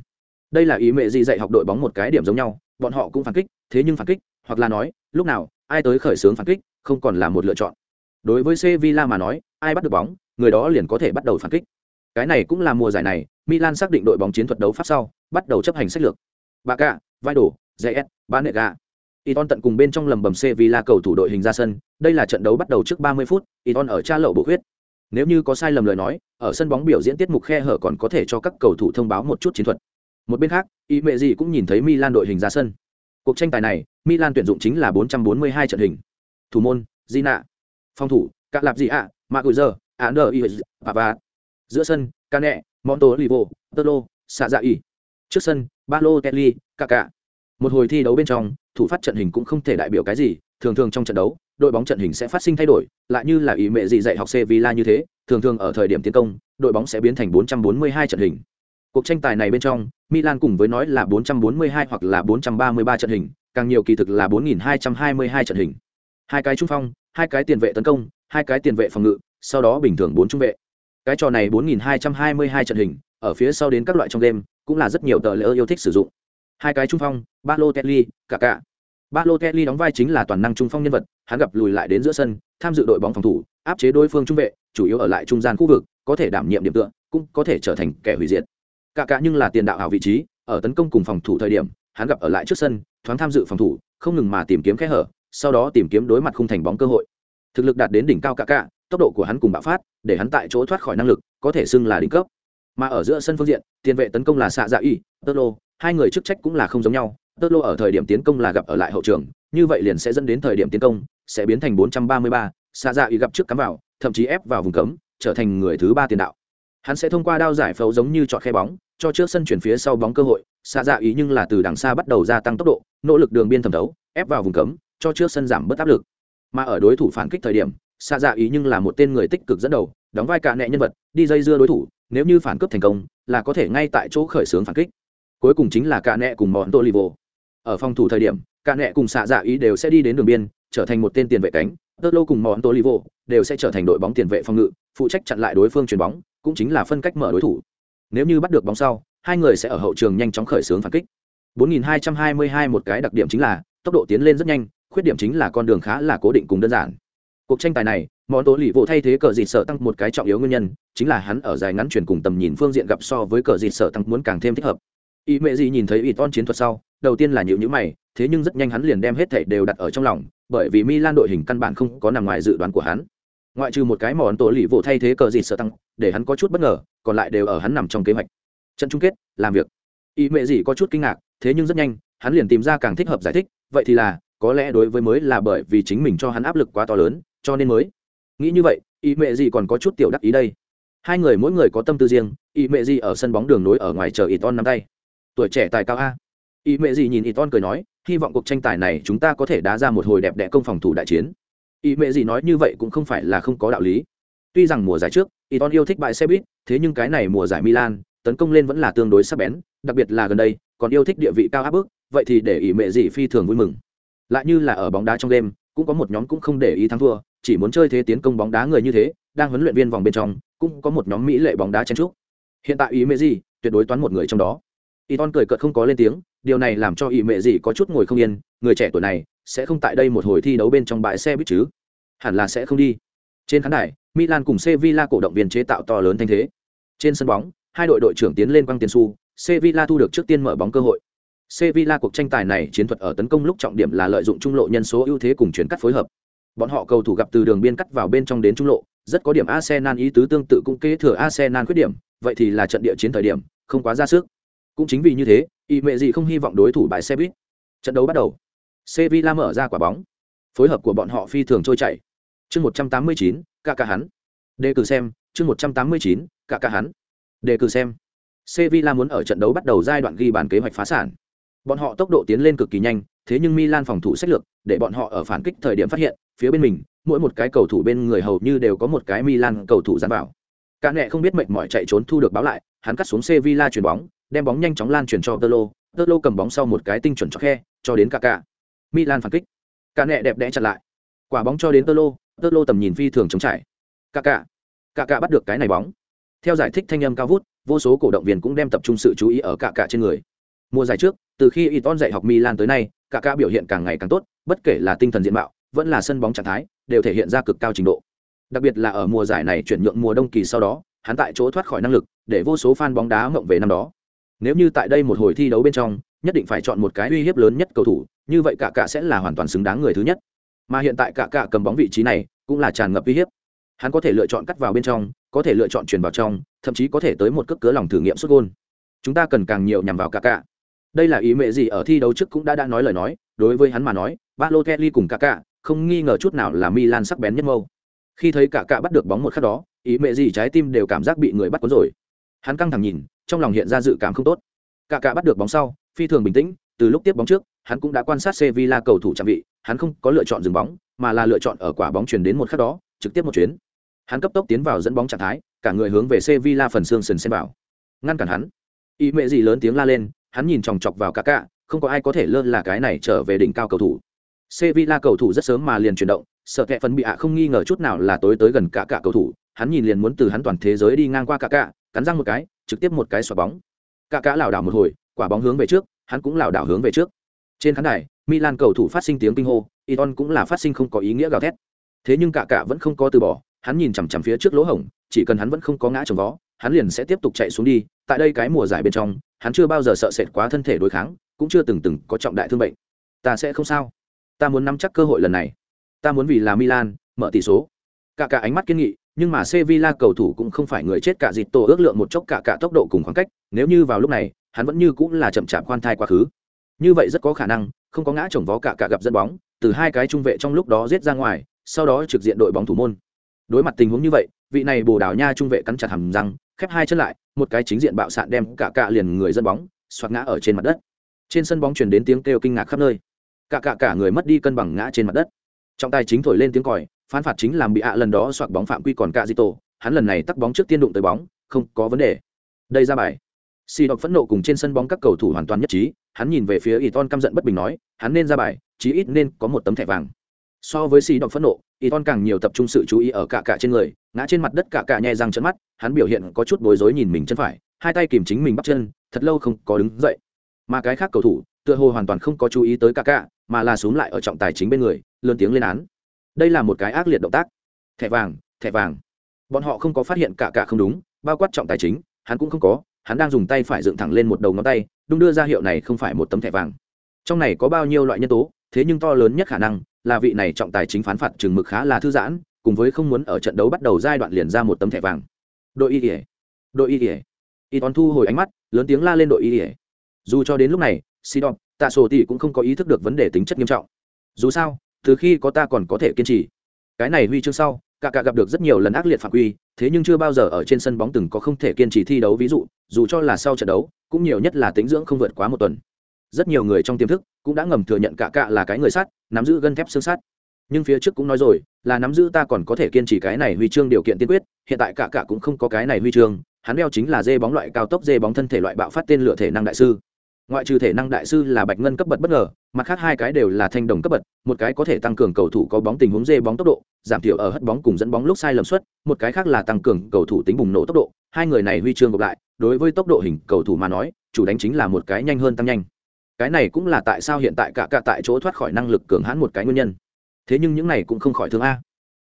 Đây là ý mẹ gì dạy học đội bóng một cái điểm giống nhau, bọn họ cũng phản kích, thế nhưng phản kích, hoặc là nói, lúc nào, ai tới khởi xướng phản kích, không còn là một lựa chọn. Đối với sevilla mà nói, ai bắt được bóng, người đó liền có thể bắt đầu phản kích cái này cũng là mùa giải này milan xác định đội bóng chiến thuật đấu pháp sau bắt đầu chấp hành sách lược bà cạ vai đổ js ba nệ gà Iton tận cùng bên trong lầm bầm Sevilla cầu thủ đội hình ra sân, đây là trận đấu bắt đầu trước 30 phút, Iton ở tra lậu bộ huyết. Nếu như có sai lầm lời nói, ở sân bóng biểu diễn tiết mục khe hở còn có thể cho các cầu thủ thông báo một chút chiến thuật. Một bên khác, ý mẹ gì cũng nhìn thấy Milan đội hình ra sân. Cuộc tranh tài này, Milan tuyển dụng chính là 442 trận hình. Thủ môn, Gina. Phòng thủ, cạ lạp gì ạ, Maguire, Ander Iwez, Pava. Giữa sân, Cane, xạ Tolo, ỉ, Trước sân, Balotelli, cả, Một hồi thi đấu bên trong, thủ phát trận hình cũng không thể đại biểu cái gì, thường thường trong trận đấu, đội bóng trận hình sẽ phát sinh thay đổi, lại như là ý mẹ gì dạy học Sevilla như thế, thường thường ở thời điểm tiến công, đội bóng sẽ biến thành 442 trận hình Cuộc tranh tài này bên trong, Milan cùng với nói là 442 hoặc là 433 trận hình, càng nhiều kỳ thực là 4222 trận hình. Hai cái trung phong, hai cái tiền vệ tấn công, hai cái tiền vệ phòng ngự, sau đó bình thường bốn trung vệ. Cái trò này 4222 trận hình, ở phía sau đến các loại trong đêm, cũng là rất nhiều tờ lễ yêu thích sử dụng. Hai cái trung phong, Balotelli, Kaká. Balotelli đóng vai chính là toàn năng trung phong nhân vật, hắn gặp lùi lại đến giữa sân, tham dự đội bóng phòng thủ, áp chế đối phương trung vệ, chủ yếu ở lại trung gian khu vực, có thể đảm nhiệm điểm tựa, cũng có thể trở thành kẻ hủy diệt. Kaká nhưng là tiền đạo hảo vị trí, ở tấn công cùng phòng thủ thời điểm, hắn gặp ở lại trước sân, thoáng tham dự phòng thủ, không ngừng mà tìm kiếm kẽ hở, sau đó tìm kiếm đối mặt khung thành bóng cơ hội. Thực lực đạt đến đỉnh cao Kaká, tốc độ của hắn cùng bạo phát, để hắn tại chỗ thoát khỏi năng lực, có thể xưng là đỉnh cấp. Mà ở giữa sân phương diện, tiền vệ tấn công là xạ dạ y, tơ lô, hai người chức trách cũng là không giống nhau. Tơ lô ở thời điểm tiến công là gặp ở lại hậu trường, như vậy liền sẽ dẫn đến thời điểm tiến công sẽ biến thành 433, xạ dạ y gặp trước cắm vào, thậm chí ép vào vùng cấm, trở thành người thứ ba tiền đạo. Hắn sẽ thông qua đao giải phẫu giống như chọn khe bóng, cho trước sân chuyển phía sau bóng cơ hội xạ dạ ý nhưng là từ đằng xa bắt đầu gia tăng tốc độ nỗ lực đường biên thẩm thấu ép vào vùng cấm cho trước sân giảm bớt áp lực mà ở đối thủ phản kích thời điểm xạ dạ ý nhưng là một tên người tích cực dẫn đầu, đóng vai cả nẹ nhân vật, đi dây dưa đối thủ, nếu như phản cướp thành công, là có thể ngay tại chỗ khởi xướng phản kích. Cuối cùng chính là cả nẹ cùng món tô livo ở phòng thủ thời điểm, cả nẹ cùng xạ dạ ý đều sẽ đi đến đường biên, trở thành một tên tiền vệ cánh. Tơ lô cùng món tô livo đều sẽ trở thành đội bóng tiền vệ phòng ngự, phụ trách chặn lại đối phương chuyền bóng, cũng chính là phân cách mở đối thủ. Nếu như bắt được bóng sau, hai người sẽ ở hậu trường nhanh chóng khởi xướng phản kích. 4222 một cái đặc điểm chính là, tốc độ tiến lên rất nhanh, khuyết điểm chính là con đường khá là cố định cùng đơn giản cuộc tranh tài này, món tố lì vô thay thế cờ dịt sợ tăng một cái trọng yếu nguyên nhân, chính là hắn ở dài ngắn chuyển cùng tầm nhìn phương diện gặp so với cờ dịt sợ tăng muốn càng thêm thích hợp. Ý mẹ gì nhìn thấy ý ton chiến thuật sau, đầu tiên là nhịu nhữ mày, thế nhưng rất nhanh hắn liền đem hết thảy đều đặt ở trong lòng, bởi vì milan đội hình căn bản không có nằm ngoài dự đoán của hắn. Ngoại trừ một cái món tổ lì vô thay thế cờ dịt sợ tăng, để hắn có chút bất ngờ, còn lại đều ở hắn nằm trong kế hoạch. Trận chung kết, làm việc. Ý mẹ gì có chút kinh ngạc, thế nhưng rất nhanh, hắn liền tìm ra càng thích hợp giải thích, vậy thì là, có lẽ đối với mới là bởi vì chính mình cho hắn áp lực quá to lớn cho nên mới. Nghĩ như vậy ý mẹ gì còn có chút tiểu đắc ý đây. Hai người mỗi người có tâm tư riêng ý mẹ gì ở sân bóng đường nối ở ngoài chờ ít on nắm tay. Tuổi trẻ tài cao a. Ý mẹ gì nhìn ít on cười nói, hy vọng cuộc tranh tài này chúng ta có thể đá ra một hồi đẹp đẽ công phòng thủ đại chiến. Ý mẹ gì nói như vậy cũng không phải là không có đạo lý. Tuy rằng mùa giải trước ít on yêu thích bại xe buýt, thế nhưng cái này mùa giải milan, tấn công lên vẫn là tương đối sắc bén, đặc biệt là gần đây, còn yêu thích địa vị cao áp bức, vậy thì để ý mẹ gì phi thường vui mừng. Lại như là ở bóng đá trong đêm cũng có một nhóm cũng không để ý thắng thua, chỉ muốn chơi thế tiến công bóng đá người như thế, đang huấn luyện viên vòng bên trong, cũng có một nhóm mỹ lệ bóng đá chen trúc hiện tại ý mẹ gì tuyệt đối toán một người trong đó. Y ton cười cợt không có lên tiếng, điều này làm cho ý mẹ gì có chút ngồi không yên, người trẻ tuổi này sẽ không tại đây một hồi thi đấu bên trong bãi xe buýt chứ? Hẳn là sẽ không đi. Trên khán đài, milan cùng sevilla cổ động viên chế tạo to lớn thanh thế. Trên sân bóng, hai đội đội trưởng tiến lên quăng tiền su sevilla thu được trước tiên mở bóng cơ hội sevilla cuộc tranh tài này chiến thuật ở tấn công lúc trọng điểm là lợi dụng trung lộ nhân số ưu thế cùng chuyển cắt phối hợp. Bọn họ cầu thủ gặp từ đường biên cắt vào bên trong đến trung lộ rất có điểm arsenal ý tứ tương tự cũng kế thừa arsenal khuyết điểm vậy thì là trận địa chiến thời điểm không quá ra sức. Cũng chính vì như thế y mẹ gì không hy vọng đối thủ bại xe buýt trận đấu bắt đầu. Sevilla mở ra quả bóng. Phối hợp của bọn họ phi thường trôi chảy. Chương 189, cả cả hắn. Đề cử xem chương 189, cả cả hắn. Đề cử xem. Sevilla muốn ở trận đấu bắt đầu giai đoạn ghi bàn kế hoạch phá sản bọn họ tốc độ tiến lên cực kỳ nhanh thế nhưng milan phòng thủ sách lược để bọn họ ở phản kích thời điểm phát hiện phía bên mình mỗi một cái cầu thủ bên người hầu như đều có một cái milan cầu thủ dán vào. Cả nẹ không biết mệt mỏi chạy trốn thu được báo lại hắn cắt xuống sevilla chuyền bóng đem bóng nhanh chóng lan truyền cho tơ lô cầm bóng sau một cái tinh chuẩn cho khe cho đến cả cả milan phản kích. Cả nẹ đẹp đẽ chặn lại. Quả bóng cho đến tơ lô tơ lô tầm nhìn phi thường chống trải. Cả cả cả cả bắt được cái này bóng. Theo giải thích thanh âm cao vút, vô số cổ động viên cũng đem tập trung sự chú ý ở cả cả trên người. Mùa giải trước, từ khi Iton dạy học Milan tới nay, cả cả biểu hiện càng ngày càng tốt, bất kể là tinh thần diện mạo, vẫn là sân bóng trạng thái, đều thể hiện ra cực cao trình độ. Đặc biệt là ở mùa giải này chuyển nhượng mùa đông kỳ sau đó, hắn tại chỗ thoát khỏi năng lực, để vô số fan bóng đá ngậm về năm đó. Nếu như tại đây một hồi thi đấu bên trong, nhất định phải chọn một cái uy hiếp lớn nhất cầu thủ, như vậy cả cả sẽ là hoàn toàn xứng đáng người thứ nhất. Mà hiện tại cả cả cầm bóng vị trí này, cũng là tràn ngập uy hiếp. Hắn có thể lựa chọn cắt vào bên trong, có thể lựa chọn chuyển vào trong thậm chí có thể tới một cước cứa lòng thử nghiệm xuất gôn chúng ta cần càng nhiều nhằm vào cả cả đây là ý mẹ gì ở thi đấu trước cũng đã đã nói lời nói, đối với hắn mà nói, Balotelli cùng cả cả không nghi ngờ chút nào là Milan sắc bén nhất mâu. Khi thấy cả cả bắt được bóng một khắc đó, ý mẹ gì trái tim đều cảm giác bị người bắt cuốn rồi. Hắn căng thẳng nhìn, trong lòng hiện ra dự cảm không tốt. Cả cả bắt được bóng sau, phi thường bình tĩnh, từ lúc tiếp bóng trước, hắn cũng đã quan sát Sevilla cầu thủ chạm vị hắn không có lựa chọn dừng bóng, mà là lựa chọn ở quả bóng chuyển đến một khắc đó, trực tiếp một chuyến. Hắn cấp tốc tiến vào dẫn bóng trạng thái, cả người hướng về sevilla phần xương sần xem vào. Ngăn cản hắn. Ý mẹ gì lớn tiếng la lên hắn nhìn chòng chọc vào cả cả, không có ai có thể lơ là cái này trở về đỉnh cao cầu thủ. Sevilla cầu thủ rất sớm mà liền chuyển động, sợ kẹ phần bị ạ không nghi ngờ chút nào là tối tới gần cả cả cầu thủ, hắn nhìn liền muốn từ hắn toàn thế giới đi ngang qua cả cả, cắn răng một cái, trực tiếp một cái xoạc bóng. Cả cả lảo đảo một hồi, quả bóng hướng về trước, hắn cũng lảo đảo hướng về trước. Trên khán đài, milan cầu thủ phát sinh tiếng kinh hô iton cũng là phát sinh không có ý nghĩa gào thét. Thế nhưng cả cả vẫn không có từ bỏ, hắn nhìn chằm chằm phía trước lỗ hổng, chỉ cần hắn vẫn không có ngã trồng vó, hắn liền sẽ tiếp tục chạy xuống đi, tại đây cái mùa giải bên trong hắn chưa bao giờ sợ sệt quá thân thể đối kháng, cũng chưa từng từng có trọng đại thương bệnh. Ta sẽ không sao. Ta muốn nắm chắc cơ hội lần này. Ta muốn vì là milan, mở tỷ số. Cả cả ánh mắt kiên nghị, nhưng mà sevilla cầu thủ cũng không phải người chết cả dịp tổ ước lượng một chốc cả cả tốc độ cùng khoảng cách, nếu như vào lúc này, hắn vẫn như cũng là chậm chạp khoan thai quá khứ. Như vậy rất có khả năng, không có ngã chồng vó cả cả gặp dẫn bóng, từ hai cái trung vệ trong lúc đó giết ra ngoài, sau đó trực diện đội bóng thủ môn. Đối mặt tình huống như vậy, vị này bồ đào nha trung vệ cắn chặt hầm răng khép hai chân lại, một cái chính diện bạo sạn đem cả cạ liền người dân bóng xoạc ngã ở trên mặt đất. Trên sân bóng truyền đến tiếng kêu kinh ngạc khắp nơi. Cả cả cả người mất đi cân bằng ngã trên mặt đất. Trọng tài chính thổi lên tiếng còi, phán phạt chính làm bị ạ lần đó xoạc bóng phạm quy còn cả di tổ, hắn lần này tắc bóng trước tiên đụng tới bóng, không có vấn đề. Đây ra bài. Xì đọc phẫn nộ cùng trên sân bóng các cầu thủ hoàn toàn nhất trí, hắn nhìn về phía y ton căm giận bất bình nói, hắn nên ra bài, chí ít nên có một tấm thẻ vàng so với xì đọc phẫn nộ y ton càng nhiều tập trung sự chú ý ở cả cả trên người, ngã trên mặt đất cả cả nhẹ răng chân mắt, hắn biểu hiện có chút bối rối nhìn mình chân phải, hai tay kìm chính mình bắt chân, thật lâu không có đứng dậy. Mà cái khác cầu thủ, tựa hồ hoàn toàn không có chú ý tới cả cả, mà là xuống lại ở trọng tài chính bên người, lớn tiếng lên án. Đây là một cái ác liệt động tác. Thẻ vàng thẻ vàng. Bọn họ không có phát hiện cả cả không đúng, bao quát trọng tài chính, hắn cũng không có, hắn đang dùng tay phải dựng thẳng lên một đầu ngón tay đung đưa ra hiệu này không phải một tấm thẻ vàng. Trong này có bao nhiêu loại nhân tố, thế nhưng to lớn nhất khả năng là vị này trọng tài chính phán phạt chừng mực khá là thư giãn, cùng với không muốn ở trận đấu bắt đầu giai đoạn liền ra một tấm thẻ vàng. Đội y ỉa đội y ỉa y. Tón thu hồi ánh mắt, lớn tiếng la lên đội y ỉa dù cho đến lúc này, sidon, tạ sổ tỷ cũng không có ý thức được vấn đề tính chất nghiêm trọng. Dù sao, từ khi có ta còn có thể kiên trì. Cái này huy chương sau, cả cả gặp được rất nhiều lần ác liệt phạm quy, thế nhưng chưa bao giờ ở trên sân bóng từng có không thể kiên trì thi đấu. Ví dụ, dù cho là sau trận đấu, cũng nhiều nhất là tính dưỡng không vượt quá một tuần rất nhiều người trong tiềm thức cũng đã ngầm thừa nhận cả cạ là cái người sắt nắm giữ gân thép xương sắt nhưng phía trước cũng nói rồi, là nắm giữ ta còn có thể kiên trì cái này huy chương điều kiện tiên quyết, hiện tại cả cả cũng không có cái này huy chương, hắn đeo chính là dê bóng loại cao tốc, dê bóng thân thể loại bạo phát tên lửa thể năng đại sư. Ngoại trừ thể năng đại sư là bạch ngân cấp bậc bất ngờ, mặt khác hai cái đều là thanh đồng cấp bậc, một cái có thể tăng cường cầu thủ có bóng tình huống dê bóng tốc độ, giảm thiểu ở hất bóng cùng dẫn bóng lúc sai lầm suất, một cái khác là tăng cường cầu thủ tính bùng nổ tốc độ, hai người này huy chương gộp lại, đối với tốc độ hình cầu thủ mà nói, chủ đánh chính là một cái nhanh hơn tăng nhanh cái này cũng là tại sao hiện tại cả cả tại chỗ thoát khỏi năng lực cường hãn một cái nguyên nhân. Thế nhưng những này cũng không khỏi thương a.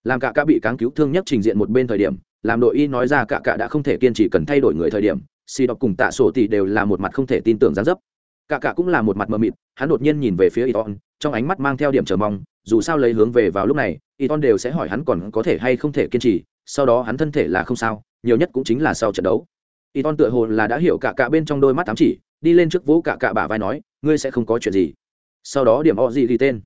Làm cả cả bị cáng cứu thương nhất trình diện một bên thời điểm, làm đội y nói ra cả cả đã không thể kiên trì cần thay đổi người thời điểm, si đọc cùng tạ sổ tỷ đều là một mặt không thể tin tưởng gián dấp. Cả cả cũng là một mặt mờ mịt, hắn đột nhiên nhìn về phía iton trong ánh mắt mang theo điểm chờ mong, dù sao lấy hướng về vào lúc này iton đều sẽ hỏi hắn còn có thể hay không thể kiên trì, sau đó hắn thân thể là không sao, nhiều nhất cũng chính là sau trận đấu. Iton tựa hồ là đã hiểu cả cả bên trong đôi mắt ám chỉ, đi lên trước vỗ cả cả bả vai nói ngươi sẽ không có chuyện gì. Sau đó điểm họ gì ghi tên.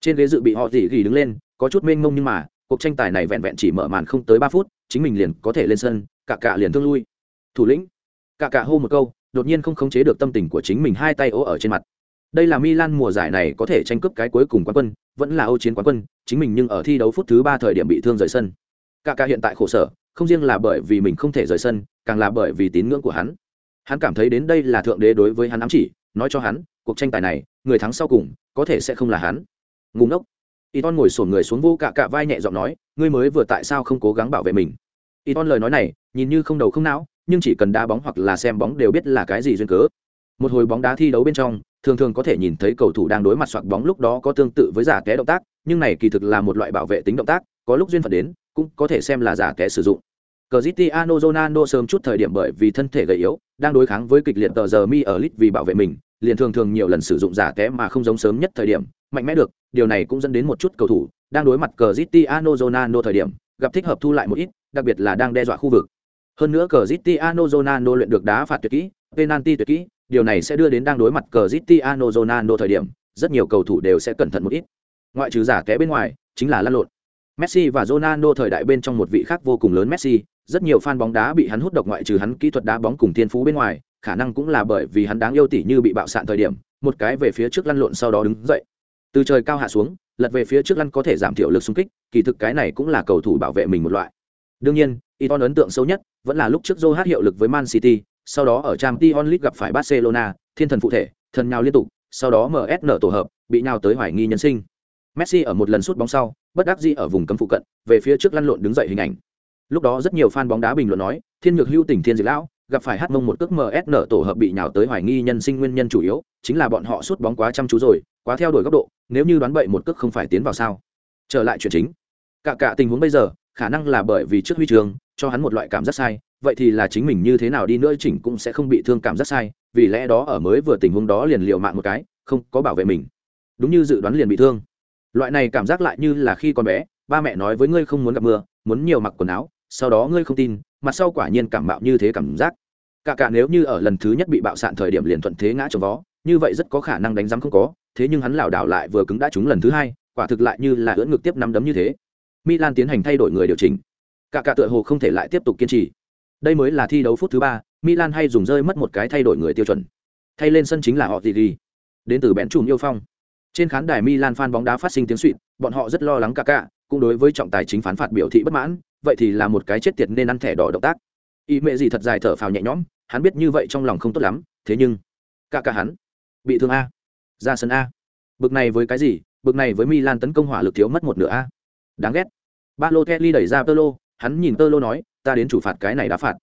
Trên ghế dự bị họ gì ghi đứng lên, có chút mênh mông nhưng mà, cuộc tranh tài này vẹn vẹn chỉ mở màn không tới ba phút, chính mình liền có thể lên sân, cả cả liền thương lui. Thủ lĩnh, cả cả hô một câu, đột nhiên không khống chế được tâm tình của chính mình hai tay ố ở trên mặt. Đây là Milan mùa giải này có thể tranh cướp cái cuối cùng quán quân, vẫn là Âu chiến quán quân, chính mình nhưng ở thi đấu phút thứ ba thời điểm bị thương rời sân. Cả cả hiện tại khổ sở, không riêng là bởi vì mình không thể rời sân, càng là bởi vì tín ngưỡng của hắn. Hắn cảm thấy đến đây là thượng đế đối với hắn ám chỉ, nói cho hắn cuộc tranh tài này người thắng sau cùng có thể sẽ không là hắn. Ngùng ngốc. Iton ngồi sổn người xuống vô cả cả vai nhẹ giọng nói ngươi mới vừa tại sao không cố gắng bảo vệ mình? Iton lời nói này nhìn như không đầu không não nhưng chỉ cần đá bóng hoặc là xem bóng đều biết là cái gì duyên cớ. Một hồi bóng đá thi đấu bên trong thường thường có thể nhìn thấy cầu thủ đang đối mặt soạt bóng lúc đó có tương tự với giả té động tác nhưng này kỳ thực là một loại bảo vệ tính động tác có lúc duyên phận đến cũng có thể xem là giả té sử dụng. Cristiano Ronaldo sớm chút thời điểm bởi vì thân thể gầy yếu, đang đối kháng với kịch liệt tờ giờ mi ở lit vì bảo vệ mình, liền thường thường nhiều lần sử dụng giả té mà không giống sớm nhất thời điểm, mạnh mẽ được, điều này cũng dẫn đến một chút cầu thủ đang đối mặt Cristiano Ronaldo thời điểm, gặp thích hợp thu lại một ít, đặc biệt là đang đe dọa khu vực. Hơn nữa Cristiano Ronaldo luyện được đá phạt tuyệt kỹ, penalty tuyệt kỹ, điều này sẽ đưa đến đang đối mặt Cristiano Ronaldo thời điểm, rất nhiều cầu thủ đều sẽ cẩn thận một ít. Ngoại trừ giả té bên ngoài, chính là lăn lộn. Messi và Ronaldo thời đại bên trong một vị khác vô cùng lớn Messi, rất nhiều fan bóng đá bị hắn hút độc ngoại trừ hắn kỹ thuật đá bóng cùng thiên phú bên ngoài, khả năng cũng là bởi vì hắn đáng yêu tỷ như bị bạo sạn thời điểm, một cái về phía trước lăn lộn sau đó đứng dậy. Từ trời cao hạ xuống, lật về phía trước lăn có thể giảm thiểu lực xung kích, kỳ thực cái này cũng là cầu thủ bảo vệ mình một loại. Đương nhiên, Iton ấn tượng sâu nhất vẫn là lúc trước Joe hát hiệu lực với Man City, sau đó ở Champions League gặp phải Barcelona, thiên thần phụ thể, thần nhào liên tục, sau đó MSN tổ hợp, bị nhào tới hoài nghi nhân sinh. Messi ở một lần sút bóng sau, bất đắc dĩ ở vùng cấm phụ cận, về phía trước lăn lộn đứng dậy hình ảnh. Lúc đó rất nhiều fan bóng đá bình luận nói, Thiên Nhược Hưu tỉnh Thiên Diệt lão, gặp phải hát mông một cước MSN tổ hợp bị nhào tới hoài nghi nhân sinh nguyên nhân chủ yếu, chính là bọn họ sút bóng quá chăm chú rồi, quá theo đuổi góc độ, nếu như đoán bậy một cước không phải tiến vào sao. Trở lại chuyện chính. Cả cả tình huống bây giờ, khả năng là bởi vì trước huy trường cho hắn một loại cảm giác sai, vậy thì là chính mình như thế nào đi nữa chỉnh cũng sẽ không bị thương cảm giác sai, vì lẽ đó ở mới vừa tình huống đó liền liều mạng một cái, không có bảo vệ mình. Đúng như dự đoán liền bị thương. Loại này cảm giác lại như là khi còn bé, ba mẹ nói với ngươi không muốn gặp mưa, muốn nhiều mặc quần áo, sau đó ngươi không tin, mặt sau quả nhiên cảm mạo như thế cảm giác. Cả cả nếu như ở lần thứ nhất bị bạo sạn thời điểm liền thuận thế ngã trồng vó, như vậy rất có khả năng đánh giám không có, thế nhưng hắn lảo đảo lại vừa cứng đã trúng lần thứ hai, quả thực lại như là ưỡn ngực tiếp năm đấm như thế. Milan tiến hành thay đổi người điều chỉnh. Cả cả tựa hồ không thể lại tiếp tục kiên trì. Đây mới là thi đấu phút thứ ba, milan hay dùng rơi mất một cái thay đổi người tiêu chuẩn. Thay lên sân chính là họ gì gì đến từ bẽn chùm yêu phong. Trên khán đài milan fan bóng đá phát sinh tiếng suỵt, bọn họ rất lo lắng cả cả cũng đối với trọng tài chính phán phạt biểu thị bất mãn, vậy thì là một cái chết tiệt nên ăn thẻ đỏ động tác. Ý mẹ gì thật dài thở phào nhẹ nhõm, hắn biết như vậy trong lòng không tốt lắm, thế nhưng, cả cả hắn, bị thương a, ra sân a. Bực này với cái gì, bực này với milan tấn công hỏa lực thiếu mất một nửa a. Đáng ghét. Ba lô kelly đẩy ra tơ lô hắn nhìn tơ lô nói, ta đến chủ phạt cái này đã phạt.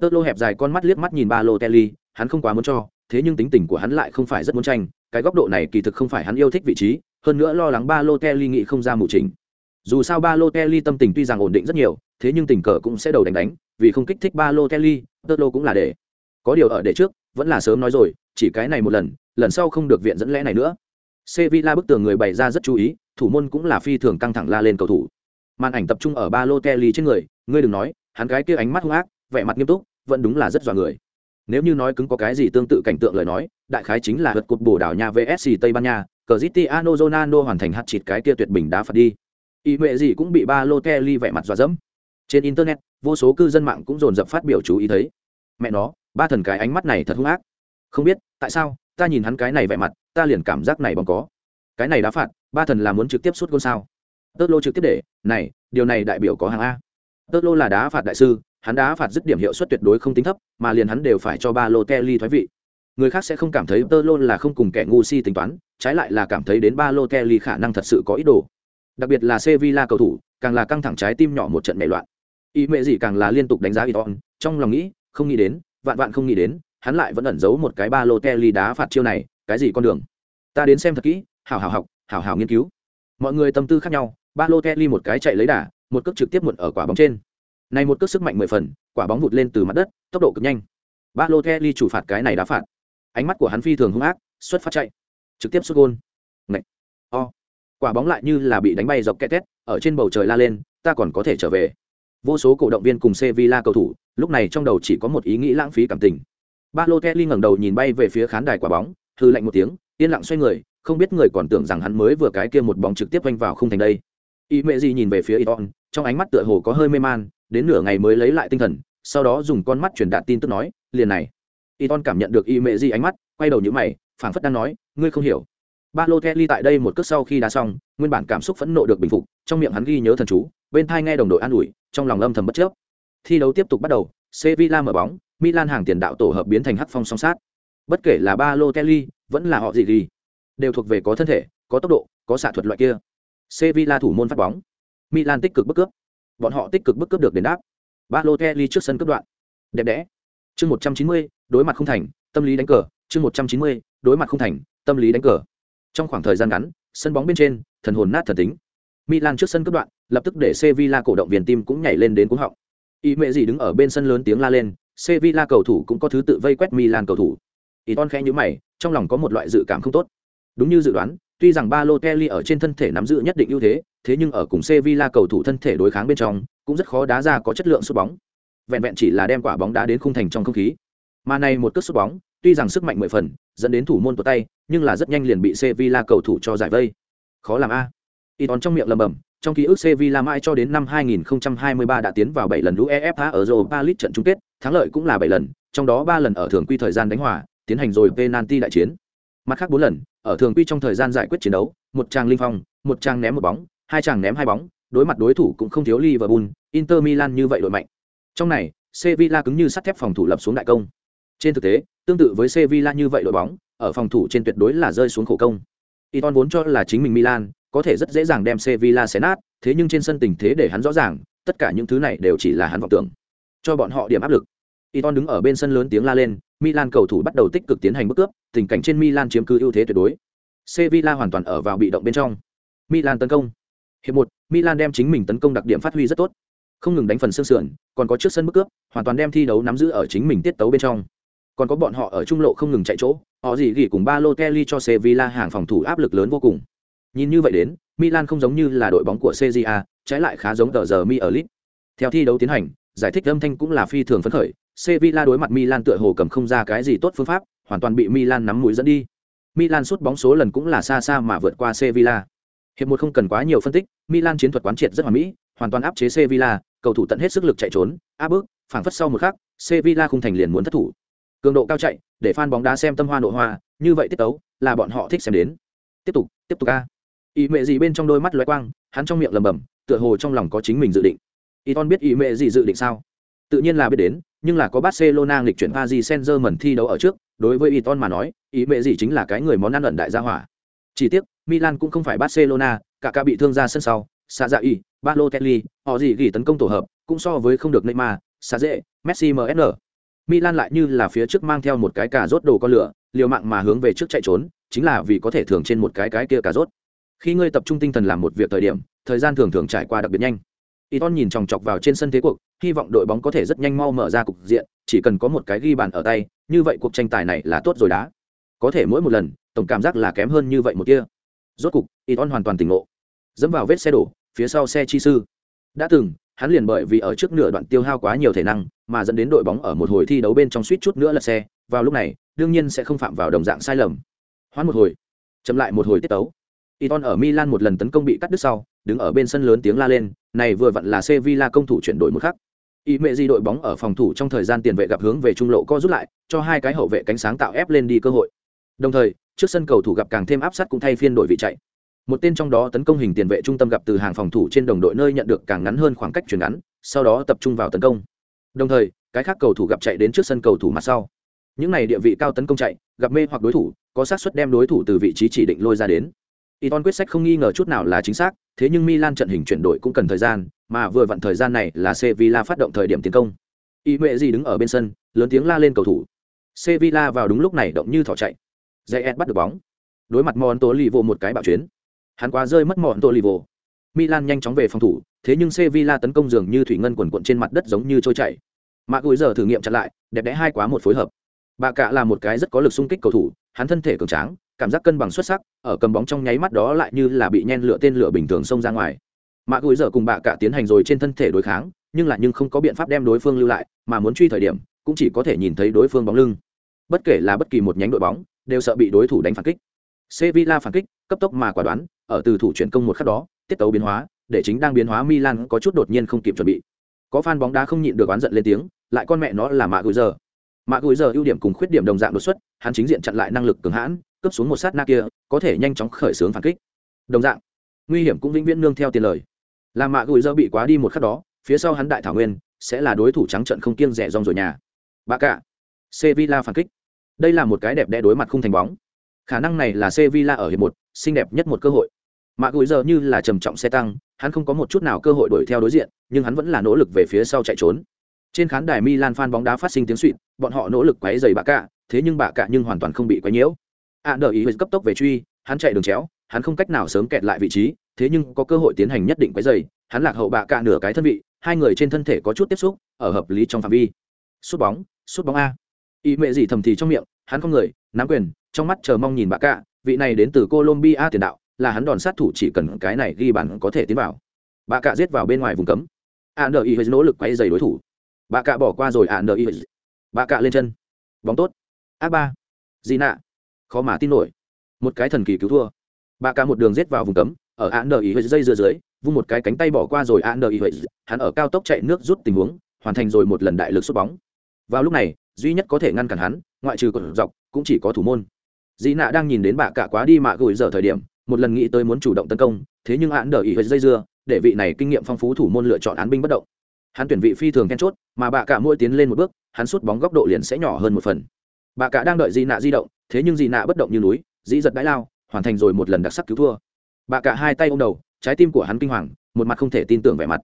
Tơ lô hẹp dài con mắt liếc mắt nhìn ba lô kelly hắn không quá muốn cho, thế nhưng tính tình của hắn lại không phải rất muốn tranh, cái góc độ này kỳ thực không phải hắn yêu thích vị trí, hơn nữa lo lắng ba lô kelly nghĩ không ra mù trình dù sao ba lô kelly tâm tình tuy rằng ổn định rất nhiều, thế nhưng tình cờ cũng sẽ đầu đánh đánh, vì không kích thích ba lô kelly tơ lô cũng là để. Có điều ở để trước, vẫn là sớm nói rồi, chỉ cái này một lần lần sau không được viện dẫn lẽ này nữa. Sevilla bức tường người bày ra rất chú ý, thủ môn cũng là phi thường căng thẳng la lên cầu thủ. Màn ảnh tập trung ở ba lô kelly trên người, ngươi đừng nói, hắn cái kia ánh mắt hung ác, vẻ mặt nghiêm túc, vẫn đúng là rất dọa người. Nếu như nói cứng có cái gì tương tự cảnh tượng lời nói, đại khái chính là vượt cột bồ đảo nhà vsc tây ban nha, Cristiano Ronaldo hoàn thành hạt chịt cái kia tuyệt bình đá phạt đi. Ý mệ gì cũng bị ba lô Kelly vẻ mặt dọa dẫm. Trên internet, vô số cư dân mạng cũng dồn dập phát biểu chú ý thấy. Mẹ nó, ba thần cái ánh mắt này thật hung ác. Không biết tại sao ta nhìn hắn cái này vẻ mặt ta liền cảm giác này bóng có. Cái này đã phạt ba thần là muốn trực tiếp suốt gôn sao? Tớt lô trực tiếp để này điều này đại biểu có hàng a. Tớt lô là đá phạt đại sư hắn đá phạt dứt điểm hiệu suất tuyệt đối không tính thấp mà liền hắn đều phải cho ba lô kelly thoái vị. Người khác sẽ không cảm thấy tơ lô là không cùng kẻ ngu si tính toán trái lại là cảm thấy đến ba lô kelly khả năng thật sự có ý đồ đặc biệt là sevilla cầu thủ, càng là căng thẳng trái tim nhỏ một trận nảy loạn. Ý mẹ gì càng là liên tục đánh giá iton, trong lòng nghĩ, không nghĩ đến, vạn vạn không nghĩ đến, hắn lại vẫn ẩn giấu một cái ba lô kelly đá phạt chiêu này, cái gì con đường? Ta đến xem thật kỹ, hảo hảo học, hảo hảo nghiên cứu. Mọi người tâm tư khác nhau, ba lô kelly một cái chạy lấy đà, một cước trực tiếp muộn ở quả bóng trên. Này một cước sức mạnh mười phần, quả bóng vụt lên từ mặt đất, tốc độ cực nhanh. Ba lô kelly chủ phạt cái này đá phạt. Ánh mắt của hắn phi thường hung ác, xuất phát chạy, trực tiếp xuất gôn. Ngậy. o quả bóng lại như là bị đánh bay dọc kẹt tét, ở trên bầu trời la lên, ta còn có thể trở về. Vô số cổ động viên cùng Sevilla cầu thủ, lúc này trong đầu chỉ có một ý nghĩ lãng phí cảm tình. Ba lô Balotelli ngẩng đầu nhìn bay về phía khán đài quả bóng hư lạnh một tiếng, yên lặng xoay người, không biết người còn tưởng rằng hắn mới vừa cái kia một bóng trực tiếp vanh vào không thành đây. Ý mẹ gì nhìn về phía Iton trong ánh mắt tựa hồ có hơi mê man, đến nửa ngày mới lấy lại tinh thần, sau đó dùng con mắt truyền đạt tin tức nói, liền này. Iton cảm nhận được ý mẹ gì ánh mắt, quay đầu nhíu mày, phảng phất đang nói, ngươi không hiểu Balotelli tại đây một cước sau khi đá xong, nguyên bản cảm xúc phẫn nộ được bình phục, trong miệng hắn ghi nhớ thần chú, bên thai nghe đồng đội an ủi, trong lòng âm thầm bất chấp thi đấu tiếp tục bắt đầu, sevilla mở bóng, milan hàng tiền đạo tổ hợp biến thành hắc phong song sát. Bất kể là Balotelli vẫn là họ gì gì, đều thuộc về có thân thể, có tốc độ, có xạ thuật loại kia. Sevilla thủ môn phát bóng. Milan tích cực bức cướp. Bọn họ tích cực bức cướp được đền đáp. Balotelli trước sân cướp đoạn. Đẹp đẽ. Chương một trăm chín mươi, đối mặt không thành, tâm lý đánh cờ. Chương một trăm chín mươi, đối mặt không thành, tâm lý đánh cờ trong khoảng thời gian ngắn sân bóng bên trên thần hồn nát thần tính Milan trước sân cướp đoạn, lập tức để Sevilla cổ động viên tim cũng nhảy lên đến cuống họng. Ý mẹ gì đứng ở bên sân lớn tiếng la lên, Sevilla cầu thủ cũng có thứ tự vây quét Milan cầu thủ. Iton khẽ nhíu mày, trong lòng có một loại dự cảm không tốt. Đúng như dự đoán, tuy rằng Balotelli ở trên thân thể nắm giữ nhất định ưu thế, thế nhưng ở cùng Sevilla cầu thủ thân thể đối kháng bên trong, cũng rất khó đá ra có chất lượng sút bóng. Vẹn vẹn chỉ là đem quả bóng đá đến khung thành trong không khí. Mà này một cước sút bóng, tuy rằng sức mạnh mười phần, dẫn đến thủ môn tuột tay, nhưng là rất nhanh liền bị Sevilla cầu thủ cho giải vây. Khó làm a. Iton trong miệng lầm bầm. trong ký ức Sevilla mãi cho đến năm 2023 đã tiến vào 7 lần UEFA ở Europa League trận chung kết, thắng lợi cũng là 7 lần, trong đó 3 lần ở thường quy thời gian đánh hòa, tiến hành rồi penalty đại chiến. Mặt khác 4 lần, ở thường quy trong thời gian giải quyết chiến đấu, một trang linh phong, một trang ném một bóng, hai trang ném hai bóng, đối mặt đối thủ cũng không thiếu Liverpool, Inter Milan như vậy đội mạnh. Trong này, Sevilla cứng như sắt thép phòng thủ lập xuống đại công. Trên thực tế, tương tự với Sevilla như vậy đội bóng, ở phòng thủ trên tuyệt đối là rơi xuống khổ công. Iton vốn cho là chính mình Milan có thể rất dễ dàng đem Sevilla xé nát, thế nhưng trên sân tình thế để hắn rõ ràng, tất cả những thứ này đều chỉ là hắn vọng tưởng. Cho bọn họ điểm áp lực. Iton đứng ở bên sân lớn tiếng la lên, Milan cầu thủ bắt đầu tích cực tiến hành bước cướp, tình cảnh trên Milan chiếm cứ ưu thế tuyệt đối. Sevilla hoàn toàn ở vào bị động bên trong. Milan tấn công. Hiệp một, Milan đem chính mình tấn công đặc điểm phát huy rất tốt. Không ngừng đánh phần xương sườn, còn có trước sân bước cướp, hoàn toàn đem thi đấu nắm giữ ở chính mình tiết tấu bên trong. Còn có bọn họ ở trung lộ không ngừng chạy chỗ, họ gì gỉ cùng ba lô kelly cho Sevilla hàng phòng thủ áp lực lớn vô cùng. Nhìn như vậy đến, Milan không giống như là đội bóng của CJA, trái lại khá giống tờ giờ Mi ở lit Theo thi đấu tiến hành, giải thích âm thanh cũng là phi thường phấn khởi, Sevilla đối mặt Milan tựa hồ cầm không ra cái gì tốt phương pháp, hoàn toàn bị Milan nắm mũi dẫn đi. Milan sút bóng số lần cũng là xa xa mà vượt qua Sevilla. Hiệp một không cần quá nhiều phân tích, Milan chiến thuật quán triệt rất hoàn mỹ, hoàn toàn áp chế Sevilla, cầu thủ tận hết sức lực chạy trốn, áp bước, phảng phất sau một khắc, Sevilla không thành liền muốn thất thủ. Cường độ cao chạy, để fan bóng đá xem tâm hoa nộ hoa, như vậy tiết tấu, là bọn họ thích xem đến. Tiếp tục, tiếp tục a. Ý mẹ gì bên trong đôi mắt lóe quang, hắn trong miệng lẩm bẩm, tựa hồ trong lòng có chính mình dự định. Iton biết ý mẹ gì dự định sao? Tự nhiên là biết đến, nhưng là có Barcelona lịch chuyển Paris senzer mẩn thi đấu ở trước, đối với Iton mà nói, ý mẹ gì chính là cái người món ăn ẩn đại gia hỏa. Chỉ tiếc, Milan cũng không phải Barcelona, cả ca bị thương ra sân sau, Sazai, Balotelli, họ gì gỉ tấn công tổ hợp, cũng so với không được Neymar, dễ Messi MSN. Milan lại như là phía trước mang theo một cái cà rốt đồ con lửa, liều mạng mà hướng về trước chạy trốn, chính là vì có thể thường trên một cái cái kia cà rốt. Khi ngươi tập trung tinh thần làm một việc thời điểm, thời gian thường thường trải qua đặc biệt nhanh. Iton nhìn chòng chọc vào trên sân thế cuộc, hy vọng đội bóng có thể rất nhanh mau mở ra cục diện, chỉ cần có một cái ghi bàn ở tay, như vậy cuộc tranh tài này là tốt rồi đã. Có thể mỗi một lần, tổng cảm giác là kém hơn như vậy một kia. Rốt cục, Iton hoàn toàn tỉnh ngộ. Dẫm vào vết xe đổ, phía sau xe chi sư. Đã từng, hắn liền bởi vì ở trước nửa đoạn tiêu hao quá nhiều thể năng, mà dẫn đến đội bóng ở một hồi thi đấu bên trong suýt chút nữa lật xe, vào lúc này, đương nhiên sẽ không phạm vào đồng dạng sai lầm. Hoán một hồi, chậm lại một hồi tiết tấu. Iton ở Milan một lần tấn công bị cắt đứt sau, đứng ở bên sân lớn tiếng la lên, này vừa vặn là Sevilla công thủ chuyển đổi một khắc. Ý mẹ gì đội bóng ở phòng thủ trong thời gian tiền vệ gặp hướng về trung lộ co rút lại, cho hai cái hậu vệ cánh sáng tạo ép lên đi cơ hội. Đồng thời, trước sân cầu thủ gặp càng thêm áp sát cũng thay phiên đổi vị chạy. Một tên trong đó tấn công hình tiền vệ trung tâm gặp từ hàng phòng thủ trên đồng đội nơi nhận được càng ngắn hơn khoảng cách chuyển ngắn, sau đó tập trung vào tấn công. Đồng thời, cái khác cầu thủ gặp chạy đến trước sân cầu thủ mặt sau. Những này địa vị cao tấn công chạy, gặp mê hoặc đối thủ, có xác suất đem đối thủ từ vị trí chỉ định lôi ra đến. Iton quyết sách không nghi ngờ chút nào là chính xác, thế nhưng Milan trận hình chuyển đổi cũng cần thời gian, mà vừa vặn thời gian này là Sevilla phát động thời điểm tiến công. Y mẹ gì đứng ở bên sân, lớn tiếng la lên cầu thủ. Sevilla vào đúng lúc này động như thỏ chạy. Zayet bắt được bóng. Đối mặt Montolivo một cái bạo chuyến. Hắn quá rơi mất Montolivo. Milan nhanh chóng về phòng thủ, thế nhưng Sevilla tấn công dường như thủy ngân quần cuộn trên mặt đất giống như trôi chảy. Mạc Gùi giờ thử nghiệm chặn lại, đẹp đẽ hai quá một phối hợp. Bà cả là một cái rất có lực xung kích cầu thủ, hắn thân thể cường tráng, cảm giác cân bằng xuất sắc ở cầm bóng trong nháy mắt đó lại như là bị nhen lửa tên lửa bình thường xông ra ngoài mạ gùi giờ cùng bạ cả tiến hành rồi trên thân thể đối kháng nhưng lại nhưng không có biện pháp đem đối phương lưu lại mà muốn truy thời điểm cũng chỉ có thể nhìn thấy đối phương bóng lưng bất kể là bất kỳ một nhánh đội bóng đều sợ bị đối thủ đánh phản kích sevilla phản kích cấp tốc mà quả đoán ở từ thủ chuyển công một khắc đó tiết tấu biến hóa để chính đang biến hóa milan có chút đột nhiên không kịp chuẩn bị. Có fan bóng đá không nhịn được oán giận lên tiếng, lại con mẹ nó là mạ gùi giờ. Mạ gùi giờ ưu điểm cùng khuyết điểm đồng dạng đột xuất, hắn chính diện chặn lại năng lực cường hãn, cướp xuống một sát na kia, có thể nhanh chóng khởi xướng phản kích. Đồng dạng, nguy hiểm cũng vĩnh viễn nương theo tiền lời. Làm mạ gùi giờ bị quá đi một khắc đó, phía sau hắn đại thảo nguyên, sẽ là đối thủ trắng trận không kiêng rẻ rong rồi nhà. Bà cả, sevilla phản kích. Đây là một cái đẹp đẽ đối mặt không thành bóng. Khả năng này là sevilla ở hiệp một, xinh đẹp nhất một cơ hội. Mạ gùi giờ như là trầm trọng xe tăng hắn không có một chút nào cơ hội đuổi theo đối diện nhưng hắn vẫn là nỗ lực về phía sau chạy trốn. Trên khán đài milan fan bóng đá phát sinh tiếng xuýt, bọn họ nỗ lực quấy giày bà cả thế nhưng bà cả nhưng hoàn toàn không bị quấy nhiễu. A đợi ý cấp tốc về truy hắn chạy đường chéo hắn không cách nào sớm kẹt lại vị trí thế nhưng có cơ hội tiến hành nhất định quấy rầy, hắn lạc hậu bạ cả nửa cái thân vị hai người trên thân thể có chút tiếp xúc ở hợp lý trong phạm vi. Sút bóng sút bóng a. Ý mẹ gì thầm thì trong miệng hắn không người nắm quyền trong mắt chờ mong nhìn bạ cả vị này đến từ colombia tiền đạo là hắn đòn sát thủ chỉ cần cái này ghi bàn có thể tiến vào. Bạ cạ giết vào bên ngoài vùng cấm. A y ý nỗ lực quay dày đối thủ. Bạ cạ bỏ qua rồi a đờ ý bạ cạ lên chân. Bóng tốt. A ba. Gì nạ. Khó mà tin nổi. Một cái thần kỳ cứu thua. Bà cạ một đường giết vào vùng cấm, ở án đờ y hơi dây dưa dưới, vung một cái cánh tay bỏ qua rồi án đờ y hơi hắn ở cao tốc chạy nước rút tình huống, hoàn thành rồi một lần đại lực sút bóng. Vào lúc này, duy nhất có thể ngăn cản hắn, ngoại trừ cột dọc, cũng chỉ có thủ môn. Dĩ nạ đang nhìn đến bà cạ quá đi mạ gửi giờ thời điểm một lần nghĩ tới muốn chủ động tấn công, thế nhưng án đờ ý hơi dây dưa, để vị này kinh nghiệm phong phú thủ môn lựa chọn án binh bất động. Hắn tuyển vị phi thường then chốt, mà bà cả mỗi tiến lên một bước, hắn sút bóng góc độ liền sẽ nhỏ hơn một phần. Bà cả đang đợi di nạ di động, thế nhưng di nạ bất động như núi, dĩ giật đãi lao, hoàn thành rồi một lần đặc sắc cứu thua. Bà cả hai tay ôm đầu, trái tim của hắn kinh hoàng, một mặt không thể tin tưởng vẻ mặt.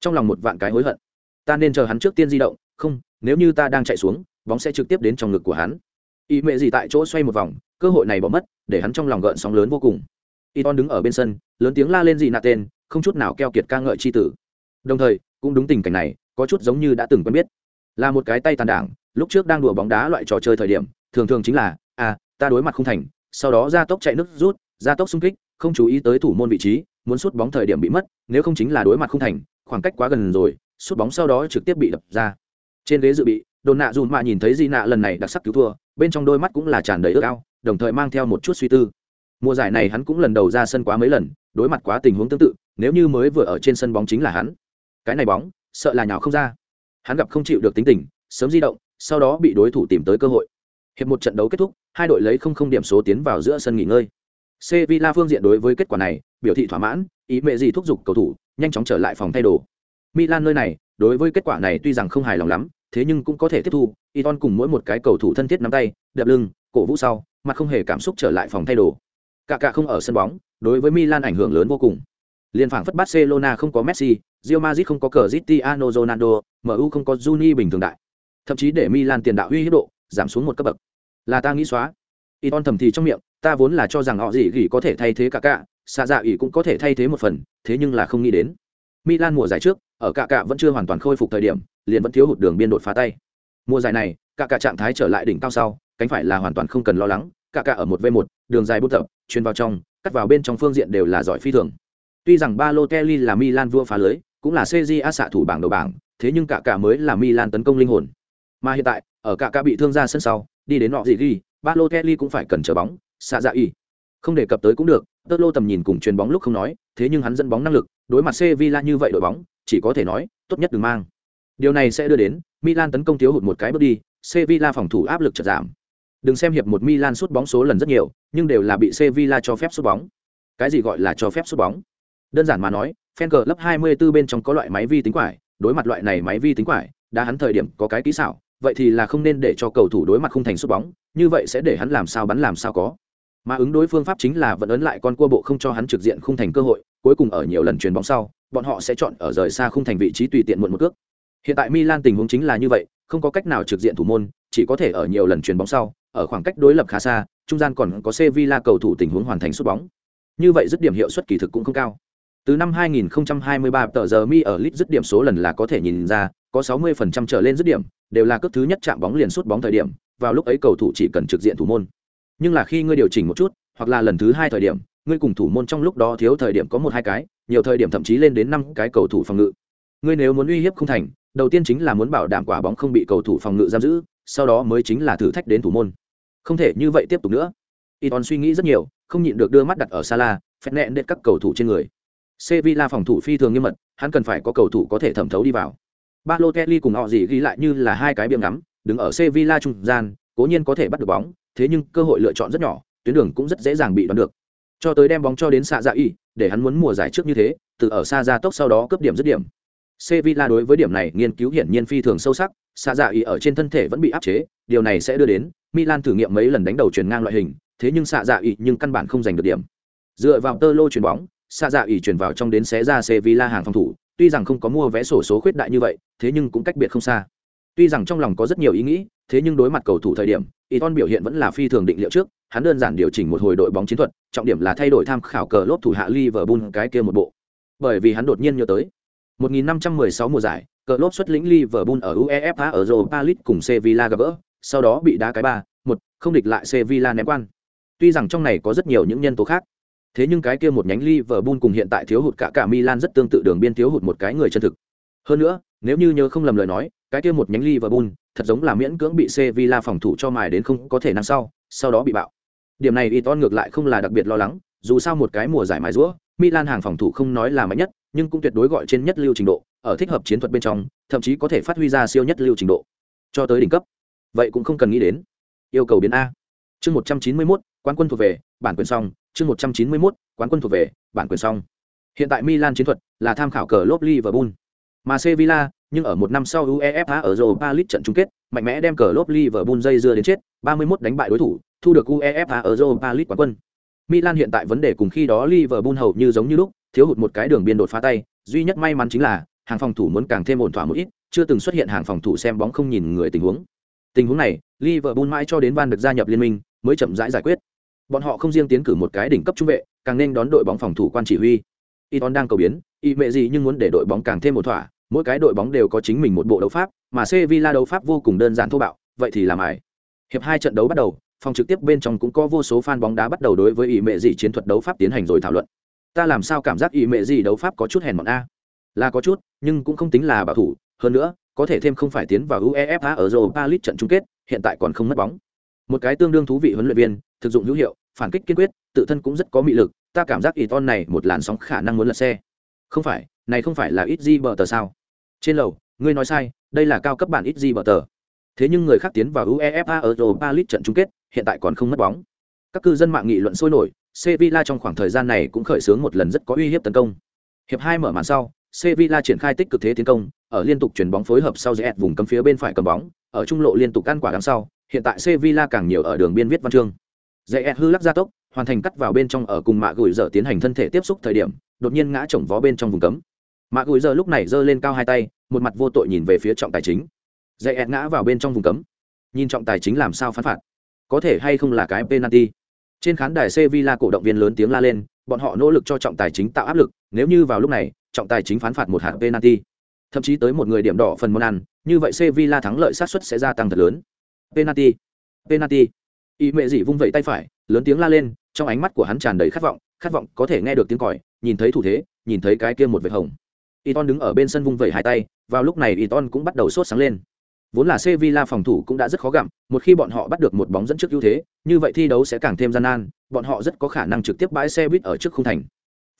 Trong lòng một vạn cái hối hận. Ta nên chờ hắn trước tiên di động, không, nếu như ta đang chạy xuống, bóng sẽ trực tiếp đến trong ngực của hắn. Ý mệ gì tại chỗ xoay một vòng, cơ hội này bỏ mất, để hắn trong lòng gợn sóng lớn vô cùng y ton đứng ở bên sân, lớn tiếng la lên gì nạ tên, không chút nào keo kiệt ca ngợi c h i tử. Đồng thời, cũng đúng tình cảnh này, có chút giống như đã từng quen biết. Là một cái tay tàn đảng, lúc trước đang đùa bóng đá loại trò chơi thời điểm, thường thường chính là à ta đối mặt không thành. Sau đó ra tốc chạy nước rút ra tốc xung kích, không chú ý tới thủ môn vị trí, muốn sút bóng thời điểm bị mất, nếu không chính là đối mặt không thành, khoảng cách quá gần rồi, sút bóng sau đó trực tiếp bị đập ra. Trên ghế dự bị, đồn nạ dùn mạ nhìn thấy di nạ lần này đặc sắc cứu thua, bên trong đôi mắt cũng là tràn đầy ước ao, đồng thời mang theo một chút suy tư mùa giải này hắn cũng lần đầu ra sân quá mấy lần, đối mặt quá tình huống tương tự, nếu như mới vừa ở trên sân bóng chính là hắn. Cái này bóng, sợ là nhào không ra. Hắn gặp không chịu được tính tình, sớm di động, sau đó bị đối thủ tìm tới cơ hội. Hiệp một trận đấu kết thúc, hai đội lấy không không điểm số tiến vào giữa sân nghỉ ngơi. Sevilla phương diện đối với kết quả này, biểu thị thỏa mãn, ý mẹ gì thúc giục cầu thủ, nhanh chóng trở lại phòng thay đồ. Milan nơi này, đối với kết quả này tuy rằng không hài lòng lắm, thế nhưng cũng có thể tiếp thu. Iton cùng mỗi một cái cầu thủ thân thiết nắm tay, đập lưng, cổ vũ sau mặt không hề cảm xúc trở lại phòng thay đồ cả cả không ở sân bóng, đối với milan ảnh hưởng lớn vô cùng. Liên phảng phất barcelona không có messi, Real Madrid không có Cristiano Ronaldo mu không có juni bình thường đại. Thậm chí để milan tiền đạo uy hiếp độ, giảm xuống một cấp bậc. Là ta nghĩ xóa. Iton thầm thì trong miệng, ta vốn là cho rằng họ gì gỉ có thể thay thế cả cả xa dạ ỉ cũng có thể thay thế một phần, thế nhưng là không nghĩ đến. Milan mùa giải trước, ở cả cả vẫn chưa hoàn toàn khôi phục thời điểm, liền vẫn thiếu hụt đường biên đột phá tay. Mùa giải này cả cả trạng thái trở lại đỉnh cao sau, cánh phải là hoàn toàn không cần lo lắng cả cả ở một v một, đường dài bút tập truyền vào trong cắt vào bên trong phương diện đều là giỏi phi thường. Tuy rằng Balotelli là Milan vua phá lưới cũng là CJA xạ thủ bảng đầu bảng thế nhưng cả cả mới là Milan tấn công linh hồn. Mà hiện tại ở cả cả bị thương ra sân sau đi đến nọ gì đi, Balotelli cũng phải cần chờ bóng xạ dạ y không đề cập tới cũng được tơ lô tầm nhìn cùng truyền bóng lúc không nói thế nhưng hắn dẫn bóng năng lực đối mặt Sevilla như vậy đội bóng chỉ có thể nói tốt nhất đừng mang. Điều này sẽ đưa đến Milan tấn công thiếu hụt một cái bước đi Sevilla phòng thủ áp lực chợt giảm đừng xem hiệp một Milan sút bóng số lần rất nhiều, nhưng đều là bị Sevilla cho phép sút bóng. Cái gì gọi là cho phép sút bóng? Đơn giản mà nói, fan cờ lớp 24 bên trong có loại máy vi tính quải, đối mặt loại này máy vi tính quải đã hắn thời điểm có cái kỹ xảo, vậy thì là không nên để cho cầu thủ đối mặt không thành sút bóng, như vậy sẽ để hắn làm sao bắn làm sao có. Mà ứng đối phương pháp chính là vẫn ấn lại con cua bộ không cho hắn trực diện không thành cơ hội, cuối cùng ở nhiều lần chuyền bóng sau, bọn họ sẽ chọn ở rời xa không thành vị trí tùy tiện muộn một cước. Hiện tại milan tình huống chính là như vậy, không có cách nào trực diện thủ môn chỉ có thể ở nhiều lần chuyền bóng sau, ở khoảng cách đối lập khá xa, trung gian còn có sevilla cầu thủ tình huống hoàn thành sút bóng. Như vậy dứt điểm hiệu suất kỳ thực cũng không cao. Từ năm 2023 tờ giờ mi ở lit dứt điểm số lần là có thể nhìn ra, có 60% trở lên dứt điểm, đều là cước thứ nhất chạm bóng liền sút bóng thời điểm, vào lúc ấy cầu thủ chỉ cần trực diện thủ môn. Nhưng là khi ngươi điều chỉnh một chút, hoặc là lần thứ hai thời điểm, ngươi cùng thủ môn trong lúc đó thiếu thời điểm có một hai cái, nhiều thời điểm thậm chí lên đến năm cái cầu thủ phòng ngự. Ngươi nếu muốn uy hiếp không thành, đầu tiên chính là muốn bảo đảm quả bóng không bị cầu thủ phòng ngự giam giữ sau đó mới chính là thử thách đến thủ môn. Không thể như vậy tiếp tục nữa. Iton suy nghĩ rất nhiều không nhịn được đưa mắt đặt ở Sala, phét nẹn đến các cầu thủ trên người. Sevilla phòng thủ phi thường nghiêm mật hắn cần phải có cầu thủ có thể thẩm thấu đi vào. Balotelli cùng họ gì ghi lại như là hai cái biếm ngắm đứng ở Sevilla trung gian cố nhiên có thể bắt được bóng thế nhưng cơ hội lựa chọn rất nhỏ tuyến đường cũng rất dễ dàng bị đoán được. Cho tới đem bóng cho đến xạ dạ y để hắn muốn mùa giải trước như thế từ ở xa ra tốc sau đó cướp điểm dứt điểm. Sevilla đối với điểm này nghiên cứu hiển nhiên phi thường sâu sắc xạ dạ y ở trên thân thể vẫn bị áp chế điều này sẽ đưa đến Milan thử nghiệm mấy lần đánh đầu truyền ngang loại hình thế nhưng xạ dạ y nhưng căn bản không giành được điểm dựa vào tơ lô chuyền bóng xạ dạ y chuyển vào trong đến xé ra Sevilla hàng phòng thủ tuy rằng không có mua vé sổ số khuyết đại như vậy thế nhưng cũng cách biệt không xa tuy rằng trong lòng có rất nhiều ý nghĩ thế nhưng đối mặt cầu thủ thời điểm Iton biểu hiện vẫn là phi thường định liệu trước, hắn đơn giản điều chỉnh một hồi đội bóng chiến thuật, trọng điểm là thay đổi tham khảo cờ lốp thủ hạ Liverpool cái kia một bộ. Bởi vì hắn đột nhiên nhớ tới, 1516 mùa giải, cờ lốp xuất lĩnh Liverpool ở UEFA ở Europa League cùng Sevilla gặp gỡ, sau đó bị đá cái ba, một, không địch lại Sevilla ném quan. Tuy rằng trong này có rất nhiều những nhân tố khác, thế nhưng cái kia một nhánh Liverpool cùng hiện tại thiếu hụt cả cả Milan rất tương tự đường biên thiếu hụt một cái người chân thực. Hơn nữa, nếu như nhớ không lầm lời nói, cái kia một nhánh Liverpool thật giống là miễn cưỡng bị Sevilla phòng thủ cho mài đến không có thể năng sau, sau đó bị bạo. Điểm này Iton ngược lại không là đặc biệt lo lắng, dù sao một cái mùa giải mài rũa, Milan hàng phòng thủ không nói là mạnh nhất, nhưng cũng tuyệt đối gọi trên nhất lưu trình độ, ở thích hợp chiến thuật bên trong, thậm chí có thể phát huy ra siêu nhất lưu trình độ. Cho tới đỉnh cấp. Vậy cũng không cần nghĩ đến. Yêu cầu biến A. Chương 191, quán quân thuộc về, bản quyền xong, chương 191, quán quân thuộc về, bản quyền xong. Hiện tại Milan chiến thuật là tham khảo cờ lốp Liverpool, mà Sevilla nhưng ở một năm sau UEFA ở Europa League trận chung kết, mạnh mẽ đem cờ lốp Liverpool dây dưa đến chết, 31 đánh bại đối thủ, thu được UEFA ở Europa League quán quân. Milan hiện tại vấn đề cùng khi đó Liverpool hầu như giống như lúc, thiếu hụt một cái đường biên đột phá tay, duy nhất may mắn chính là hàng phòng thủ muốn càng thêm ổn thỏa một ít, chưa từng xuất hiện hàng phòng thủ xem bóng không nhìn người tình huống. Tình huống này, Liverpool mãi cho đến Van được gia nhập liên minh mới chậm rãi giải quyết. Bọn họ không riêng tiến cử một cái đỉnh cấp trung vệ, càng nên đón đội bóng phòng thủ quan chỉ huy. Iton đang cầu biến, y mẹ gì nhưng muốn để đội bóng càng thêm một thỏa, mỗi cái đội bóng đều có chính mình một bộ đấu pháp, mà Sevilla đấu pháp vô cùng đơn giản thô bạo, vậy thì làm ai? Hiệp hai trận đấu bắt đầu, phòng trực tiếp bên trong cũng có vô số fan bóng đá bắt đầu đối với ý mẹ gì chiến thuật đấu pháp tiến hành rồi thảo luận. Ta làm sao cảm giác ý mẹ gì đấu pháp có chút hèn mọn a? Là có chút, nhưng cũng không tính là bảo thủ, hơn nữa, có thể thêm không phải tiến vào UEFA ở Europa League trận chung kết, hiện tại còn không mất bóng. Một cái tương đương thú vị huấn luyện viên, thực dụng hữu hiệu, phản kích kiên quyết, tự thân cũng rất có mị lực, ta cảm giác Iton này một làn sóng khả năng muốn lật xe. Không phải, này không phải là ít gì bờ tờ sao? Trên lầu, ngươi nói sai, đây là cao cấp bản ít gì bờ tờ. Thế nhưng người khác tiến vào UEFA ở Europa League trận chung kết, hiện tại còn không mất bóng. Các cư dân mạng nghị luận sôi nổi, Sevilla trong khoảng thời gian này cũng khởi xướng một lần rất có uy hiếp tấn công. Hiệp hai mở màn sau, Sevilla triển khai tích cực thế tiến công, ở liên tục chuyển bóng phối hợp sau rẽ vùng cấm phía bên phải cầm bóng, ở trung lộ liên tục ăn quả đằng sau, hiện tại Sevilla càng nhiều ở đường biên viết văn chương. Rẽ hư lắc ra tốc, hoàn thành cắt vào bên trong ở cùng mạ gửi giờ tiến hành thân thể tiếp xúc thời điểm, đột nhiên ngã chồng vó bên trong vùng cấm. Mạ gửi giờ lúc này giơ lên cao hai tay, một mặt vô tội nhìn về phía trọng tài chính. Rẽ ngã vào bên trong vùng cấm. Nhìn trọng tài chính làm sao phán phạt, có thể hay không là cái penalty. Trên khán đài Sevilla cổ động viên lớn tiếng la lên, bọn họ nỗ lực cho trọng tài chính tạo áp lực, nếu như vào lúc này, trọng tài chính phán phạt một hạt penalty, thậm chí tới một người điểm đỏ phần món ăn, như vậy Sevilla thắng lợi xác suất sẽ gia tăng thật lớn. Penalty, penalty. Y mẹ dị vung vẩy tay phải, lớn tiếng la lên, trong ánh mắt của hắn tràn đầy khát vọng, khát vọng có thể nghe được tiếng còi, nhìn thấy thủ thế, nhìn thấy cái kia một vệt hồng. Iton đứng ở bên sân vung vẩy hai tay, vào lúc này Iton cũng bắt đầu sốt sáng lên. Vốn là Sevilla phòng thủ cũng đã rất khó gặm, một khi bọn họ bắt được một bóng dẫn trước ưu thế, như vậy thi đấu sẽ càng thêm gian nan, bọn họ rất có khả năng trực tiếp bãi xe buýt ở trước khung thành.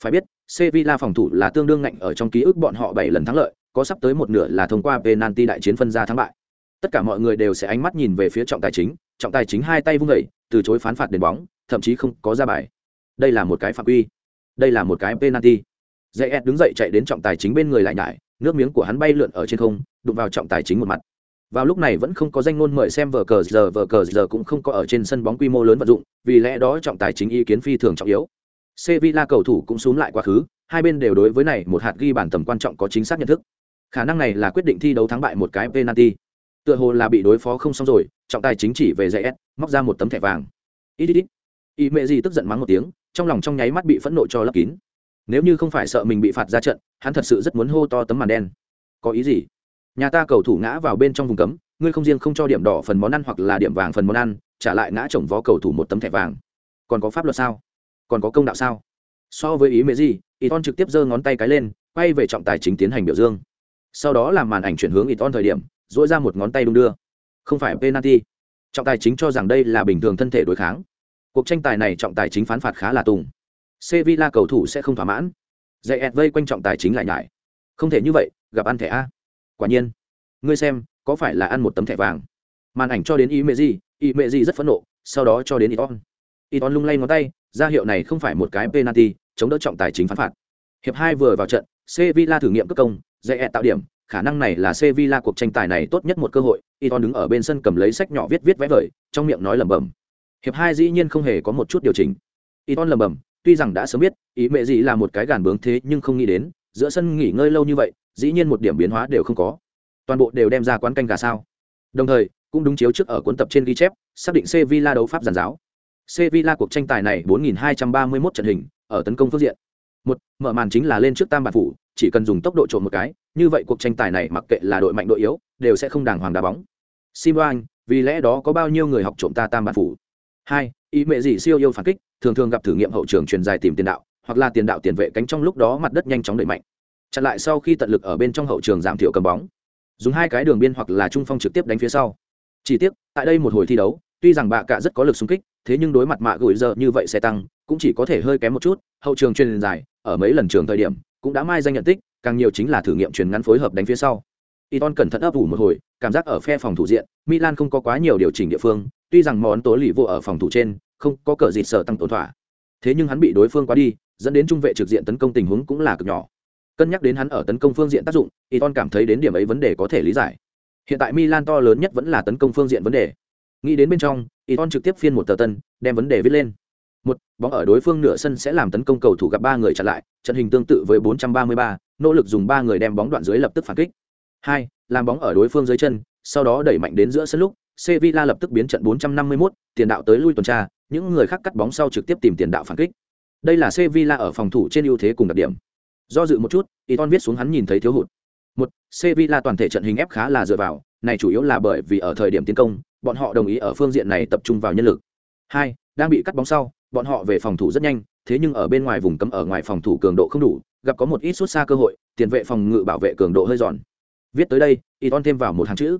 Phải biết, Sevilla phòng thủ là tương đương ngạnh ở trong ký ức bọn họ 7 lần thắng lợi, có sắp tới một nửa là thông qua penalty đại chiến phân ra thắng bại. Tất cả mọi người đều sẽ ánh mắt nhìn về phía trọng tài chính, trọng tài chính hai tay vung dậy, từ chối phán phạt đền bóng, thậm chí không có ra bài. Đây là một cái phạm quy. Đây là một cái penalty. Zayet đứng dậy chạy đến trọng tài chính bên người lại nhải, nước miếng của hắn bay lượn ở trên không, đụng vào trọng tài chính một mặt. Vào lúc này vẫn không có danh ngôn mời xem vở cờ giờ vở cờ giờ cũng không có ở trên sân bóng quy mô lớn vận dụng, vì lẽ đó trọng tài chính ý kiến phi thường trọng yếu. Sevilla cầu thủ cũng xuống lại quá khứ, hai bên đều đối với này một hạt ghi bản tầm quan trọng có chính xác nhận thức. Khả năng này là quyết định thi đấu thắng bại một cái penalty. Tựa hồ là bị đối phó không xong rồi, trọng tài chính chỉ về dạy móc ra một tấm thẻ vàng. Ít ít ít. ý mẹ gì tức giận mắng một tiếng, trong lòng trong nháy mắt bị phẫn nộ cho lấp kín. Nếu như không phải sợ mình bị phạt ra trận, hắn thật sự rất muốn hô to tấm màn đen. Có ý gì? Nhà ta cầu thủ ngã vào bên trong vùng cấm, ngươi không riêng không cho điểm đỏ phần món ăn hoặc là điểm vàng phần món ăn, trả lại ngã chồng vó cầu thủ một tấm thẻ vàng. Còn có pháp luật sao? còn có công đạo sao? So với ý mẹ gì Iton trực tiếp giơ ngón tay cái lên quay về trọng tài chính tiến hành biểu dương. Sau đó làm màn ảnh chuyển hướng Iton thời điểm dỗi ra một ngón tay đung đưa. Không phải penalty. Trọng tài chính cho rằng đây là bình thường thân thể đối kháng. Cuộc tranh tài này trọng tài chính phán phạt khá là tùng. Sevilla cầu thủ sẽ không thỏa mãn. Dạy ẹt vây quanh trọng tài chính lại nhải. Không thể như vậy gặp ăn thẻ a quả nhiên ngươi xem có phải là ăn một tấm thẻ vàng màn ảnh cho đến ý mẹ gì ý mẹ gì rất phẫn nộ sau đó cho đến Iton Iton lung lay ngón tay ra hiệu này không phải một cái penalty, chống đỡ trọng tài chính phán phạt. Hiệp hai vừa vào trận, Sevilla thử nghiệm cất công, dễ tạo điểm, khả năng này là Sevilla cuộc tranh tài này tốt nhất một cơ hội. Iton đứng ở bên sân cầm lấy sách nhỏ viết viết vẽ vời, trong miệng nói lẩm bẩm. Hiệp hai dĩ nhiên không hề có một chút điều chỉnh. Iton lẩm bẩm, tuy rằng đã sớm biết, ý mẹ gì là một cái gàn bướng thế nhưng không nghĩ đến, giữa sân nghỉ ngơi lâu như vậy, dĩ nhiên một điểm biến hóa đều không có. Toàn bộ đều đem ra quán canh gà sao? Đồng thời, cũng đúng chiếu trước ở cuốn tập trên ghi chép, xác định Sevilla đấu pháp giản giáo. Sevilla cuộc tranh tài này 4.231 trận hình, ở tấn công phương diện. Một, mở màn chính là lên trước tam bản phủ, chỉ cần dùng tốc độ trộm một cái, như vậy cuộc tranh tài này mặc kệ là đội mạnh đội yếu, đều sẽ không đàng hoàng đá bóng. Simon, vì lẽ đó có bao nhiêu người học trộm ta tam bản phủ. Hai, ý mẹ gì siêu yêu phản kích, thường thường gặp thử nghiệm hậu trường truyền dài tìm tiền đạo, hoặc là tiền đạo tiền vệ cánh trong lúc đó mặt đất nhanh chóng đẩy mạnh. Chặn lại sau khi tận lực ở bên trong hậu trường giảm thiểu cầm bóng. Dùng hai cái đường biên hoặc là trung phong trực tiếp đánh phía sau. Chỉ tiếc, tại đây một hồi thi đấu, tuy rằng bạ cả rất có lực xung kích thế nhưng đối mặt mạ gửi giờ như vậy xe tăng cũng chỉ có thể hơi kém một chút hậu trường truyền dài ở mấy lần trường thời điểm cũng đã mai danh nhận tích càng nhiều chính là thử nghiệm truyền ngắn phối hợp đánh phía sau Iton cẩn thận ấp ủ một hồi cảm giác ở phe phòng thủ diện Milan không có quá nhiều điều chỉnh địa phương tuy rằng món tố lì vô ở phòng thủ trên không có cờ gì sở tăng tổn thỏa thế nhưng hắn bị đối phương quá đi dẫn đến trung vệ trực diện tấn công tình huống cũng là cực nhỏ Cân nhắc đến hắn ở tấn công phương diện tác dụng, Iton cảm thấy đến điểm ấy vấn đề có thể lý giải. Hiện tại Milan to lớn nhất vẫn là tấn công phương diện vấn đề. Nghĩ đến bên trong, Iton trực tiếp phiên một tờ tân, đem vấn đề viết lên. Một, bóng ở đối phương nửa sân sẽ làm tấn công cầu thủ gặp ba người chặn lại, trận hình tương tự với 433, nỗ lực dùng ba người đem bóng đoạn dưới lập tức phản kích. Hai, làm bóng ở đối phương dưới chân, sau đó đẩy mạnh đến giữa sân lúc, Sevilla lập tức biến trận 451, tiền đạo tới lui tuần tra, những người khác cắt bóng sau trực tiếp tìm tiền đạo phản kích. Đây là Sevilla ở phòng thủ trên ưu thế cùng đặc điểm. Do dự một chút, Iton viết xuống hắn nhìn thấy thiếu hụt. Một, Sevilla toàn thể trận hình ép khá là dựa vào, này chủ yếu là bởi vì ở thời điểm tiến công, bọn họ đồng ý ở phương diện này tập trung vào nhân lực. Hai, đang bị cắt bóng sau, bọn họ về phòng thủ rất nhanh, thế nhưng ở bên ngoài vùng cấm ở ngoài phòng thủ cường độ không đủ, gặp có một ít xuất xa cơ hội, tiền vệ phòng ngự bảo vệ cường độ hơi giòn. Viết tới đây, Iton thêm vào một hàng chữ.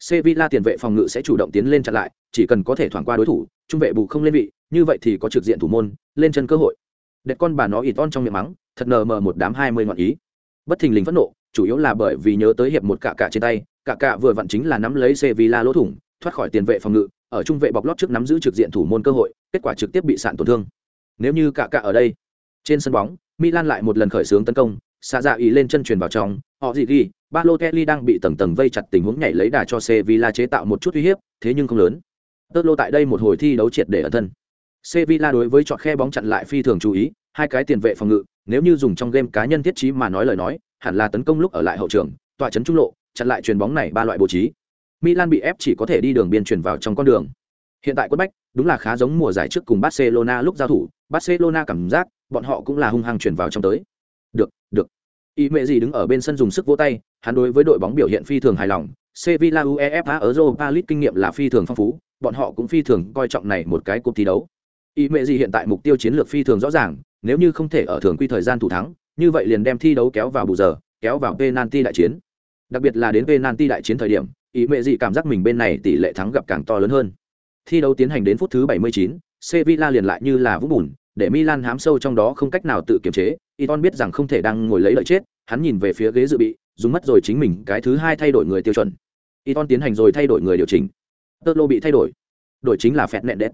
Sevilla tiền vệ phòng ngự sẽ chủ động tiến lên chặn lại, chỉ cần có thể thoảng qua đối thủ, trung vệ bù không lên vị, như vậy thì có trực diện thủ môn, lên chân cơ hội. Đẹp con bà nó Iton trong miệng mắng, thật nờ mờ một đám hai mươi ngọn ý. Bất thình lình phẫn nộ, chủ yếu là bởi vì nhớ tới hiệp một cạ cạ trên tay, cạ cạ vừa vặn chính là nắm lấy Sevilla lỗ thủng, thoát khỏi tiền vệ phòng ngự, ở trung vệ bọc lót trước nắm giữ trực diện thủ môn cơ hội, kết quả trực tiếp bị sạn tổn thương. Nếu như cạ cạ ở đây, trên sân bóng, Milan lại một lần khởi xướng tấn công, xạ dạ ý lên chân truyền vào trong, họ gì ghi, Balotelli đang bị tầng tầng vây chặt tình huống nhảy lấy đà cho Sevilla chế tạo một chút uy hiếp, thế nhưng không lớn. Tớt lô tại đây một hồi thi đấu triệt để ở thân. Sevilla đối với chọn khe bóng chặn lại phi thường chú ý, hai cái tiền vệ phòng ngự, nếu như dùng trong game cá nhân thiết trí mà nói lời nói, hẳn là tấn công lúc ở lại hậu trường, tọa chấn trung lộ, chặn lại chuyền bóng này ba loại bố trí. Milan bị ép chỉ có thể đi đường biên chuyển vào trong con đường. Hiện tại quất bách, đúng là khá giống mùa giải trước cùng Barcelona lúc giao thủ, Barcelona cảm giác, bọn họ cũng là hung hăng chuyển vào trong tới. Được, được. Ý mẹ gì đứng ở bên sân dùng sức vỗ tay, hắn đối với đội bóng biểu hiện phi thường hài lòng. Sevilla UEFA ở Europa League kinh nghiệm là phi thường phong phú, bọn họ cũng phi thường coi trọng này một cái cuộc thi đấu. Ý mẹ gì hiện tại mục tiêu chiến lược phi thường rõ ràng, nếu như không thể ở thường quy thời gian thủ thắng, như vậy liền đem thi đấu kéo vào bù giờ, kéo vào penalty đại chiến. Đặc biệt là đến penalty đại chiến thời điểm, ý mẹ gì cảm giác mình bên này tỷ lệ thắng gặp càng to lớn hơn. Thi đấu tiến hành đến phút thứ 79, Sevilla liền lại như là vũng bùn, để Milan hám sâu trong đó không cách nào tự kiềm chế, Iton biết rằng không thể đang ngồi lấy lợi chết, hắn nhìn về phía ghế dự bị, dùng mất rồi chính mình cái thứ hai thay đổi người tiêu chuẩn. Iton tiến hành rồi thay đổi người điều chỉnh. Totlo bị thay đổi. Đổi chính là Phẹt Nện Đét.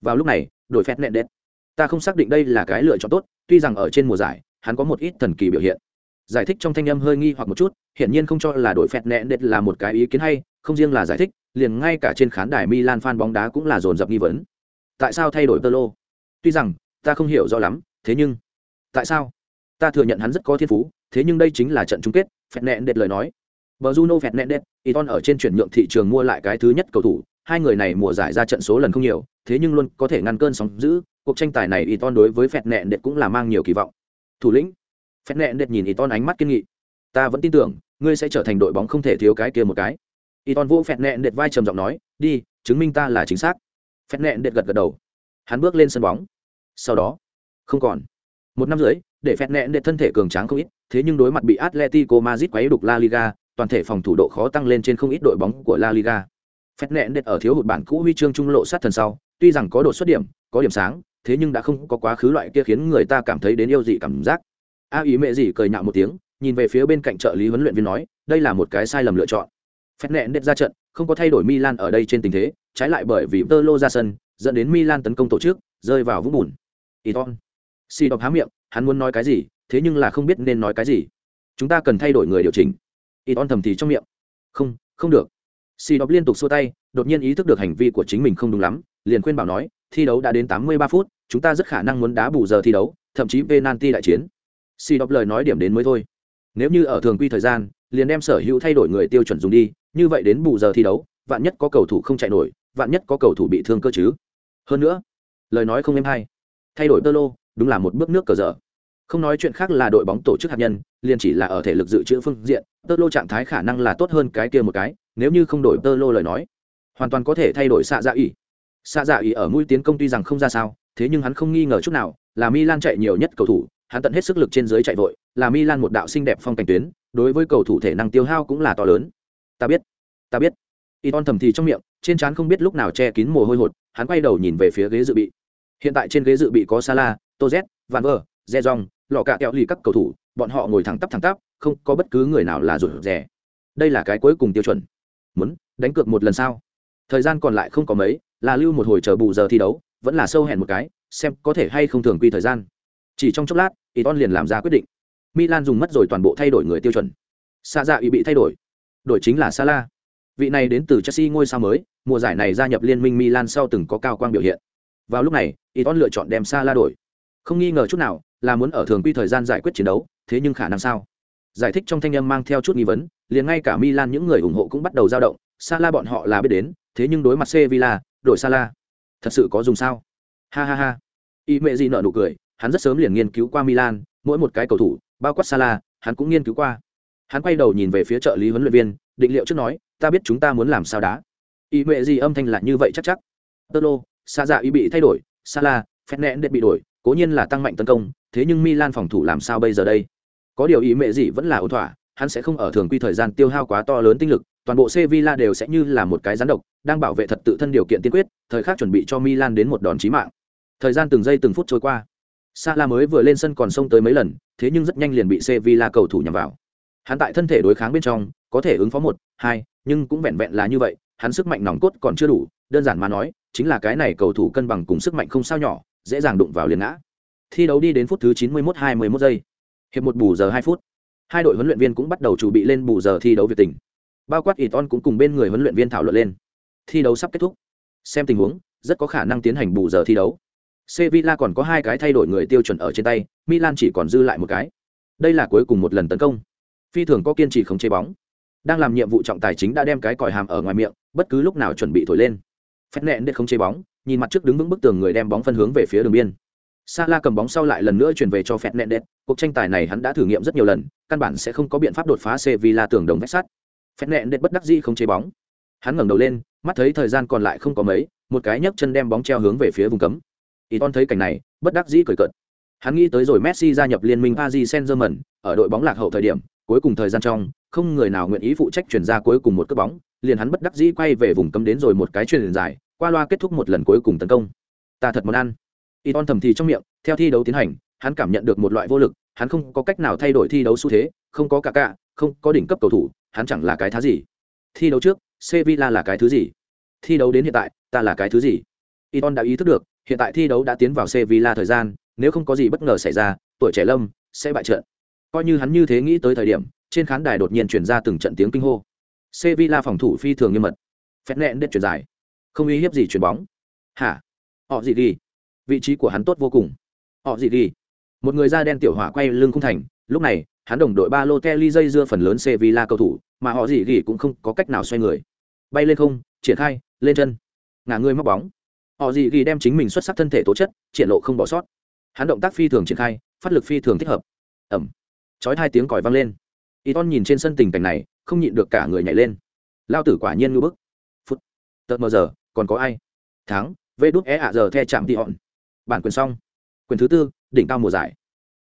Vào lúc này, đổi Phẹt Nện Đét. Ta không xác định đây là cái lựa chọn tốt, tuy rằng ở trên mùa giải, hắn có một ít thần kỳ biểu hiện. Giải thích trong thanh âm hơi nghi hoặc một chút, hiển nhiên không cho là đổi Phẹt nẹn đệt là một cái ý kiến hay, không riêng là giải thích, liền ngay cả trên khán đài Milan fan bóng đá cũng là dồn dập nghi vấn. Tại sao thay đổi Totlo? Tuy rằng, ta không hiểu rõ lắm, thế nhưng, tại sao? ta thừa nhận hắn rất có thiên phú thế nhưng đây chính là trận chung kết phẹt nẹn đệt lời nói bờ juno phẹt nẹn đệt iton ở trên chuyển nhượng thị trường mua lại cái thứ nhất cầu thủ hai người này mùa giải ra trận số lần không nhiều thế nhưng luôn có thể ngăn cơn sóng giữ cuộc tranh tài này iton đối với phẹt nẹn đệt cũng là mang nhiều kỳ vọng. Thủ lĩnh phẹt nẹn đệt nhìn iton ánh mắt kiên nghị. Ta vẫn tin tưởng, ngươi sẽ trở thành đội bóng không thể thiếu cái kia một cái. Iton vô phẹt nẹn đệt vai trầm giọng nói, đi, chứng minh ta là chính xác. Phẹt nẹn đệt gật gật đầu. Hắn bước lên sân bóng. Sau đó, không còn. Một năm rưỡi, để phẹt nẹn Đệt thân thể cường tráng không ít, thế nhưng đối mặt bị atletico madrid quấy đục la liga, toàn thể phòng thủ độ khó tăng lên trên không ít đội bóng của la liga. Phẹt nẹn đệt ở thiếu hụt bản cũ huy chương trung lộ sát thần sau, tuy rằng có độ xuất điểm, có điểm sáng thế nhưng đã không có quá khứ loại kia khiến người ta cảm thấy đến yêu dị cảm giác. A ý mẹ gì cười nhạo một tiếng, nhìn về phía bên cạnh trợ lý huấn luyện viên nói, đây là một cái sai lầm lựa chọn. Phép nẹn đệt ra trận, không có thay đổi milan ở đây trên tình thế, trái lại bởi vì tơ lô ra sân, dẫn đến milan tấn công tổ chức, rơi vào vũng bùn. Iton. Si đọc há miệng, hắn muốn nói cái gì, thế nhưng là không biết nên nói cái gì. Chúng ta cần thay đổi người điều chỉnh. Iton thầm thì trong miệng. Không không được. Si đọc liên tục xua tay, đột nhiên ý thức được hành vi của chính mình không đúng lắm, liền khuyên bảo nói thi đấu đã đến tám mươi ba phút, chúng ta rất khả năng muốn đá bù giờ thi đấu, thậm chí penalty đại chiến. Si đọc lời nói điểm đến mới thôi. Nếu như ở thường quy thời gian, liền đem sở hữu thay đổi người tiêu chuẩn dùng đi, như vậy đến bù giờ thi đấu, vạn nhất có cầu thủ không chạy nổi, vạn nhất có cầu thủ bị thương cơ chứ. Hơn nữa, lời nói không êm hay. Thay đổi tơ lô đúng là một bước nước cờ dở. Không nói chuyện khác là đội bóng tổ chức hạt nhân, liền chỉ là ở thể lực dự trữ phương diện tơ lô trạng thái khả năng là tốt hơn cái kia một cái, nếu như không đổi tơ lô lời nói, hoàn toàn có thể thay đổi xạ dạ ỉ xạ dạ ý ở mũi tiến công tuy rằng không ra sao thế nhưng hắn không nghi ngờ chút nào là milan chạy nhiều nhất cầu thủ hắn tận hết sức lực trên dưới chạy vội là milan một đạo xinh đẹp phong cảnh tuyến đối với cầu thủ thể năng tiêu hao cũng là to lớn ta biết ta biết y ton thầm thì trong miệng trên trán không biết lúc nào che kín mồ hôi hột hắn quay đầu nhìn về phía ghế dự bị hiện tại trên ghế dự bị có sala Toz, Van Ver, Zezong, lọ cạ kẹo lì các cầu thủ, bọn họ ngồi thẳng tắp thẳng tắp, không có bất cứ người nào là rủi rẻ Đây là cái cuối cùng tiêu chuẩn. Muốn đánh cược một lần sao? Thời gian còn lại không có mấy, là lưu một hồi chờ bù giờ thi đấu, vẫn là sâu hẹn một cái, xem có thể hay không thường quy thời gian. Chỉ trong chốc lát, Iton liền làm ra quyết định. Milan dùng mất rồi toàn bộ thay đổi người tiêu chuẩn. xa dạ ý bị thay đổi. Đổi chính là Salah. Vị này đến từ Chelsea ngôi sao mới, mùa giải này gia nhập liên minh Milan sau từng có cao quang biểu hiện. Vào lúc này, Iton lựa chọn đem Salah đổi. Không nghi ngờ chút nào, là muốn ở thường quy thời gian giải quyết chiến đấu, thế nhưng khả năng sao? Giải thích trong thanh âm mang theo chút nghi vấn, liền ngay cả Milan những người ủng hộ cũng bắt đầu dao động, Salah bọn họ là biết đến, thế nhưng đối mặt Sevilla, đổi Salah, thật sự có dùng sao? Ha ha ha. Y mẹ gì nợ nụ cười, hắn rất sớm liền nghiên cứu qua Milan, mỗi một cái cầu thủ, bao quát Salah, hắn cũng nghiên cứu qua. Hắn quay đầu nhìn về phía trợ lý huấn luyện viên, định liệu trước nói, ta biết chúng ta muốn làm sao đá. Y mẹ gì âm thanh là như vậy chắc chắc. Tolo, Sa dạ ý bị thay đổi, Salah, Fernandes bị đổi, cố nhiên là tăng mạnh tấn công, thế nhưng Milan phòng thủ làm sao bây giờ đây? Có điều ý mẹ gì vẫn là ổn thỏa, hắn sẽ không ở thường quy thời gian tiêu hao quá to lớn tinh lực, toàn bộ Sevilla đều sẽ như là một cái rắn độc, đang bảo vệ thật tự thân điều kiện tiên quyết, thời khắc chuẩn bị cho Milan đến một đòn chí mạng. Thời gian từng giây từng phút trôi qua. Salah mới vừa lên sân còn xông tới mấy lần, thế nhưng rất nhanh liền bị Sevilla cầu thủ nhắm vào. Hắn tại thân thể đối kháng bên trong, có thể ứng phó một, hai, nhưng cũng vẹn vẹn là như vậy, hắn sức mạnh nòng cốt còn chưa đủ, đơn giản mà nói, chính là cái này cầu thủ cân bằng cùng sức mạnh không sao nhỏ, dễ dàng đụng vào liền ngã. Thi đấu đi đến phút thứ 91-21 giây. Hiệp một bù giờ 2 phút. Hai đội huấn luyện viên cũng bắt đầu chuẩn bị lên bù giờ thi đấu việc tình. Bao quát Iton cũng cùng bên người huấn luyện viên thảo luận lên. Thi đấu sắp kết thúc. Xem tình huống, rất có khả năng tiến hành bù giờ thi đấu. Sevilla còn có hai cái thay đổi người tiêu chuẩn ở trên tay, Milan chỉ còn dư lại một cái. Đây là cuối cùng một lần tấn công. Phi thường có kiên trì không chế bóng. Đang làm nhiệm vụ trọng tài chính đã đem cái còi hàm ở ngoài miệng, bất cứ lúc nào chuẩn bị thổi lên. phép nện để không chế bóng, nhìn mặt trước đứng vững bức tường người đem bóng phân hướng về phía đường biên. Sala cầm bóng sau lại lần nữa chuyển về cho Phét nện đệt. Cuộc tranh tài này hắn đã thử nghiệm rất nhiều lần, căn bản sẽ không có biện pháp đột phá Sevilla tường đồng vách sắt. Phét nện đệt bất đắc dĩ không chế bóng. Hắn ngẩng đầu lên, mắt thấy thời gian còn lại không có mấy, một cái nhấc chân đem bóng treo hướng về phía vùng cấm. Iton thấy cảnh này, bất đắc dĩ cười cợt. Hắn nghĩ tới rồi Messi gia nhập liên minh Paris Saint-Germain, ở đội bóng lạc hậu thời điểm, cuối cùng thời gian trong, không người nào nguyện ý phụ trách chuyển ra cuối cùng một cú bóng, liền hắn bất đắc dĩ quay về vùng cấm đến rồi một cái chuyền dài, qua loa kết thúc một lần cuối cùng tấn công. Ta thật muốn ăn. Iton thầm thì trong miệng, theo thi đấu tiến hành, hắn cảm nhận được một loại vô lực, hắn không có cách nào thay đổi thi đấu xu thế, không có cả cả, không có đỉnh cấp cầu thủ, hắn chẳng là cái thá gì. Thi đấu trước, Sevilla là cái thứ gì? Thi đấu đến hiện tại, ta là cái thứ gì? Iton đã ý thức được, hiện tại thi đấu đã tiến vào Sevilla thời gian, nếu không có gì bất ngờ xảy ra, tuổi trẻ Lâm sẽ bại trận. Coi như hắn như thế nghĩ tới thời điểm, trên khán đài đột nhiên truyền ra từng trận tiếng kinh hô. Sevilla phòng thủ phi thường nghiêm mật. Phét nện đứt chuyển dài. Không uy hiếp gì chuyển bóng. Hả? Họ gì đi? Vị trí của hắn tốt vô cùng. Họ gì đi? Một người da đen tiểu hỏa quay lưng không thành, lúc này, hắn đồng đội ba lô Kelly dây dưa phần lớn Sevilla cầu thủ, mà họ gì gì cũng không có cách nào xoay người. Bay lên không, triển khai, lên chân. Ngả người móc bóng. Họ gì gì đem chính mình xuất sắc thân thể tố chất triển lộ không bỏ sót. Hắn động tác phi thường triển khai phát lực phi thường thích hợp. Ẩm. Chói hai tiếng còi vang lên. Y nhìn trên sân tình cảnh này không nhịn được cả người nhảy lên. Lao tử quả nhiên ngư bức. Phút. Tật mờ giờ còn có ai? Thắng vê đút é ạ giờ the chạm tị hòn bản quyền xong. Quyền thứ tư đỉnh cao mùa giải.